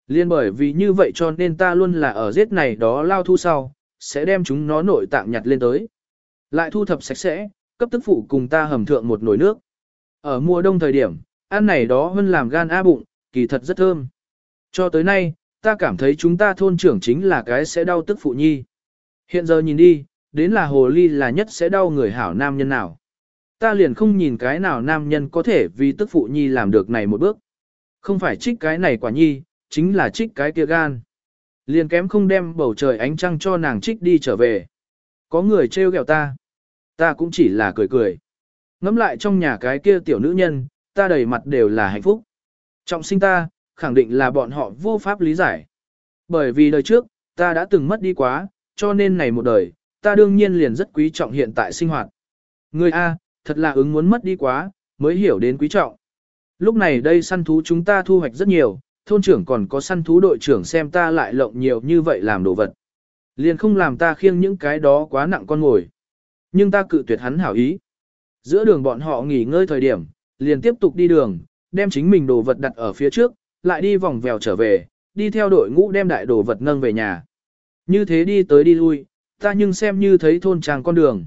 Liên bởi vì như vậy cho nên ta luôn là ở giết này đó lao thu sau, sẽ đem chúng nó nội tạng nhặt lên tới. Lại thu thập sạch sẽ, cấp tức phụ cùng ta hầm thượng một nồi nước. Ở mùa đông thời điểm, ăn này đó hơn làm gan a bụng, kỳ thật rất thơm. Cho tới nay, ta cảm thấy chúng ta thôn trưởng chính là cái sẽ đau tức phụ nhi. Hiện giờ nhìn đi, đến là hồ ly là nhất sẽ đau người hảo nam nhân nào. Ta liền không nhìn cái nào nam nhân có thể vì tức phụ nhi làm được này một bước. Không phải trích cái này quả nhi, chính là trích cái kia gan. Liền kém không đem bầu trời ánh trăng cho nàng trích đi trở về. Có người trêu ghẹo ta. Ta cũng chỉ là cười cười. Ngắm lại trong nhà cái kia tiểu nữ nhân, ta đầy mặt đều là hạnh phúc. Trọng sinh ta, khẳng định là bọn họ vô pháp lý giải. Bởi vì đời trước, ta đã từng mất đi quá, cho nên này một đời, ta đương nhiên liền rất quý trọng hiện tại sinh hoạt. Người A, thật là ứng muốn mất đi quá, mới hiểu đến quý trọng. Lúc này đây săn thú chúng ta thu hoạch rất nhiều, thôn trưởng còn có săn thú đội trưởng xem ta lại lộng nhiều như vậy làm đồ vật. Liền không làm ta khiêng những cái đó quá nặng con ngồi. Nhưng ta cự tuyệt hắn hảo ý. Giữa đường bọn họ nghỉ ngơi thời điểm, liền tiếp tục đi đường, đem chính mình đồ vật đặt ở phía trước, lại đi vòng vèo trở về, đi theo đội ngũ đem đại đồ vật nâng về nhà. Như thế đi tới đi lui, ta nhưng xem như thấy thôn trang con đường.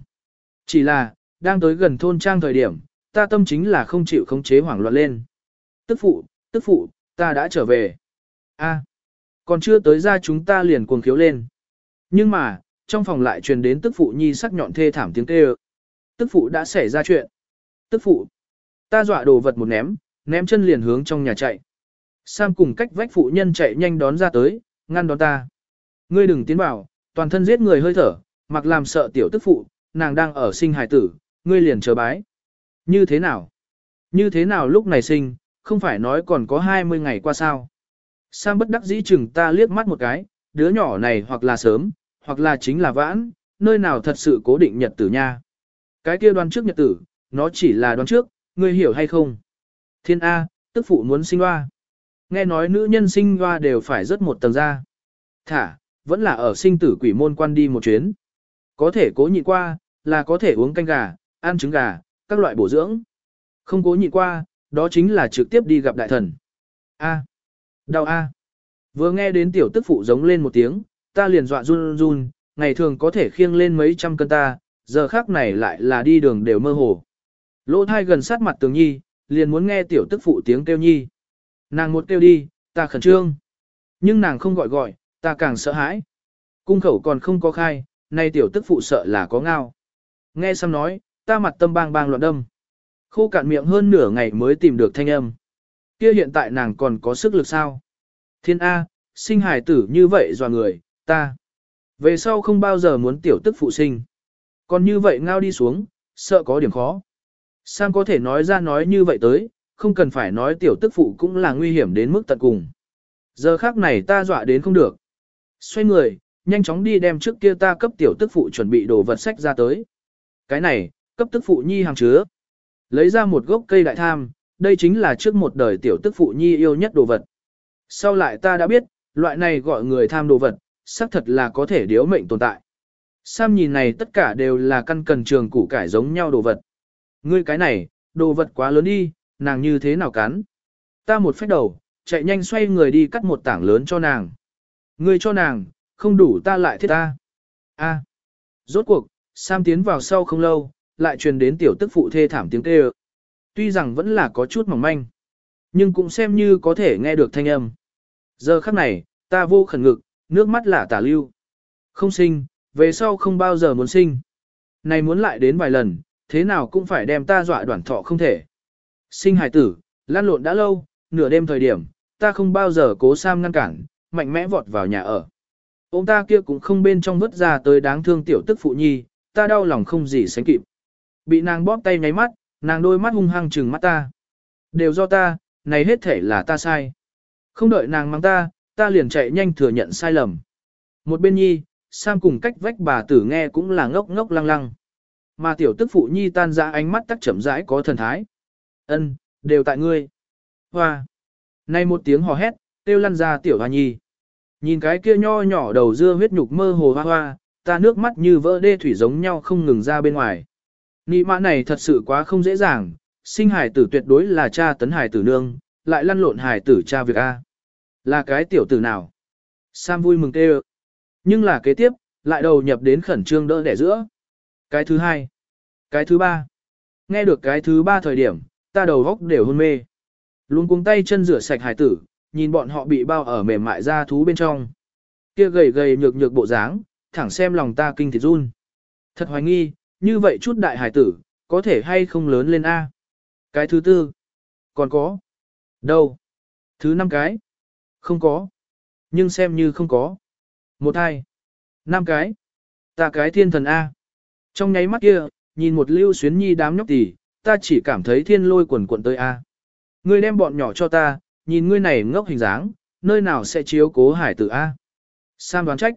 Chỉ là, đang tới gần thôn trang thời điểm, ta tâm chính là không chịu khống chế hoảng loạn lên. Tức phụ, tức phụ, ta đã trở về. A, còn chưa tới ra chúng ta liền cuồng khiếu lên. Nhưng mà, trong phòng lại truyền đến tức phụ nhi sắc nhọn thê thảm tiếng kêu. Tức phụ đã xảy ra chuyện. Tức phụ, ta dọa đồ vật một ném, ném chân liền hướng trong nhà chạy. Sam cùng cách vách phụ nhân chạy nhanh đón ra tới, ngăn đón ta. Ngươi đừng tiến vào, toàn thân giết người hơi thở, mặc làm sợ tiểu tức phụ, nàng đang ở sinh hài tử, ngươi liền chờ bái. Như thế nào? Như thế nào lúc này sinh, không phải nói còn có 20 ngày qua sao? Sam bất đắc dĩ chừng ta liếc mắt một cái, đứa nhỏ này hoặc là sớm, hoặc là chính là vãn, nơi nào thật sự cố định nhật tử nha. Cái kia đoán trước nhật tử, nó chỉ là đoán trước, ngươi hiểu hay không? Thiên A, tức phụ muốn sinh hoa. Nghe nói nữ nhân sinh hoa đều phải rất một tầng ra. Thả, vẫn là ở sinh tử quỷ môn quan đi một chuyến. Có thể cố nhịn qua, là có thể uống canh gà, ăn trứng gà, các loại bổ dưỡng. Không cố nhịn qua, đó chính là trực tiếp đi gặp đại thần. A. Đau A. Vừa nghe đến tiểu tức phụ giống lên một tiếng, ta liền dọa run run, ngày thường có thể khiêng lên mấy trăm cân ta, giờ khác này lại là đi đường đều mơ hồ. Lỗ thai gần sát mặt tường nhi, liền muốn nghe tiểu tức phụ tiếng kêu nhi. Nàng một kêu đi, ta khẩn trương. Nhưng nàng không gọi gọi, ta càng sợ hãi. Cung khẩu còn không có khai, nay tiểu tức phụ sợ là có ngao. Nghe Sam nói, ta mặt tâm bang bang loạn đâm. Khô cạn miệng hơn nửa ngày mới tìm được thanh âm. Kia hiện tại nàng còn có sức lực sao? Thiên A, sinh hài tử như vậy dò người, ta. Về sau không bao giờ muốn tiểu tức phụ sinh. Còn như vậy ngao đi xuống, sợ có điểm khó. Sam có thể nói ra nói như vậy tới, không cần phải nói tiểu tức phụ cũng là nguy hiểm đến mức tận cùng. Giờ khác này ta dọa đến không được. Xoay người, nhanh chóng đi đem trước kia ta cấp tiểu tức phụ chuẩn bị đồ vật sách ra tới. Cái này, cấp tức phụ nhi hàng chứa. Lấy ra một gốc cây đại tham, đây chính là trước một đời tiểu tức phụ nhi yêu nhất đồ vật. Sau lại ta đã biết, loại này gọi người tham đồ vật, xác thật là có thể điếu mệnh tồn tại. Sam nhìn này tất cả đều là căn cần trường củ cải giống nhau đồ vật. Ngươi cái này, đồ vật quá lớn đi, nàng như thế nào cắn. Ta một phép đầu, chạy nhanh xoay người đi cắt một tảng lớn cho nàng. Ngươi cho nàng, không đủ ta lại thiết ta. A. Rốt cuộc, Sam tiến vào sau không lâu, lại truyền đến tiểu tức phụ thê thảm tiếng kêu. Tuy rằng vẫn là có chút mỏng manh, nhưng cũng xem như có thể nghe được thanh âm. Giờ khắc này, ta vô khẩn ngực, nước mắt là tả lưu. Không sinh, về sau không bao giờ muốn sinh. Này muốn lại đến vài lần, thế nào cũng phải đem ta dọa đoạn thọ không thể. Sinh hài tử, lan lộn đã lâu, nửa đêm thời điểm, ta không bao giờ cố Sam ngăn cản, mạnh mẽ vọt vào nhà ở. Ông ta kia cũng không bên trong vứt ra tới đáng thương tiểu tức phụ nhi, ta đau lòng không gì sánh kịp. Bị nàng bóp tay nháy mắt, nàng đôi mắt hung hăng trừng mắt ta. Đều do ta, này hết thể là ta sai. Không đợi nàng mang ta, ta liền chạy nhanh thừa nhận sai lầm. Một bên nhi, Sam cùng cách vách bà tử nghe cũng là ngốc ngốc lăng lăng. Mà tiểu tức phụ nhi tan ra ánh mắt tắc chậm rãi có thần thái. Ân, đều tại ngươi. Hoa. Nay một tiếng hò hét, tiêu lăn ra tiểu hoa nhi. Nhìn cái kia nho nhỏ đầu dưa huyết nhục mơ hồ hoa hoa, ta nước mắt như vỡ đê thủy giống nhau không ngừng ra bên ngoài. Nị mã này thật sự quá không dễ dàng, sinh hải tử tuyệt đối là cha tấn hải tử nương, lại lăn lộn hải tử cha việc A. Là cái tiểu tử nào? Sam vui mừng tê Nhưng là kế tiếp, lại đầu nhập đến khẩn trương đỡ đẻ giữa. Cái thứ hai. Cái thứ ba. Nghe được cái thứ ba thời điểm, ta đầu góc đều hôn mê. Luôn cuống tay chân rửa sạch hải tử, nhìn bọn họ bị bao ở mềm mại da thú bên trong. Kia gầy gầy nhược nhược bộ dáng, thẳng xem lòng ta kinh thịt run. Thật hoài nghi, như vậy chút đại hải tử, có thể hay không lớn lên A. Cái thứ tư. Còn có. Đâu? Thứ năm cái. Không có. Nhưng xem như không có. Một hai. Năm cái. Ta cái thiên thần A. Trong nháy mắt kia, nhìn một lưu xuyến nhi đám nhóc tỉ, ta chỉ cảm thấy thiên lôi quần quận tới A. Ngươi đem bọn nhỏ cho ta, nhìn ngươi này ngốc hình dáng, nơi nào sẽ chiếu cố hải tử A. Sam đoán trách.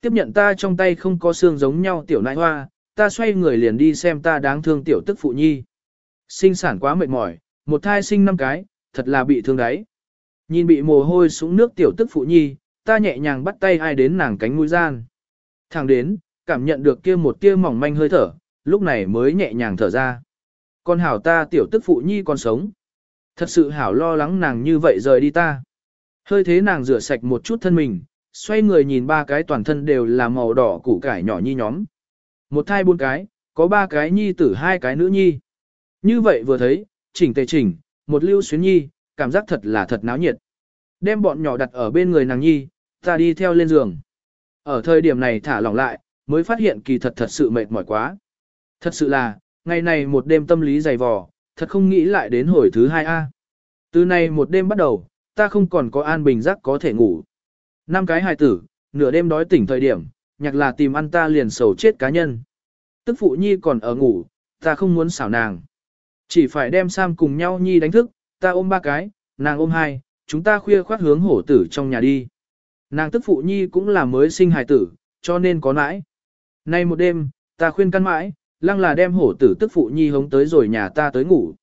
Tiếp nhận ta trong tay không có xương giống nhau tiểu nại hoa, ta xoay người liền đi xem ta đáng thương tiểu tức phụ nhi. Sinh sản quá mệt mỏi, một thai sinh năm cái, thật là bị thương đấy. Nhìn bị mồ hôi súng nước tiểu tức phụ nhi, ta nhẹ nhàng bắt tay ai đến nàng cánh mũi gian. Thẳng đến, cảm nhận được kia một tia mỏng manh hơi thở, lúc này mới nhẹ nhàng thở ra. Con hảo ta tiểu tức phụ nhi còn sống. Thật sự hảo lo lắng nàng như vậy rời đi ta. Hơi thế nàng rửa sạch một chút thân mình, xoay người nhìn ba cái toàn thân đều là màu đỏ củ cải nhỏ nhi nhóm. Một thai bốn cái, có ba cái nhi tử hai cái nữ nhi. Như vậy vừa thấy, chỉnh tề chỉnh, một lưu xuyến nhi, cảm giác thật là thật náo nhiệt. Đem bọn nhỏ đặt ở bên người nàng nhi, ta đi theo lên giường. Ở thời điểm này thả lỏng lại, mới phát hiện kỳ thật thật sự mệt mỏi quá. Thật sự là, ngày này một đêm tâm lý dày vò, thật không nghĩ lại đến hồi thứ hai a. Từ nay một đêm bắt đầu, ta không còn có an bình giác có thể ngủ. Năm cái hài tử, nửa đêm đói tỉnh thời điểm, nhạc là tìm ăn ta liền sầu chết cá nhân. Tức phụ nhi còn ở ngủ, ta không muốn xảo nàng. Chỉ phải đem Sam cùng nhau nhi đánh thức, ta ôm ba cái, nàng ôm hai, chúng ta khuya khoát hướng hổ tử trong nhà đi. Nàng tức phụ nhi cũng là mới sinh hài tử, cho nên có nãi. Nay một đêm, ta khuyên căn mãi, lăng là đem hổ tử tức phụ nhi hống tới rồi nhà ta tới ngủ.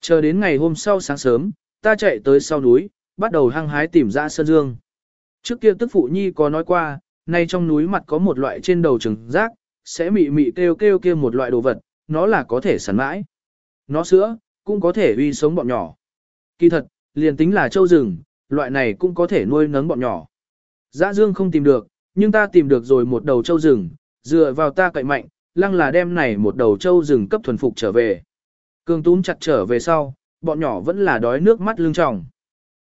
Chờ đến ngày hôm sau sáng sớm, ta chạy tới sau núi, bắt đầu hăng hái tìm ra sơn dương. Trước kia tức phụ nhi có nói qua, nay trong núi mặt có một loại trên đầu trứng rác, sẽ mị mị kêu kêu kia một loại đồ vật, nó là có thể sẵn mãi. Nó sữa, cũng có thể uy sống bọn nhỏ. Kỳ thật, liền tính là châu rừng, loại này cũng có thể nuôi nấng bọn nhỏ. Dã dương không tìm được, nhưng ta tìm được rồi một đầu châu rừng, dựa vào ta cậy mạnh, lăng là đem này một đầu trâu rừng cấp thuần phục trở về. Cường túm chặt trở về sau, bọn nhỏ vẫn là đói nước mắt lưng tròng.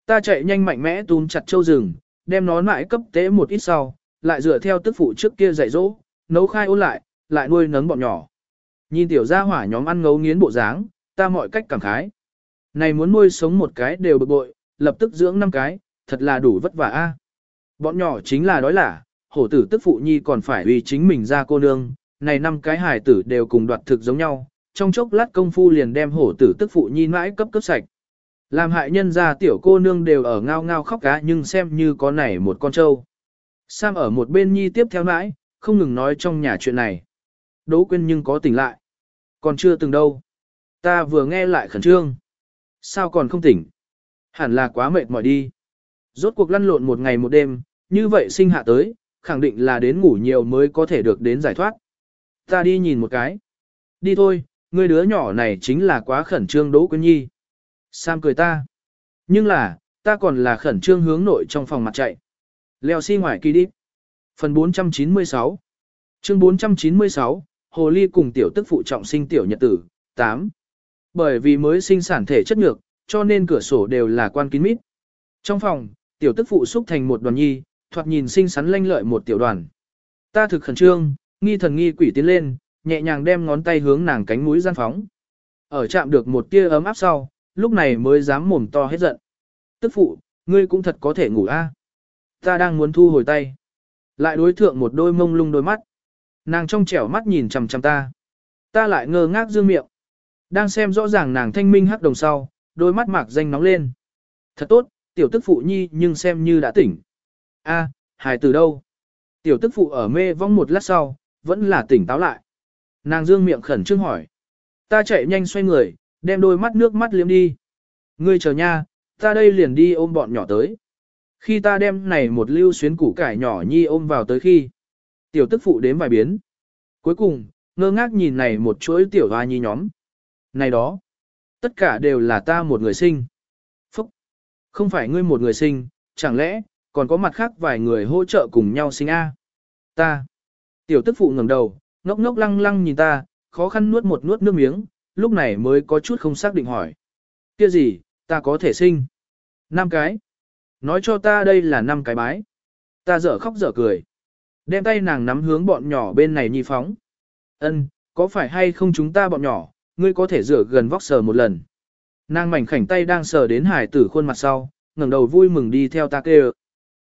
Ta chạy nhanh mạnh mẽ túm chặt trâu rừng, đem nó lại cấp tế một ít sau, lại dựa theo tức phụ trước kia dạy dỗ, nấu khai ôn lại, lại nuôi nấng bọn nhỏ. Nhìn tiểu gia hỏa nhóm ăn ngấu nghiến bộ dáng, ta mọi cách cảm khái. Này muốn nuôi sống một cái đều bực bội, lập tức dưỡng năm cái, thật là đủ vất vả a. Bọn nhỏ chính là đói lả, hổ tử tức phụ nhi còn phải uy chính mình ra cô nương, này năm cái hài tử đều cùng đoạt thực giống nhau, trong chốc lát công phu liền đem hổ tử tức phụ nhi mãi cấp cấp sạch. Làm hại nhân ra tiểu cô nương đều ở ngao ngao khóc cá nhưng xem như có này một con trâu. Sam ở một bên nhi tiếp theo mãi, không ngừng nói trong nhà chuyện này. Đỗ quên nhưng có tỉnh lại. Còn chưa từng đâu. Ta vừa nghe lại khẩn trương. Sao còn không tỉnh? Hẳn là quá mệt mỏi đi. Rốt cuộc lăn lộn một ngày một đêm, như vậy sinh hạ tới, khẳng định là đến ngủ nhiều mới có thể được đến giải thoát. Ta đi nhìn một cái. Đi thôi, người đứa nhỏ này chính là quá khẩn trương Đỗ Quyên Nhi. Sam cười ta. Nhưng là, ta còn là khẩn trương hướng nội trong phòng mặt chạy. Leo xi si ngoài kỳ đi. Phần 496 Chương 496, Hồ Ly cùng tiểu tức phụ trọng sinh tiểu nhật tử, 8. Bởi vì mới sinh sản thể chất nhược, cho nên cửa sổ đều là quan kín mít. Trong phòng, tiểu tức phụ xúc thành một đoàn nhi, thoạt nhìn xinh xắn lanh lợi một tiểu đoàn. Ta thực khẩn trương, nghi thần nghi quỷ tiến lên, nhẹ nhàng đem ngón tay hướng nàng cánh mũi gian phóng. Ở chạm được một tia ấm áp sau, lúc này mới dám mồm to hết giận. Tức phụ, ngươi cũng thật có thể ngủ a. Ta đang muốn thu hồi tay. Lại đối thượng một đôi mông lung đôi mắt. Nàng trong trẻo mắt nhìn chằm chằm ta. Ta lại ngơ ngác dương miệng. Đang xem rõ ràng nàng thanh minh hắc đồng sau, đôi mắt mạc danh nóng lên. Thật tốt, tiểu tức phụ nhi nhưng xem như đã tỉnh. A, à, hài từ đâu? Tiểu tức phụ ở mê vong một lát sau, vẫn là tỉnh táo lại. Nàng dương miệng khẩn trương hỏi. Ta chạy nhanh xoay người, đem đôi mắt nước mắt liếm đi. Ngươi chờ nha, ta đây liền đi ôm bọn nhỏ tới. Khi ta đem này một lưu xuyến củ cải nhỏ nhi ôm vào tới khi, tiểu tức phụ đếm vài biến. Cuối cùng, ngơ ngác nhìn này một chuỗi tiểu hoa nhi nhóm. Này đó, tất cả đều là ta một người sinh. Phúc, không phải ngươi một người sinh, chẳng lẽ, còn có mặt khác vài người hỗ trợ cùng nhau sinh A. Ta, tiểu tức phụ ngẩng đầu, ngốc ngốc lăng lăng nhìn ta, khó khăn nuốt một nuốt nước miếng, lúc này mới có chút không xác định hỏi. Kia gì, ta có thể sinh? Năm cái. Nói cho ta đây là năm cái bái. Ta dở khóc dở cười. Đem tay nàng nắm hướng bọn nhỏ bên này nhi phóng. Ân, có phải hay không chúng ta bọn nhỏ, ngươi có thể rửa gần vóc sờ một lần. Nàng mảnh khảnh tay đang sờ đến hải tử khuôn mặt sau, ngẩng đầu vui mừng đi theo ta kêu.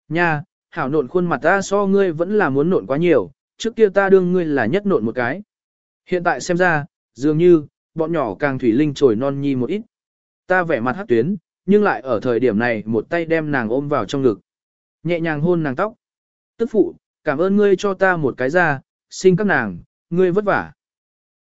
Nha, hảo nộn khuôn mặt ta so ngươi vẫn là muốn nộn quá nhiều, trước kia ta đương ngươi là nhất nộn một cái. Hiện tại xem ra, dường như, bọn nhỏ càng thủy linh trồi non nhi một ít. Ta vẻ mặt hát tuyến, nhưng lại ở thời điểm này một tay đem nàng ôm vào trong ngực. Nhẹ nhàng hôn nàng tóc. Tức phụ, cảm ơn ngươi cho ta một cái ra, xin các nàng, ngươi vất vả.